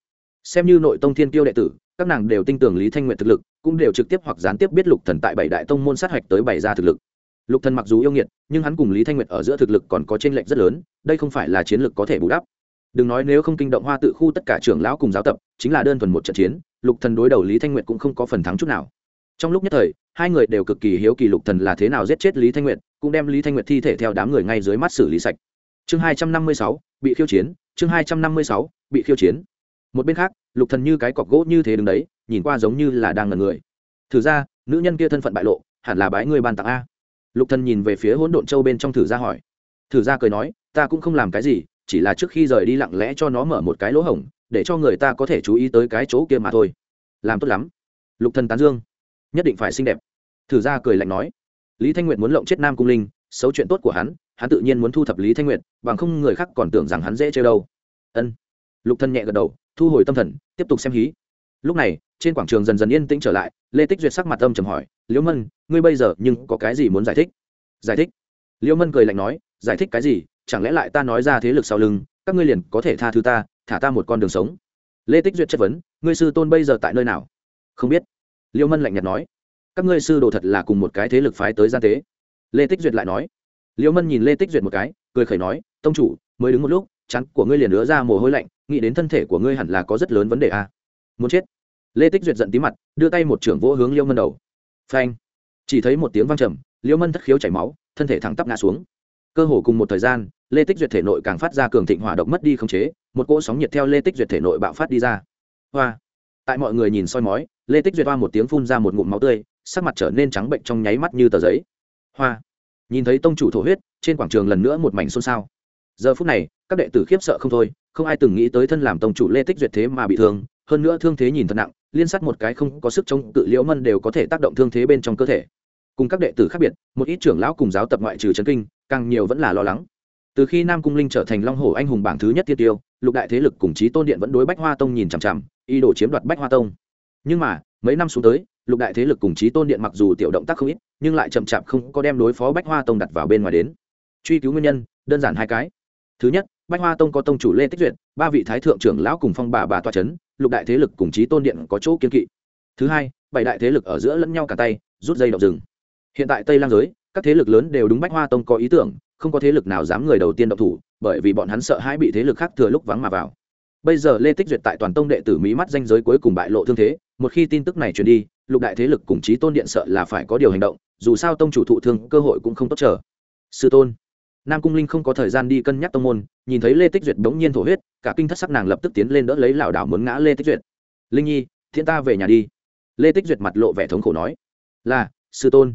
Xem như nội tông thiên tiêu đệ tử, các nàng đều tin tưởng lý thanh nguyệt thực lực, cũng đều trực tiếp hoặc gián tiếp biết lục thần tại bảy đại tông môn sát hạch tới bảy gia thực lực. Lục thần mặc dù yêu nghiệt, nhưng hắn cùng lý thanh nguyệt ở giữa thực lực còn có trên lệnh rất lớn, đây không phải là chiến lược có thể bù đắp. Đừng nói nếu không kinh động hoa tự khu tất cả trưởng lão cùng giáo tập, chính là đơn thuần một trận chiến, lục thần đối đầu lý thanh nguyệt cũng không có phần thắng chút nào. Trong lúc nhất thời, hai người đều cực kỳ hiếu kỳ lục thần là thế nào giết chết lý thanh nguyệt cũng đem lý thanh nguyệt thi thể theo đám người ngay dưới mắt xử lý sạch. Chương hai trăm năm mươi sáu, bị khiêu chiến, chương hai trăm năm mươi sáu, bị khiêu chiến. Một bên khác, lục thần như cái cọc gỗ như thế đứng đấy, nhìn qua giống như là đang ngần người. Thử ra, nữ nhân kia thân phận bại lộ, hẳn là bái người ban tặng a. Lục thần nhìn về phía hỗn độn châu bên trong thử ra hỏi. Thử ra cười nói, ta cũng không làm cái gì, chỉ là trước khi rời đi lặng lẽ cho nó mở một cái lỗ hổng, để cho người ta có thể chú ý tới cái chỗ kia mà thôi. Làm tốt lắm. Lục thần tán dương. Nhất định phải xinh đẹp. Thử ra cười lạnh nói lý thanh nguyệt muốn lộng chết nam cung linh, xấu chuyện tốt của hắn hắn tự nhiên muốn thu thập lý thanh nguyệt, bằng không người khác còn tưởng rằng hắn dễ chơi đâu. Ân. Lục thần nhẹ gật đầu, thu hồi tâm thần, tiếp tục xem hí. Lúc này, trên quảng trường dần dần yên tĩnh trở lại, lê tích duyệt sắc mặt âm trầm hỏi, liễu mân, ngươi bây giờ nhưng có cái gì muốn giải thích? Giải thích? Liễu mân cười lạnh nói, giải thích cái gì? Chẳng lẽ lại ta nói ra thế lực sau lưng, các ngươi liền có thể tha thứ ta, thả ta một con đường sống? Lê tích duyệt chất vấn, ngươi sư tôn bây giờ tại nơi nào? Không biết. Liễu mân lạnh nhạt nói các ngươi sư đồ thật là cùng một cái thế lực phái tới gian tế. Lê tích duyệt lại nói. Liễu mân nhìn lê tích duyệt một cái, cười khẩy nói, tông chủ, mới đứng một lúc, chắn của ngươi liền nữa ra mồ hôi lạnh, nghĩ đến thân thể của ngươi hẳn là có rất lớn vấn đề à. muốn chết. Lê tích duyệt giận tí mặt, đưa tay một trưởng vỗ hướng liễu mân đầu. Phanh. Chỉ thấy một tiếng vang trầm, liễu mân thất khiếu chảy máu, thân thể thẳng tắp ngã xuống. Cơ hồ cùng một thời gian, lê tích duyệt thể nội càng phát ra cường thịnh hỏa độc mất đi không chế, một cỗ sóng nhiệt theo lê tích duyệt thể nội bạo phát đi ra. Hoa. Tại mọi người nhìn soi mói lê tích duyệt hoa một tiếng phun ra một ngụm máu tươi, sắc mặt trở nên trắng bệnh trong nháy mắt như tờ giấy. Hoa. Nhìn thấy tông chủ thổ huyết, trên quảng trường lần nữa một mảnh xôn xao. Giờ phút này, các đệ tử khiếp sợ không thôi, không ai từng nghĩ tới thân làm tông chủ lê tích duyệt thế mà bị thương, hơn nữa thương thế nhìn thật nặng, liên sát một cái không có sức chống cự liễu mân đều có thể tác động thương thế bên trong cơ thể. Cùng các đệ tử khác biệt, một ít trưởng lão cùng giáo tập ngoại trừ trấn kinh, càng nhiều vẫn là lo lắng. Từ khi nam cung linh trở thành long hổ anh hùng bảng thứ nhất tiên tiêu, lục đại thế lực cùng chí tôn điện vẫn đối bách hoa tông nhìn chằm chằm, ý đồ chiếm đoạt bách hoa tông nhưng mà, mấy năm xuống tới, lục đại thế lực cùng chí tôn điện mặc dù tiểu động tác không ít, nhưng lại chậm chạp không có đem đối phó bách hoa tông đặt vào bên ngoài đến. Truy cứu nguyên nhân, đơn giản hai cái. Thứ nhất, bách hoa tông có tông chủ lê tích duyệt, ba vị thái thượng trưởng lão cùng phong bà bà toa c h ấ n lục đại thế lực cùng chí tôn điện có chỗ kiên kỵ. Thứ hai, bảy đại thế lực ở giữa lẫn nhau cả tay, rút dây động rừng. Hiện tại tây lang giới, các thế lực lớn đều đúng bách hoa tông có ý tưởng, không có thế lực nào dám người đầu tiên động thủ, bởi vì bọn hắn sợ hãi bị thế lực khác thừa lúc vắng mà vào bây giờ lê tích duyệt tại toàn tông đệ tử mỹ mắt danh giới cuối cùng bại lộ thương thế, một khi tin tức này truyền đi, lục đại thế lực cùng chí tôn điện sợ là phải có điều hành động, dù sao tông chủ thụ thương, cơ hội cũng không tốt chờ. Sư tôn, nam cung linh không có thời gian đi cân nhắc tông môn, nhìn thấy lê tích duyệt bỗng nhiên thổ huyết, cả kinh thất sắc nàng lập tức tiến lên đỡ lấy lảo đảo muốn ngã lê tích duyệt. Linh nhi thiên ta về nhà đi. Lê tích duyệt mặt lộ vẻ thống khổ nói. Là, sư tôn.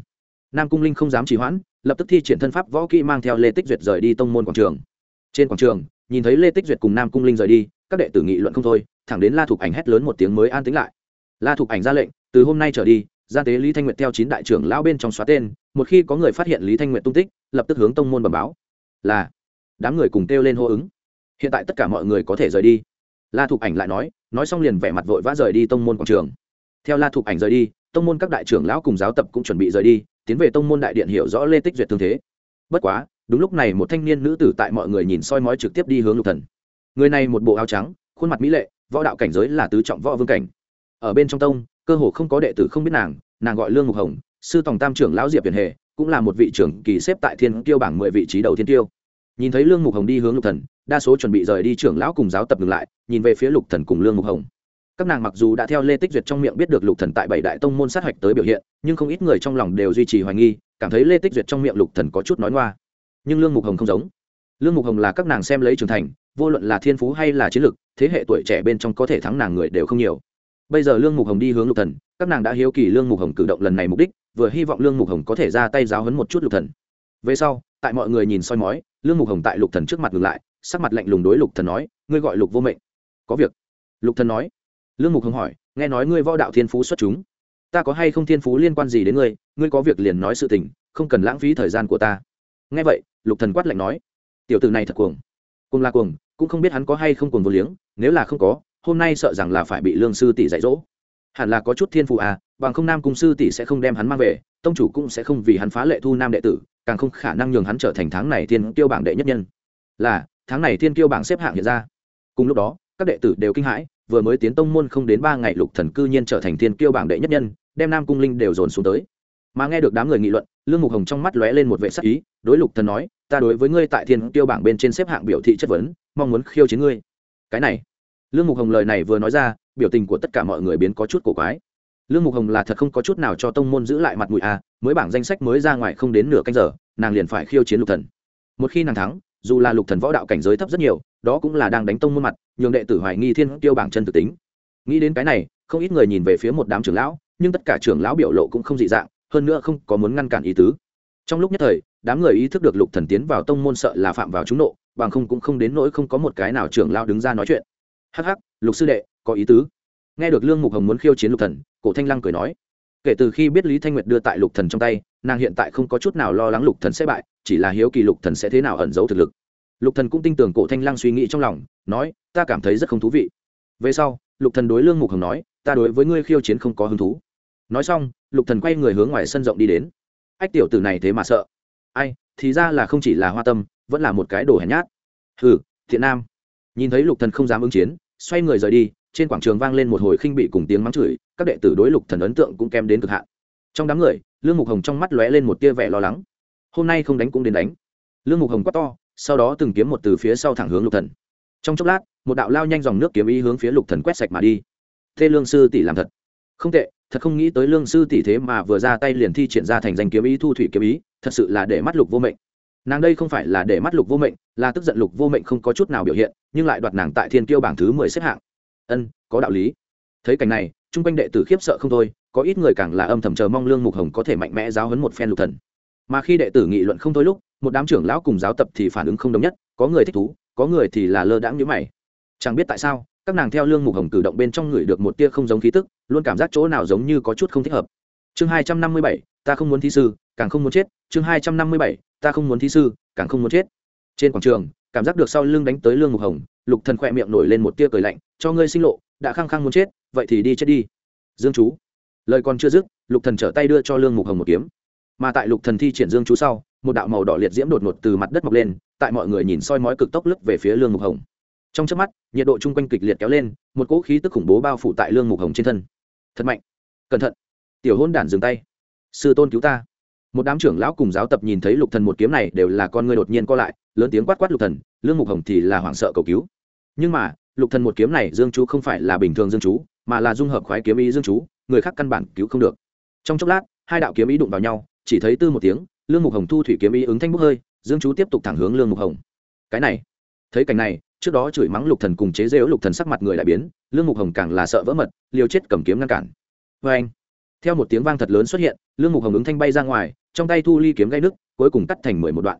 Nam cung linh không dám trì hoãn, lập tức thi triển thân pháp võ kỹ mang theo lê tích duyệt rời đi tông môn quảng trường. Trên quảng trường, nhìn thấy lê tích duyệt cùng nam cung linh rời đi các đệ tử nghị luận không thôi, thẳng đến la thục ảnh hét lớn một tiếng mới an tính lại. La thục ảnh ra lệnh, từ hôm nay trở đi gian tế lý thanh nguyệt theo chín đại trưởng lão bên trong xóa tên, một khi có người phát hiện lý thanh nguyệt tung tích, lập tức hướng tông môn bẩm báo. Là, đám người cùng kêu lên hô ứng. Hiện tại tất cả mọi người có thể rời đi. La thục ảnh lại nói nói xong liền vẻ mặt vội vã rời đi tông môn quảng trường. Theo la thục ảnh rời đi, tông môn các đại trưởng lão cùng giáo tập cũng chuẩn bị rời đi, tiến về tông môn đại điện hiểu rõ lê tích duyệt tương thế. Bất quá, đúng lúc này một thanh niên nữ tử tại mọi người nhìn soi mói trực tiếp đi hướng lục thần người này một bộ áo trắng, khuôn mặt mỹ lệ, võ đạo cảnh giới là tứ trọng võ vương cảnh. Ở bên trong tông, cơ hồ không có đệ tử không biết nàng nàng gọi lương ngục hồng, sư tòng tam trưởng lão diệp hiền hề, cũng là một vị trưởng kỳ xếp tại thiên tiêu bảng mười vị trí đầu thiên tiêu nhìn thấy lương mục hồng đi hướng lục thần, đa số chuẩn bị rời đi trưởng lão cùng giáo tập ngừng lại, nhìn về phía lục thần cùng lương mục hồng. Các nàng mặc dù đã theo lê tích duyệt trong miệng biết được lục thần tại bảy đại tông môn sát hạch tới biểu hiện, nhưng không ít người trong lòng đều duy trì hoài nghi, cảm thấy lê tích duyệt trong miệng lục thần có chút nói ngoa. Nhưng lương mục hồng không giống. Lương mục hồng là các nàng xem lấy trưởng thành vô luận là thiên phú hay là chiến lực, thế hệ tuổi trẻ bên trong có thể thắng nàng người đều không nhiều. Bây giờ lương mục hồng đi hướng lục thần, các nàng đã hiếu kỳ lương mục hồng cử động lần này mục đích, vừa hy vọng lương mục hồng có thể ra tay giáo hấn một chút lục thần. Về sau, tại mọi người nhìn soi mói, lương mục hồng tại lục thần trước mặt ngừng lại, sắc mặt lạnh lùng đối lục thần nói, ngươi gọi lục vô mệnh. Có việc. Lục thần nói. Lương mục hồng hỏi, nghe nói ngươi võ đạo thiên phú xuất chúng. Ta có hay không thiên phú liên quan gì đến ngươi? Ngươi có việc liền nói sự tình, không cần lãng phí thời gian của ta. Nghe vậy, lục thần quát lạnh nói, tiểu tử này thật cuồng. Cuồng là cuồng cũng không biết hắn có hay không cùng vô liếng, nếu là không có, hôm nay sợ rằng là phải bị lương sư tỷ dạy dỗ. Hẳn là có chút thiên phụ à bằng không nam cung sư tỷ sẽ không đem hắn mang về, tông chủ cũng sẽ không vì hắn phá lệ thu nam đệ tử, càng không khả năng nhường hắn trở thành tháng này thiên kiêu bảng đệ nhất nhân. Là, tháng này thiên kiêu bảng xếp hạng hiện ra. Cùng lúc đó, các đệ tử đều kinh hãi, vừa mới tiến tông môn không đến ba ngày lục thần cư nhiên trở thành thiên kiêu bảng đệ nhất nhân, đem nam cung linh đều dồn xuống tới. Mà nghe được đám người nghị luận, lương mục hồng trong mắt lóe lên một vệ sắc ý, đối lục thần nói ta đối với ngươi tại thiên tiêu bảng bên trên xếp hạng biểu thị chất vấn, mong muốn khiêu chiến ngươi. Cái này, lương mục hồng lời này vừa nói ra, biểu tình của tất cả mọi người biến có chút cổ quái. Lương mục hồng là thật không có chút nào cho tông môn giữ lại mặt mũi à mới bảng danh sách mới ra ngoài không đến nửa canh giờ, nàng liền phải khiêu chiến lục thần. Một khi nàng thắng, dù là lục thần võ đạo cảnh giới thấp rất nhiều, đó cũng là đang đánh tông môn mặt, nhường đệ tử hoài nghi thiên tiêu bảng chân thực tính. Nghĩ đến cái này, không ít người nhìn về phía một đám trưởng lão, nhưng tất cả trưởng lão biểu lộ cũng không dị dạng, hơn nữa không có muốn ngăn cản ý tứ. Trong lúc nhất thời đám người ý thức được lục thần tiến vào tông môn sợ là phạm vào chúng nộ, bằng không cũng không đến nỗi không có một cái nào trưởng lão đứng ra nói chuyện. Hắc hắc, lục sư đệ, có ý tứ. Nghe được lương mục hồng muốn khiêu chiến lục thần, cổ thanh lăng cười nói. Kể từ khi biết lý thanh nguyệt đưa tại lục thần trong tay, nàng hiện tại không có chút nào lo lắng lục thần sẽ bại, chỉ là hiếu kỳ lục thần sẽ thế nào ẩn giấu thực lực. Lục thần cũng tin tưởng cổ thanh lăng suy nghĩ trong lòng, nói, ta cảm thấy rất không thú vị. Về sau, lục thần đối lương mục hồng nói, ta đối với ngươi khiêu chiến không có hứng thú. Nói xong, lục thần quay người hướng ngoài sân rộng đi đến. Ách tiểu tử này thế mà sợ ai, thì ra là không chỉ là hoa tâm, vẫn là một cái đồ hèn nhát. Hừ, thiện nam. Nhìn thấy lục thần không dám ứng chiến, xoay người rời đi, trên quảng trường vang lên một hồi khinh bị cùng tiếng mắng chửi, các đệ tử đối lục thần ấn tượng cũng kém đến cực hạn. Trong đám người, lương mục hồng trong mắt lóe lên một tia vẻ lo lắng. Hôm nay không đánh cũng đến đánh. Lương mục hồng quát to, sau đó từng kiếm một từ phía sau thẳng hướng lục thần. Trong chốc lát, một đạo lao nhanh dòng nước kiếm ý hướng phía lục thần quét sạch mà đi. Thê lương sư tỷ làm thật. Không tệ, thật không nghĩ tới lương sư tỷ thế mà vừa ra tay liền thi triển ra thành danh kiếm ý, thu thủy kiếm ý thật sự là để mắt lục vô mệnh. Nàng đây không phải là để mắt lục vô mệnh, là tức giận lục vô mệnh không có chút nào biểu hiện, nhưng lại đoạt nàng tại thiên kiêu bảng thứ mười xếp hạng. Ân, có đạo lý. Thấy cảnh này chung quanh đệ tử khiếp sợ không thôi, có ít người càng là âm thầm chờ mong lương mục hồng có thể mạnh mẽ giáo hấn một phen lục thần. Mà khi đệ tử nghị luận không thôi lúc, một đám trưởng lão cùng giáo tập thì phản ứng không đồng nhất, có người thích thú, có người thì là lơ đãng như mày. Chẳng biết tại sao, các nàng theo lương mục hồng cử động bên trong người được một tia không giống khí tức, luôn cảm giác chỗ nào giống như có chút không thích hợp. Chương hai trăm năm mươi bảy, ta không muốn thi sư càng không muốn chết, chương hai trăm năm mươi bảy, ta không muốn thi sư, càng không muốn chết. Trên quảng trường, cảm giác được sau lưng đánh tới lương mục hồng, lục thần khỏe miệng nổi lên một tia cười lạnh, cho ngươi sinh lộ, đã khăng khăng muốn chết, vậy thì đi chết đi. Dương chú. Lời còn chưa dứt, lục thần trở tay đưa cho lương mục hồng một kiếm. Mà tại lục thần thi triển dương chú sau, một đạo màu đỏ liệt diễm đột ngột từ mặt đất mọc lên, tại mọi người nhìn soi mói cực tốc lướt về phía lương mục hồng. Trong chớp mắt, nhiệt độ chung quanh kịch liệt kéo lên, một cỗ khí tức khủng bố bao phủ tại lương mục hồng trên thân. Thật mạnh. Cẩn thận. Tiểu hôn đản dừng tay. Sư tôn cứu ta một đám trưởng lão cùng giáo tập nhìn thấy lục thần một kiếm này đều là con ngươi đột nhiên co lại, lớn tiếng quát quát lục thần, lương mục hồng thì là hoảng sợ cầu cứu. Nhưng mà, lục thần một kiếm này dương chú không phải là bình thường dương chú, mà là dung hợp khoái kiếm ý dương chú, người khác căn bản cứu không được. Trong chốc lát, hai đạo kiếm ý đụng vào nhau, chỉ thấy tư một tiếng, lương mục hồng thu thủy kiếm ý ứng thanh bốc hơi, dương chú tiếp tục thẳng hướng lương mục hồng. Cái này, thấy cảnh này, trước đó chửi mắng lục thần cùng chế rêu lục thần sắc mặt người lại biến, lương mục hồng càng là sợ vỡ mật, liều chết cầm kiếm ngăn cản. Vê anh theo một tiếng vang thật lớn xuất hiện, lương mục hồng ứng thanh bay ra ngoài trong tay thu ly kiếm gây nước cuối cùng cắt thành mười một đoạn.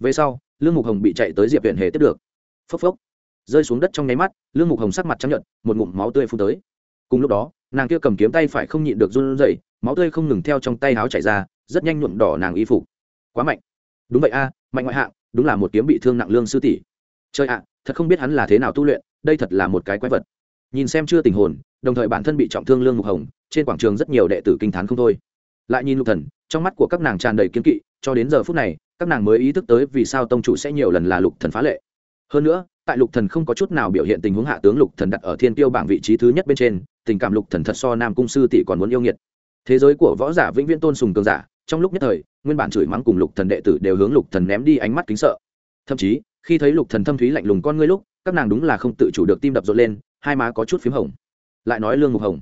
Về sau, lương mục hồng bị chạy tới diệp viện hề tiếp được. Phốc phốc. Rơi xuống đất trong nháy mắt, lương mục hồng sắc mặt trắng nhận một ngụm máu tươi phun tới. Cùng lúc đó, nàng kia cầm kiếm tay phải không nhịn được run rẩy, máu tươi không ngừng theo trong tay áo chảy ra, rất nhanh nhuộm đỏ nàng y phục. Quá mạnh. Đúng vậy a, mạnh ngoại hạng, đúng là một kiếm bị thương nặng lương sư tỷ. Chơi ạ, thật không biết hắn là thế nào tu luyện, đây thật là một cái quái vật. Nhìn xem chưa tình hồn, đồng thời bản thân bị trọng thương lương mục hồng, trên quảng trường rất nhiều đệ tử kinh t h á n không thôi lại nhìn lục thần, trong mắt của các nàng tràn đầy kiên kỵ, cho đến giờ phút này, các nàng mới ý thức tới vì sao tông chủ sẽ nhiều lần là lục thần phá lệ. Hơn nữa, tại lục thần không có chút nào biểu hiện tình huống hạ tướng lục thần đặt ở thiên tiêu bảng vị trí thứ nhất bên trên, tình cảm lục thần thật so nam cung sư tỷ còn muốn yêu nghiệt. Thế giới của võ giả vĩnh viễn tôn sùng cường giả, trong lúc nhất thời, nguyên bản chửi mắng cùng lục thần đệ tử đều hướng lục thần ném đi ánh mắt kính sợ. Thậm chí, khi thấy lục thần thâm thúy lạnh lùng con ngươi lúc, các nàng đúng là không tự chủ được tim đập rộn lên, hai má có chút phím hồng. Lại nói lương ngục hồng,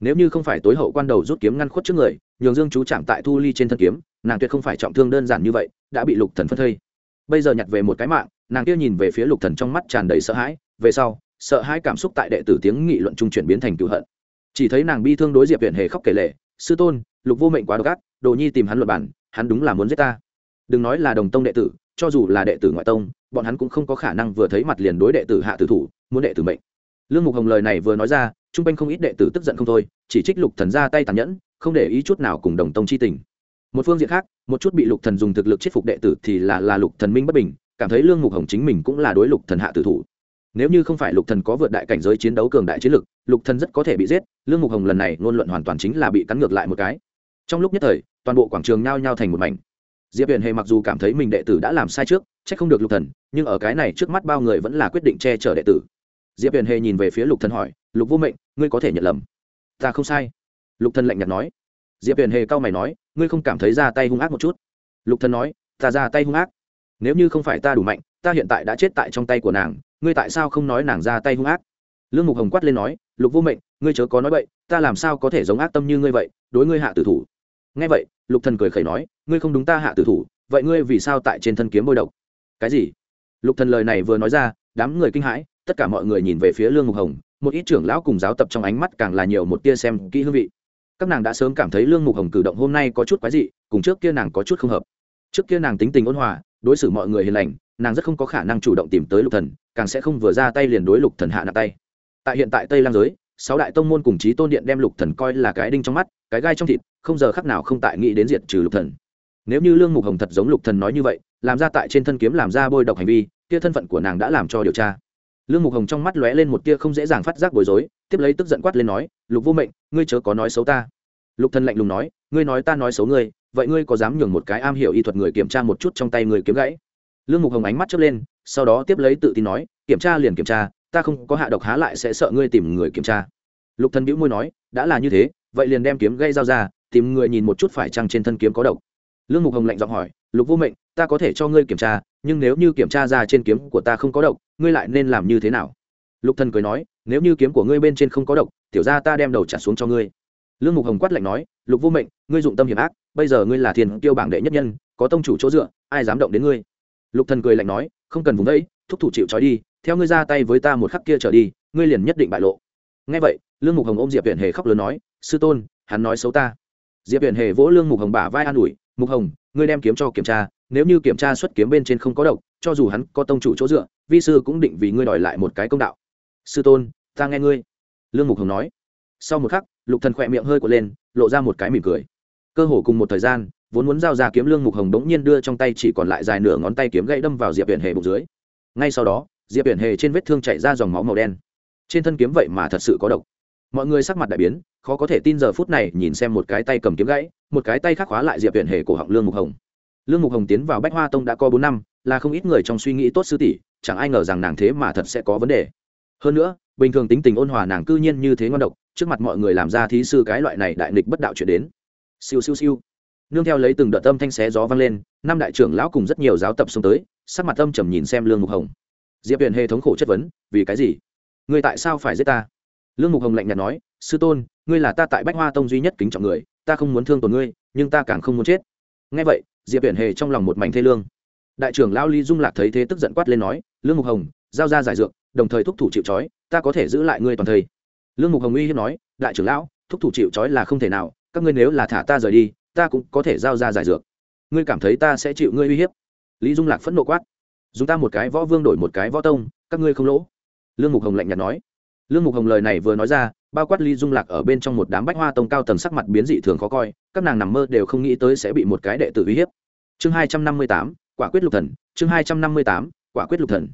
nếu như không phải tối hậu quan đầu rút kiếm ngăn khuất trước người nhường dương chú chạm tại thu ly trên thân kiếm, nàng tuyệt không phải trọng thương đơn giản như vậy, đã bị lục thần phân thây. Bây giờ nhặt về một cái mạng, nàng kia nhìn về phía lục thần trong mắt tràn đầy sợ hãi, về sau, sợ hãi cảm xúc tại đệ tử tiếng nghị luận trung chuyển biến thành cựu hận. Chỉ thấy nàng bi thương đối diệp huyện hề khóc kể lệ sư tôn, lục vô mệnh quá độc ác, đồ nhi tìm hắn luật bản, hắn đúng là muốn giết ta. Đừng nói là đồng tông đệ tử, cho dù là đệ tử ngoại tông, bọn hắn cũng không có khả năng vừa thấy mặt liền đối đệ tử hạ tử thủ, muốn đệ tử mệnh. Lương mục hồng lời này vừa nói ra, trung quanh không ít đệ tử tức giận không thôi, chỉ trích lục thần ra tay tàn nhẫn không để ý chút nào cùng đồng tông chi tình. Một phương diện khác, một chút bị lục thần dùng thực lực chết phục đệ tử thì là là lục thần minh bất bình, cảm thấy lương mục hồng chính mình cũng là đối lục thần hạ tử thủ. Nếu như không phải lục thần có vượt đại cảnh giới chiến đấu cường đại chiến lực, lục thần rất có thể bị giết, lương mục hồng lần này ngôn luận hoàn toàn chính là bị cắn ngược lại một cái. Trong lúc nhất thời, toàn bộ quảng trường nhao nhao thành một mảnh. Diệp huyền hề mặc dù cảm thấy mình đệ tử đã làm sai trước trách không được lục thần, nhưng ở cái này trước mắt bao người vẫn là quyết định che chở đệ tử. Diệp huyền hề nhìn về phía lục thần hỏi, lục vô mệnh, ngươi có thể nhận lầm? Ta không sai lục thần lạnh nhạt nói. Diệp huyền hề cau mày nói, ngươi không cảm thấy ra tay hung ác một chút? Lục thần nói, ta ra tay hung ác. Nếu như không phải ta đủ mạnh, ta hiện tại đã chết tại trong tay của nàng, ngươi tại sao không nói nàng ra tay hung ác? Lương mục hồng quát lên nói, lục vô mệnh, ngươi chớ có nói vậy ta làm sao có thể giống ác tâm như ngươi vậy, đối ngươi hạ tử thủ. Nghe vậy, lục thần cười khẩy nói, ngươi không đúng ta hạ tử thủ, vậy ngươi vì sao tại trên thân kiếm bôi độc? Cái gì? Lục thần lời này vừa nói ra, đám người kinh hãi, tất cả mọi người nhìn về phía lương mục hồng, một ít trưởng lão cùng giáo tập trong ánh mắt càng là nhiều một tia xem kỹ hương vị các nàng đã sớm cảm thấy lương mục hồng cử động hôm nay có chút quái dị, cùng trước kia nàng có chút không hợp. Trước kia nàng tính tình ôn hòa, đối xử mọi người hiền lành, nàng rất không có khả năng chủ động tìm tới lục thần, càng sẽ không vừa ra tay liền đối lục thần hạ nặng tay. Tại hiện tại tây lang giới, sáu đại tông môn cùng chí tôn điện đem lục thần coi là cái đinh trong mắt, cái gai trong thịt, không giờ khắc nào không tại nghĩ đến diệt trừ lục thần. Nếu như lương mục hồng thật giống lục thần nói như vậy, làm ra tại trên thân kiếm làm ra bôi độc hành vi, kia thân phận của nàng đã làm cho điều tra lương mục hồng trong mắt lóe lên một tia không dễ dàng phát giác bối rối, tiếp lấy tức giận quát lên nói, lục vô mệnh, ngươi chớ có nói xấu ta. Lục thần lạnh lùng nói, ngươi nói ta nói xấu ngươi, vậy ngươi có dám nhường một cái am hiểu y thuật người kiểm tra một chút trong tay người kiếm gãy? Lương mục hồng ánh mắt chớp lên, sau đó tiếp lấy tự tin nói, kiểm tra liền kiểm tra, ta không có hạ độc há lại sẽ sợ ngươi tìm người kiểm tra. Lục thần bĩu môi nói, đã là như thế, vậy liền đem kiếm gãy giao ra, tìm người nhìn một chút phải chăng trên thân kiếm có độc. Lương mục hồng lạnh giọng hỏi, lục vô mệnh, ta có thể cho ngươi kiểm tra nhưng nếu như kiểm tra ra trên kiếm của ta không có độc, ngươi lại nên làm như thế nào? Lục thần cười nói, nếu như kiếm của ngươi bên trên không có độc, tiểu ra ta đem đầu trả xuống cho ngươi. Lương mục hồng quát lạnh nói, lục vô mệnh, ngươi dụng tâm hiểm ác, bây giờ ngươi là thiên tiêu bảng đệ nhất nhân, có tông chủ chỗ dựa, ai dám động đến ngươi? Lục thần cười lạnh nói, không cần vùng đấy, thúc thủ chịu trói đi, theo ngươi ra tay với ta một khắc kia trở đi, ngươi liền nhất định bại lộ. Nghe vậy, lương mục hồng ôm diệp viện hề khóc lớn nói, sư tôn, hắn nói xấu ta diệp huyền hề vỗ lương mục hồng bả vai an ủi, mục hồng, ngươi đem kiếm cho kiểm tra, nếu như kiểm tra xuất kiếm bên trên không có độc, cho dù hắn có tông chủ chỗ dựa, vi sư cũng định vì ngươi đòi lại một cái công đạo. Sư tôn, ta nghe ngươi. Lương mục hồng nói. Sau một khắc, lục thần khỏe miệng hơi quật lên, lộ ra một cái mỉm cười. Cơ hồ cùng một thời gian, vốn muốn giao ra kiếm, lương mục hồng đống nhiên đưa trong tay chỉ còn lại dài nửa ngón tay kiếm gãy đâm vào diệp huyền hề bụng dưới. Ngay sau đó, diệp huyền hề trên vết thương chảy ra dòng máu màu đen. Trên thân kiếm vậy mà thật sự có độc mọi người sắc mặt đại biến, khó có thể tin giờ phút này nhìn xem một cái tay cầm kiếm gãy, một cái tay khắc khóa lại diệp huyện hề cổ họng lương mục hồng. Lương mục hồng tiến vào bách hoa tông đã có bốn năm, là không ít người trong suy nghĩ tốt sư tỷ, chẳng ai ngờ rằng nàng thế mà thật sẽ có vấn đề. Hơn nữa, bình thường tính tình ôn hòa nàng cư nhiên như thế ngon độc, trước mặt mọi người làm ra thí sư cái loại này đại nghịch bất đạo chuyện đến. Siêu siêu siêu. Nương theo lấy từng đợt âm thanh xé gió vang lên, năm đại trưởng lão cùng rất nhiều giáo tập xông tới, sắc mặt âm trầm nhìn xem lương mục hồng. Diệp huyền hệ thống khổ chất vấn, vì cái gì? Người tại sao phải giết ta? Lương mục hồng lạnh nhạt nói, sư tôn, ngươi là ta tại bách hoa tông duy nhất kính trọng người, ta không muốn thương tổn ngươi, nhưng ta càng không muốn chết. Ngay vậy, diệp biển hề trong lòng một mảnh thê lương. Đại trưởng lão ly dung lạc thấy thế tức giận quát lên nói, lương mục hồng, giao ra giải dược, đồng thời thúc thủ chịu trói, ta có thể giữ lại ngươi toàn thây. Lương mục hồng uy hiếp nói, đại trưởng lão, thúc thủ chịu trói là không thể nào, các ngươi nếu là thả ta rời đi, ta cũng có thể giao ra giải dược. Ngươi cảm thấy ta sẽ chịu ngươi uy hiếp? Lý dung lạc phẫn nộ quát, dùng ta một cái võ vương đổi một cái võ tông, các ngươi không lỗ. Lương mục hồng lạnh nhạt nói lương mục hồng lời này vừa nói ra, bao quát ly dung lạc ở bên trong một đám bách hoa tông cao tầng sắc mặt biến dị thường khó coi, các nàng nằm mơ đều không nghĩ tới sẽ bị một cái đệ tử uy hiếp. Chương hai trăm năm mươi tám, quả quyết lục thần, chương hai trăm năm mươi tám, quả quyết lục thần.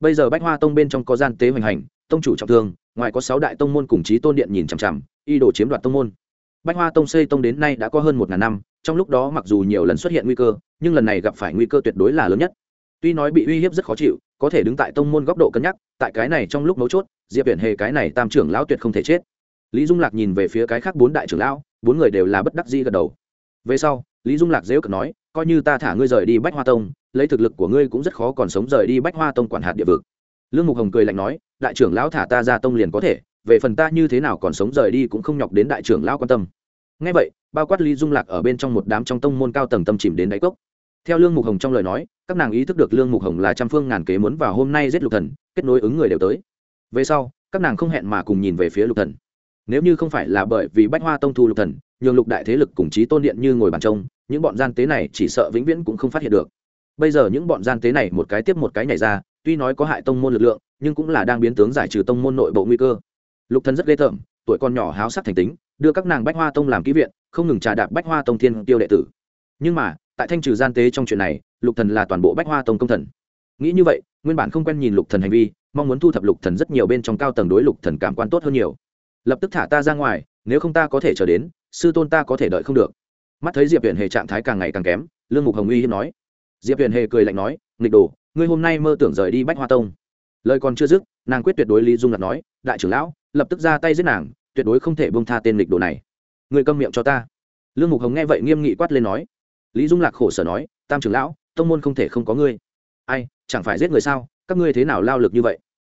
Bây giờ bách hoa tông bên trong có gian tế hoành hành, tông chủ trọng thương, ngoài có sáu đại tông môn cùng chí tôn điện nhìn chằm chằm, y đồ chiếm đoạt tông môn. Bách hoa tông xây tông đến nay đã có hơn một ngàn năm, trong lúc đó mặc dù nhiều lần xuất hiện nguy cơ, nhưng lần này gặp phải nguy cơ tuyệt đối là lớn nhất. Tuy nói bị uy hiếp rất khó chịu có thể đứng tại tông môn góc độ cân nhắc, tại cái này trong lúc mấu chốt, diệp viện hề cái này tam trưởng lão tuyệt không thể chết. Lý dung lạc nhìn về phía cái khác bốn đại trưởng lão, bốn người đều là bất đắc dĩ gật đầu. Về sau, lý dung lạc dễ cận nói, coi như ta thả ngươi rời đi bách hoa tông, lấy thực lực của ngươi cũng rất khó còn sống rời đi bách hoa tông quản hạt địa vực. Lương mục hồng cười lạnh nói, đại trưởng lão thả ta ra tông liền có thể, về phần ta như thế nào còn sống rời đi cũng không nhọc đến đại trưởng lão quan tâm. Ngay vậy, bao quát lý dung lạc ở bên trong một đám trong tông môn cao tầng tâm chìm đến đáy cốc theo lương mục hồng trong lời nói, các nàng ý thức được lương mục hồng là trăm phương ngàn kế muốn vào hôm nay giết lục thần, kết nối ứng người đều tới. Về sau, các nàng không hẹn mà cùng nhìn về phía lục thần. Nếu như không phải là bởi vì bách hoa tông thu lục thần, nhường lục đại thế lực cùng chí tôn điện như ngồi bàn trông, những bọn gian tế này chỉ sợ vĩnh viễn cũng không phát hiện được. Bây giờ những bọn gian tế này một cái tiếp một cái nhảy ra, tuy nói có hại tông môn lực lượng, nhưng cũng là đang biến tướng giải trừ tông môn nội bộ nguy cơ. Lục thần rất ghê tởm, tuổi con nhỏ háo sắc thành tính, đưa các nàng bách hoa tông làm kỹ viện, không ngừng trà đạp bách hoa tông thiên tiêu đệ tử. Nhưng mà tại thanh trừ gian tế trong chuyện này, lục thần là toàn bộ bách hoa tông công thần. Nghĩ như vậy, nguyên bản không quen nhìn lục thần hành vi, mong muốn thu thập lục thần rất nhiều bên trong cao tầng đối lục thần cảm quan tốt hơn nhiều. Lập tức thả ta ra ngoài, nếu không ta có thể chờ đến, sư tôn ta có thể đợi không được. Mắt thấy diệp huyền hề trạng thái càng ngày càng kém, lương mục hồng uy hiếp nói. Diệp huyền hề cười lạnh nói, nghịch đồ, ngươi hôm nay mơ tưởng rời đi bách hoa tông. Lời còn chưa dứt, nàng quyết tuyệt đối lý dung ngặt nói, đại trưởng lão, lập tức ra tay giết nàng, tuyệt đối không thể bông tha tên nghịch đồ này. Người câm miệng cho ta. Lương mục hồng nghe vậy nghiêm nghị quát lên nói lý dung lạc khổ sở nói, tam trưởng lão, tông môn không thể không có ngươi. Ai, chẳng phải giết người sao? Các ngươi thế nào lao lực như vậy?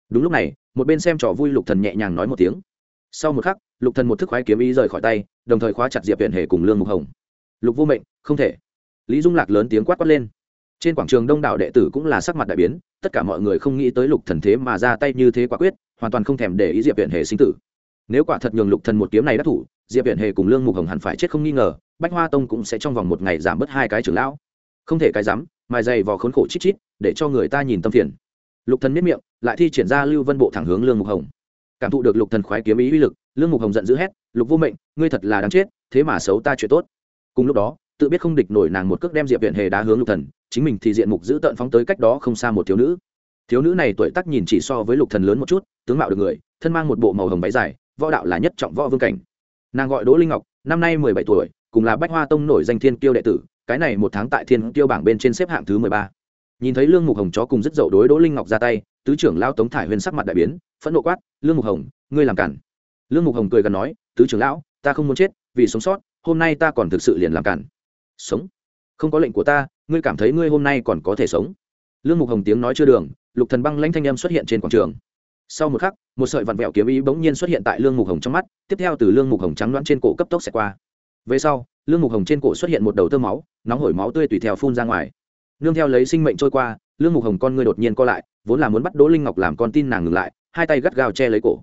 Đúng lúc này, một bên xem trò vui lục thần nhẹ nhàng nói một tiếng. Sau một khắc, lục thần một thức khoái kiếm ý rời khỏi tay, đồng thời khóa chặt diệp viện hề cùng lương mục hồng. Lục vô mệnh, không thể. Lý dung lạc lớn tiếng quát quát lên. Trên quảng trường đông đảo đệ tử cũng là sắc mặt đại biến, tất cả mọi người không nghĩ tới lục thần thế mà ra tay như thế quả quyết, hoàn toàn không thèm để ý diệp viện hề sinh tử. Nếu quả thật nhường lục thần một kiếm này đắc thủ diệp viện hề cùng lương mục hồng hẳn phải chết không nghi ngờ, bách hoa tông cũng sẽ trong vòng một ngày giảm bớt hai cái trưởng lão. Không thể cái dám mài dày vò khốn khổ chít chít, để cho người ta nhìn tâm phiền. Lục thần miết miệng, lại thi triển ra lưu vân bộ thẳng hướng lương mục hồng. Cảm thụ được lục thần khoái kiếm ý uy lực, lương mục hồng giận dữ hét, lục vô mệnh, ngươi thật là đáng chết, thế mà xấu ta chuyện tốt. Cùng lúc đó, tự biết không địch nổi nàng một cước đem diệp viện hề đá hướng lục thần, chính mình thì diện mục giữ tợn phóng tới cách đó không xa một thiếu nữ. Thiếu nữ này tuổi tác nhìn chỉ so với lục thần lớn một chút, tướng mạo được người, thân mang một bộ màu hồng váy dài, võ đạo là nhất trọng võ vương cảnh nàng gọi đỗ linh ngọc, năm nay mười bảy tuổi, cùng là bách hoa tông nổi danh thiên kiêu đệ tử, cái này một tháng tại thiên kiêu bảng bên trên xếp hạng thứ mười ba. Nhìn thấy lương mục hồng chó cùng rất dậu đối đỗ linh ngọc ra tay, tứ trưởng lao tống thải Huyên sắc mặt đại biến, phẫn nộ quát, lương mục hồng, ngươi làm cản. Lương mục hồng cười gần nói, tứ trưởng lão, ta không muốn chết, vì sống sót, hôm nay ta còn thực sự liền làm cản. Sống? Không có lệnh của ta, ngươi cảm thấy ngươi hôm nay còn có thể sống? Lương mục hồng tiếng nói chưa đường, lục thần băng lãnh thanh âm xuất hiện trên quảng trường sau một khắc, một sợi vặn vẹo kiếm ý bỗng nhiên xuất hiện tại lương mục hồng trong mắt, tiếp theo từ lương mục hồng trắng đoán trên cổ cấp tốc xẹt qua. Về sau, lương mục hồng trên cổ xuất hiện một đầu tơ máu, nóng hổi máu tươi tùy theo phun ra ngoài. Nương theo lấy sinh mệnh trôi qua, lương mục hồng con ngươi đột nhiên co lại, vốn là muốn bắt đỗ linh ngọc làm con tin nàng ngừng lại, hai tay gắt gao che lấy cổ.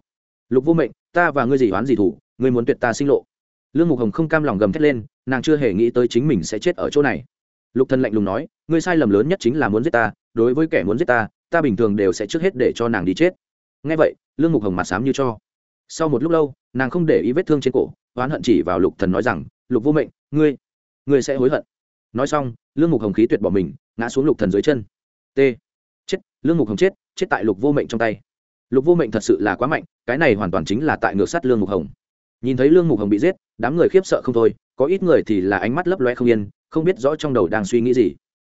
Lục vô mệnh, ta và ngươi gì oán gì thủ, ngươi muốn tuyệt ta sinh lộ. Lương mục hồng không cam lòng gầm thét lên, nàng chưa hề nghĩ tới chính mình sẽ chết ở chỗ này. Lục thần lạnh lùng nói, ngươi sai lầm lớn nhất chính là muốn giết ta, đối với kẻ muốn giết ta ta bình thường đều sẽ trước hết để cho nàng đi chết ngay vậy, lương mục hồng mặt xám như cho. Sau một lúc lâu, nàng không để ý vết thương trên cổ, oán hận chỉ vào lục thần nói rằng, lục vô mệnh, ngươi ngươi sẽ hối hận. Nói xong, lương mục hồng khí tuyệt bỏ mình, ngã xuống lục thần dưới chân. T. Chết, lương mục hồng chết chết tại lục vô mệnh trong tay. Lục vô mệnh thật sự là quá mạnh, cái này hoàn toàn chính là tại ngược sát lương mục hồng. Nhìn thấy lương mục hồng bị giết, đám người khiếp sợ không thôi, có ít người thì là ánh mắt lấp loe không yên, không biết rõ trong đầu đang suy nghĩ gì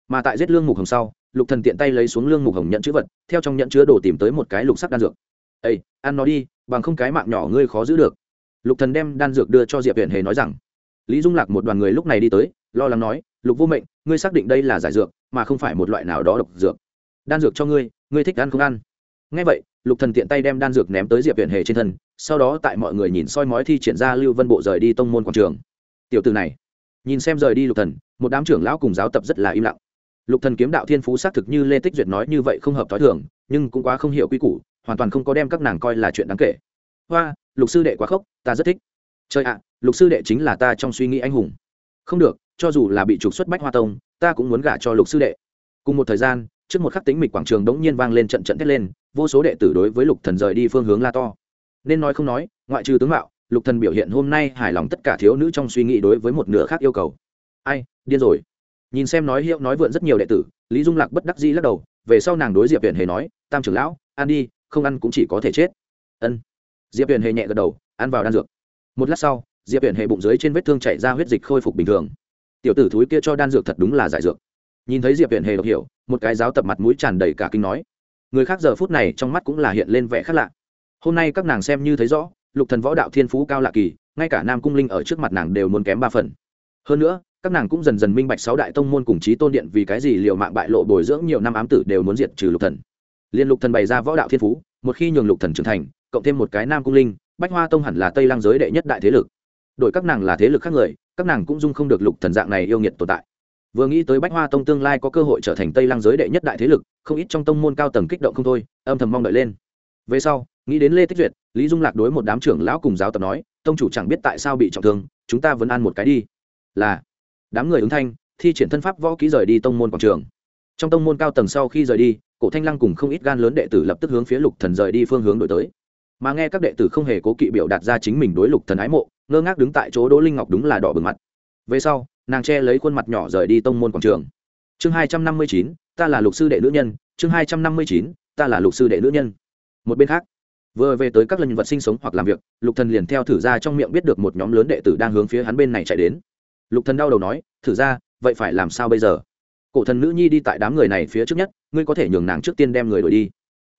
mà tại giết lương mục hồng sau, lục thần tiện tay lấy xuống lương mục hồng nhận chữ vật, theo trong nhận chứa đồ tìm tới một cái lục sắc đan dược. Ây ăn nó đi, bằng không cái mạng nhỏ ngươi khó giữ được. Lục thần đem đan dược đưa cho diệp huyền hề nói rằng. Lý dung lạc một đoàn người lúc này đi tới, lo lắng nói, lục vô mệnh, ngươi xác định đây là giải dược, mà không phải một loại nào đó độc dược. Đan dược cho ngươi ngươi thích ăn không ăn. Ngay vậy, lục thần tiện tay đem đan dược ném tới diệp huyền hề trên thân, sau đó tại mọi người nhìn soi mói thi triển ra lưu vân bộ rời đi tông môn quảng trường. Tiểu tử này, nhìn xem rời đi lục thần, một đám trưởng lão cùng giáo tập rất là im lặng lục thần kiếm đạo thiên phú xác thực như lê tích duyệt nói như vậy không hợp thói thường, nhưng cũng quá không hiểu quy củ, hoàn toàn không có đem các nàng coi là chuyện đáng kể. Hoa, lục sư đệ quá khốc, ta rất thích. Trời ạ, lục sư đệ chính là ta trong suy nghĩ anh hùng. Không được, cho dù là bị trục xuất bách hoa tông, ta cũng muốn gả cho lục sư đệ. Cùng một thời gian, trước một khắc tính mịch quảng trường đống nhiên vang lên trận trận thét lên, vô số đệ tử đối với lục thần rời đi phương hướng la to. Nên nói không nói, ngoại trừ tướng mạo, lục thần biểu hiện hôm nay hài lòng tất cả thiếu nữ trong suy nghĩ đối với một nửa khác yêu cầu. Ai, điên rồi nhìn xem nói hiệu nói vượn rất nhiều đệ tử, lý dung lạc bất đắc dĩ lắc đầu, về sau nàng đối diệp huyền hề nói, tam trưởng lão, ăn đi, không ăn cũng chỉ có thể chết. Ân. Diệp huyền hề nhẹ gật đầu, ăn vào đan dược. Một lát sau, diệp huyền hề bụng dưới trên vết thương chảy ra huyết dịch khôi phục bình thường. Tiểu tử thúi kia cho đan dược thật đúng là giải dược. Nhìn thấy diệp huyền hề đọc hiểu, một cái giáo tập mặt mũi tràn đầy cả kinh nói. Người khác giờ phút này trong mắt cũng là hiện lên vẻ khác lạ. Hôm nay các nàng xem như thấy rõ, lục thần võ đạo thiên phú cao lạ kỳ, ngay cả nam cung linh ở trước mặt nàng đều muốn kém ba phần. Hơn nữa các nàng cũng dần dần minh bạch sáu đại tông môn cùng chí tôn điện vì cái gì liều mạng bại lộ bồi dưỡng nhiều năm ám tử đều muốn diệt trừ lục thần. Liên lục thần bày ra võ đạo thiên phú, một khi nhường lục thần trưởng thành, cộng thêm một cái nam cung linh, bách hoa tông hẳn là tây lang giới đệ nhất đại thế lực. Đổi các nàng là thế lực khác người, các nàng cũng dung không được lục thần dạng này yêu nghiệt tồn tại. Vừa nghĩ tới bách hoa tông tương lai có cơ hội trở thành tây lang giới đệ nhất đại thế lực, không ít trong tông môn cao tầng kích động không thôi, âm thầm mong đợi lên. Về sau, nghĩ đến lê tích duyệt, lý dung lạc đối một đám trưởng lão cùng giáo tập nói, tông chủ chẳng biết tại sao bị trọng thương, chúng ta vẫn ăn một cái đi. Là đám người ứng thanh, thi triển thân pháp võ ký rời đi tông môn quảng trường. Trong tông môn cao tầng sau khi rời đi, cổ thanh lăng cùng không ít gan lớn đệ tử lập tức hướng phía lục thần rời đi phương hướng đổi tới. Mà nghe các đệ tử không hề cố kỵ biểu đạt ra chính mình đối lục thần ái mộ, ngơ ngác đứng tại chỗ đỗ linh ngọc đúng là đỏ bừng mặt. Về sau, nàng che lấy khuôn mặt nhỏ rời đi tông môn quảng trường. Chương hai trăm năm mươi chín, ta là lục sư đệ nữ nhân. Chương hai trăm năm mươi chín, ta là lục sư đệ nữ nhân. Một bên khác, vừa về tới các lần vật sinh sống hoặc làm việc, lục thần liền theo thử ra trong miệng biết được một nhóm lớn đệ tử đang hướng phía hắn bên này chạy đến lục thần đau đầu nói, thử ra, vậy phải làm sao bây giờ? Cổ thần nữ nhi đi tại đám người này phía trước nhất, ngươi có thể nhường nàng trước tiên đem người đổi đi.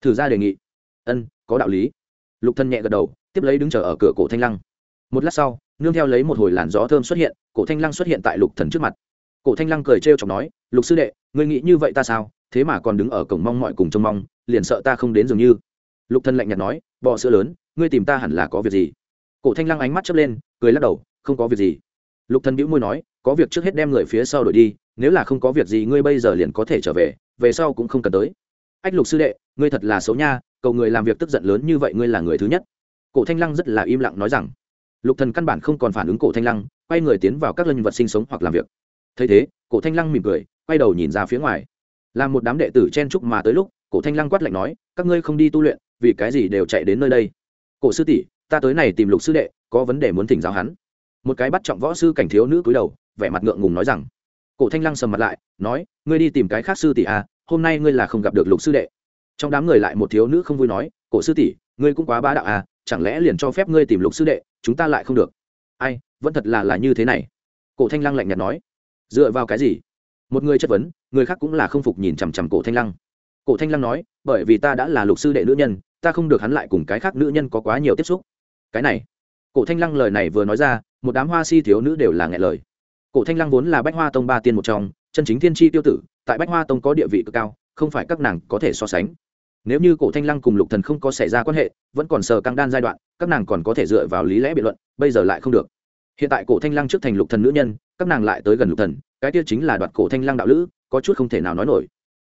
Thử ra đề nghị. Ân, có đạo lý. Lục thần nhẹ gật đầu, tiếp lấy đứng chờ ở cửa cổ thanh lăng. Một lát sau, nương theo lấy một hồi làn gió thơm xuất hiện, cổ thanh lăng xuất hiện tại lục thần trước mặt. Cổ thanh lăng cười trêu chọc nói, lục sư đệ, ngươi nghĩ như vậy ta sao? Thế mà còn đứng ở cổng mong mọi cùng trông mong, liền sợ ta không đến dường như. Lục thần lạnh nhạt nói bò sữa lớn, ngươi tìm ta hẳn là có việc gì? Cổ thanh lăng ánh mắt chớp lên, cười lắc đầu, không có việc gì lục thần bĩu môi nói, có việc trước hết đem người phía sau đổi đi, nếu là không có việc gì ngươi bây giờ liền có thể trở về về sau cũng không cần tới. Ách lục sư đệ, ngươi thật là xấu nha, cầu người làm việc tức giận lớn như vậy ngươi là người thứ nhất. Cổ thanh lăng rất là im lặng nói rằng. Lục thần căn bản không còn phản ứng cổ thanh lăng, quay người tiến vào các lân vật sinh sống hoặc làm việc. Thấy thế, cổ thanh lăng mỉm cười, quay đầu nhìn ra phía ngoài. Làm một đám đệ tử chen chúc mà tới lúc, cổ thanh lăng quát lạnh nói, các ngươi không đi tu luyện, vì cái gì đều chạy đến nơi đây? Cổ sư tỷ, ta tới này tìm lục sư đệ, có vấn đề muốn thỉnh giáo hắn một cái bắt trọng võ sư cảnh thiếu nữ cúi đầu, vẻ mặt ngượng ngùng nói rằng, cổ thanh lăng sầm mặt lại, nói, ngươi đi tìm cái khác sư tỷ à hôm nay ngươi là không gặp được lục sư đệ. Trong đám người lại một thiếu nữ không vui nói, cổ sư tỷ, ngươi cũng quá bá đạo à chẳng lẽ liền cho phép ngươi tìm lục sư đệ, chúng ta lại không được? Ai, vẫn thật là là như thế này. Cổ thanh lăng lạnh nhạt nói, dựa vào cái gì? Một người chất vấn, người khác cũng là không phục nhìn chằm chằm cổ thanh lăng. Cổ thanh lăng nói, bởi vì ta đã là lục sư đệ nữ nhân, ta không được hắn lại cùng cái khác nữ nhân có quá nhiều tiếp xúc. Cái này, cổ thanh lăng lời này vừa nói ra một đám hoa si thiếu nữ đều là nghe lời. Cổ thanh lăng vốn là bách hoa tông ba tiên một trong, chân chính thiên tri tiêu tử, tại bách hoa tông có địa vị cực cao, không phải các nàng có thể so sánh. Nếu như cổ thanh lăng cùng lục thần không có xảy ra quan hệ, vẫn còn sờ căng đan giai đoạn, các nàng còn có thể dựa vào lý lẽ biện luận, bây giờ lại không được. Hiện tại cổ thanh lăng trước thành lục thần nữ nhân, các nàng lại tới gần lục thần, cái kia chính là đoạt cổ thanh lăng đạo lữ, có chút không thể nào nói nổi.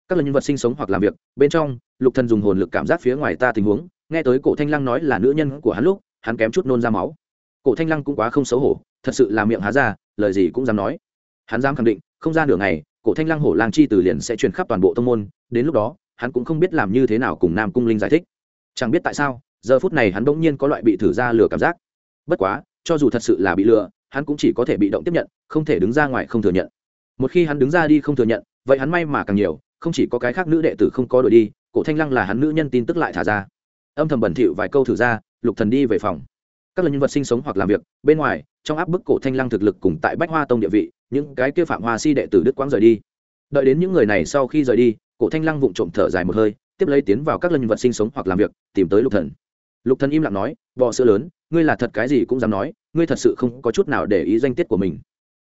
Các là nhân vật sinh sống hoặc làm việc, bên trong, lục thần dùng hồn lực cảm giác phía ngoài ta tình huống, nghe tới cổ thanh lăng nói là nữ nhân của hắn lúc, hắn kém chút nôn ra máu cổ thanh lăng cũng quá không xấu hổ, thật sự là miệng há ra, lời gì cũng dám nói. Hắn dám khẳng định, không ra nửa ngày, cổ thanh lăng hổ lang chi từ liền sẽ truyền khắp toàn bộ tông môn, đến lúc đó, hắn cũng không biết làm như thế nào cùng nam cung linh giải thích. Chẳng biết tại sao, giờ phút này hắn bỗng nhiên có loại bị thử ra lừa cảm giác. Bất quá, cho dù thật sự là bị lừa hắn cũng chỉ có thể bị động tiếp nhận, không thể đứng ra ngoài không thừa nhận. Một khi hắn đứng ra đi không thừa nhận, vậy hắn may mà càng nhiều, không chỉ có cái khác nữ đệ tử không có đội đi, cổ thanh lăng là hắn nữ nhân tin tức lại thả ra. Âm thầm bẩn thỉu vài câu thử ra, lục thần đi về phòng các lần nhân vật sinh sống hoặc làm việc bên ngoài, trong áp bức cổ thanh lăng thực lực cùng tại bách hoa tông địa vị, những cái kia phạm hoa si đệ tử đức quãng rời đi. Đợi đến những người này sau khi rời đi, cổ thanh lăng vụng trộm thở dài một hơi, tiếp lấy tiến vào các lần nhân vật sinh sống hoặc làm việc, tìm tới lục thần. Lục thần im lặng nói, bọ sữa lớn, ngươi là thật cái gì cũng dám nói, ngươi thật sự không có chút nào để ý danh tiết của mình.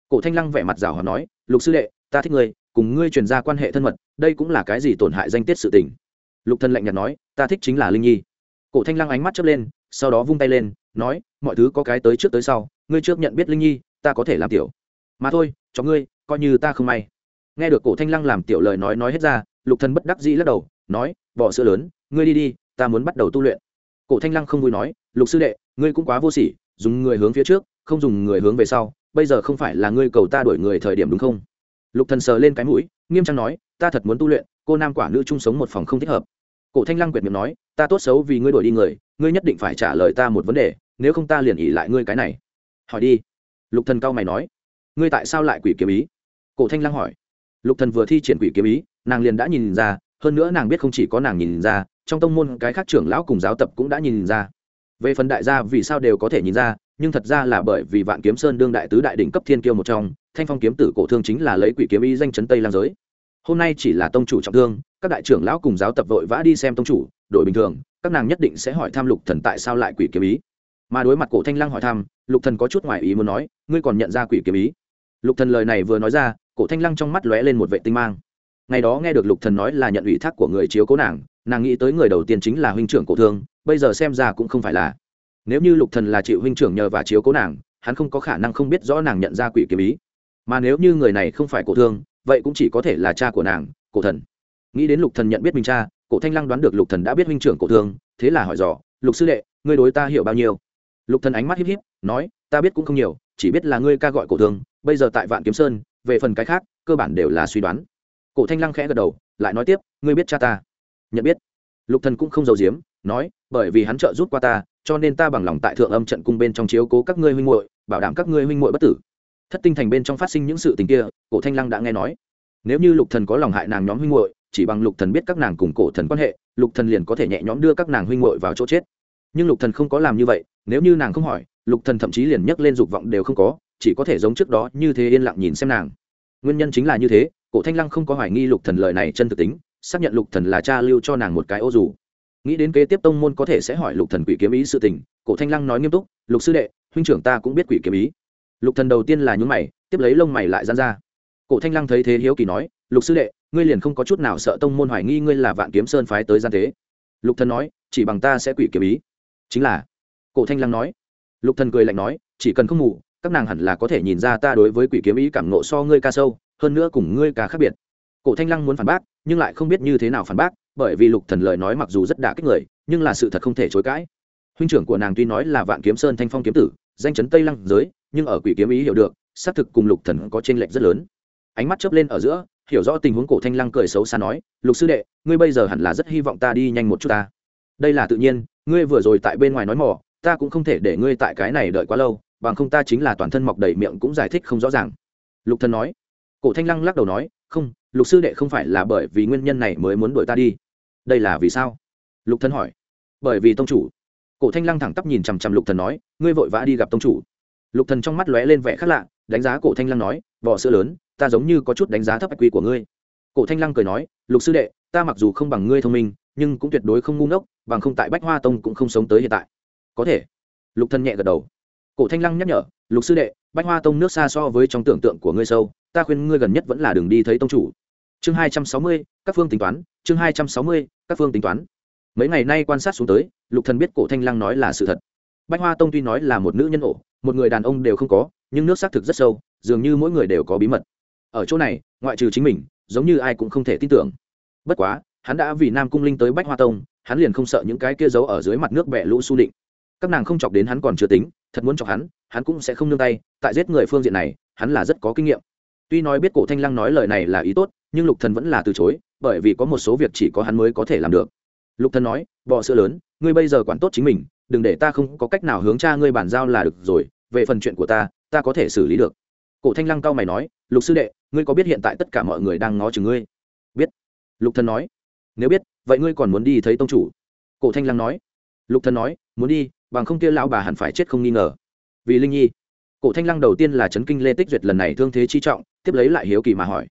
Cổ thanh lăng vẻ mặt rào hòa nói, lục sư đệ, ta thích ngươi, cùng ngươi truyền ra quan hệ thân mật, đây cũng là cái gì tổn hại danh tiết sự tình? Lục thần lạnh nhạt nói, ta thích chính là linh nhi. Cổ thanh lăng ánh mắt chớp lên, sau đó vung tay lên nói, mọi thứ có cái tới trước tới sau, ngươi trước nhận biết linh nhi, ta có thể làm tiểu. Mà thôi, cho ngươi, coi như ta không may. Nghe được cổ thanh lăng làm tiểu lời nói nói hết ra, lục thần bất đắc dĩ lắc đầu, nói, bỏ sữa lớn, ngươi đi đi, ta muốn bắt đầu tu luyện. Cổ thanh lăng không vui nói, lục sư đệ, ngươi cũng quá vô sỉ, dùng người hướng phía trước, không dùng người hướng về sau, bây giờ không phải là ngươi cầu ta đuổi người thời điểm đúng không? Lục thần sờ lên cái mũi, nghiêm trang nói, ta thật muốn tu luyện, cô nam quả nữ chung sống một phòng không thích hợp. Cổ thanh lăng quyệt miệng nói, ta tốt xấu vì ngươi đuổi đi người ngươi nhất định phải trả lời ta một vấn đề, nếu không ta liền ỉ lại ngươi cái này. Hỏi đi. Lục thần cao mày nói. Ngươi tại sao lại quỷ kiếm ý? Cổ thanh lăng hỏi. Lục thần vừa thi triển quỷ kiếm ý, nàng liền đã nhìn ra, hơn nữa nàng biết không chỉ có nàng nhìn ra, trong tông môn cái khác trưởng lão cùng giáo tập cũng đã nhìn ra. Về phần đại gia vì sao đều có thể nhìn ra, nhưng thật ra là bởi vì vạn kiếm sơn đương đại tứ đại đỉnh cấp thiên kiêu một trong, thanh phong kiếm tử cổ thương chính là lấy quỷ kiếm ý danh chấn tây lang giới hôm nay chỉ là tông chủ trọng thương, các đại trưởng lão cùng giáo tập vội vã đi xem tông chủ đội bình thường, các nàng nhất định sẽ hỏi thăm lục thần tại sao lại quỷ kiếm ý. Mà đối mặt cổ thanh lăng hỏi thăm, lục thần có chút ngoài ý muốn nói, ngươi còn nhận ra quỷ kiếm ý. Lục thần lời này vừa nói ra, cổ thanh lăng trong mắt lóe lên một vệ tinh mang. Ngày đó nghe được lục thần nói là nhận ủy thác của người chiếu cố nàng nàng nghĩ tới người đầu tiên chính là huynh trưởng cổ thương, bây giờ xem ra cũng không phải là. Nếu như lục thần là chịu huynh trưởng nhờ và chiếu cố nàng, hắn không có khả năng không biết rõ nàng nhận ra quỷ kiếm ý. Mà nếu như người này không phải cổ thương vậy cũng chỉ có thể là cha của nàng, cổ thần. Nghĩ đến lục thần nhận biết mình cha, cổ thanh lăng đoán được lục thần đã biết huynh trưởng cổ thương, thế là hỏi dò, lục sư đệ, ngươi đối ta hiểu bao nhiêu? Lục thần ánh mắt híp híp, nói, ta biết cũng không nhiều, chỉ biết là ngươi ca gọi cổ thương, bây giờ tại vạn kiếm sơn, về phần cái khác, cơ bản đều là suy đoán. Cổ thanh lăng khẽ gật đầu, lại nói tiếp, ngươi biết cha ta? Nhận biết. Lục thần cũng không giấu giếm, nói, bởi vì hắn trợ giúp qua ta, cho nên ta bằng lòng tại thượng âm trận cung bên trong chiếu cố các ngươi huynh muội, bảo đảm các ngươi huynh muội bất tử thất tinh thành bên trong phát sinh những sự tình kia, cổ thanh lăng đã nghe nói. Nếu như lục thần có lòng hại nàng nhóm huynh muội, chỉ bằng lục thần biết các nàng cùng cổ thần quan hệ, lục thần liền có thể nhẹ nhõm đưa các nàng huynh muội vào chỗ chết. Nhưng lục thần không có làm như vậy, nếu như nàng không hỏi, lục thần thậm chí liền nhấc lên dục vọng đều không có, chỉ có thể giống trước đó như thế yên lặng nhìn xem nàng. Nguyên nhân chính là như thế, cổ thanh lăng không có hoài nghi lục thần lời này chân thực tính, xác nhận lục thần là cha lưu cho nàng một cái ô dù. Nghĩ đến kế tiếp tông môn có thể sẽ hỏi lục thần quỷ kiếm ý sự tình, cổ thanh lăng nói nghiêm túc, lục sư đệ, huynh trưởng ta cũng biết quỷ kiếm ý lục thần đầu tiên là nhún mày, tiếp lấy lông mày lại giãn ra. Cổ thanh lăng thấy thế hiếu kỳ nói, lục sư đệ, ngươi liền không có chút nào sợ tông môn hoài nghi ngươi là vạn kiếm sơn phái tới gian thế? Lục thần nói, chỉ bằng ta sẽ quỷ kiếm ý. Chính là, cổ thanh lăng nói. Lục thần cười lạnh nói, chỉ cần không ngủ, các nàng hẳn là có thể nhìn ra ta đối với quỷ kiếm ý cảm nộ so ngươi ca sâu, hơn nữa cùng ngươi ca khác biệt. Cổ thanh lăng muốn phản bác, nhưng lại không biết như thế nào phản bác, bởi vì lục thần lời nói mặc dù rất đả kích người, nhưng là sự thật không thể chối cãi. Huynh trưởng của nàng tuy nói là vạn kiếm sơn thanh phong kiếm tử, danh chấn tây lăng giới nhưng ở quỷ kiếm ý hiểu được, xác thực cùng lục thần có trên lệch rất lớn. Ánh mắt chớp lên ở giữa, hiểu rõ tình huống cổ thanh lăng cười xấu xa nói, lục sư đệ, ngươi bây giờ hẳn là rất hy vọng ta đi nhanh một chút ta. Đây là tự nhiên, ngươi vừa rồi tại bên ngoài nói mỏ, ta cũng không thể để ngươi tại cái này đợi quá lâu, bằng không ta chính là toàn thân mọc đầy miệng cũng giải thích không rõ ràng. Lục thần nói. Cổ thanh lăng lắc đầu nói, không, lục sư đệ không phải là bởi vì nguyên nhân này mới muốn đuổi ta đi. Đây là vì sao? Lục thần hỏi. Bởi vì tông chủ. Cổ thanh lăng thẳng tắp nhìn chằm chằm lục thần nói, ngươi vội vã đi gặp tông chủ lục thần trong mắt lóe lên vẻ khác lạ, đánh giá cổ thanh lăng nói, vỏ sữa lớn, ta giống như có chút đánh giá thấp quy của ngươi. Cổ thanh lăng cười nói, lục sư đệ, ta mặc dù không bằng ngươi thông minh, nhưng cũng tuyệt đối không ngu ngốc, bằng không tại bách hoa tông cũng không sống tới hiện tại. Có thể. Lục thần nhẹ gật đầu. Cổ thanh lăng nhắc nhở, lục sư đệ, bách hoa tông nước xa so với trong tưởng tượng của ngươi sâu, ta khuyên ngươi gần nhất vẫn là đường đi thấy tông chủ. Chương hai trăm sáu mươi, các phương tính toán, chương hai trăm sáu mươi, các phương tính toán. Mấy ngày nay quan sát xuống tới, lục thần biết cổ thanh lăng nói là sự thật bách hoa tông tuy nói là một nữ nhân ổ, một người đàn ông đều không có, nhưng nước xác thực rất sâu, dường như mỗi người đều có bí mật. Ở chỗ này, ngoại trừ chính mình, giống như ai cũng không thể tin tưởng. Bất quá, hắn đã vì nam cung linh tới bách hoa tông, hắn liền không sợ những cái kia giấu ở dưới mặt nước bẹ lũ su định. Các nàng không chọc đến hắn còn chưa tính, thật muốn chọc hắn hắn cũng sẽ không nương tay, tại giết người phương diện này, hắn là rất có kinh nghiệm. Tuy nói biết cổ thanh lăng nói lời này là ý tốt, nhưng lục thần vẫn là từ chối, bởi vì có một số việc chỉ có hắn mới có thể làm được. Lục thần nói bọ sữa lớn, ngươi bây giờ quản tốt chính mình đừng để ta không có cách nào hướng cha ngươi bàn giao là được rồi, về phần chuyện của ta ta có thể xử lý được. Cổ thanh lăng cao mày nói, lục sư đệ, ngươi có biết hiện tại tất cả mọi người đang ngó chừng ngươi? Biết. Lục thần nói, nếu biết, vậy ngươi còn muốn đi thấy tông chủ? Cổ thanh lăng nói, lục thần nói, muốn đi, bằng không kia lão bà hẳn phải chết không nghi ngờ. Vì linh nhi. Cổ thanh lăng đầu tiên là chấn kinh lê tích duyệt lần này thương thế chi trọng, tiếp lấy lại hiếu kỳ mà hỏi,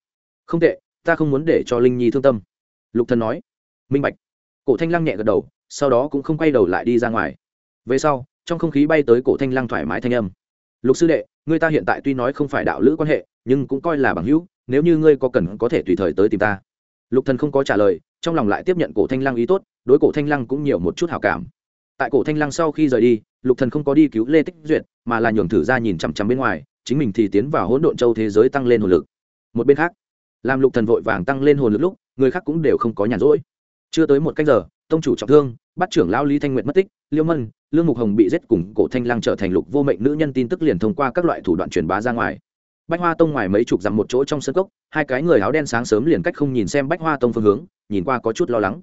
không tệ, ta không muốn để cho linh nhi thương tâm. Lục thần nói, minh bạch. Cổ thanh lăng nhẹ gật đầu, sau đó cũng không quay đầu lại đi ra ngoài về sau, trong không khí bay tới cổ thanh lăng thoải mái thanh âm. Lục sư đệ ngươi ta hiện tại tuy nói không phải đạo lữ quan hệ, nhưng cũng coi là bằng hữu, nếu như ngươi có cần có thể tùy thời tới tìm ta. Lục thần không có trả lời, trong lòng lại tiếp nhận cổ thanh lăng ý tốt, đối cổ thanh lăng cũng nhiều một chút hảo cảm. Tại cổ thanh lăng sau khi rời đi, lục thần không có đi cứu lê tích duyệt, mà là nhường thử ra nhìn chằm chằm bên ngoài, chính mình thì tiến vào hỗn độn châu thế giới tăng lên hồn lực. Một bên khác, làm lục thần vội vàng tăng lên hồn lực lúc, người khác cũng đều không có nhàn rỗi. Chưa tới một cách giờ, tông chủ trọng thương, bắt trưởng Lão lý thanh nguyệt mất tích, liêu mân lương mục hồng bị giết cùng cổ thanh lăng trở thành lục vô mệnh nữ nhân tin tức liền thông qua các loại thủ đoạn truyền bá ra ngoài. Bách hoa tông ngoài mấy chục dặm một chỗ trong sân cốc, hai cái người áo đen sáng sớm liền cách không nhìn xem bách hoa tông phương hướng, nhìn qua có chút lo lắng.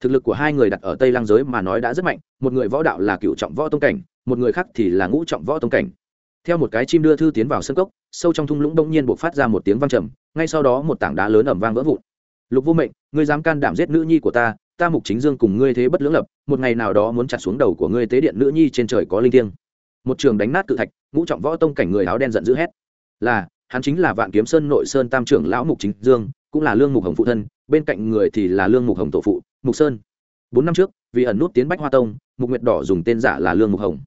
Thực lực của hai người đặt ở tây lang giới mà nói đã rất mạnh, một người võ đạo là cựu trọng võ tông cảnh, một người khác thì là ngũ trọng võ tông cảnh. Theo một cái chim đưa thư tiến vào sân cốc, sâu trong thung lũng đông nhiên buộc phát ra một tiếng vang trầm, ngay sau đó một tảng đá lớn ẩm vang vỡ vụn. Lục vô mệnh, ngươi dám can đảm giết nữ nhi của ta ta mục chính dương cùng ngươi thế bất lưỡng lập, một ngày nào đó muốn chặt xuống đầu của ngươi tế điện nữ nhi trên trời có linh thiêng. Một trường đánh nát cự thạch, ngũ trọng võ tông cảnh người áo đen giận dữ hét. Là, hắn chính là vạn kiếm sơn nội sơn tam trưởng lão mục chính dương, cũng là lương mục hồng phụ thân, bên cạnh người thì là lương mục hồng tổ phụ, mục sơn. Bốn năm trước, vì ẩn nút tiến bách hoa tông, mục nguyệt đỏ dùng tên giả là lương mục hồng.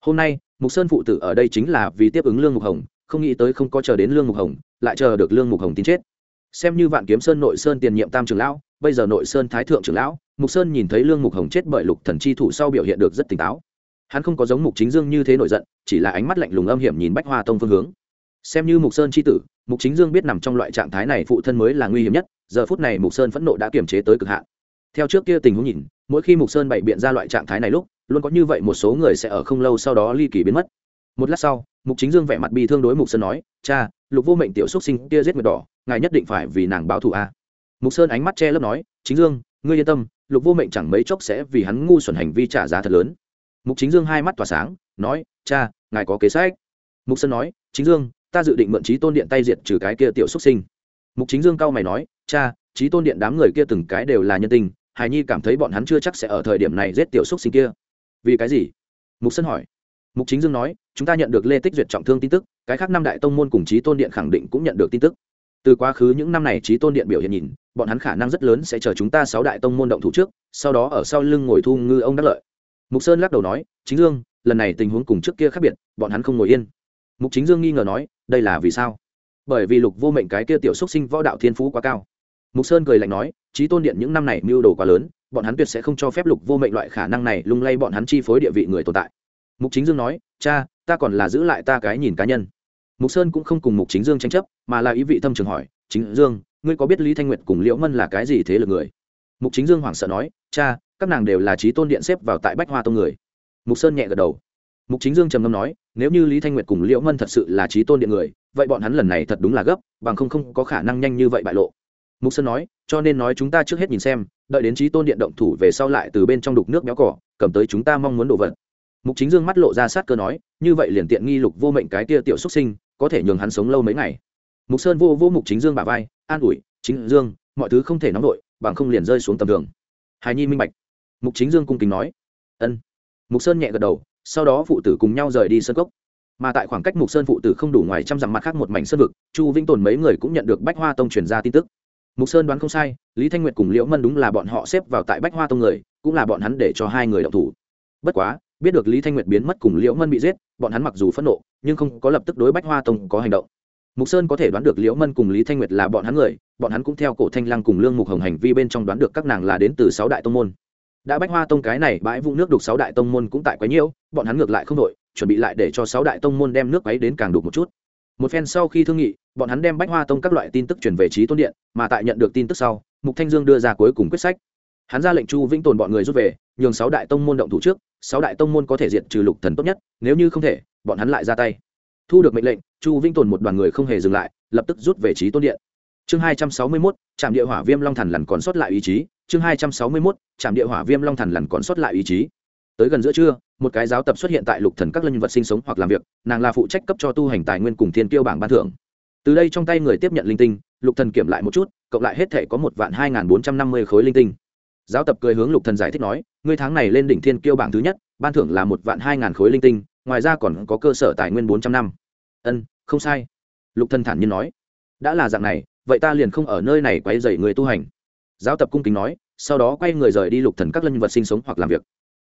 Hôm nay, mục sơn phụ tử ở đây chính là vì tiếp ứng lương mục hồng, không nghĩ tới không có chờ đến lương mục hồng, lại chờ được lương mục hồng tin chết xem như vạn kiếm sơn nội sơn tiền nhiệm tam trưởng lão, bây giờ nội sơn thái thượng trưởng lão, mục sơn nhìn thấy lương mục hồng chết bởi lục thần chi thủ sau biểu hiện được rất tỉnh táo. Hắn không có giống mục chính dương như thế nổi giận, chỉ là ánh mắt lạnh lùng âm hiểm nhìn bách hoa tông phương hướng. Xem như mục sơn chi tử, mục chính dương biết nằm trong loại trạng thái này phụ thân mới là nguy hiểm nhất, giờ phút này mục sơn phẫn nộ đã kiềm chế tới cực hạn. Theo trước kia tình huống nhìn, mỗi khi mục sơn bày biện ra loại trạng thái này lúc, luôn có như vậy một số người sẽ ở không lâu sau đó ly kỳ biến mất. Một lát sau, mục chính dương vẻ mặt bi thương đối mục sơn nói, cha, lục vô mệnh tiểu xuất sinh kia giết người đỏ ngài nhất định phải vì nàng báo thù a. Mục sơn ánh mắt che lấp nói, chính dương, ngươi yên tâm, lục vô mệnh chẳng mấy chốc sẽ vì hắn ngu xuẩn hành vi trả giá thật lớn. Mục chính dương hai mắt tỏa sáng, nói, cha, ngài có kế sách. Mục sơn nói, chính dương, ta dự định mượn trí tôn điện tay diệt trừ cái kia tiểu xuất sinh. Mục chính dương cau mày nói, cha trí tôn điện đám người kia từng cái đều là nhân tình hài nhi cảm thấy bọn hắn chưa chắc sẽ ở thời điểm này giết tiểu xuất sinh kia. Vì cái gì? Mục sơn hỏi. Mục chính dương nói, chúng ta nhận được lê tích duyệt trọng thương tin tức, cái khác năm đại tông môn cùng trí tôn điện khẳng định cũng nhận được tin tức từ quá khứ những năm này trí tôn điện biểu hiện nhìn, bọn hắn khả năng rất lớn sẽ chờ chúng ta sáu đại tông môn động thủ trước, sau đó ở sau lưng ngồi thu ngư ông đắc lợi. Mục sơn lắc đầu nói, chính dương, lần này tình huống cùng trước kia khác biệt, bọn hắn không ngồi yên. Mục chính dương nghi ngờ nói, đây là vì sao? Bởi vì lục vô mệnh cái kia tiểu xúc sinh võ đạo thiên phú quá cao. Mục sơn cười lạnh nói, trí tôn điện những năm này mưu đồ quá lớn, bọn hắn tuyệt sẽ không cho phép lục vô mệnh loại khả năng này lung lay bọn hắn chi phối địa vị người tồn tại. Mục chính dương nói, cha, ta còn là giữ lại ta cái nhìn cá nhân mục sơn cũng không cùng mục chính dương tranh chấp, mà là ý vị thâm trường hỏi, chính dương, ngươi có biết lý thanh nguyệt cùng liễu mân là cái gì thế lực người? Mục chính dương hoảng sợ nói, cha, các nàng đều là trí tôn điện xếp vào tại bách hoa tông người. Mục sơn nhẹ gật đầu. Mục chính dương trầm ngâm nói, nếu như lý thanh nguyệt cùng liễu mân thật sự là trí tôn điện người, vậy bọn hắn lần này thật đúng là gấp, bằng không không có khả năng nhanh như vậy bại lộ. Mục sơn nói, cho nên nói chúng ta trước hết nhìn xem, đợi đến trí tôn điện động thủ về sau lại từ bên trong đục nước béo cỏ, cầm tới chúng ta mong muốn đồ vật. Mục chính dương mắt lộ ra sát cơ nói, như vậy liền tiện nghi lục vô mệnh cái tia tiểu xuất sinh có thể nhường hắn sống lâu mấy ngày. Mục sơn vô vô mục chính dương bà vai, an ủi, chính dương, mọi thứ không thể nóng vội, bằng không liền rơi xuống tầm thường. Hài nhi minh bạch. Mục chính dương cung kính nói, ân. Mục sơn nhẹ gật đầu, sau đó phụ tử cùng nhau rời đi sân cốc. Mà tại khoảng cách mục sơn phụ tử không đủ ngoài trăm dặm mặt khác một mảnh sơn vực, chu vĩnh tồn mấy người cũng nhận được bách hoa tông truyền ra tin tức. Mục sơn đoán không sai, lý thanh nguyệt cùng liễu mân đúng là bọn họ xếp vào tại bách hoa tông người, cũng là bọn hắn để cho hai người đậu thủ. Bất quá, biết được lý thanh nguyệt biến mất cùng liễu mân bị giết bọn hắn mặc dù phẫn nộ, nhưng không có lập tức đối bách hoa tông có hành động. Mục sơn có thể đoán được liễu mân cùng lý thanh nguyệt là bọn hắn người, bọn hắn cũng theo cổ thanh lăng cùng lương mục hồng hành vi bên trong đoán được các nàng là đến từ sáu đại tông môn. Đã bách hoa tông cái này bãi vũng nước đục sáu đại tông môn cũng tại quấy nhiễu, bọn hắn ngược lại không đội chuẩn bị lại để cho sáu đại tông môn đem nước quấy đến càng đục một chút. Một phen sau khi thương nghị, bọn hắn đem bách hoa tông các loại tin tức chuyển về trí tôn điện, mà tại nhận được tin tức sau, mục thanh dương đưa ra cuối cùng quyết sách. Hắn ra lệnh chu vĩnh tồn bọn người rút về nhường sáu đại tông môn động thủ trước, sáu đại tông môn có thể diệt trừ lục thần tốt nhất, nếu như không thể, bọn hắn lại ra tay. Thu được mệnh lệnh, chu vĩnh tồn một đoàn người không hề dừng lại, lập tức rút về trí tôn điện. Chương hai trăm sáu mươi mốt trạm địa hỏa viêm long thần lần còn sót lại ý chí. Chương hai trăm sáu mươi mốt trạm địa hỏa viêm long thần lần còn sót lại ý chí. Tới gần giữa trưa, một cái giáo tập xuất hiện tại lục thần các linh vật sinh sống hoặc làm việc, nàng là phụ trách cấp cho tu hành tài nguyên cùng thiên tiêu bảng ban thưởng. Từ đây trong tay người tiếp nhận linh tinh, lục thần kiểm lại một chút, cộng lại hết thể có một vạn hai bốn trăm năm mươi khối linh tinh giáo tập cười hướng lục thần giải thích nói, ngươi tháng này lên đỉnh thiên kiêu bảng thứ nhất, ban thưởng là một vạn hai ngàn khối linh tinh, ngoài ra còn có cơ sở tài nguyên bốn trăm năm. Ân, không sai. Lục thần thản nhiên nói. Đã là dạng này, vậy ta liền không ở nơi này quay dậy người tu hành. Giáo tập cung kính nói, sau đó quay người rời đi lục thần các linh vật sinh sống hoặc làm việc.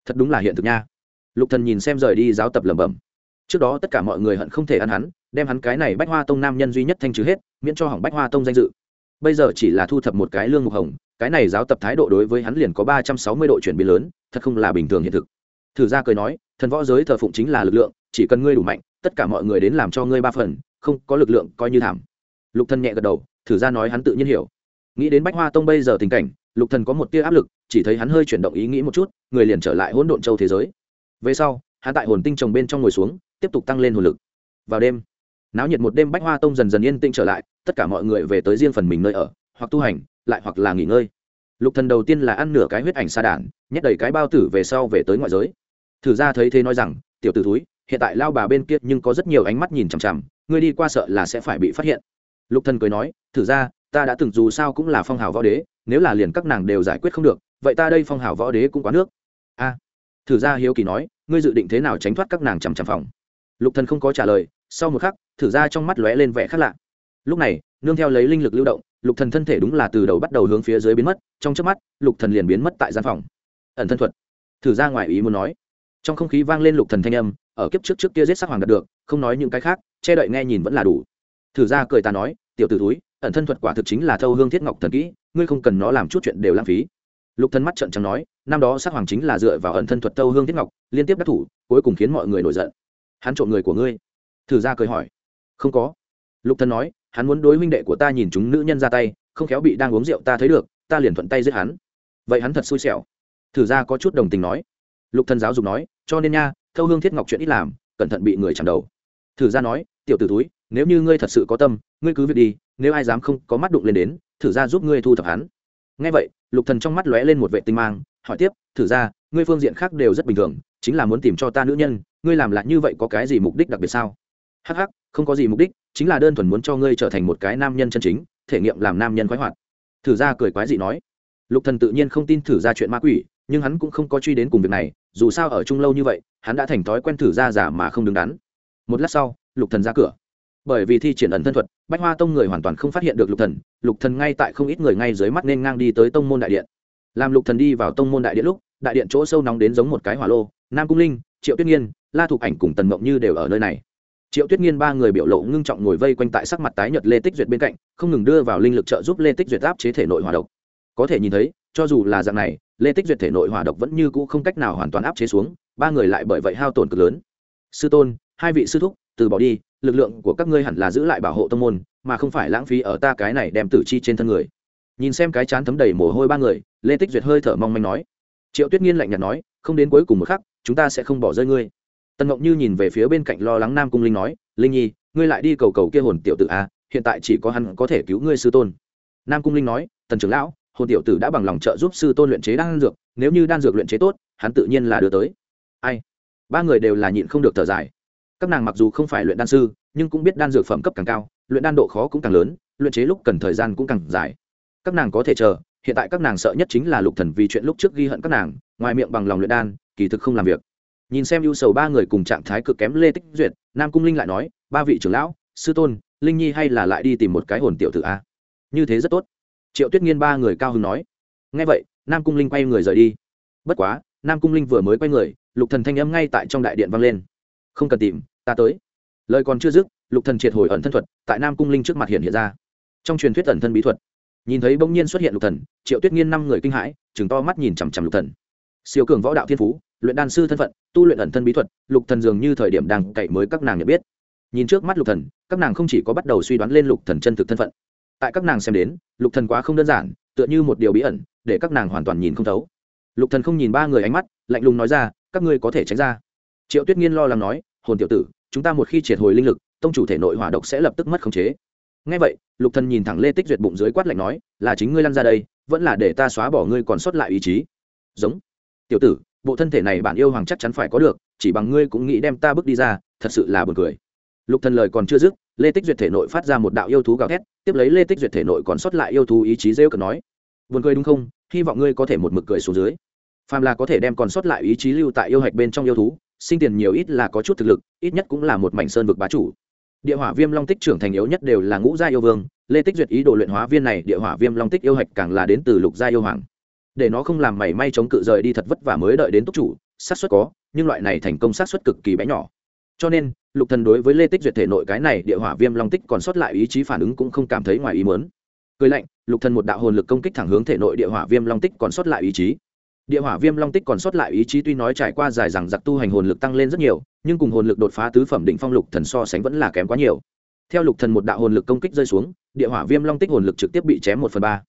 Thật đúng là hiện thực nha. Lục thần nhìn xem rời đi giáo tập lẩm bẩm. Trước đó tất cả mọi người hận không thể ăn hắn, đem hắn cái này bách hoa tông nam nhân duy nhất thanh trừ hết, miễn cho hỏng bách hoa tông danh dự. Bây giờ chỉ là thu thập một cái lương mục hồng cái này giáo tập thái độ đối với hắn liền có ba trăm sáu mươi độ chuyển biến lớn, thật không là bình thường hiện thực. Thử ra cười nói, thần võ giới thờ phụng chính là lực lượng, chỉ cần ngươi đủ mạnh, tất cả mọi người đến làm cho ngươi ba phần, không có lực lượng coi như thảm. Lục thần nhẹ gật đầu, thử ra nói hắn tự nhiên hiểu. Nghĩ đến bách hoa tông bây giờ tình cảnh, lục thần có một tia áp lực, chỉ thấy hắn hơi chuyển động ý nghĩ một chút, người liền trở lại hỗn độn châu thế giới. Về sau, hắn tại hồn tinh trồng bên trong ngồi xuống, tiếp tục tăng lên hồn lực. Vào đêm, náo nhiệt một đêm bách hoa tông dần dần yên tĩnh trở lại, tất cả mọi người về tới riêng phần mình nơi ở, hoặc tu hành lại hoặc là nghỉ ngơi. Lục thần đầu tiên là ăn nửa cái huyết ảnh sa đản nhét đầy cái bao tử về sau về tới ngoại giới. Thử ra thấy thế nói rằng tiểu tử thúi, hiện tại lao bà bên kia nhưng có rất nhiều ánh mắt nhìn chằm chằm ngươi đi qua sợ là sẽ phải bị phát hiện. Lục thần cười nói thử ra ta đã từng dù sao cũng là phong hào võ đế nếu là liền các nàng đều giải quyết không được vậy ta đây phong hào võ đế cũng quá nước. A. Thử ra hiếu kỳ nói ngươi dự định thế nào tránh thoát các nàng chằm chằm phòng? Lục thần không có trả lời sau một khắc thử ra trong mắt lóe lên vẻ khác lạ. Lúc này nương theo lấy linh lực lưu động lục thần thân thể đúng là từ đầu bắt đầu hướng phía dưới biến mất, trong chớp mắt, lục thần liền biến mất tại gian phòng. Ẩn thân thuật. Thử ra ngoài ý muốn nói. Trong không khí vang lên lục thần thanh âm, ở kiếp trước trước kia giết sắc hoàng đạt được, không nói những cái khác, che đậy nghe nhìn vẫn là đủ. Thử ra cười ta nói, tiểu tử túi ẩn thân thuật quả thực chính là thâu hương thiết ngọc thần kỹ, ngươi không cần nó làm chút chuyện đều lãng phí. Lục Thần mắt trợn trắng nói, năm đó sắc hoàng chính là dựa vào ẩn thân thuật thâu hương thiết ngọc, liên tiếp đắc thủ, cuối cùng khiến mọi người nổi giận. Hắn trộm người của ngươi. Thử ra cười hỏi, không có lục Thần nói, hắn muốn đối huynh đệ của ta nhìn chúng nữ nhân ra tay, không khéo bị đang uống rượu ta thấy được, ta liền thuận tay giết hắn. Vậy hắn thật xui xẻo. Thử ra có chút đồng tình nói. Lục Thần giáo dục nói, cho nên nha, thâu hương thiết ngọc chuyện ít làm, cẩn thận bị người chạm đầu. Thử ra nói, tiểu tử túi nếu như ngươi thật sự có tâm, ngươi cứ việc đi, nếu ai dám không có mắt đụng lên đến, thử ra giúp ngươi thu thập hắn. Ngay vậy, lục thần trong mắt lóe lên một vệ tinh mang, hỏi tiếp, thử ra, ngươi phương diện khác đều rất bình thường, chính là muốn tìm cho ta nữ nhân, ngươi làm lại như vậy có cái gì mục đích đặc biệt sao? Hắc hắc không có gì mục đích, chính là đơn thuần muốn cho ngươi trở thành một cái nam nhân chân chính, thể nghiệm làm nam nhân khoái hoạt. Thử ra cười quái dị nói. Lục thần tự nhiên không tin thử ra chuyện ma quỷ, nhưng hắn cũng không có truy đến cùng việc này, dù sao ở chung lâu như vậy, hắn đã thành thói quen thử ra giả mà không đứng đắn. Một lát sau, lục thần ra cửa. Bởi vì thi triển ẩn thân thuật, bách hoa tông người hoàn toàn không phát hiện được lục thần lục thần ngay tại không ít người ngay dưới mắt nên ngang đi tới tông môn đại điện. Làm lục thần đi vào tông môn đại điện lúc, đại điện chỗ sâu nóng đến giống một cái hỏa lô, nam cung linh, triệu tuyết nghiên, la thục ảnh cùng tần mộng như đều ở nơi này triệu tuyết nghiên ba người biểu lộ ngưng trọng ngồi vây quanh tại sắc mặt tái nhợt lê tích duyệt bên cạnh, không ngừng đưa vào linh lực trợ giúp lê tích duyệt áp chế thể nội hỏa độc. Có thể nhìn thấy, cho dù là dạng này, lê tích duyệt thể nội hỏa độc vẫn như cũ không cách nào hoàn toàn áp chế xuống, ba người lại bởi vậy hao tổn cực lớn. Sư tôn, hai vị sư thúc, từ bỏ đi, lực lượng của các ngươi hẳn là giữ lại bảo hộ tông môn, mà không phải lãng phí ở ta cái này đem tử chi trên thân người. Nhìn xem cái chán thấm đầy mồ hôi ba người, lê tích duyệt hơi thở mong manh nói. Triệu tuyết nghiên lạnh nhạt nói, không đến cuối cùng một khắc, chúng ta sẽ không bỏ rơi ngươi tần ngọc như nhìn về phía bên cạnh lo lắng nam cung linh nói, linh nhi, ngươi lại đi cầu cầu kia hồn tiểu tử a hiện tại chỉ có hắn có thể cứu ngươi sư tôn. Nam cung linh nói, tần trưởng lão, hồn tiểu tử đã bằng lòng trợ giúp sư tôn luyện chế đan dược, nếu như đan dược luyện chế tốt, hắn tự nhiên là đưa tới. Ai? Ba người đều là nhịn không được thở dài. Các nàng mặc dù không phải luyện đan sư, nhưng cũng biết đan dược phẩm cấp càng cao, luyện đan độ khó cũng càng lớn, luyện chế lúc cần thời gian cũng càng dài. Các nàng có thể chờ, hiện tại các nàng sợ nhất chính là lục thần vì chuyện lúc trước ghi hận các nàng, ngoài miệng bằng lòng luyện đan, kỳ thực không làm việc nhìn xem ưu sầu ba người cùng trạng thái cực kém lê tích duyệt, nam cung linh lại nói, ba vị trưởng lão, sư tôn, linh nhi hay là lại đi tìm một cái hồn tiểu tử a? Như thế rất tốt. Triệu tuyết nghiên ba người cao hứng nói. Ngay vậy, nam cung linh quay người rời đi. Bất quá, nam cung linh vừa mới quay người, lục thần thanh âm ngay tại trong đại điện vang lên. Không cần tìm, ta tới. Lời còn chưa dứt, lục thần triệt hồi ẩn thân thuật, tại nam cung linh trước mặt hiện hiện ra. Trong truyền thuyết ẩn thân bí thuật, nhìn thấy bỗng nhiên xuất hiện lục thần, triệu tuyết nghiên năm người kinh hãi chừng to mắt nhìn chằm chằm lục thần siêu cường võ đạo thiên phú, luyện đan sư thân phận, tu luyện ẩn thân bí thuật, lục thần dường như thời điểm đang cậy mới các nàng nhận biết. Nhìn trước mắt lục thần, các nàng không chỉ có bắt đầu suy đoán lên lục thần chân thực thân phận, tại các nàng xem đến, lục thần quá không đơn giản, tựa như một điều bí ẩn, để các nàng hoàn toàn nhìn không thấu. Lục thần không nhìn ba người ánh mắt, lạnh lùng nói ra, các ngươi có thể tránh ra. Triệu tuyết nghiên lo lắng nói, hồn tiểu tử, chúng ta một khi triệt hồi linh lực, tông chủ thể nội hỏa độc sẽ lập tức mất khống chế. Ngay vậy, lục thần nhìn thẳng lê tích duyệt bụng dưới quát lạnh nói, là chính ngươi lăn ra đây, vẫn là để ta xóa bỏ ngươi còn sót lại ý chí. Giống tiểu tử, bộ thân thể này bạn yêu hoàng chắc chắn phải có được, chỉ bằng ngươi cũng nghĩ đem ta bước đi ra, thật sự là buồn cười. Lục thần lời còn chưa dứt, lê tích duyệt thể nội phát ra một đạo yêu thú gào thét, tiếp lấy lê tích duyệt thể nội còn sót lại yêu thú ý chí rêu cần nói, buồn cười đúng không? Hy vọng ngươi có thể một mực cười xuống dưới. Phàm là có thể đem còn sót lại ý chí lưu tại yêu hạch bên trong yêu thú, sinh tiền nhiều ít là có chút thực lực, ít nhất cũng là một mảnh sơn vực bá chủ. Địa hỏa viêm long tích trưởng thành yếu nhất đều là ngũ gia yêu vương, lê tích duyệt ý đồ luyện hóa viên này, địa hỏa viêm long tích yêu hạch càng là đến từ lục gia yêu hoàng để nó không làm mảy may chống cự rời đi thật vất vả mới đợi đến túc chủ, xác suất có, nhưng loại này thành công xác suất cực kỳ bé nhỏ. Cho nên, lục thần đối với lê tích duyệt thể nội cái này địa hỏa viêm long tích còn sót lại ý chí phản ứng cũng không cảm thấy ngoài ý muốn. Cười lạnh, lục thần một đạo hồn lực công kích thẳng hướng thể nội địa hỏa viêm long tích còn sót lại ý chí. Địa hỏa viêm long tích còn sót lại ý chí tuy nói trải qua dài rằng giặc tu hành hồn lực tăng lên rất nhiều, nhưng cùng hồn lực đột phá tứ phẩm định phong lục thần so sánh vẫn là kém quá nhiều. Theo lục thần một đạo hồn lực công kích rơi xuống, địa hỏa viêm long tích hồn lực trực tiếp bị chém một phần ba.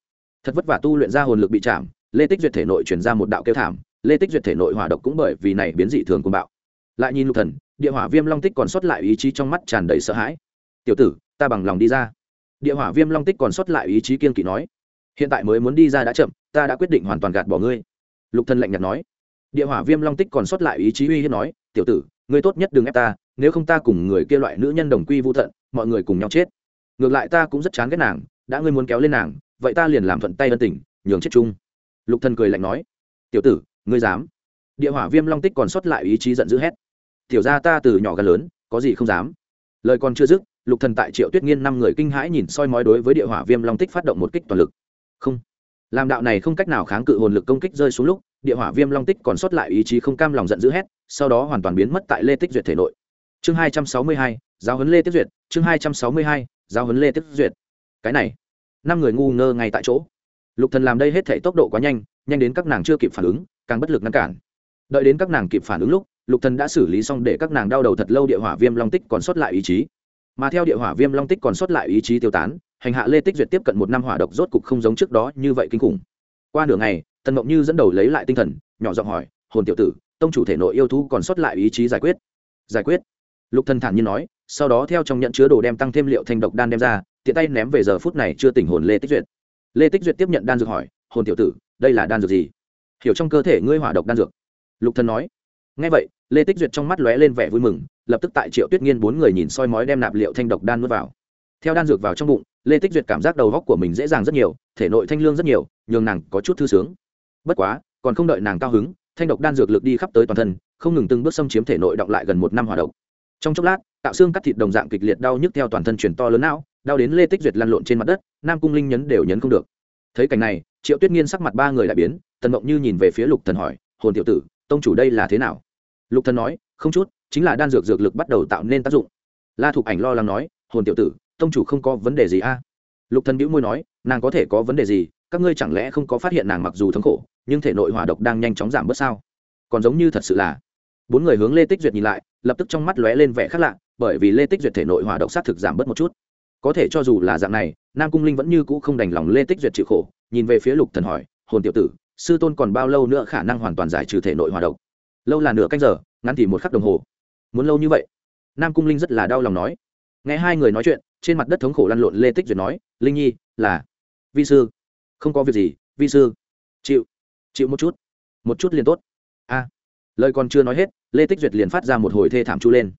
Thật vất vả tu luyện ra hồn lực bị chạm lê tích duyệt thể nội truyền ra một đạo kêu thảm, lê tích duyệt thể nội hỏa độc cũng bởi vì này biến dị thường cùng bạo. Lại nhìn lục thần, địa hỏa viêm long tích còn sót lại ý chí trong mắt tràn đầy sợ hãi. Tiểu tử, ta bằng lòng đi ra. Địa hỏa viêm long tích còn sót lại ý chí kiên kỵ nói. Hiện tại mới muốn đi ra đã chậm, ta đã quyết định hoàn toàn gạt bỏ ngươi. Lục thần lạnh nhạt nói. Địa hỏa viêm long tích còn sót lại ý chí uy hiếp nói. Tiểu tử, ngươi tốt nhất đừng ép ta, nếu không ta cùng người kia loại nữ nhân đồng quy vô thận mọi người cùng nhau chết. Ngược lại ta cũng rất chán ghét nàng, đã ngươi muốn kéo lên nàng, vậy ta liền làm thuận tay ân tình, nhường chết chung lục thần cười lạnh nói, tiểu tử, ngươi dám? Địa hỏa viêm long tích còn sót lại ý chí giận dữ hét, tiểu gia ta từ nhỏ gần lớn, có gì không dám? Lời còn chưa dứt, lục thần tại triệu tuyết nghiên năm người kinh hãi nhìn soi mói đối với địa hỏa viêm long tích phát động một kích toàn lực. Không. Làm đạo này không cách nào kháng cự hồn lực công kích rơi xuống lúc, địa hỏa viêm long tích còn sót lại ý chí không cam lòng giận dữ hét, sau đó hoàn toàn biến mất tại lê tích duyệt thể nội. Chương hai trăm sáu mươi hai, giáo huấn lê tích duyệt, chương hai trăm sáu mươi hai, giáo huấn lê tích duyệt. Cái này, năm người ngu ngơ ngay tại chỗ lục thần làm đây hết thể tốc độ quá nhanh nhanh đến các nàng chưa kịp phản ứng, càng bất lực ngăn cản. Đợi đến các nàng kịp phản ứng lúc, lục thần đã xử lý xong để các nàng đau đầu thật lâu địa hỏa viêm long tích còn sót lại ý chí. Mà theo địa hỏa viêm long tích còn sót lại ý chí tiêu tán, hành hạ lê tích duyệt tiếp cận một năm hỏa độc rốt cục không giống trước đó như vậy kinh khủng. Qua nửa ngày, tần mộng như dẫn đầu lấy lại tinh thần, nhỏ giọng hỏi, hồn tiểu tử, tông chủ thể nội yêu thú còn sót lại ý chí giải quyết? Giải quyết? Lục thần thản nhiên nói, sau đó theo trong nhận chứa đồ đem tăng thêm liệu thanh độc đan đem ra, tiện tay ném về giờ phút này chưa tỉnh hồn lê tích duyệt lê tích duyệt tiếp nhận đan dược hỏi, hồn tiểu tử, đây là đan dược gì? Hiểu trong cơ thể ngươi hỏa độc đan dược. Lục thần nói. Nghe vậy, lê tích duyệt trong mắt lóe lên vẻ vui mừng, lập tức tại triệu tuyết nghiên bốn người nhìn soi mói đem nạp liệu thanh độc đan nuốt vào. Theo đan dược vào trong bụng, lê tích duyệt cảm giác đầu góc của mình dễ dàng rất nhiều, thể nội thanh lương rất nhiều, nhường nàng có chút thư sướng. Bất quá, còn không đợi nàng cao hứng, thanh độc đan dược lực đi khắp tới toàn thân, không ngừng từng bước xâm chiếm thể nội động lại gần một năm hòa độc. Trong chốc lát, tạo xương cắt thịt đồng dạng kịch liệt đau nhức theo toàn thân chuyển to lớn não đau đến lê tích duyệt lăn lộn trên mặt đất, nam cung linh nhấn đều nhấn không được. Thấy cảnh này, triệu tuyết nghiên sắc mặt ba người lại biến, tần mộng như nhìn về phía lục thần hỏi, hồn tiểu tử, tông chủ đây là thế nào? Lục thần nói, không chút, chính là đan dược dược lực bắt đầu tạo nên tác dụng. La thục ảnh lo lắng nói, hồn tiểu tử, tông chủ không có vấn đề gì a? Lục thần bĩu môi nói, nàng có thể có vấn đề gì? Các ngươi chẳng lẽ không có phát hiện nàng mặc dù thống khổ, nhưng thể nội hỏa độc đang nhanh chóng giảm bớt sao? Còn giống như thật sự là. Bốn người hướng lê tích duyệt nhìn lại, lập tức trong mắt lóe lên vẻ khác lạ, bởi vì lê tích duyệt thể nội hỏa độc sát thực giảm bớt một chút có thể cho dù là dạng này, nam cung linh vẫn như cũ không đành lòng lê tích duyệt chịu khổ, nhìn về phía lục thần hỏi, hồn tiểu tử, sư tôn còn bao lâu nữa khả năng hoàn toàn giải trừ thể nội hỏa độc? Lâu là nửa canh giờ, ngắn thì một khắc đồng hồ. Muốn lâu như vậy? Nam cung linh rất là đau lòng nói. Nghe hai người nói chuyện, trên mặt đất thống khổ lăn lộn lê tích duyệt nói, linh nhi, là vi sư. Không có việc gì, vi sư. Chịu chịu một chút một chút liền tốt. A, lời còn chưa nói hết, lê tích duyệt liền phát ra một hồi thê thảm chu lên.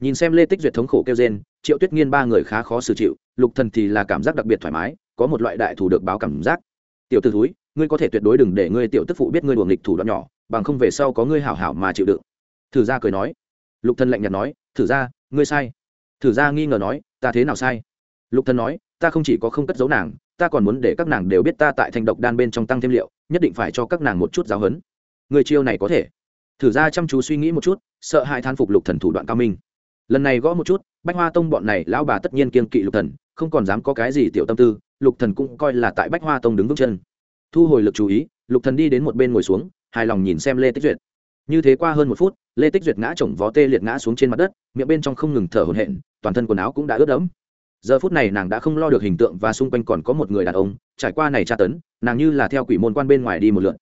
Nhìn xem lê tích duyệt thống khổ kêu trên triệu tuyết nghiên ba người khá khó xử chịu, lục thần thì là cảm giác đặc biệt thoải mái, có một loại đại thủ được báo cảm giác. Tiểu t ử thúi, ngươi có thể tuyệt đối đừng để ngươi tiểu tức phụ biết ngươi đuồng nghịch thủ đoạn nhỏ, bằng không về sau có ngươi hảo hảo mà chịu đựng. Thử ra cười nói. Lục thần lạnh nhạt nói, thử ra ngươi sai. Thử ra nghi ngờ nói, ta thế nào sai? Lục thần nói, ta không chỉ có không cất giấu nàng, ta còn muốn để các nàng đều biết ta tại Thành độc đan bên trong tăng thêm liệu, nhất định phải cho các nàng một chút giáo huấn. Người chiêu này có thể. Thử ra chăm chú suy nghĩ một chút, sợ hãi than phục lục thần thủ đoạn cao minh lần này gõ một chút, bách hoa tông bọn này lão bà tất nhiên kiên kỵ lục thần, không còn dám có cái gì tiểu tâm tư, lục thần cũng coi là tại bách hoa tông đứng vững chân. Thu hồi lực chú ý, lục thần đi đến một bên ngồi xuống, hài lòng nhìn xem lê tích duyệt. Như thế qua hơn một phút, lê tích duyệt ngã chồng vó tê liệt ngã xuống trên mặt đất, miệng bên trong không ngừng thở hổn hển, toàn thân quần áo cũng đã ướt đẫm. Giờ phút này nàng đã không lo được hình tượng và xung quanh còn có một người đàn ông, trải qua này tra tấn, nàng như là theo quỷ môn quan bên ngoài đi một lượn.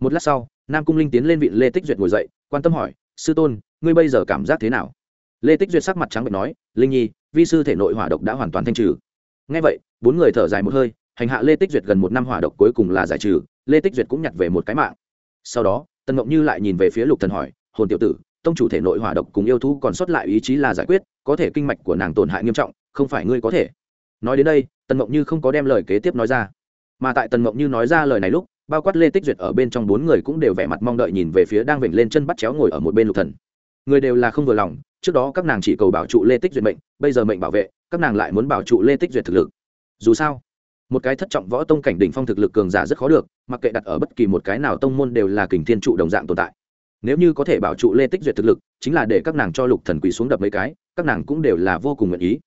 Một lát sau, nam cung linh tiến lên vị lê tích duyệt ngồi dậy, quan tâm hỏi, sư tôn, ngươi bây giờ cảm giác thế nào? Lê tích duyệt sắc mặt trắng bệnh nói, linh nhi, vi sư thể nội hỏa độc đã hoàn toàn thanh trừ. Ngay vậy, bốn người thở dài một hơi, hành hạ lê tích duyệt gần một năm hỏa độc cuối cùng là giải trừ, lê tích duyệt cũng nhặt về một cái mạng. Sau đó, tần ngộng như lại nhìn về phía lục thần hỏi, hồn tiểu tử, tông chủ thể nội hỏa độc cùng yêu thú còn sót lại ý chí là giải quyết, có thể kinh mạch của nàng tổn hại nghiêm trọng, không phải ngươi có thể. Nói đến đây, tần ngộng như không có đem lời kế tiếp nói ra. Mà tại tần ngộng như nói ra lời này lúc, bao quát lê tích duyệt ở bên trong bốn người cũng đều vẻ mặt mong đợi nhìn về phía đang vểnh lên chân bắt chéo ngồi ở một bên lục thần. Người đều là không vừa lòng trước đó các nàng chỉ cầu bảo trụ lê tích duyệt mệnh, bây giờ mệnh bảo vệ, các nàng lại muốn bảo trụ lê tích duyệt thực lực. Dù sao, một cái thất trọng võ tông cảnh đỉnh phong thực lực cường giả rất khó được, mặc kệ đặt ở bất kỳ một cái nào tông môn đều là kình thiên trụ đồng dạng tồn tại. Nếu như có thể bảo trụ lê tích duyệt thực lực, chính là để các nàng cho lục thần quỳ xuống đập mấy cái, các nàng cũng đều là vô cùng nguyện ý.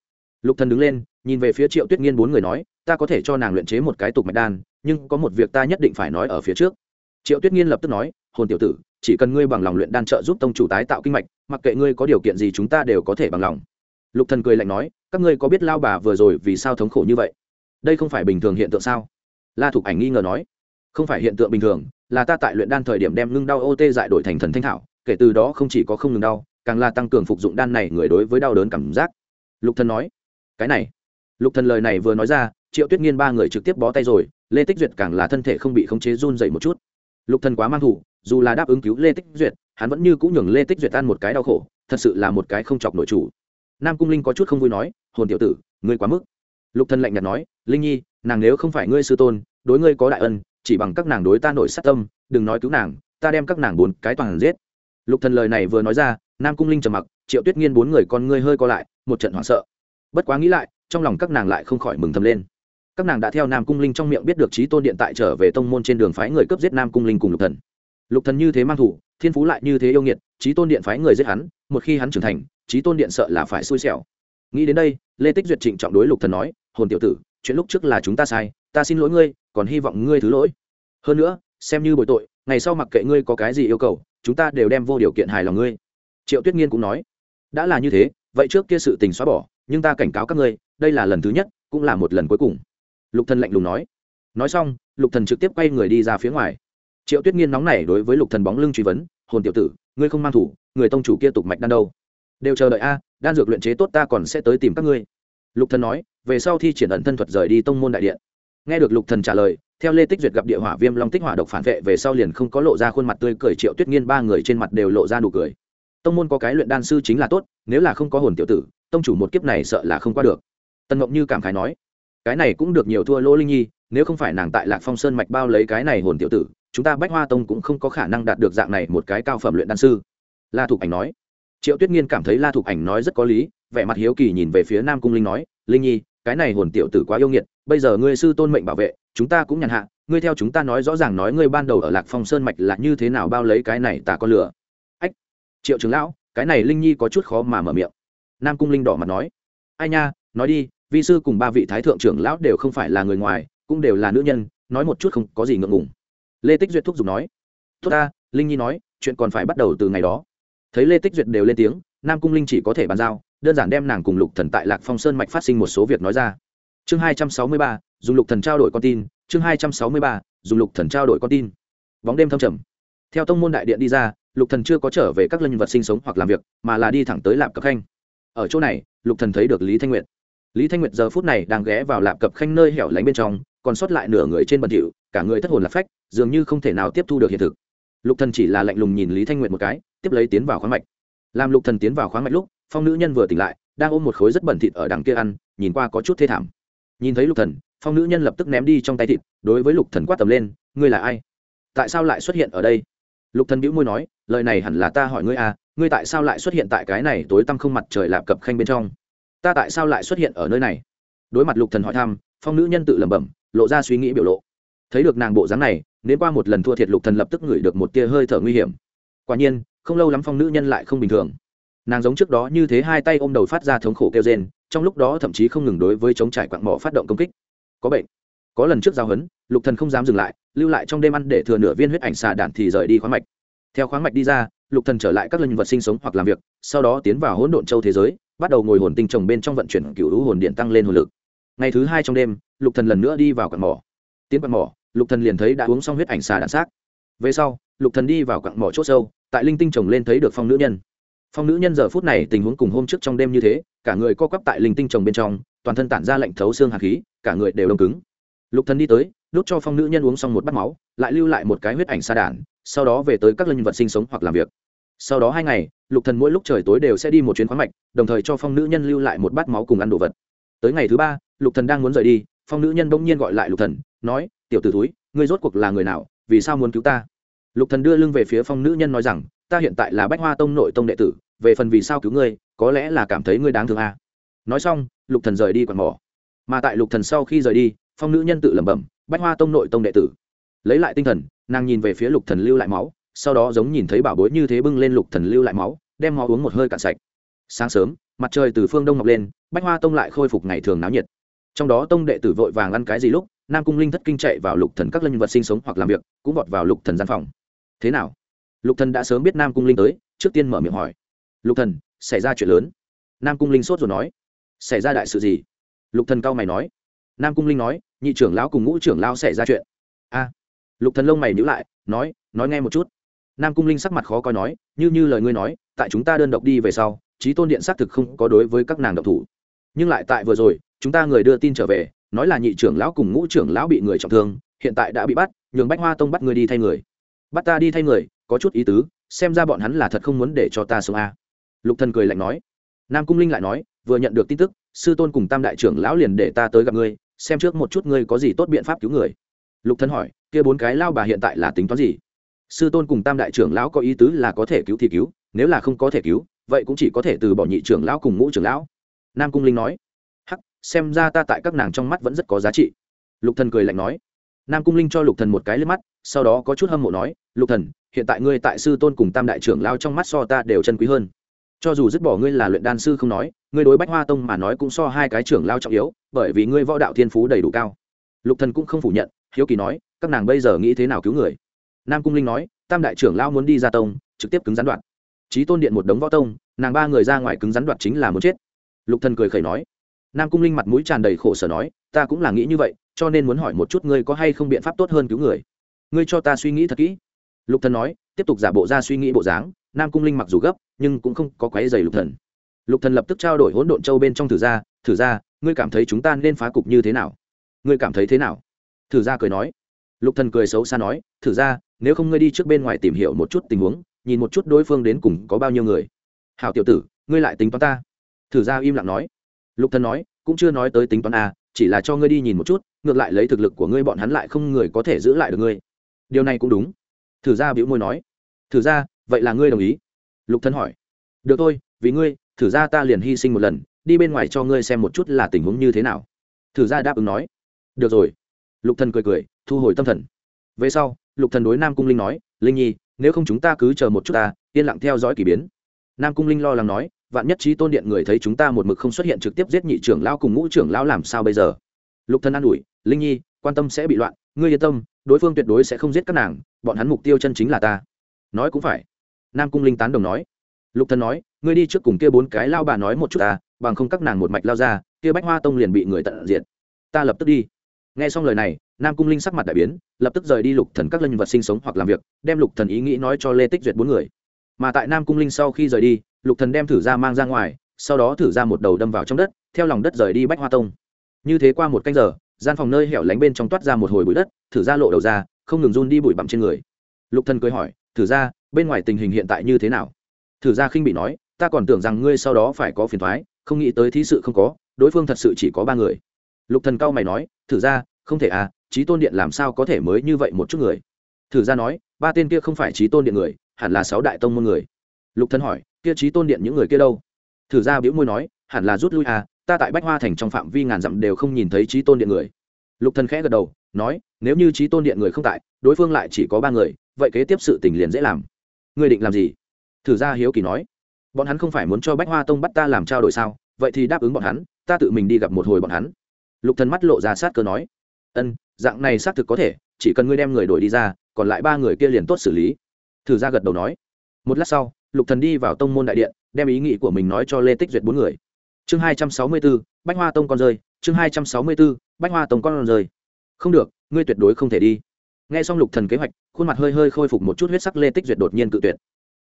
Lục thần đứng lên, nhìn về phía triệu tuyết nghiên bốn người nói, ta có thể cho nàng luyện chế một cái tục mạch đan, nhưng có một việc ta nhất định phải nói ở phía trước. Triệu tuyết nghiên lập tức nói, hồn tiểu tử chỉ cần ngươi bằng lòng luyện đan trợ giúp tông chủ tái tạo kinh mạch, mặc kệ ngươi có điều kiện gì chúng ta đều có thể bằng lòng. Lục thần cười lạnh nói, các ngươi có biết lao bà vừa rồi vì sao thống khổ như vậy? Đây không phải bình thường hiện tượng sao? La thục ảnh nghi ngờ nói, không phải hiện tượng bình thường, là ta tại luyện đan thời điểm đem ngưng đau ô tê dại đổi thành thần thanh thảo, kể từ đó không chỉ có không ngừng đau, càng là tăng cường phục dụng đan này người đối với đau đớn cảm giác. Lục thần nói, cái này. Lục thần lời này vừa nói ra, triệu tuyết nghiên ba người trực tiếp bó tay rồi, lê tích duyệt càng là thân thể không bị khống chế run dậy một chút. Lục thần quá mang thủ dù là đáp ứng cứu lê tích duyệt, hắn vẫn như cũng nhường lê tích duyệt ăn một cái đau khổ, thật sự là một cái không chọc nội chủ. Nam cung linh có chút không vui nói, hồn tiểu tử, ngươi quá mức. Lục thần lạnh nhạt nói, linh nhi, nàng nếu không phải ngươi sư tôn, đối ngươi có đại ân, chỉ bằng các nàng đối ta nội sát tâm, đừng nói cứu nàng, ta đem các nàng bốn cái toàn giết. Lục thần lời này vừa nói ra, nam cung linh trầm mặc, triệu tuyết nghiên bốn người con ngươi hơi co lại, một trận hoảng sợ. Bất quá nghĩ lại, trong lòng các nàng lại không khỏi mừng thầm lên. Các nàng đã theo nam cung linh trong miệng biết được trí tôn điện tại trở về tông môn trên đường phái người cướp giết nam cung linh cùng lục thần lục thần như thế mang thủ, thiên phú lại như thế yêu nghiệt trí tôn điện phái người giết hắn, một khi hắn trưởng thành trí tôn điện sợ là phải xui xẻo. Nghĩ đến đây, lê tích duyệt trịnh trọng đối lục thần nói, hồn tiểu tử, chuyện lúc trước là chúng ta sai, ta xin lỗi ngươi, còn hy vọng ngươi thứ lỗi. Hơn nữa, xem như bồi tội, ngày sau mặc kệ ngươi có cái gì yêu cầu, chúng ta đều đem vô điều kiện hài lòng ngươi. Triệu tuyết nghiên cũng nói, đã là như thế, vậy trước kia sự tình xóa bỏ, nhưng ta cảnh cáo các ngươi, đây là lần thứ nhất, cũng là một lần cuối cùng. Lục thần lạnh lùng nói. Nói xong, lục thần trực tiếp quay người đi ra phía ngoài triệu tuyết nghiên nóng này đối với lục thần bóng lưng truy vấn, hồn tiểu tử, ngươi không mang thủ, người tông chủ kia tục mạch đan đâu? Đều chờ đợi a, đan dược luyện chế tốt ta còn sẽ tới tìm các ngươi. Lục thần nói, về sau thi triển ẩn thân thuật rời đi tông môn đại điện. Nghe được lục thần trả lời, theo lê tích duyệt gặp địa hỏa viêm long tích hỏa độc phản vệ, về sau liền không có lộ ra khuôn mặt tươi cười, triệu tuyết nghiên ba người trên mặt đều lộ ra nụ cười. Tông môn có cái luyện đan sư chính là tốt, nếu là không có hồn tiểu tử, tông chủ một kiếp này sợ là không qua được. Tân ngộng như cảm khái nói, cái này cũng được nhiều thua lỗ linh nhi, nếu không phải nàng tại lạc phong sơn mạch bao lấy cái này hồn tiểu tử chúng ta bách hoa tông cũng không có khả năng đạt được dạng này một cái cao phẩm luyện đan sư. La thục ảnh nói. Triệu tuyết nghiên cảm thấy la thục ảnh nói rất có lý, vẻ mặt hiếu kỳ nhìn về phía nam cung linh nói, linh nhi, cái này hồn tiểu tử quá yêu nghiệt, bây giờ ngươi sư tôn mệnh bảo vệ, chúng ta cũng nhàn hạ, ngươi theo chúng ta nói rõ ràng nói ngươi ban đầu ở lạc phong sơn mạch là như thế nào bao lấy cái này tả con lửa. Ách, triệu trưởng lão, cái này linh nhi có chút khó mà mở miệng. Nam cung linh đỏ mặt nói, ai nha, nói đi, vi sư cùng ba vị thái thượng trưởng lão đều không phải là người ngoài, cũng đều là nữ nhân, nói một chút không có gì ngượng ngùng lê tích duyệt thúc giục nói, tốt ta, linh nhi nói, chuyện còn phải bắt đầu từ ngày đó. Thấy lê tích duyệt đều lên tiếng, nam cung linh chỉ có thể bàn giao, đơn giản đem nàng cùng lục thần tại lạc phong sơn mạch phát sinh một số việc nói ra. Chương hai trăm sáu mươi ba, dùng lục thần trao đổi con tin, chương hai trăm sáu mươi ba, dùng lục thần trao đổi con tin. Bóng đêm thâm trầm. Theo tông môn đại điện đi ra, lục thần chưa có trở về các lân vật sinh sống hoặc làm việc, mà là đi thẳng tới lạp cập khanh. Ở chỗ này, lục thần thấy được lý thanh nguyệt. Lý thanh nguyệt giờ phút này đang ghé vào lạp cập khanh nơi hẻo lánh bên trong, còn sót lại nửa người trên bần thỉu, cả người thất hồn lạc phách dường như không thể nào tiếp thu được hiện thực. Lục thần chỉ là lạnh lùng nhìn lý thanh nguyệt một cái, tiếp lấy tiến vào khoáng mạch. Làm lục thần tiến vào khoáng mạch lúc, phong nữ nhân vừa tỉnh lại, đang ôm một khối rất bẩn thịt ở đằng kia ăn, nhìn qua có chút thê thảm. Nhìn thấy lục thần, phong nữ nhân lập tức ném đi trong tay thịt, đối với lục thần quát tầm lên, ngươi là ai? Tại sao lại xuất hiện ở đây? Lục thần bĩu môi nói, lời này hẳn là ta hỏi ngươi à ngươi tại sao lại xuất hiện tại cái này tối tăm không mặt trời lạp cập khanh bên trong? Ta tại sao lại xuất hiện ở nơi này? Đối mặt lục thần hỏi thăm, phong nữ nhân tự lẩm bẩm, lộ ra suy nghĩ biểu lộ. Thấy được nàng bộ dáng này nếu qua một lần thua thiệt lục thần lập tức ngửi được một tia hơi thở nguy hiểm. Quả nhiên, không lâu lắm phong nữ nhân lại không bình thường. Nàng giống trước đó như thế hai tay ôm đầu phát ra thống khổ kêu rên, trong lúc đó thậm chí không ngừng đối với chống trải quặng mỏ phát động công kích. Có bệnh. Có lần trước giao hấn, lục thần không dám dừng lại, lưu lại trong đêm ăn để thừa nửa viên huyết ảnh xà đạn thì rời đi khoáng mạch. Theo khoáng mạch đi ra, lục thần trở lại các linh vật sinh sống hoặc làm việc, sau đó tiến vào hỗn độn châu thế giới, bắt đầu ngồi hồn tinh trồng bên trong vận chuyển cựu hữu hồn điện tăng lên hồn lực. Ngày thứ hai trong đêm, lục thần lần nữa đi vào quặng mỏ. Tiến quặng mỏ lục thần liền thấy đã uống xong huyết ảnh xà đạn xác. Về sau, lục thần đi vào quặng mỏ chốt sâu, tại linh tinh trồng lên thấy được phong nữ nhân. Phong nữ nhân giờ phút này tình huống cùng hôm trước trong đêm như thế, cả người co quắp tại linh tinh trồng bên trong, toàn thân tản ra lạnh thấu xương hạt khí, cả người đều đông cứng. Lục thần đi tới, đút cho phong nữ nhân uống xong một bát máu, lại lưu lại một cái huyết ảnh xà đản sau đó về tới các linh vật sinh sống hoặc làm việc. Sau đó hai ngày, lục thần mỗi lúc trời tối đều sẽ đi một chuyến khoáng mạch, đồng thời cho phong nữ nhân lưu lại một bát máu cùng ăn đồ vật. Tới ngày thứ ba, lục thần đang muốn rời đi, phong nữ nhân bỗng nhiên gọi lại lục thần, nói tiểu tử túi ngươi rốt cuộc là người nào, vì sao muốn cứu ta? Lục thần đưa lưng về phía phong nữ nhân nói rằng, ta hiện tại là bách hoa tông nội tông đệ tử, về phần vì sao cứu ngươi, có lẽ là cảm thấy ngươi đáng thương à. nói xong, lục thần rời đi quạt mỏ. Mà tại lục thần sau khi rời đi, phong nữ nhân tự lẩm bẩm, bách hoa tông nội tông đệ tử. Lấy lại tinh thần, nàng nhìn về phía lục thần lưu lại máu, sau đó giống nhìn thấy bảo bối như thế bưng lên lục thần lưu lại máu, đem máu uống một hơi cạn sạch. Sáng sớm, mặt trời từ phương đông mọc lên, bách hoa tông lại khôi phục ngày thường náo nhiệt. Trong đó tông đệ tử vội vàng ăn cái gì lúc nam cung linh thất kinh chạy vào lục thần các linh vật sinh sống hoặc làm việc, cũng vọt vào lục thần gian phòng. Thế nào? Lục thần đã sớm biết nam cung linh tới, trước tiên mở miệng hỏi. Lục thần, xảy ra chuyện lớn. Nam cung linh sốt rồi nói. Xảy ra đại sự gì? Lục thần cao mày nói. Nam cung linh nói, nhị trưởng lão cùng ngũ trưởng lão xảy ra chuyện. A. Lục thần lông mày nhíu lại, nói nói nghe một chút. Nam cung linh sắc mặt khó coi nói, như như lời ngươi nói, tại chúng ta đơn độc đi về sau, trí tôn điện xác thực không có đối với các nàng độc thủ. Nhưng lại tại vừa rồi, chúng ta người đưa tin trở về nói là nhị trưởng lão cùng ngũ trưởng lão bị người trọng thương, hiện tại đã bị bắt, nhường bách hoa tông bắt người đi thay người. Bắt ta đi thay người, có chút ý tứ, xem ra bọn hắn là thật không muốn để cho ta sống a. Lục thần cười lạnh nói. Nam cung linh lại nói, vừa nhận được tin tức, sư tôn cùng tam đại trưởng lão liền để ta tới gặp ngươi, xem trước một chút ngươi có gì tốt biện pháp cứu người. Lục thần hỏi, kia bốn cái lao bà hiện tại là tính toán gì? Sư tôn cùng tam đại trưởng lão có ý tứ là có thể cứu thì cứu, nếu là không có thể cứu, vậy cũng chỉ có thể từ bỏ nhị trưởng lão cùng ngũ trưởng lão. Nam cung linh nói xem ra ta tại các nàng trong mắt vẫn rất có giá trị. Lục thần cười lạnh nói. Nam cung linh cho lục thần một cái lướt mắt, sau đó có chút hâm mộ nói, lục thần, hiện tại ngươi tại sư tôn cùng tam đại trưởng lao trong mắt so ta đều chân quý hơn. Cho dù dứt bỏ ngươi là luyện đan sư không nói, ngươi đối bách hoa tông mà nói cũng so hai cái trưởng lao trọng yếu, bởi vì ngươi võ đạo thiên phú đầy đủ cao. Lục thần cũng không phủ nhận, hiếu kỳ nói, các nàng bây giờ nghĩ thế nào cứu người? Nam cung linh nói, tam đại trưởng lao muốn đi ra tông, trực tiếp cứng rắn đoạn trí tôn điện một đống võ tông, nàng ba người ra ngoài cứng rắn đoạt chính là muốn chết. Lục thần cười khẩy nói nam cung linh mặt mũi tràn đầy khổ sở nói, ta cũng là nghĩ như vậy, cho nên muốn hỏi một chút ngươi có hay không biện pháp tốt hơn cứu người. Ngươi cho ta suy nghĩ thật kỹ. Lục thần nói, tiếp tục giả bộ ra suy nghĩ bộ dáng, nam cung linh mặc dù gấp, nhưng cũng không có quấy giày lục thần. Lục thần lập tức trao đổi hỗn độn châu bên trong thử ra thử ra, ngươi cảm thấy chúng ta nên phá cục như thế nào? Ngươi cảm thấy thế nào? Thử ra cười nói. Lục thần cười xấu xa nói, thử ra, nếu không ngươi đi trước bên ngoài tìm hiểu một chút tình huống, nhìn một chút đối phương đến cùng có bao nhiêu người. Hảo tiểu tử, ngươi lại tính toán ta. Thử ra im lặng nói lục thần nói, cũng chưa nói tới tính toán a chỉ là cho ngươi đi nhìn một chút, ngược lại lấy thực lực của ngươi bọn hắn lại không người có thể giữ lại được ngươi. Điều này cũng đúng. Thử ra bĩu môi nói. Thử ra vậy là ngươi đồng ý? Lục Thần hỏi. Được thôi, vì ngươi, thử ra ta liền hy sinh một lần, đi bên ngoài cho ngươi xem một chút là tình huống như thế nào. Thử ra đáp ứng nói. Được rồi. Lục thần cười cười, thu hồi tâm thần. Về sau, lục thần đối nam cung linh nói, linh nhi, nếu không chúng ta cứ chờ một chút ta, yên lặng theo dõi k ỳ biến. Nam cung linh lo lắng nói vạn nhất trí tôn điện người thấy chúng ta một mực không xuất hiện trực tiếp giết nhị trưởng lao cùng ngũ trưởng lao làm sao bây giờ? Lục thần an ủi, linh nhi, quan tâm sẽ bị loạn, ngươi yên tâm, đối phương tuyệt đối sẽ không giết các nàng, bọn hắn mục tiêu chân chính là ta. Nói cũng phải. Nam cung linh tán đồng nói. Lục thần nói, ngươi đi trước cùng kia bốn cái lao bà nói một chút ta, bằng không các nàng một mạch lao ra, kia bách hoa tông liền bị người tận diệt. Ta lập tức đi. Nghe xong lời này, nam cung linh sắc mặt đại biến, lập tức rời đi lục thần các linh vật sinh sống hoặc làm việc, đem lục thần ý nghĩ nói cho lê tích duyệt bốn người mà tại nam cung linh sau khi rời đi, lục thần đem thử ra mang ra ngoài, sau đó thử ra một đầu đâm vào trong đất, theo lòng đất rời đi bách hoa tông. Như thế qua một canh giờ, gian phòng nơi hẻo lánh bên trong toát ra một hồi bụi đất, thử ra lộ đầu ra, không ngừng run đi bụi bặm trên người. Lục thần cười hỏi, thử ra bên ngoài tình hình hiện tại như thế nào? Thử ra khinh bị nói, ta còn tưởng rằng ngươi sau đó phải có phiền thoái không nghĩ tới thí sự không có, đối phương thật sự chỉ có ba người. Lục thần cao mày nói, thử ra không thể à trí tôn điện làm sao có thể mới như vậy một chút người? Thử ra nói, ba tên kia không phải trí tôn điện người hẳn là sáu đại tông môn người. Lục thân hỏi, kia trí tôn điện những người kia đâu? Thử ra biểu môi nói, hẳn là rút lui à ta tại bách hoa thành trong phạm vi ngàn dặm đều không nhìn thấy trí tôn điện người. Lục thân khẽ gật đầu, nói, nếu như trí tôn điện người không tại, đối phương lại chỉ có ba người, vậy kế tiếp sự tình liền dễ làm. Người định làm gì? Thử ra hiếu kỳ nói, bọn hắn không phải muốn cho bách hoa tông bắt ta làm trao đổi sao? Vậy thì đáp ứng bọn hắn, ta tự mình đi gặp một hồi bọn hắn. Lục thần mắt lộ ra sát cơ nói, ân, dạng này xác thực có thể, chỉ cần ngươi đem người đổi đi ra, còn lại ba người kia liền tốt xử lý thử ra gật đầu nói. Một lát sau, lục thần đi vào tông môn đại điện, đem ý nghĩ của mình nói cho lê tích duyệt bốn người. Chương hai trăm sáu mươi bốn, bách hoa tông con rơi. Chương hai trăm sáu mươi bốn, bách hoa tông con rơi. Không được, ngươi tuyệt đối không thể đi. Nghe xong lục thần kế hoạch, khuôn mặt hơi hơi khôi phục một chút huyết sắc lê tích duyệt đột nhiên cự tuyệt.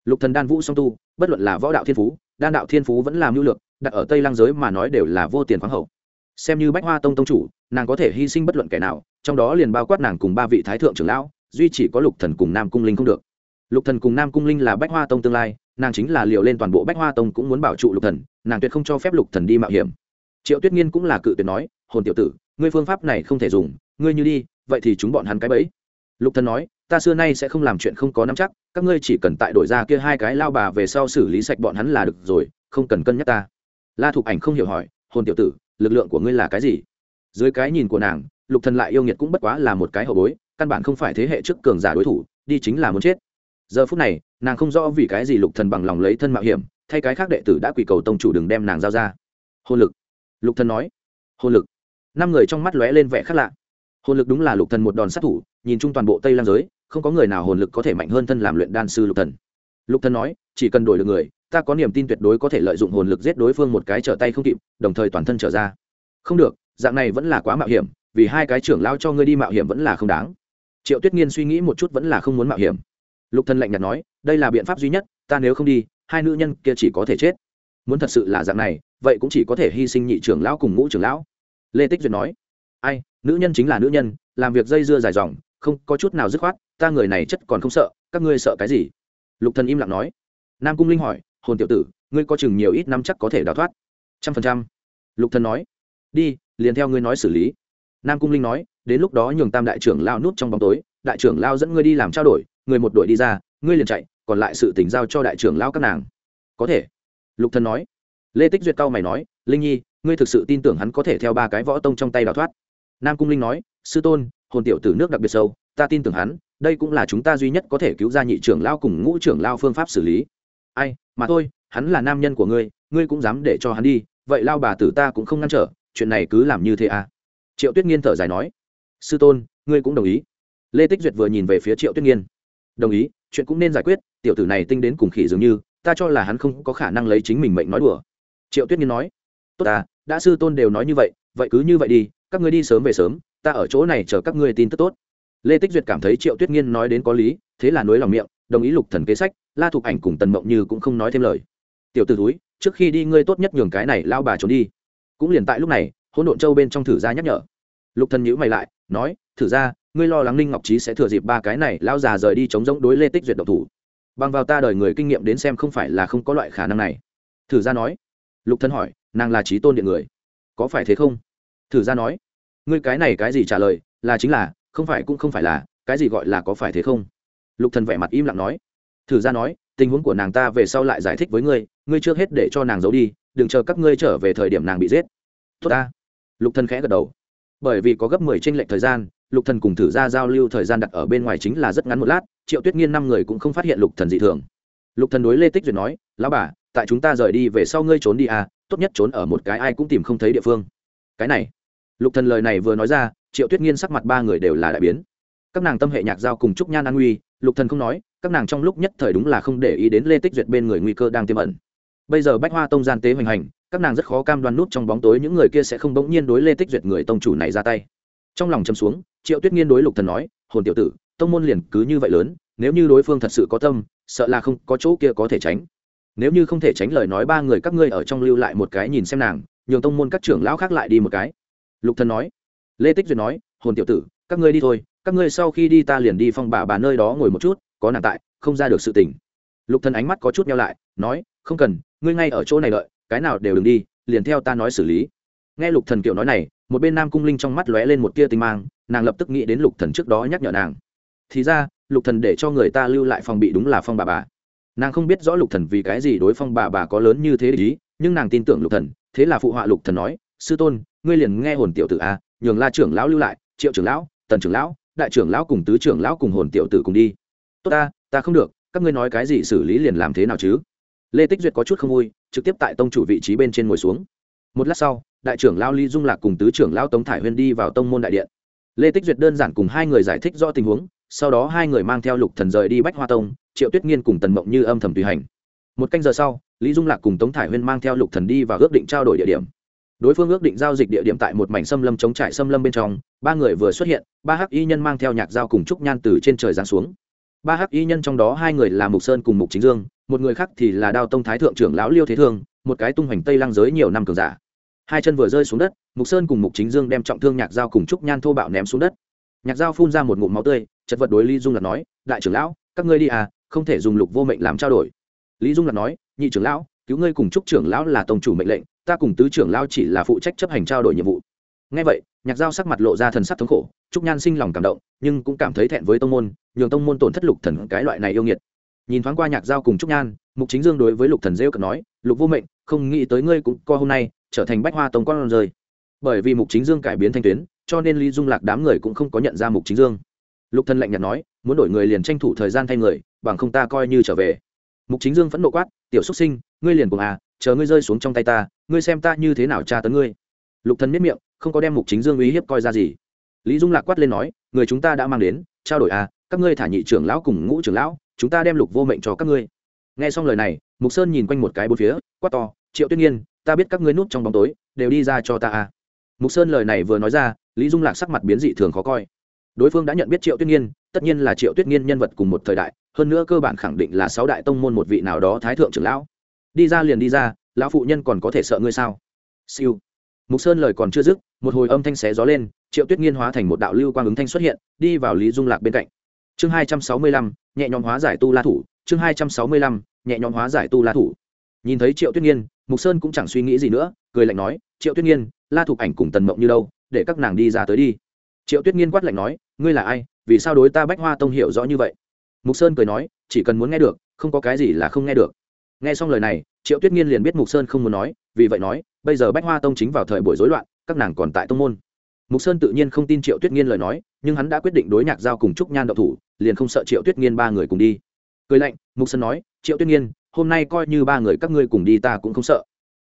Lục thần đan vũ song tu, bất luận là võ đạo thiên phú, đan đạo thiên phú vẫn làm lưu lượng đặt ở tây lang giới mà nói đều là vô tiền khoáng hậu. Xem như bách hoa tông tông chủ, nàng có thể hy sinh bất luận kẻ nào, trong đó liền bao quát nàng cùng ba vị thái thượng trưởng lão, duy chỉ có lục thần cùng nam cung linh không được lục thần cùng nam cung linh là bách hoa tông tương lai, nàng chính là liều lên toàn bộ bách hoa tông cũng muốn bảo trụ lục thần, nàng tuyệt không cho phép lục thần đi mạo hiểm. Triệu tuyết nghiên cũng là cự tuyệt nói, hồn tiểu tử, ngươi phương pháp này không thể dùng, ngươi như đi, vậy thì chúng bọn hắn cái bẫy. Lục thần nói, ta xưa nay sẽ không làm chuyện không có nắm chắc, các ngươi chỉ cần tại đổi ra kia hai cái lao bà về sau xử lý sạch bọn hắn là được rồi, không cần cân nhắc ta. La thục ảnh không hiểu hỏi, hồn tiểu tử, lực lượng của ngươi là cái gì? Dưới cái nhìn của nàng, lục thần lại yêu nghiệt cũng bất quá là một cái hậu bối, căn bản không phải thế hệ trước cường giả đối thủ, đi chính là muốn chết giờ phút này, nàng không rõ vì cái gì lục thần bằng lòng lấy thân mạo hiểm, thay cái khác đệ tử đã quỳ cầu tông chủ đừng đem nàng giao ra. Hồn lực. Lục thần nói. Hồn lực. Năm người trong mắt lóe lên vẻ khác lạ. Hồn lực đúng là lục thần một đòn sát thủ, nhìn chung toàn bộ tây lam giới, không có người nào hồn lực có thể mạnh hơn thân làm luyện đan sư lục thần. Lục thần nói, chỉ cần đổi được người, ta có niềm tin tuyệt đối có thể lợi dụng hồn lực giết đối phương một cái trở tay không kịp, đồng thời toàn thân trở ra. Không được, dạng này vẫn là quá mạo hiểm, vì hai cái trưởng lao cho ngươi đi mạo hiểm vẫn là không đáng. Triệu tuyết nghiên suy nghĩ một chút vẫn là không muốn mạo hiểm lục thần lạnh nhạt nói, đây là biện pháp duy nhất, ta nếu không đi, hai nữ nhân kia chỉ có thể chết. Muốn thật sự là dạng này, vậy cũng chỉ có thể hy sinh nhị trưởng lão cùng ngũ trưởng lão. Lê tích duyệt nói, ai, nữ nhân chính là nữ nhân, làm việc dây dưa dài dòng, không có chút nào dứt khoát, ta người này chất còn không sợ, các ngươi sợ cái gì? Lục thần im lặng nói, nam cung linh hỏi, hồn tiểu tử, ngươi có chừng nhiều ít năm chắc có thể đào thoát? Trăm phần trăm. Lục thần nói, đi, liền theo ngươi nói xử lý. Nam cung linh nói, đến lúc đó nhường tam đại trưởng lao nút trong bóng tối, đại trưởng lao dẫn ngươi đi làm trao đổi người một đội đi ra, ngươi liền chạy, còn lại sự tỉnh giao cho đại trưởng lao các nàng. Có thể. Lục thần nói. Lê tích duyệt cao mày nói, linh nhi, ngươi thực sự tin tưởng hắn có thể theo ba cái võ tông trong tay đào thoát? Nam cung linh nói, sư tôn, hồn tiểu tử nước đặc biệt sâu, ta tin tưởng hắn, đây cũng là chúng ta duy nhất có thể cứu ra nhị trưởng lao cùng ngũ trưởng lao phương pháp xử lý. Ai, mà thôi, hắn là nam nhân của ngươi ngươi cũng dám để cho hắn đi, vậy lao bà tử ta cũng không ngăn trở, chuyện này cứ làm như thế à? Triệu tuyết nghiên thở dài nói. Sư tôn, ngươi cũng đồng ý. Lê tích duyệt vừa nhìn về phía triệu tuyết nghiên đồng ý, chuyện cũng nên giải quyết, tiểu tử này tinh đến cùng khỉ dường như, ta cho là hắn không có khả năng lấy chính mình mệnh nói đùa. Triệu tuyết nhiên nói. Tốt à đã sư tôn đều nói như vậy vậy cứ như vậy đi, các ngươi đi sớm về sớm, ta ở chỗ này chờ các ngươi tin tức tốt. Lê tích duyệt cảm thấy triệu tuyết nghiên nói đến có lý, thế là nối lòng miệng, đồng ý lục thần kế sách, la thục ảnh cùng tần mộng như cũng không nói thêm lời. Tiểu t ử túi trước khi đi ngươi tốt nhất nhường cái này lao bà trốn đi. Cũng liền tại lúc này, hỗn độn châu bên trong thử gia nhắc nhở. Lục thần nhữ mày lại, nói, thử ra ngươi lo lắng ninh ngọc trí sẽ thừa dịp ba cái này lao già rời đi chống giống đối lê tích duyệt độc thủ. Bằng vào ta đời người kinh nghiệm đến xem không phải là không có loại khả năng này. Thử ra nói. Lục thân hỏi, nàng là trí tôn điện người. Có phải thế không? Thử ra nói. Ngươi cái này cái gì trả lời? Là chính là, không phải cũng không phải là, cái gì gọi là có phải thế không? Lục thần vẻ mặt im lặng nói. Thử ra nói, tình huống của nàng ta về sau lại giải thích với ngươi ngươi trước hết để cho nàng giấu đi, đừng chờ các ngươi trở về thời điểm nàng bị giết. Tốt ta. Lục thần khẽ gật đầu. Bởi vì có gấp mười tranh lệch thời gian lục thần cùng thử ra giao lưu thời gian đặt ở bên ngoài chính là rất ngắn một lát, triệu tuyết nghiên năm người cũng không phát hiện lục thần dị thường. Lục thần đối lê tích duyệt nói, lão bà, tại chúng ta rời đi về sau ngươi trốn đi à tốt nhất trốn ở một cái ai cũng tìm không thấy địa phương. Cái này, lục thần lời này vừa nói ra, triệu tuyết nghiên sắc mặt ba người đều là đại biến. Các nàng tâm hệ nhạc giao cùng trúc nhan an nguy, lục thần không nói, các nàng trong lúc nhất thời đúng là không để ý đến lê tích duyệt bên người nguy cơ đang tiềm ẩn. Bây giờ bách hoa tông gian tế hoành hành, các nàng rất khó cam đoan nút trong bóng tối những người kia sẽ không bỗng nhiên đối lê tích duyệt người tông chủ này ra tay. Trong lòng châm xuống triệu tuyết nghiên đối lục thần nói, hồn tiểu tử, tông môn liền cứ như vậy lớn, nếu như đối phương thật sự có tâm, sợ là không có chỗ kia có thể tránh. Nếu như không thể tránh lời nói ba người các ngươi ở trong lưu lại một cái nhìn xem nàng, nhường tông môn các trưởng lão khác lại đi một cái. Lục thần nói. Lê tích duyệt nói, hồn tiểu tử, các ngươi đi thôi, các ngươi sau khi đi ta liền đi phong bà bà nơi đó ngồi một chút, có nàng tại, không ra được sự tình. Lục thần ánh mắt có chút nhau lại, nói, không cần, ngươi ngay ở chỗ này đợi, cái nào đều đừng đi, liền theo ta nói xử lý. Nghe lục thần kiểu nói này một bên nam cung linh trong mắt lóe lên một tia tinh mang, nàng lập tức nghĩ đến lục thần trước đó nhắc nhở nàng. Thì ra, lục thần để cho người ta lưu lại phòng bị đúng là phong bà bà. Nàng không biết rõ lục thần vì cái gì đối phong bà bà có lớn như thế ý, nhưng nàng tin tưởng lục thần, thế là phụ họa lục thần nói, sư tôn, ngươi liền nghe hồn tiểu tử a, nhường la trưởng lão lưu lại, triệu trưởng lão, tần trưởng lão, đại trưởng lão cùng tứ trưởng lão cùng hồn tiểu tử cùng đi. Tốt ta ta không được, các ngươi nói cái gì xử lý liền làm thế nào chứ? Lê tích duyệt có chút không vui, trực tiếp tại tông chủ vị trí bên trên ngồi xuống. Một lát sau đại trưởng lao ly dung lạc cùng tứ trưởng lao tống thải huyên đi vào tông môn đại điện. Lê tích duyệt đơn giản cùng hai người giải thích rõ tình huống, sau đó hai người mang theo lục thần rời đi bách hoa tông, triệu tuyết nghiên cùng tần mộng như âm thầm tùy hành. Một canh giờ sau, lý dung lạc cùng tống thải huyên mang theo lục thần đi và ước định trao đổi địa điểm. Đối phương ước định giao dịch địa điểm tại một mảnh xâm lâm chống trại xâm lâm bên trong, ba người vừa xuất hiện, ba hắc y nhân mang theo nhạc dao cùng trúc nhan từ trên trời giáng xuống. Ba hắc y nhân trong đó hai người là mục sơn cùng mục chính dương, một người khác thì là đao tông thái thượng trưởng lão liêu thế thương, một cái tung hoành tây lang giới nhiều năm cường giả hai chân vừa rơi xuống đất, mục sơn cùng mục chính dương đem trọng thương nhạc dao cùng trúc nhan thô bạo ném xuống đất. Nhạc dao phun ra một ngụm máu tươi, chật vật đối lý dung là nói, đại trưởng lão, các ngươi đi à không thể dùng lục vô mệnh làm trao đổi. Lý dung là nói, nhị trưởng lão, cứu ngươi cùng trúc trưởng lão là tổng chủ mệnh lệnh, ta cùng tứ trưởng lão chỉ là phụ trách chấp hành trao đổi nhiệm vụ. Ngay vậy, nhạc dao sắc mặt lộ ra thần sắc thống khổ, trúc nhan sinh lòng cảm động, nhưng cũng cảm thấy thẹn với tông môn, nhường tông môn tổn thất lục thần cái loại này yêu nghiệt. Nhìn thoáng qua nhạc dao cùng trúc nhan, mục chính dương đối với lục thần rêu cận nói, lục vô mệnh, không nghĩ tới ngươi cũng co hôm nay trở thành bách hoa tông con rơi. Bởi vì mục chính dương cải biến thanh tuyến, cho nên lý dung lạc đám người cũng không có nhận ra mục chính dương. Lục thân lạnh nhạt nói, muốn đổi người liền tranh thủ thời gian thay người, bằng không ta coi như trở về. Mục chính dương phẫn nộ quát, tiểu xuất sinh, ngươi liền cùng à chờ ngươi rơi xuống trong tay ta, ngươi xem ta như thế nào tra tấn ngươi. Lục thân miết miệng, không có đem mục chính dương uy hiếp coi ra gì. Lý dung lạc quát lên nói, người chúng ta đã mang đến, trao đổi à các ngươi thả nhị trưởng lão cùng ngũ trưởng lão, chúng ta đem lục vô mệnh cho các ngươi. Nghe xong lời này, mục sơn nhìn quanh một cái bốn phía, quát to, triệu tuyết nghiên ta biết các ngươi núp trong bóng tối, đều đi ra cho ta à. Mục sơn lời này vừa nói ra, lý dung lạc sắc mặt biến dị thường khó coi. Đối phương đã nhận biết triệu tuyết nghiên, tất nhiên là triệu tuyết nghiên nhân vật cùng một thời đại, hơn nữa cơ bản khẳng định là sáu đại tông môn một vị nào đó thái thượng trưởng lão. Đi ra liền đi ra, lão phụ nhân còn có thể sợ ngươi sao? Siêu. Mục sơn lời còn chưa dứt, một hồi âm thanh xé gió lên, triệu tuyết nghiên hóa thành một đạo lưu quang ứng thanh xuất hiện, đi vào lý dung lạc bên cạnh. Chương hai trăm sáu mươi lăm, nhẹ nhõm hóa giải tu la thủ, chương hai trăm sáu mươi lăm, nhẹ nhõm hóa giải tu la thủ nhìn thấy triệu tuyết nhiên mục sơn cũng chẳng suy nghĩ gì nữa, cười lạnh nói, triệu tuyết nhiên la thục ảnh cùng tần mộng như đâu? Để các nàng đi ra tới đi. Triệu tuyết nhiên quát lạnh nói, ngươi là ai? Vì sao đối ta bách hoa tông hiểu rõ như vậy? Mục sơn cười nói, chỉ cần muốn nghe được, không có cái gì là không nghe được. Nghe xong lời này, triệu tuyết nhiên liền biết mục sơn không muốn nói, vì vậy nói, bây giờ bách hoa tông chính vào thời buổi rối loạn, các nàng còn tại tông môn. Mục sơn tự nhiên không tin triệu tuyết nhiên lời nói, nhưng hắn đã quyết định đối nhạc giao cùng trúc nhan đậu thủ, liền không sợ triệu tuyết nhiên ba người cùng đi. Cười lạnh, mục sơn nói, triệu tuyết nhiên hôm nay coi như ba người các ngươi cùng đi ta cũng không sợ.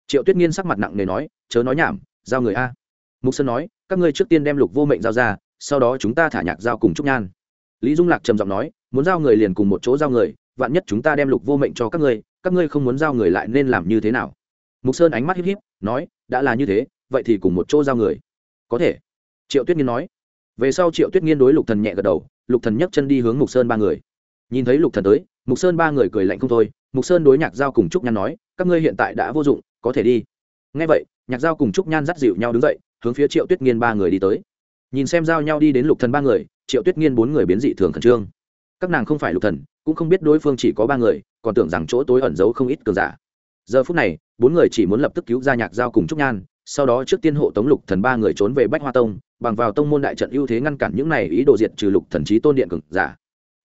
Triệu tuyết nghiên sắc mặt nặng nề nói, chớ nói nhảm, giao người a. Mục sơn nói, các ngươi trước tiên đem lục vô mệnh giao ra, sau đó chúng ta thả nhạc giao cùng trúc nhan. Lý dung lạc trầm giọng nói, muốn giao người liền cùng một chỗ giao người, vạn nhất chúng ta đem lục vô mệnh cho các ngươi các ngươi không muốn giao người lại nên làm như thế nào? Mục sơn ánh mắt híp híp, nói, đã là như thế, vậy thì cùng một chỗ giao người. Có thể. Triệu tuyết nghiên nói. Về sau triệu tuyết nghiên đối lục thần nhẹ gật đầu, lục thần nhấc chân đi hướng mục sơn ba người. Nhìn thấy lục thần tới, mục sơn ba người cười lạnh không thôi mục sơn đối nhạc giao cùng trúc nhan nói, các ngươi hiện tại đã vô dụng, có thể đi. Ngay vậy, nhạc giao cùng trúc nhan dắt dịu nhau đứng dậy, hướng phía triệu tuyết nghiên ba người đi tới. Nhìn xem giao nhau đi đến lục thần ba người, triệu tuyết nghiên bốn người biến dị thường khẩn trương. Các nàng không phải lục thần, cũng không biết đối phương chỉ có ba người, còn tưởng rằng chỗ tối ẩn giấu không ít cường giả. Giờ phút này, bốn người chỉ muốn lập tức cứu ra nhạc giao cùng trúc nhan, sau đó trước tiên hộ tống lục thần ba người trốn về bách hoa tông, bằng vào tông môn đại trận ưu thế ngăn cản những này ý đồ diệt trừ lục thần trí tôn điện cường giả.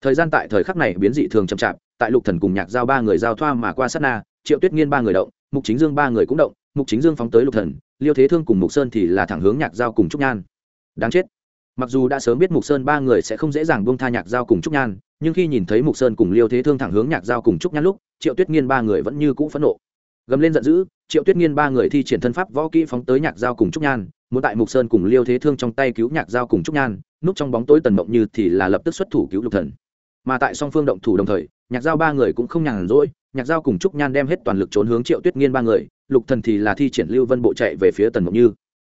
Thời gian tại thời khắc này biến dị thường chậm chạp tại lục thần cùng nhạc giao ba người giao thoa mà qua sát na, triệu tuyết nghiên ba người động, mục chính dương ba người cũng động, mục chính dương phóng tới lục thần, liêu thế thương cùng mục sơn thì là thẳng hướng nhạc giao cùng trúc nhan. Đáng chết. Mặc dù đã sớm biết mục sơn ba người sẽ không dễ dàng buông tha nhạc giao cùng trúc nhan, nhưng khi nhìn thấy mục sơn cùng liêu thế thương thẳng hướng nhạc giao cùng trúc nhan lúc, triệu tuyết nghiên ba người vẫn như cũ phẫn nộ. Gầm lên giận dữ, triệu tuyết nghiên ba người thi triển thân pháp võ kỹ phóng tới nhạc giao cùng trúc nhan, muốn tại mục sơn cùng liêu thế thương trong tay cứu nhạc giao cùng trúc nhan, núp trong bóng tối tần mộng như thì là lập tức xuất thủ cứu lục thần. Mà tại song phương động thủ đồng thời nhạc giao ba người cũng không nhàn rỗi, nhạc giao cùng trúc nhan đem hết toàn lực trốn hướng triệu tuyết nghiên ba người, lục thần thì là thi triển lưu vân bộ chạy về phía tần mộng như.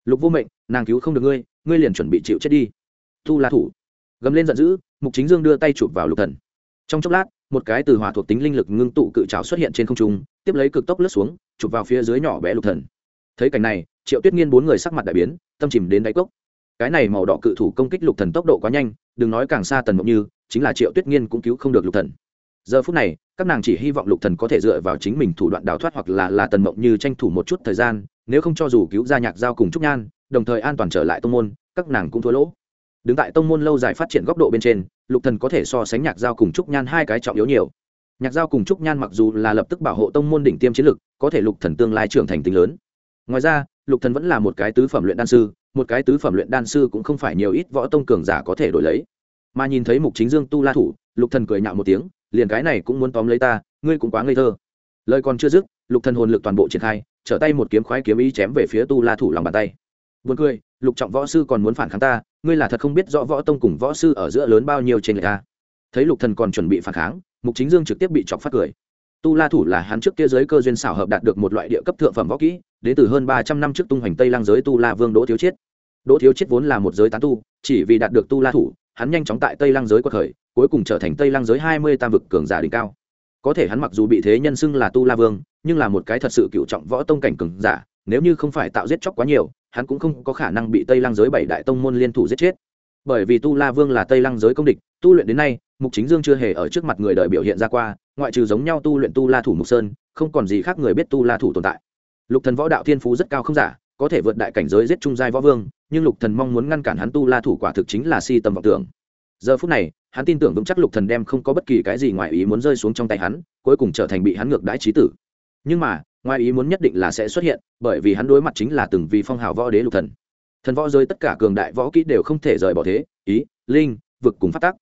Lục vô mệnh, nàng cứu không được ngươi ngươi liền chuẩn bị chịu chết đi. Thu la thủ gầm lên giận dữ, mục chính dương đưa tay chụp vào lục thần. Trong chốc lát, một cái từ hỏa thuộc tính linh lực ngưng tụ cự trào xuất hiện trên không trung, tiếp lấy cực tốc lướt xuống, chụp vào phía dưới nhỏ bé lục thần. Thấy cảnh này, triệu tuyết nghiên bốn người sắc mặt đại biến, tâm chìm đến đáy cốc. Cái này màu đỏ cự thủ công kích lục thần tốc độ quá nhanh, đừng nói càng xa tần mộng như, chính là triệu tuyết nghiên cũng cứu không được lục thần giờ phút này, các nàng chỉ hy vọng lục thần có thể dựa vào chính mình thủ đoạn đào thoát hoặc là là tần mộng như tranh thủ một chút thời gian, nếu không cho dù cứu ra nhạc giao cùng trúc nhan, đồng thời an toàn trở lại tông môn, các nàng cũng thua lỗ. Đứng tại tông môn lâu dài phát triển góc độ bên trên, lục thần có thể so sánh nhạc giao cùng trúc nhan hai cái trọng yếu nhiều. Nhạc giao cùng trúc nhan mặc dù là lập tức bảo hộ tông môn đỉnh tiêm chiến lực, có thể lục thần tương lai trưởng thành tính lớn. Ngoài ra, lục thần vẫn là một cái tứ phẩm luyện đan sư, một cái tứ phẩm luyện đan sư cũng không phải nhiều ít võ tông cường giả có thể đổi lấy. Mà nhìn thấy mục chính dương tu la thủ, lục thần cười nhạo một tiếng liền cái này cũng muốn tóm lấy ta, ngươi cũng quá ngây thơ. Lời còn chưa dứt, lục thần hồn lực toàn bộ triển khai, trở tay một kiếm khoái kiếm ý chém về phía tu la thủ lòng bàn tay. Buồn cười, lục trọng võ sư còn muốn phản kháng ta, ngươi là thật không biết rõ võ tông cùng võ sư ở giữa lớn bao nhiêu trên lệch ta thấy lục thần còn chuẩn bị phản kháng, mục chính dương trực tiếp bị chọc phát cười. Tu la thủ là hắn trước kia giới cơ duyên xảo hợp đạt được một loại địa cấp thượng phẩm võ kỹ đến từ hơn ba trăm năm trước tung hoành tây lang giới tu la vương đỗ thiếu chiết. Đỗ thiếu chiết vốn là một giới tán tu, chỉ vì đạt được tu la thủ hắn nhanh chóng tại tây lang giới quật khởi, cuối cùng trở thành tây lang giới hai mươi tam vực cường giả đỉnh cao. Có thể hắn mặc dù bị thế nhân xưng là tu la vương, nhưng là một cái thật sự cựu trọng võ tông cảnh cường giả, nếu như không phải tạo giết chóc quá nhiều, hắn cũng không có khả năng bị tây lang giới bảy đại tông môn liên thủ giết chết. Bởi vì tu la vương là tây lang giới công địch, tu luyện đến nay, mục chính dương chưa hề ở trước mặt người đời biểu hiện ra qua, ngoại trừ giống nhau tu luyện tu la thủ mục sơn, không còn gì khác người biết tu la thủ tồn tại. Lục thần võ đạo thiên phú rất cao không giả có thể vượt đại cảnh giới giết trung giai võ vương, nhưng lục thần mong muốn ngăn cản hắn tu la thủ quả thực chính là si tâm vọng tưởng. Giờ phút này, hắn tin tưởng vững chắc lục thần đem không có bất kỳ cái gì ngoài ý muốn rơi xuống trong tay hắn, cuối cùng trở thành bị hắn ngược đãi trí tử. Nhưng mà, ngoài ý muốn nhất định là sẽ xuất hiện, bởi vì hắn đối mặt chính là từng vì phong hào võ đế lục thần. Thần võ giới tất cả cường đại võ kỹ đều không thể rời bỏ thế, ý, linh, vực cùng phát tác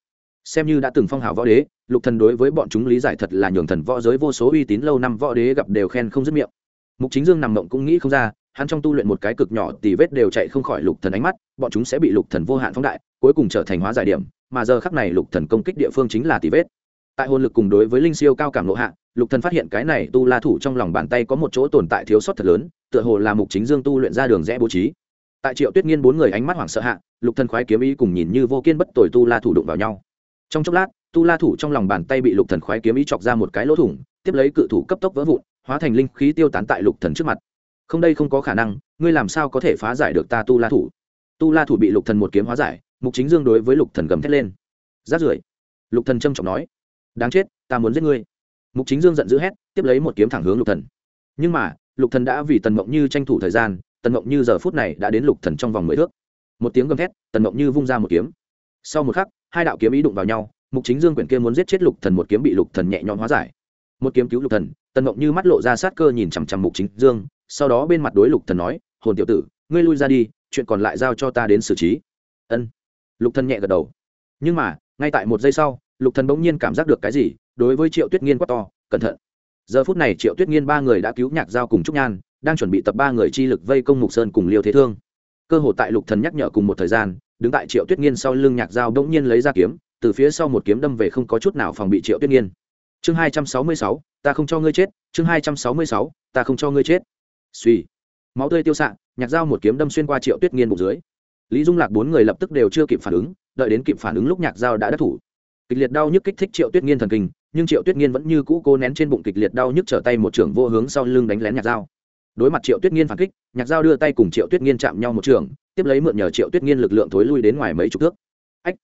xem như đã từng phong hào võ đế, lục thần đối với bọn chúng lý giải thật là nhường thần võ giới vô số uy tín lâu năm võ đế gặp đều khen không dứt miệng. Mục chính dương nằm mộng cũng nghĩ không ra hắn trong tu luyện một cái cực nhỏ tỷ vết đều chạy không khỏi lục thần ánh mắt, bọn chúng sẽ bị lục thần vô hạn phóng đại, cuối cùng trở thành hóa giải điểm, mà giờ khắc này lục thần công kích địa phương chính là tỷ vết. Tại hồn lực cùng đối với linh siêu cao cảm lộ hạ, lục thần phát hiện cái này tu la thủ trong lòng bàn tay có một chỗ tồn tại thiếu sót thật lớn, tựa hồ là mục chính dương tu luyện ra đường rẽ bố trí. Tại triệu tuyết nghiên bốn người ánh mắt hoảng sợ hạ, lục thần khoái kiếm ý cùng nhìn như vô kiên bất tồi tu la thủ đụng vào nhau. Trong chốc lát, tu la thủ trong lòng bàn tay bị lục thần khoái kiếm ý chọc ra một cái lỗ thủng, tiếp lấy cự thủ cấp tốc vỡ vụn, hóa thành linh khí tiêu tán tại lục thần trước mặt không đây không có khả năng, ngươi làm sao có thể phá giải được ta tu la thủ? Tu la thủ bị lục thần một kiếm hóa giải, mục chính dương đối với lục thần gầm thét lên. Rát rưởi. Lục thần trâm trọng nói, đáng chết, ta muốn giết ngươi. Mục chính dương giận dữ hét, tiếp lấy một kiếm thẳng hướng lục thần. Nhưng mà, lục thần đã vì tần mộng như tranh thủ thời gian, tần mộng như giờ phút này đã đến lục thần trong vòng mười thước. Một tiếng gầm thét, tần mộng như vung ra một kiếm. Sau một khắc, hai đạo kiếm ý đụng vào nhau, mục chính dương quyển kia muốn giết chết lục thần một kiếm bị lục thần nhẹ nhõm hóa giải. Một kiếm cứu lục thần, tần mộng như mắt lộ ra sát cơ nhìn chằm chằm mục chính dương sau đó bên mặt đối lục thần nói, hồn tiểu tử, ngươi lui ra đi, chuyện còn lại giao cho ta đến xử trí. Ân. Lục thần nhẹ gật đầu. Nhưng mà, ngay tại một giây sau, lục thần bỗng nhiên cảm giác được cái gì, đối với triệu tuyết nghiên quá to, cẩn thận. Giờ phút này triệu tuyết nghiên ba người đã cứu nhạc giao cùng trúc nhan, đang chuẩn bị tập ba người chi lực vây công mục sơn cùng liêu thế thương. Cơ hội tại lục thần nhắc nhở cùng một thời gian, đứng tại triệu tuyết nghiên sau lưng nhạc giao bỗng nhiên lấy ra kiếm, từ phía sau một kiếm đâm về không có chút nào phòng bị triệu tuyết nghiên. Chương hai trăm sáu mươi sáu, ta không cho ngươi chết, chương hai trăm sáu mươi sáu, ta không cho ngươi chết suy. Máu tươi tiêu xạ, nhạc dao một kiếm đâm xuyên qua triệu tuyết nghiên bụng dưới. Lý dung lạc bốn người lập tức đều chưa kịp phản ứng, đợi đến kịp phản ứng lúc nhạc dao đã đắc thủ. Kịch liệt đau nhức kích thích triệu tuyết nghiên thần kinh, nhưng triệu tuyết nghiên vẫn như cũ cố nén trên bụng kịch liệt đau nhức trở tay một trường vô hướng sau lưng đánh lén nhạc dao. Đối mặt triệu tuyết nghiên phản kích, nhạc dao đưa tay cùng triệu tuyết nghiên chạm nhau một trường, tiếp lấy mượn nhờ triệu tuyết nghiên lực lượng thối lui đến ngoài mấy chục thước. Ách!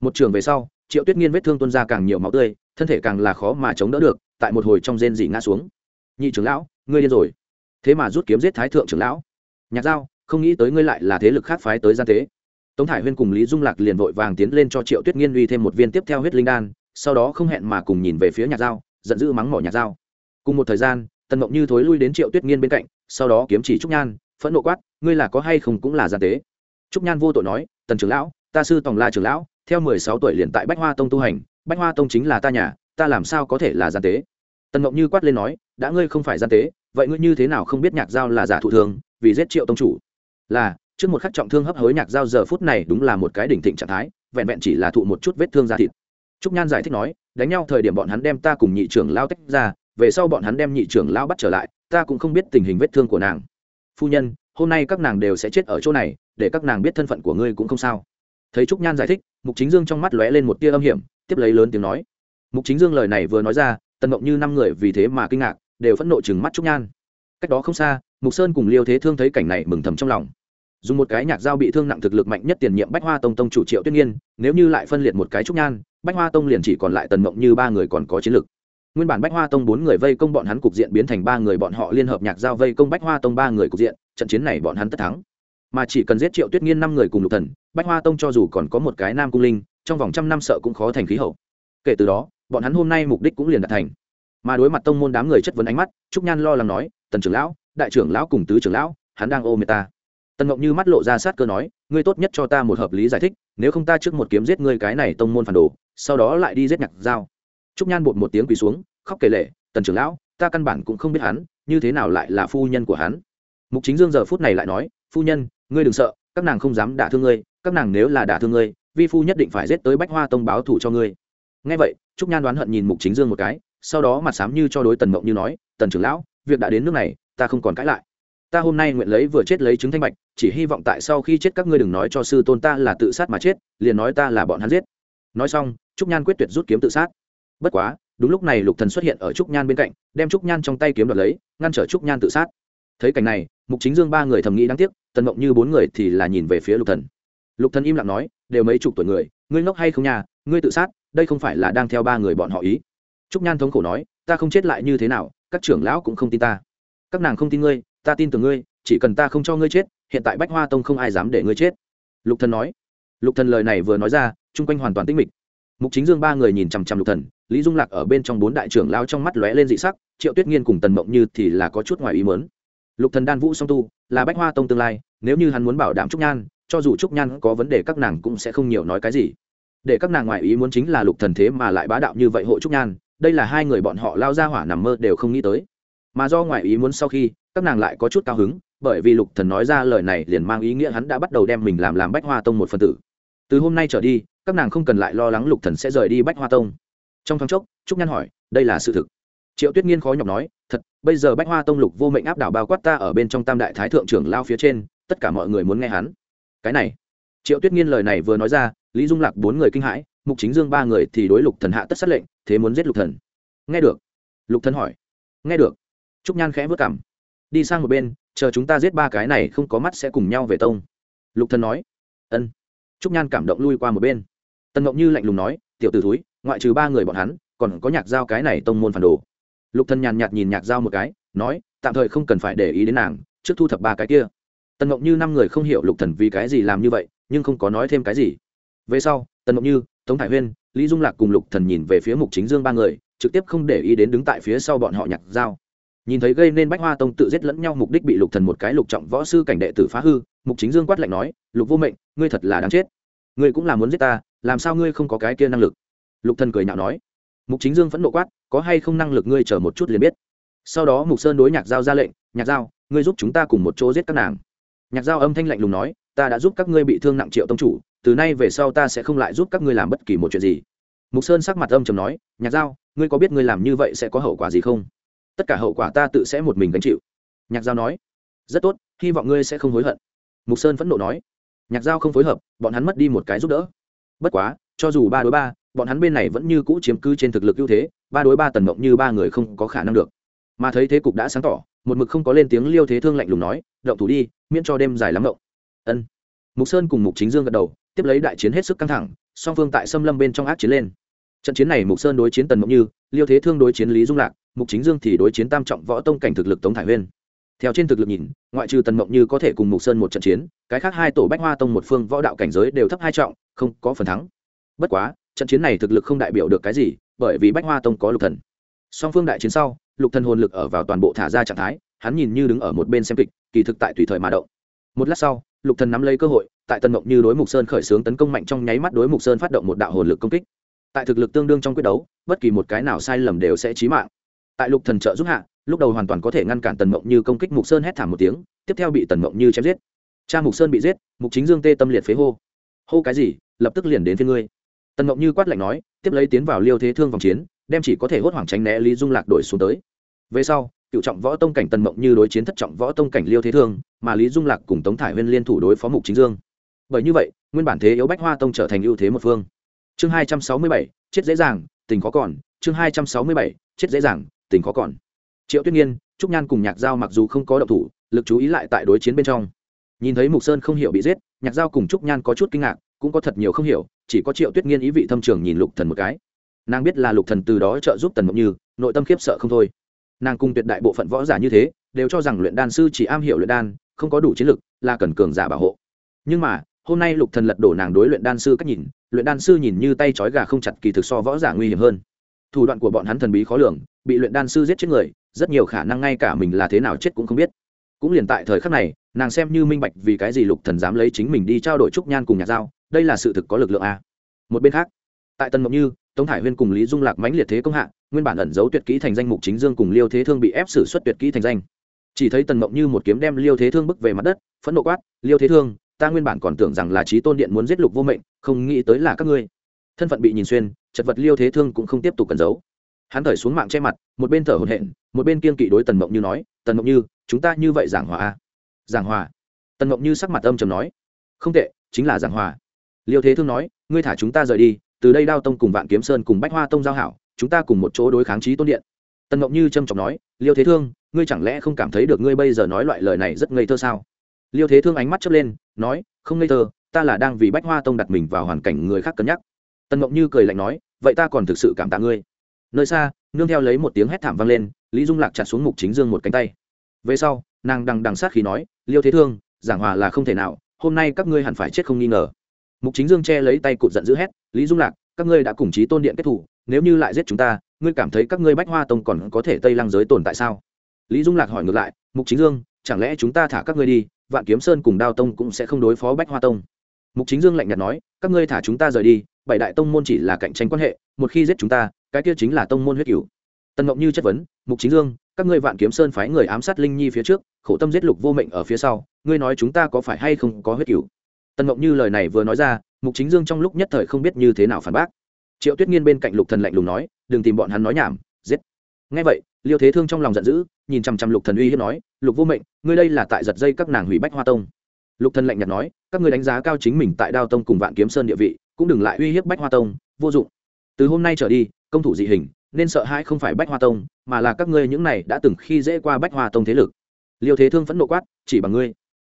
Một trường về sau, triệu tuyết nghiên vết thương tuôn ra càng nhiều máu tươi, thân thể càng là khó mà chống đỡ được, tại một hồi trong rên dị ngã xuống. Nhị trưởng lão, ngươi điên rồi thế mà rút kiếm giết thái thượng trưởng lão. Nhạc giao, không nghĩ tới ngươi lại là thế lực khác phái tới gian tế tống thải huyên cùng lý dung lạc liền vội vàng tiến lên cho triệu tuyết nghiên uy thêm một viên tiếp theo huyết linh đan, sau đó không hẹn mà cùng nhìn về phía nhạc giao, giận dữ mắng mỏ nhạc giao. Cùng một thời gian, tần mộng như thối lui đến triệu tuyết nghiên bên cạnh, sau đó kiếm chỉ trúc nhan, phẫn nộ quát, ngươi là có hay không cũng là gian tế trúc nhan vô tội nói, tần trưởng lão, ta sư tòng la trưởng lão, theo mười sáu tuổi liền tại bách hoa tông tu hành, bách hoa tông chính là ta nhà, ta làm sao có thể là gian tế tần mộng như quát lên nói, đã ngươi không phải gian tế, vậy ngươi như thế nào không biết nhạc giao là giả thụ thường, vì giết triệu tông chủ? Là, trước một khắc trọng thương hấp hối nhạc giao giờ phút này đúng là một cái đỉnh thịnh trạng thái, vẹn vẹn chỉ là thụ một chút vết thương da thịt. Trúc nhan giải thích nói, đánh nhau thời điểm bọn hắn đem ta cùng nhị trưởng lao tách ra, về sau bọn hắn đem nhị trưởng lao bắt trở lại, ta cũng không biết tình hình vết thương của nàng. Phu nhân, hôm nay các nàng đều sẽ chết ở chỗ này, để các nàng biết thân phận của ngươi cũng không sao. Thấy trúc nhan giải thích, mục chính dương trong mắt lóe lên một tia âm hiểm, tiếp lấy lớn tiếng nói. Mục chính dương lời này vừa nói ra tần mộng như năm người vì thế mà kinh ngạc, đều phẫn nộ chừng mắt trúc nhan. Cách đó không xa, mục sơn cùng liêu thế thương thấy cảnh này mừng thầm trong lòng. Dùng một cái nhạc dao bị thương nặng thực lực mạnh nhất tiền nhiệm bách hoa tông tông chủ triệu tuyết nhiên nếu như lại phân liệt một cái trúc nhan, bách hoa tông liền chỉ còn lại tần mộng như ba người còn có chiến lực. Nguyên bản bách hoa tông bốn người vây công bọn hắn cục diện biến thành ba người bọn họ liên hợp nhạc giao vây công bách hoa tông ba người cục diện, trận chiến này bọn hắn tất thắng. Mà chỉ cần giết triệu tuyết nghiên năm người cùng lục thần, bách hoa tông cho dù còn có một cái nam cung linh, trong vòng trăm năm sợ cũng khó thành khí hậu. Kể từ đó bọn hắn hôm nay mục đích cũng liền đạt thành. Mà đối mặt tông môn đám người chất vấn ánh mắt, trúc nhan lo lắng nói, tần trưởng lão, đại trưởng lão cùng tứ trưởng lão, hắn đang ôm ta. Tần ngọc như mắt lộ ra sát cơ nói, ngươi tốt nhất cho ta một hợp lý giải thích, nếu không ta trước một kiếm giết ngươi cái này tông môn phản đồ, sau đó lại đi giết nhạc dao trúc nhan bột một tiếng quỳ xuống, khóc kể lệ tần trưởng lão, ta căn bản cũng không biết hắn, như thế nào lại là phu nhân của hắn. Mục chính dương giờ phút này lại nói, phu nhân, ngươi đừng sợ, các nàng không dám đả thương ngươi, các nàng nếu là đả thương ngươi, vi phu nhất định phải giết tới bách hoa tông báo thủ cho ngươi ngay vậy, trúc nhan đoán hận nhìn mục chính dương một cái, sau đó mặt sám như cho đối tần mộng như nói, tần trưởng lão, việc đã đến nước này, ta không còn cãi lại. Ta hôm nay nguyện lấy vừa chết lấy chứng thanh bạch, chỉ hy vọng tại sau khi chết các ngươi đừng nói cho sư tôn ta là tự sát mà chết, liền nói ta là bọn hắn giết. Nói xong, trúc nhan quyết tuyệt rút kiếm tự sát. Bất quá, đúng lúc này lục thần xuất hiện ở trúc nhan bên cạnh, đem trúc nhan trong tay kiếm đoạt lấy, ngăn trở trúc nhan tự sát. Thấy cảnh này, mục chính dương ba người thầm nghĩ đáng tiếc, tần mộng như bốn người thì là nhìn về phía lục thần. Lục thần im lặng nói, đều mấy chục tuổi người, ngươi ngốc hay không nhà ngươi tự sát đây không phải là đang theo ba người bọn họ ý. Trúc nhan thống khổ nói, ta không chết lại như thế nào, các trưởng lão cũng không tin ta. Các nàng không tin ngươi, ta tin tưởng ngươi, chỉ cần ta không cho ngươi chết, hiện tại bách hoa tông không ai dám để ngươi chết. Lục thần nói. Lục thần lời này vừa nói ra, chung quanh hoàn toàn tĩnh mịch. Mục chính dương ba người nhìn chằm chằm lục thần, lý dung lạc ở bên trong bốn đại trưởng lao trong mắt lóe lên dị sắc, triệu tuyết nghiên cùng tần mộng như thì là có chút ngoài ý mớn lục thần đan vũ song tu, là bách hoa tông tương lai, nếu như hắn muốn bảo đảm trúc nhan, cho dù trúc nhan có vấn đề các nàng cũng sẽ không nhiều nói cái gì để các nàng ngoại ý muốn chính là lục thần thế mà lại bá đạo như vậy hộ trúc nhan, đây là hai người bọn họ lao ra hỏa nằm mơ đều không nghĩ tới. Mà do ngoại ý muốn sau khi, các nàng lại có chút cao hứng, bởi vì lục thần nói ra lời này liền mang ý nghĩa hắn đã bắt đầu đem mình làm làm bách hoa tông một phần tử. Từ hôm nay trở đi, các nàng không cần lại lo lắng lục thần sẽ rời đi bách hoa tông. Trong thoáng chốc, trúc nhan hỏi, đây là sự thực. Triệu tuyết nghiên khó nhọc nói, thật, bây giờ bách hoa tông lục vô mệnh áp đảo bao quát ta ở bên trong tam đại thái thượng trưởng lao phía trên, tất cả mọi người muốn nghe hắn. Cái này. Triệu tuyết nghiên lời này vừa nói ra lý dung lạc bốn người kinh hãi, mục chính dương ba người thì đối lục thần hạ tất sát lệnh, thế muốn giết lục thần. Nghe được. Lục thần hỏi. Nghe được. Trúc nhan khẽ vớt cảm. Đi sang một bên, chờ chúng ta giết ba cái này không có mắt sẽ cùng nhau về tông. Lục thần nói. Ân. Trúc nhan cảm động lui qua một bên. Tần ngọc như lạnh lùng nói, tiểu t ử ngoại trừ ba người bọn hắn, còn có nhạc giao cái này tông môn phản đồ. Lục thần nhàn nhạt nhìn nhạc giao một cái, nói, tạm thời không cần phải để ý đến nàng, trước thu thập ba cái kia. Tần ngọc như năm người không hiểu lục thần vì cái gì làm như vậy, nhưng không có nói thêm cái gì về sau, tần ngọc như, tống thải huyên, lý dung lạc cùng lục thần nhìn về phía mục chính dương ba người, trực tiếp không để ý đến đứng tại phía sau bọn họ nhặt dao. nhìn thấy gây nên bách hoa tông tự giết lẫn nhau mục đích bị lục thần một cái lục trọng võ sư cảnh đệ tử phá hư, mục chính dương quát lạnh nói, lục vô mệnh, ngươi thật là đáng chết. Ngươi cũng là muốn giết ta, làm sao ngươi không có cái kia năng lực? Lục thần cười nhạo nói. Mục chính dương phẫn nộ quát, có hay không năng lực ngươi chờ một chút liền biết. Sau đó mục sơn đối nhạc giao ra lệnh, nhạc giao, ngươi giúp chúng ta cùng một chỗ giết các nàng. Nhạc giao âm thanh lạnh lùng nói, ta đã giúp các ngươi bị thương nặng triệu tông chủ từ nay về sau ta sẽ không lại giúp các ngươi làm bất kỳ một chuyện gì. Mục sơn sắc mặt âm trầm nói, nhạc giao, ngươi có biết ngươi làm như vậy sẽ có hậu quả gì không? Tất cả hậu quả ta tự sẽ một mình gánh chịu. Nhạc giao nói, rất tốt, hy vọng ngươi sẽ không hối hận. Mục sơn phẫn nộ nói, nhạc giao không phối hợp, bọn hắn mất đi một cái giúp đỡ. Bất quá, cho dù ba đối ba, bọn hắn bên này vẫn như cũ chiếm cứ trên thực lực ưu thế, ba đối ba tần mộng như ba người không có khả năng được. Mà thấy thế cục đã sáng tỏ, một mực không có lên tiếng liêu thế thương lạnh lùng nói, động thủ đi, miễn cho đêm dài lắm động. Ân. Mục sơn cùng mục chính dương gật đầu tiếp lấy đại chiến hết sức căng thẳng, song phương tại xâm lâm bên trong ác chiến lên. Trận chiến này mục sơn đối chiến tần mộng như, liêu thế thương đối chiến lý dung lạc, mục chính dương thì đối chiến tam trọng võ tông cảnh thực lực tống thải huyên. Theo trên thực lực nhìn, ngoại trừ tần mộng như có thể cùng mục sơn một trận chiến, cái khác hai tổ bách hoa tông một phương võ đạo cảnh giới đều thấp hai trọng, không có phần thắng. Bất quá, trận chiến này thực lực không đại biểu được cái gì, bởi vì bách hoa tông có lục thần. Song phương đại chiến sau, lục thần hồn lực ở vào toàn bộ thả ra trạng thái, hắn nhìn như đứng ở một bên xem kịch, kỳ thực tại tùy thời mà động. Một lát sau, lục thần nắm lấy cơ hội tại tần mộng như đối mục sơn khởi xướng tấn công mạnh trong nháy mắt đối mục sơn phát động một đạo hồn lực công kích. Tại thực lực tương đương trong quyết đấu, bất kỳ một cái nào sai lầm đều sẽ chí mạng. Tại lục thần trợ giúp hạ, lúc đầu hoàn toàn có thể ngăn cản tần mộng như công kích mục sơn hét thảm một tiếng, tiếp theo bị tần mộng như chém giết. Cha mục sơn bị giết, mục chính dương tê tâm liệt phế hô. Hô cái gì, lập tức liền đến phía ngươi. Tần mộng như quát lạnh nói, tiếp lấy tiến vào liêu thế thương vòng chiến, đem chỉ có thể hốt hoảng tránh né lý dung lạc đổi xuống tới. Về sau, cựu trọng võ tông cảnh tần mộng như đối chiến thất trọng võ tông cảnh liêu thế thương, mà lý dung lạc cùng tống thải huyên liên thủ đối phó mục chính dương bởi như vậy, nguyên bản thế yếu bách hoa tông trở thành ưu thế một phương. Chương hai trăm sáu mươi bảy, chết dễ dàng, tình khó còn. Chương hai trăm sáu mươi bảy, chết dễ dàng, tình khó còn. Triệu tuyết nghiên, trúc nhan cùng nhạc giao mặc dù không có động thủ, lực chú ý lại tại đối chiến bên trong. Nhìn thấy mục sơn không hiểu bị giết, nhạc giao cùng trúc nhan có chút kinh ngạc, cũng có thật nhiều không hiểu, chỉ có triệu tuyết nghiên ý vị thâm trường nhìn lục thần một cái. Nàng biết là lục thần từ đó trợ giúp tần mộng như, nội tâm khiếp sợ không thôi. Nàng cùng tuyệt đại bộ phận võ giả như thế, đều cho rằng luyện đan sư chỉ am hiểu luyện đan, không có đủ chiến lực, là cần cường giả bảo hộ. Nhưng mà hôm nay lục thần lật đổ nàng đối luyện đan sư cách nhìn, luyện đan sư nhìn như tay trói gà không chặt kỳ thực so võ giả nguy hiểm hơn. Thủ đoạn của bọn hắn thần bí khó lường, bị luyện đan sư giết chết người, rất nhiều khả năng ngay cả mình là thế nào chết cũng không biết. Cũng liền tại thời khắc này, nàng xem như minh bạch vì cái gì lục thần dám lấy chính mình đi trao đổi trúc nhan cùng nhạc dao, đây là sự thực có lực lượng a. Một bên khác, tại tân mộng như, tống thải huyên cùng lý dung lạc mãnh liệt thế công hạ, nguyên bản ẩn giấu tuyệt kỹ thành danh mục chính dương cùng liêu thế thương bị ép xử xuất tuyệt kỹ thành danh. Chỉ thấy tần mộng như một kiếm đem liêu thế thương bức về mặt đất, phẫn nộ quát, liêu thế thương ta nguyên bản còn tưởng rằng là trí tôn điện muốn giết lục vô mệnh, không nghĩ tới là các ngươi. Thân phận bị nhìn xuyên, chật vật liêu thế thương cũng không tiếp tục cẩn giấu. Hắn thở xuống mạng che mặt, một bên thở hổn hển, một bên kiên kỵ đối tần mộng như nói, tần mộng như, chúng ta như vậy giảng hòa a giảng hòa? Tần mộng như sắc mặt âm trầm nói. Không tệ, chính là giảng hòa. Liêu thế thương nói, ngươi thả chúng ta rời đi, từ đây đao tông cùng vạn kiếm sơn cùng bách hoa tông giao hảo, chúng ta cùng một chỗ đối kháng trí tôn điện. Tần mộng như trâm trọng nói, liêu thế thương, ngươi chẳng lẽ không cảm thấy được ngươi bây giờ nói loại lời này rất ngây thơ sao? Liêu thế thương ánh mắt chớp lên, nói, không ngây thơ, ta là đang vì bách hoa tông đặt mình vào hoàn cảnh người khác cân nhắc. Tần mộng như cười lạnh nói, vậy ta còn thực sự cảm tạ ngươi. Nơi xa, nương theo lấy một tiếng hét thảm vang lên, lý dung lạc chặt xuống mục chính dương một cánh tay. Về sau, nàng đằng đằng sát khí nói, liêu thế thương, giảng hòa là không thể nào, hôm nay các ngươi hẳn phải chết không nghi ngờ. Mục chính dương che lấy tay cụt giận dữ hét, lý dung lạc, các ngươi đã cùng chí tôn điện kết thủ, nếu như lại giết chúng ta, ngươi cảm thấy các ngươi bách hoa tông còn có thể tây lăng giới tồn tại sao? Lý dung lạc hỏi ngược lại, mục chính dương, chẳng lẽ chúng ta thả các ngươi đi vạn kiếm sơn cùng đao tông cũng sẽ không đối phó bách hoa tông. Mục chính dương lạnh nhạt nói, các ngươi thả chúng ta rời đi, bảy đại tông môn chỉ là cạnh tranh quan hệ, một khi giết chúng ta, cái kia chính là tông môn huyết cửu. Tần ngọc như chất vấn, mục chính dương, các ngươi vạn kiếm sơn phái người ám sát linh nhi phía trước, khổ tâm giết lục vô mệnh ở phía sau, ngươi nói chúng ta có phải hay không có huyết cửu? Tần ngọc như lời này vừa nói ra, mục chính dương trong lúc nhất thời không biết như thế nào phản bác. Triệu tuyết nghiên bên cạnh lục thần lạnh lùng nói, đừng tìm bọn hắn nói nhảm, giết. Ngay vậy, liêu thế thương trong lòng giận dữ nhìn chằm chằm lục thần uy hiếp nói, lục vô mệnh, ngươi đây là tại giật dây các nàng hủy bách hoa tông. Lục thần lạnh nhạt nói, các ngươi đánh giá cao chính mình tại đao tông cùng vạn kiếm sơn địa vị, cũng đừng lại uy hiếp bách hoa tông, vô dụng. Từ hôm nay trở đi, công thủ dị hình, nên sợ hãi không phải bách hoa tông, mà là các ngươi những này đã từng khi dễ qua bách hoa tông thế lực. Liêu thế thương phẫn nộ quát, chỉ bằng ngươi.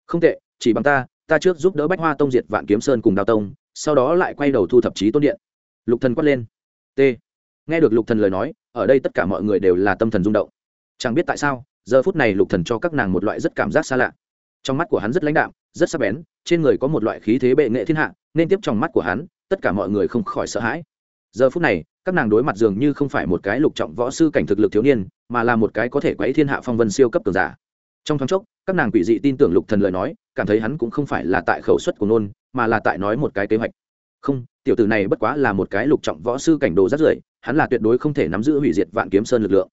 Không tệ, chỉ bằng ta ta trước giúp đỡ bách hoa tông diệt vạn kiếm sơn cùng đao tông, sau đó lại quay đầu thu thập chí tôn điện. Lục thần quát lên. T. Nghe được lục thần lời nói, ở đây tất cả mọi người đều là tâm thần rung động chẳng biết tại sao, giờ phút này lục thần cho các nàng một loại rất cảm giác xa lạ. Trong mắt của hắn rất lãnh đạm, rất sắc bén, trên người có một loại khí thế bệ nghệ thiên hạ, nên tiếp trong mắt của hắn, tất cả mọi người không khỏi sợ hãi. Giờ phút này, các nàng đối mặt dường như không phải một cái lục trọng võ sư cảnh thực lực thiếu niên, mà là một cái có thể quấy thiên hạ phong vân siêu cấp cường giả. Trong thoáng chốc, các nàng quỷ dị tin tưởng lục thần lời nói, cảm thấy hắn cũng không phải là tại khẩu suất của nôn, mà là tại nói một cái kế hoạch. Không, tiểu tử này bất quá là một cái lục trọng võ sư cảnh đồ rất rưởi, hắn là tuyệt đối không thể nắm giữ hủy diệt vạn kiếm sơn lực lượng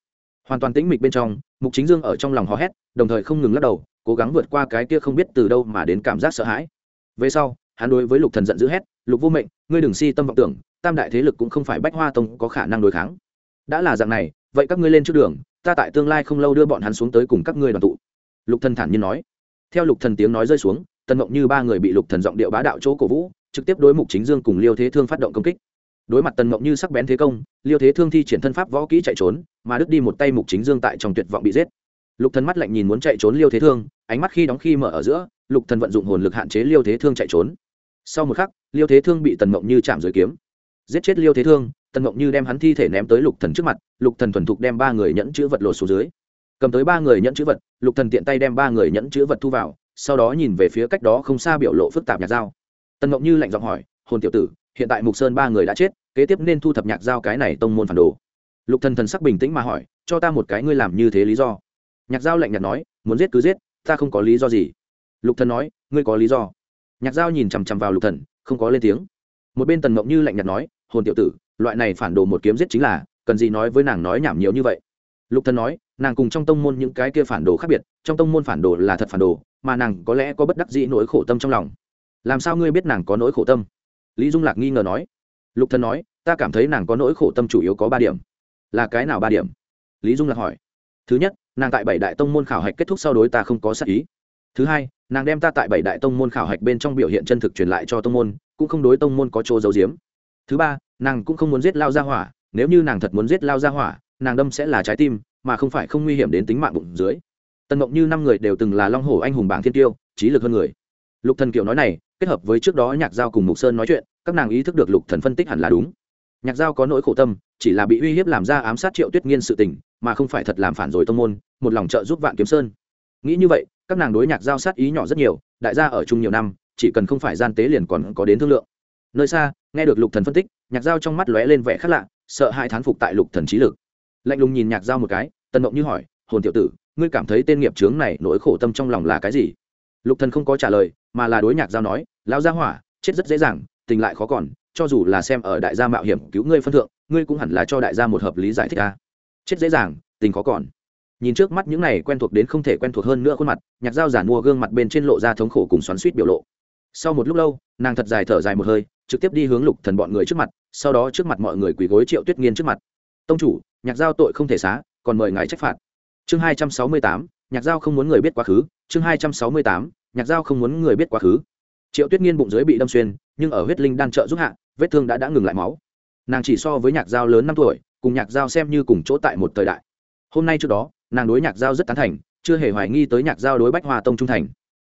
hoàn toàn tĩnh mịch bên trong, mục chính dương ở trong lòng hò hét, đồng thời không ngừng lắc đầu, cố gắng vượt qua cái kia không biết từ đâu mà đến cảm giác sợ hãi. Về sau, hắn đối với lục thần giận dữ hét, lục vô mệnh, ngươi đừng si tâm vọng tưởng, tam đại thế lực cũng không phải bách hoa tông có khả năng đối kháng. Đã là dạng này, vậy các ngươi lên trước đường, ta tại tương lai không lâu đưa bọn hắn xuống tới cùng các ngươi đoàn tụ. Lục thần thản nhiên nói. Theo lục thần tiếng nói rơi xuống tân mộng như ba người bị lục thần giọng điệu bá đạo chỗ cổ vũ, trực tiếp đối mục chính dương cùng liêu thế thương phát động công kích đối mặt tần mộng như sắc bén thế công, liêu thế thương thi triển thân pháp võ kỹ chạy trốn, mà đứt đi một tay mục chính dương tại trong tuyệt vọng bị giết. Lục thần mắt lạnh nhìn muốn chạy trốn liêu thế thương, ánh mắt khi đóng khi mở ở giữa, lục thần vận dụng hồn lực hạn chế liêu thế thương chạy trốn. Sau một khắc, liêu thế thương bị tần mộng như chạm dưới kiếm. Giết chết liêu thế thương, tần mộng như đem hắn thi thể ném tới lục thần trước mặt, lục thần thuần thục đem ba người nhẫn chữ vật lột xuống dưới. Cầm tới ba người nhẫn chữ vật, lục thần tiện tay đem ba người nhẫn chữ vật thu vào, sau đó nhìn về phía cách đó không xa biểu lộ phức tạp nhạc dao. Tần mộng như lạnh giọng hỏi, hồn tiểu tử hiện tại mục sơn ba người đã chết, kế tiếp nên thu thập nhạc dao cái này tông môn phản đồ. Lục thần thần sắc bình tĩnh mà hỏi, cho ta một cái ngươi làm như thế lý do. Nhạc dao lạnh nhạt nói, muốn giết cứ giết, ta không có lý do gì. Lục thần nói, ngươi có lý do. Nhạc dao nhìn chằm chằm vào lục thần, không có lên tiếng. Một bên tần ngộng như lạnh nhạt nói, hồn tiểu tử, loại này phản đồ một kiếm giết chính là, cần gì nói với nàng nói nhảm nhiều như vậy. Lục thần nói, nàng cùng trong tông môn những cái kia phản đồ khác biệt, trong tông môn phản đồ là thật phản đồ, mà nàng có lẽ có bất đắc dĩ nỗi khổ tâm trong lòng. Làm sao ngươi biết nàng có nỗi khổ tâm? Lý dung lạc nghi ngờ nói. Lục thần nói, ta cảm thấy nàng có nỗi khổ tâm chủ yếu có ba điểm. Là cái nào ba điểm? Lý dung lạc hỏi. Thứ nhất, nàng tại bảy đại tông môn khảo hạch kết thúc sau đối ta không có sát ý. Thứ hai, nàng đem ta tại bảy đại tông môn khảo hạch bên trong biểu hiện chân thực truyền lại cho tông môn, cũng không đối tông môn có chỗ giấu giếm. Thứ ba, nàng cũng không muốn giết lao ra hỏa. Nếu như nàng thật muốn giết lao ra hỏa, nàng đâm sẽ là trái tim, mà không phải không nguy hiểm đến tính mạng bụng dưới. Tần mộng như năm người đều từng là long hổ anh hùng bảng thiên tiêu, trí lực hơn người. Lục thần kiều nói này kết hợp với trước đó nhạc giao cùng mục sơn nói chuyện, các nàng ý thức được lục thần phân tích hẳn là đúng. Nhạc giao có nỗi khổ tâm, chỉ là bị uy hiếp làm ra ám sát triệu tuyết nghiên sự tình, mà không phải thật làm phản rồi tông môn, một lòng trợ giúp vạn kiếm sơn. Nghĩ như vậy, các nàng đối nhạc giao sát ý nhỏ rất nhiều, đại gia ở chung nhiều năm, chỉ cần không phải gian tế liền còn có đến thương lượng. Nơi xa, nghe được lục thần phân tích, nhạc giao trong mắt lóe lên vẻ khác lạ, sợ hai thán phục tại lục thần trí lực. Lạnh lùng nhìn nhạc giao một cái, tần mộng như hỏi, hồn tiểu tử, ngươi cảm thấy tên nghiệp chướng này nỗi khổ tâm trong lòng là cái gì? Lục thần không có trả lời, mà là đối nhạc giao nói, lão gia hỏa, chết rất dễ dàng, tình lại khó còn, cho dù là xem ở đại gia mạo hiểm cứu ngươi phân thượng, ngươi cũng hẳn là cho đại gia một hợp lý giải thích a. Chết dễ dàng, tình khó còn. Nhìn trước mắt những này quen thuộc đến không thể quen thuộc hơn nữa khuôn mặt, nhạc dao giản mua gương mặt bên trên lộ ra thống khổ cùng xoắn suýt biểu lộ. Sau một lúc lâu, nàng thật dài thở dài một hơi, trực tiếp đi hướng lục thần bọn người trước mặt, sau đó trước mặt mọi người quỳ gối triệu tuyết nghiên trước mặt. Tông chủ, nhạc giao tội không thể xá, còn mời ngài trách phạt. Chương hai trăm sáu mươi tám nhạc giao không muốn người biết quá khứ, chương hai trăm sáu mươi tám, nhạc giao không muốn người biết quá khứ. Triệu tuyết nghiên bụng dưới bị đâm xuyên, nhưng ở huyết linh đan trợ giúp hạ, vết thương đã đã ngừng lại máu. Nàng chỉ so với nhạc giao lớn năm tuổi, cùng nhạc giao xem như cùng chỗ tại một thời đại. Hôm nay trước đó, nàng đối nhạc giao rất tán thành, chưa hề hoài nghi tới nhạc giao đối bách hoa tông trung thành.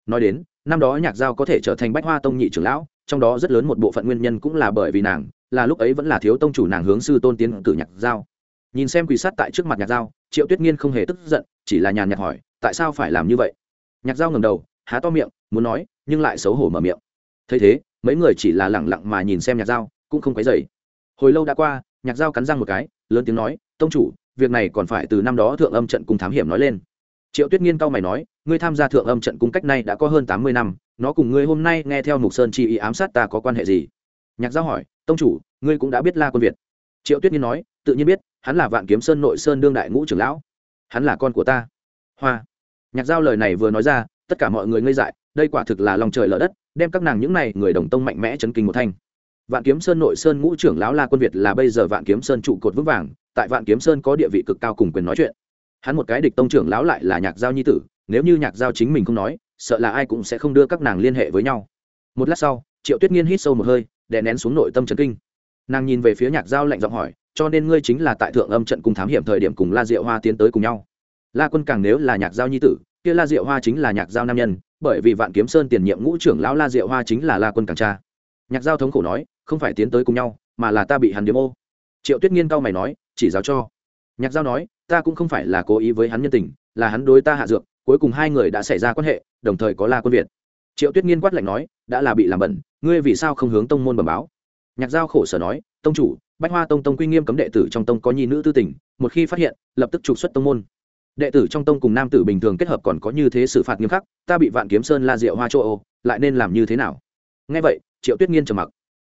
Nói đến, năm đó nhạc giao có thể trở thành bách hoa tông nhị trưởng lão, trong đó rất lớn một bộ phận nguyên nhân cũng là bởi vì nàng, là lúc ấy vẫn là thiếu tông chủ nàng hướng sư tôn tiến cử nhạc giao. Nhìn xem quỳ sát tại trước mặt nhạc giao triệu tuyết nghiên không hề tức giận, chỉ là nhàn nhạt hỏi, tại sao phải làm như vậy? Nhạc giao ngầm đầu, há to miệng, muốn nói, nhưng lại xấu hổ mở miệng. Thấy thế, mấy người chỉ là lẳng lặng mà nhìn xem nhạc giao, cũng không quấy dày hồi lâu đã qua, nhạc giao cắn răng một cái, lớn tiếng nói, tông chủ, việc này còn phải từ năm đó thượng âm trận cung thám hiểm nói lên. Triệu tuyết nghiên cao mày nói, ngươi tham gia thượng âm trận cung cách này đã có hơn tám mươi năm, nó cùng ngươi hôm nay nghe theo mục sơn chi ý ám sát ta có quan hệ gì? Nhạc giao hỏi, tông chủ, ngươi cũng đã biết la quân việt. Triệu tuyết nghiên nói, tự nhiên biết hắn là vạn kiếm sơn nội sơn đương đại ngũ trưởng lão. Hắn là con của ta. Hoa. Nhạc giao lời này vừa nói ra, tất cả mọi người ngây dại, đây quả thực là lòng trời lở đất, đem các nàng những này người đồng tông mạnh mẽ chấn kinh một thanh. Vạn kiếm sơn nội sơn ngũ trưởng lão la quân việt là bây giờ vạn kiếm sơn trụ cột vững vàng, tại vạn kiếm sơn có địa vị cực cao cùng quyền nói chuyện. Hắn một cái địch tông trưởng lão lại là nhạc giao nhi tử, nếu như nhạc giao chính mình không nói, sợ là ai cũng sẽ không đưa các nàng liên hệ với nhau. Một lát sau, triệu tuyết nghiên hít sâu một hơi, đè nén xuống nội tâm trấn kinh. Nàng nhìn về phía nhạc giao lạnh giọng hỏi cho nên ngươi chính là tại thượng âm trận cùng thám hiểm thời điểm cùng la diệu hoa tiến tới cùng nhau. La quân càng nếu là nhạc giao nhi tử, kia la diệu hoa chính là nhạc giao nam nhân, bởi vì vạn kiếm sơn tiền nhiệm ngũ trưởng lão la diệu hoa chính là la quân càng cha. Nhạc giao thống khổ nói, không phải tiến tới cùng nhau, mà là ta bị hắn điếm ô. Triệu tuyết nghiên cao mày nói, chỉ giáo cho. Nhạc giao nói, ta cũng không phải là cố ý với hắn nhân tình, là hắn đối ta hạ dược, cuối cùng hai người đã xảy ra quan hệ, đồng thời có la quân việt. Triệu tuyết nghiên quát lạnh nói, đã là bị làm bẩn, ngươi vì sao không hướng tông môn bẩm báo? Nhạc giao khổ sở nói, tông chủ bách hoa tông tông quy nghiêm cấm đệ tử trong tông có nhi nữ tư tình, một khi phát hiện, lập tức trục xuất tông môn. Đệ tử trong tông cùng nam tử bình thường kết hợp còn có như thế xử phạt nghiêm khắc, ta bị vạn kiếm sơn la diệu hoa châu âu lại nên làm như thế nào? Ngay vậy, triệu tuyết nghiên trầm mặc.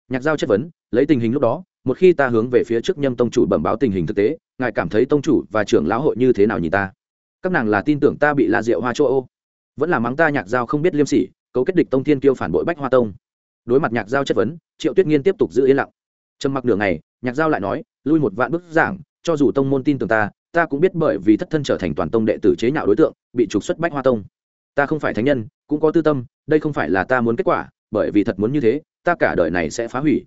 Nhạc giao chất vấn, lấy tình hình lúc đó, một khi ta hướng về phía trước nhâm tông chủ bẩm báo tình hình thực tế, ngài cảm thấy tông chủ và trưởng lão hội như thế nào nhìn ta? Các nàng là tin tưởng ta bị la diệu hoa châu âu vẫn là mắng ta nhạc giao không biết liêm sỉ, cấu kết địch tông thiên kiêu phản bội bách hoa tông. Đối mặt nhạc giao chất vấn, triệu tuyết nghiên tiếp tục giữ yên lặng trầm mặc nửa ngày, nhạc giao lại nói, lui một vạn bức giảng, cho dù tông môn tin tưởng ta ta cũng biết bởi vì thất thân trở thành toàn tông đệ tử chế nhạo đối tượng, bị trục xuất bách hoa tông. Ta không phải thánh nhân, cũng có tư tâm, đây không phải là ta muốn kết quả, bởi vì thật muốn như thế, ta cả đời này sẽ phá hủy.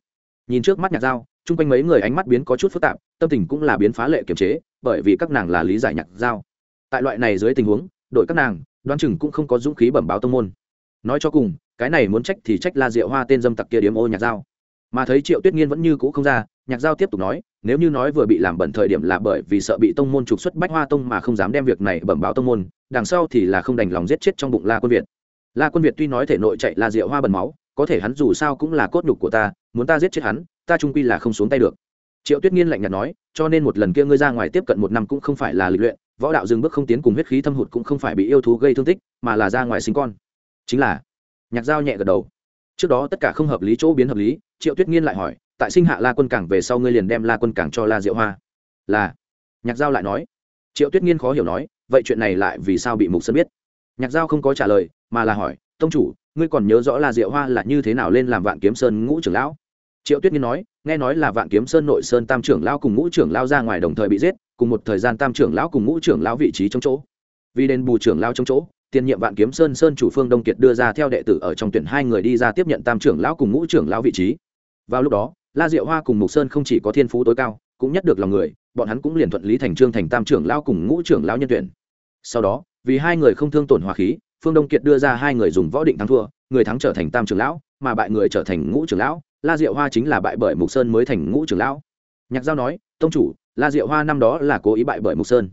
Nhìn trước mắt nhạc giao, chung quanh mấy người ánh mắt biến có chút phức tạp, tâm tình cũng là biến phá lệ kiềm chế, bởi vì các nàng là lý giải nhạc giao. Tại loại này dưới tình huống, đội các nàng, đoán chừng cũng không có dũng khí bẩm báo tông môn. Nói cho cùng, cái này muốn trách thì trách la diệu hoa tên dâm tặc kia điếm ô nhạc giao mà thấy triệu tuyết nghiên vẫn như cũ không ra, nhạc giao tiếp tục nói, nếu như nói vừa bị làm bẩn thời điểm là bởi vì sợ bị tông môn trục xuất bách hoa tông mà không dám đem việc này bẩm báo tông môn, đằng sau thì là không đành lòng giết chết trong bụng la quân việt. La quân việt tuy nói thể nội chạy là rượu hoa bẩn máu, có thể hắn dù sao cũng là cốt nhục của ta, muốn ta giết chết hắn, ta trung quy là không xuống tay được. Triệu tuyết nghiên lạnh nhạt nói, cho nên một lần kia ngươi ra ngoài tiếp cận một năm cũng không phải là lịch luyện, võ đạo dừng bước không tiến cùng huyết khí thâm hụt cũng không phải bị yêu thú gây thương tích, mà là ra ngoài sinh con. Chính là, nhạc giao nhẹ gật đầu trước đó tất cả không hợp lý chỗ biến hợp lý, triệu tuyết nghiên lại hỏi, tại sinh hạ la quân cảng về sau ngươi liền đem la quân cảng cho la diệu hoa? Là. Nhạc giao lại nói. Triệu tuyết nghiên khó hiểu nói, vậy chuyện này lại vì sao bị mục sơn biết? Nhạc giao không có trả lời, mà là hỏi, tông chủ, ngươi còn nhớ rõ la diệu hoa là như thế nào lên làm vạn kiếm sơn ngũ trưởng lão? Triệu tuyết nghiên nói, nghe nói là vạn kiếm sơn nội sơn tam trưởng lão cùng ngũ trưởng lão ra ngoài đồng thời bị giết, cùng một thời gian tam trưởng lão cùng ngũ trưởng lão vị trí trong chỗ. Vì đền bù trưởng lão trong chỗ tiền nhiệm vạn kiếm sơn sơn chủ phương đông kiệt đưa ra theo đệ tử ở trong tuyển hai người đi ra tiếp nhận tam trưởng lão cùng ngũ trưởng lão vị trí. Vào lúc đó, la diệu hoa cùng mục sơn không chỉ có thiên phú tối cao, cũng nhất được lòng người, bọn hắn cũng liền thuận lý thành trương thành tam trưởng lão cùng ngũ trưởng lão nhân tuyển. Sau đó, vì hai người không thương tổn hòa khí, phương đông kiệt đưa ra hai người dùng võ định thắng thua, người thắng trở thành tam trưởng lão, mà bại người trở thành ngũ trưởng lão. La diệu hoa chính là bại bởi mục sơn mới thành ngũ trưởng lão. Nhạc giao nói, tông chủ, la diệu hoa năm đó là cố ý bại bởi mục sơn.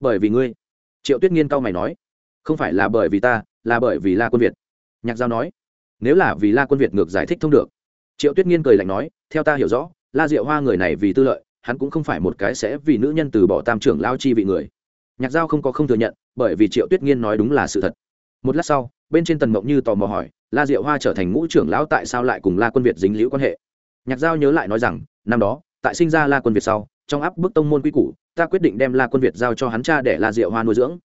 Bởi vì ngươi. Triệu tuyết nghiên cao mày nói không phải là bởi vì ta, là bởi vì la quân việt. Nhạc giao nói. Nếu là vì la quân việt ngược giải thích thông được. Triệu tuyết nghiên cười lạnh nói, theo ta hiểu rõ, la diệu hoa người này vì tư lợi, hắn cũng không phải một cái sẽ vì nữ nhân từ bỏ tam trưởng lao chi vị người. Nhạc giao không có không thừa nhận, bởi vì triệu tuyết nghiên nói đúng là sự thật. Một lát sau, bên trên tần mộng như tò mò hỏi, la diệu hoa trở thành ngũ trưởng lão tại sao lại cùng la quân việt dính liễu quan hệ? Nhạc giao nhớ lại nói rằng, năm đó, tại sinh ra la quân việt sau, trong áp bức tông môn quy củ, ta quyết định đem la quân việt giao cho hắn cha để la diệu hoa nuôi dưỡng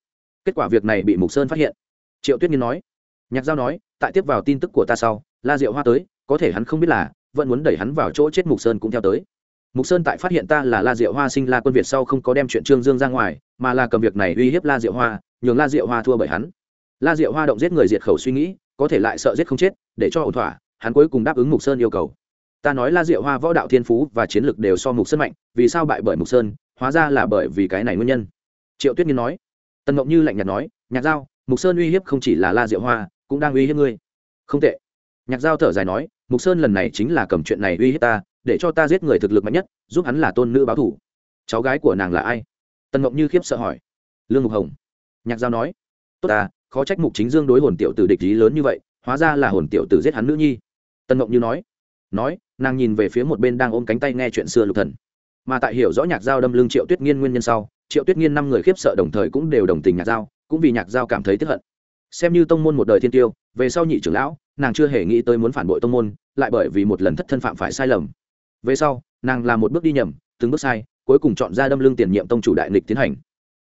kết quả việc này bị mục sơn phát hiện. Triệu tuyết nhiên nói, nhạc giao nói, tại tiếp vào tin tức của ta sau, la diệu hoa tới, có thể hắn không biết là, vẫn muốn đẩy hắn vào chỗ chết mục sơn cũng theo tới. Mục sơn tại phát hiện ta là la diệu hoa sinh la quân việt sau không có đem chuyện trương dương ra ngoài, mà là cầm việc này uy hiếp la diệu hoa, nhường la diệu hoa thua bởi hắn. La diệu hoa động giết người diệt khẩu suy nghĩ, có thể lại sợ giết không chết, để cho ổn thỏa, hắn cuối cùng đáp ứng mục sơn yêu cầu. Ta nói la diệu hoa võ đạo thiên phú và chiến lược đều so mục sơn mạnh, vì sao bại bởi mục sơn? Hóa ra là bởi vì cái này nguyên nhân. Triệu tuyết nhiên nói tần mộng như lạnh nhạt nói, nhạc giao, mục sơn uy hiếp không chỉ là la diệu hoa, cũng đang uy hiếp ngươi. Không tệ. Nhạc giao thở dài nói, mục sơn lần này chính là cầm chuyện này uy hiếp ta, để cho ta giết người thực lực mạnh nhất, giúp hắn là tôn nữ báo thủ. Cháu gái của nàng là ai? Tần mộng như khiếp sợ hỏi. Lương mục hồng. Nhạc giao nói, tốt ta, khó trách mục chính dương đối hồn tiểu tử địch ý lớn như vậy, hóa ra là hồn tiểu tử giết hắn nữ nhi. Tần mộng như nói nói, nàng nhìn về phía một bên đang ôm cánh tay nghe chuyện xưa lục thần, mà tại hiểu rõ nhạc giao đâm Lương triệu tuyết nghiên nguyên nhân sau triệu tuyết nghiên năm người khiếp sợ đồng thời cũng đều đồng tình nhạc giao, cũng vì nhạc giao cảm thấy tiếp hận. Xem như tông môn một đời thiên tiêu, về sau nhị trưởng lão, nàng chưa hề nghĩ tới muốn phản bội tông môn, lại bởi vì một lần thất thân phạm phải sai lầm. Về sau, nàng làm một bước đi nhầm, từng bước sai, cuối cùng chọn ra đâm lưng tiền nhiệm tông chủ đại nghịch tiến hành.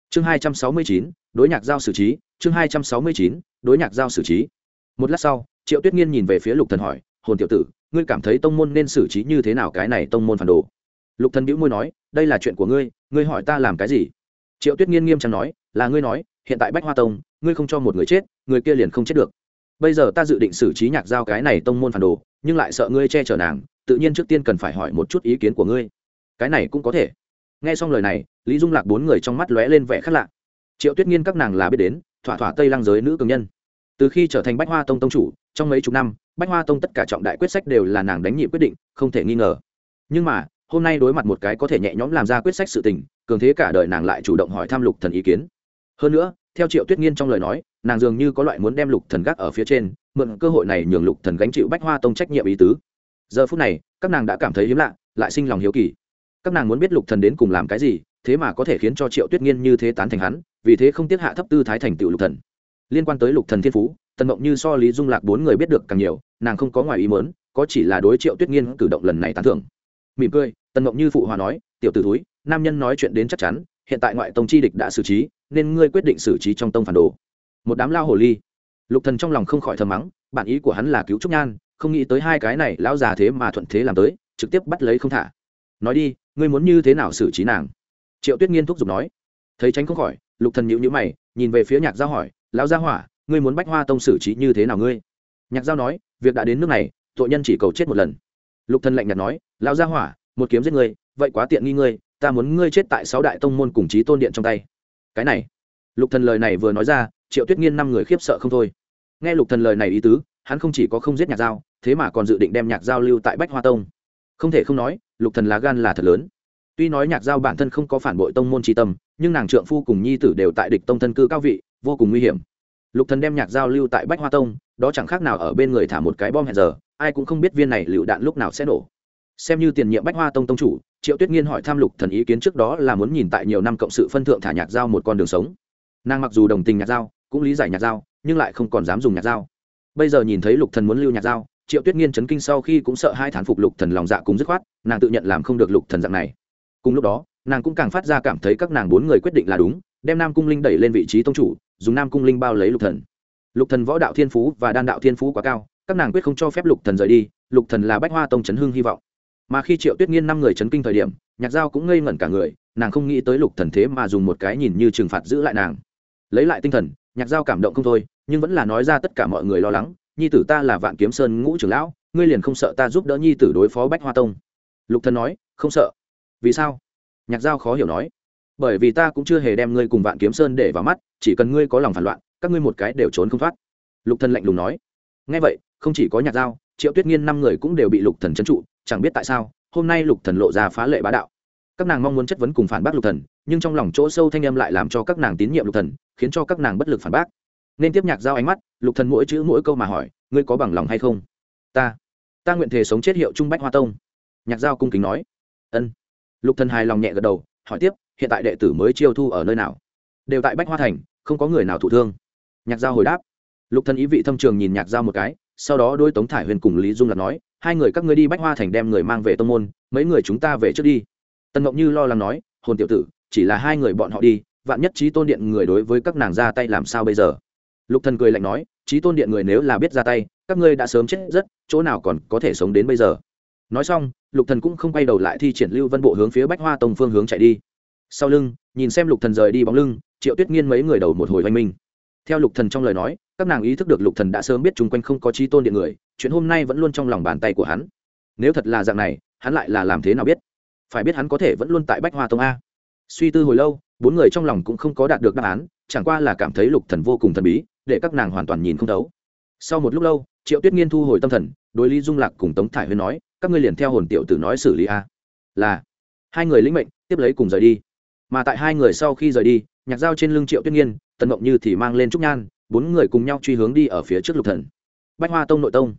Chương hai trăm sáu mươi chín, đối nhạc giao xử trí, chương hai trăm sáu mươi chín, đối nhạc giao xử trí. Một lát sau, triệu tuyết nghiên nhìn về phía lục thần hỏi, hồn tiểu tử, ngươi cảm thấy tông môn nên xử trí như thế nào cái này tông môn phản đồ? Lục thần bĩu môi nói, đây là chuyện của ngươi ngươi hỏi ta làm cái gì? Triệu tuyết nghiên nghiêm trang nói, là ngươi nói, hiện tại bách hoa tông, ngươi không cho một người chết, người kia liền không chết được. Bây giờ ta dự định xử trí nhạc giao cái này tông môn phản đồ, nhưng lại sợ ngươi che chở nàng, tự nhiên trước tiên cần phải hỏi một chút ý kiến của ngươi. Cái này cũng có thể. Nghe xong lời này, lý dung lạc bốn người trong mắt lóe lên vẻ khác lạ. Triệu tuyết nghiên các nàng là biết đến, thỏa thỏa tây lăng giới nữ cường nhân. Từ khi trở thành bách hoa tông tông chủ, trong mấy chục năm, bách hoa tông tất cả trọng đại quyết sách đều là nàng đánh nhị quyết định, không thể nghi ngờ. Nhưng mà hôm nay đối mặt một cái có thể nhẹ nhõm làm ra quyết sách sự tình, cường thế cả đời nàng lại chủ động hỏi thăm lục thần ý kiến. Hơn nữa, theo triệu tuyết nghiên trong lời nói, nàng dường như có loại muốn đem lục thần gác ở phía trên, mượn cơ hội này nhường lục thần gánh chịu bách hoa tông trách nhiệm ý tứ. Giờ phút này, các nàng đã cảm thấy hiếm lạ, lại sinh lòng hiếu kỳ. Các nàng muốn biết lục thần đến cùng làm cái gì, thế mà có thể khiến cho triệu tuyết nghiên như thế tán thành hắn, vì thế không tiếc hạ thấp tư thái thành tựu lục thần. Liên quan tới lục thần thiên phú, tần mộng như so lý dung lạc bốn người biết được càng nhiều, nàng không có ngoài ý muốn, có chỉ là đối triệu tuyết nghiên cử động lần này tán thưởng mỉm cười, tần mộng như phụ hòa nói, tiểu t ử túi nam nhân nói chuyện đến chắc chắn, hiện tại ngoại tông chi địch đã xử trí, nên ngươi quyết định xử trí trong tông phản đồ. Một đám lao hồ ly. Lục thần trong lòng không khỏi thầm mắng, bản ý của hắn là cứu trúc nhan, không nghĩ tới hai cái này lão già thế mà thuận thế làm tới, trực tiếp bắt lấy không thả. Nói đi, ngươi muốn như thế nào xử trí nàng? Triệu tuyết nghiên thúc giục nói. Thấy tránh không khỏi, lục thần nhíu nhíu mày, nhìn về phía nhạc giao hỏi, lão gia hỏa, ngươi muốn bách hoa tông xử trí như thế nào ngươi? Nhạc giao nói, việc đã đến nước này, tội nhân chỉ cầu chết một lần lục thần lạnh nhạt nói, lão gia hỏa, một kiếm giết ngươi, vậy quá tiện nghi ngươi, ta muốn ngươi chết tại sáu đại tông môn cùng chí tôn điện trong tay. Cái này, lục thần lời này vừa nói ra, triệu tuyết nghiên năm người khiếp sợ không thôi. Nghe lục thần lời này ý tứ, hắn không chỉ có không giết nhạc giao thế mà còn dự định đem nhạc giao lưu tại bách hoa tông. Không thể không nói, lục thần lá gan là thật lớn. Tuy nói nhạc giao bản thân không có phản bội tông môn tri tâm, nhưng nàng trượng phu cùng nhi tử đều tại địch tông thân cư cao vị, vô cùng nguy hiểm. Lục thần đem nhạc giao lưu tại bách hoa tông, đó chẳng khác nào ở bên người thả một cái bom hẹn giờ ai cũng không biết viên này lựu đạn lúc nào sẽ nổ. Xem như tiền nhiệm bách hoa tông tông chủ, triệu tuyết nghiên hỏi tham lục thần ý kiến trước đó là muốn nhìn tại nhiều năm cộng sự phân thượng thả nhạc dao một con đường sống. Nàng mặc dù đồng tình nhạc dao, cũng lý giải nhạc dao, nhưng lại không còn dám dùng nhạc dao. Bây giờ nhìn thấy lục thần muốn lưu nhạc dao, triệu tuyết nghiên chấn kinh sau khi cũng sợ hai thán phục lục thần lòng dạ cùng dứt khoát, nàng tự nhận làm không được lục thần dạng này. Cùng lúc đó, nàng cũng càng phát ra cảm thấy các nàng bốn người quyết định là đúng, đem nam cung linh đẩy lên vị trí tông chủ, dùng nam cung linh bao lấy lục thần. Lục thần võ đạo thiên phú và đan đạo thiên phú quá cao các nàng quyết không cho phép lục thần rời đi, lục thần là bách hoa tông chấn hưng hy vọng. Mà khi triệu tuyết nghiên năm người chấn kinh thời điểm, nhạc giao cũng ngây ngẩn cả người, nàng không nghĩ tới lục thần thế mà dùng một cái nhìn như trừng phạt giữ lại nàng. Lấy lại tinh thần, nhạc giao cảm động không thôi, nhưng vẫn là nói ra tất cả mọi người lo lắng, nhi tử ta là vạn kiếm sơn ngũ trưởng lão, ngươi liền không sợ ta giúp đỡ nhi tử đối phó bách hoa tông? Lục thần nói, không sợ. Vì sao? Nhạc giao khó hiểu nói, bởi vì ta cũng chưa hề đem ngươi cùng vạn kiếm sơn để vào mắt, chỉ cần ngươi có lòng phản loạn, các ngươi một cái đều trốn không thoát. Lục thần lạnh lùng nói, nghe vậy không chỉ có nhạc giao triệu tuyết nghiên năm người cũng đều bị lục thần trấn trụ, chẳng biết tại sao, hôm nay lục thần lộ ra phá lệ bá đạo. Các nàng mong muốn chất vấn cùng phản bác lục thần, nhưng trong lòng chỗ sâu thanh âm lại làm cho các nàng tín nhiệm lục thần, khiến cho các nàng bất lực phản bác. Nên tiếp nhạc giao ánh mắt, lục thần mỗi chữ mỗi câu mà hỏi, ngươi có bằng lòng hay không? Ta ta nguyện thể sống chết hiệu trung bách hoa tông. Nhạc giao cung kính nói. Ân. Lục thần hài lòng nhẹ gật đầu, hỏi tiếp, hiện tại đệ tử mới chiêu thu ở nơi nào? Đều tại bách hoa thành, không có người nào thụ thương. Nhạc giao hồi đáp. Lục thần ý vị thâm trường nhìn nhạc giao một cái sau đó đôi tống thải huyền cùng lý dung lạc nói, hai người các ngươi đi bách hoa thành đem người mang về tông môn, mấy người chúng ta về trước đi. Tần ngọc như lo lắng nói, hồn tiểu tử, chỉ là hai người bọn họ đi, vạn nhất trí tôn điện người đối với các nàng ra tay làm sao bây giờ? Lục thần cười lạnh nói trí tôn điện người nếu là biết ra tay, các ngươi đã sớm chết rất, chỗ nào còn có thể sống đến bây giờ? Nói xong, lục thần cũng không quay đầu lại thi triển lưu vân bộ hướng phía bách hoa tông phương hướng chạy đi. Sau lưng, nhìn xem lục thần rời đi bóng lưng, triệu tuyết nghiên mấy người đầu một hồi oanh minh. Theo lục thần trong lời nói các nàng ý thức được lục thần đã sớm biết chung quanh không có trí tôn điện người, chuyện hôm nay vẫn luôn trong lòng bàn tay của hắn. Nếu thật là dạng này, hắn lại là làm thế nào biết? Phải biết hắn có thể vẫn luôn tại bách hoa tông a. Suy tư hồi lâu, bốn người trong lòng cũng không có đạt được đáp án, chẳng qua là cảm thấy lục thần vô cùng thần bí, để các nàng hoàn toàn nhìn không thấu. Sau một lúc lâu, triệu tuyết nghiên thu hồi tâm thần, đối lý dung lạc cùng tống thải huyên nói, các ngươi liền theo hồn tiểu tử nói xử lý a. Là. Hai người lĩnh mệnh, tiếp lấy cùng rời đi. Mà tại hai người sau khi rời đi, nhạc dao trên lưng triệu tuyết nghiên, tần mộng như thì mang lên trúc nhan bốn người cùng nhau truy hướng đi ở phía trước lục thần. Bách hoa tông nội tông.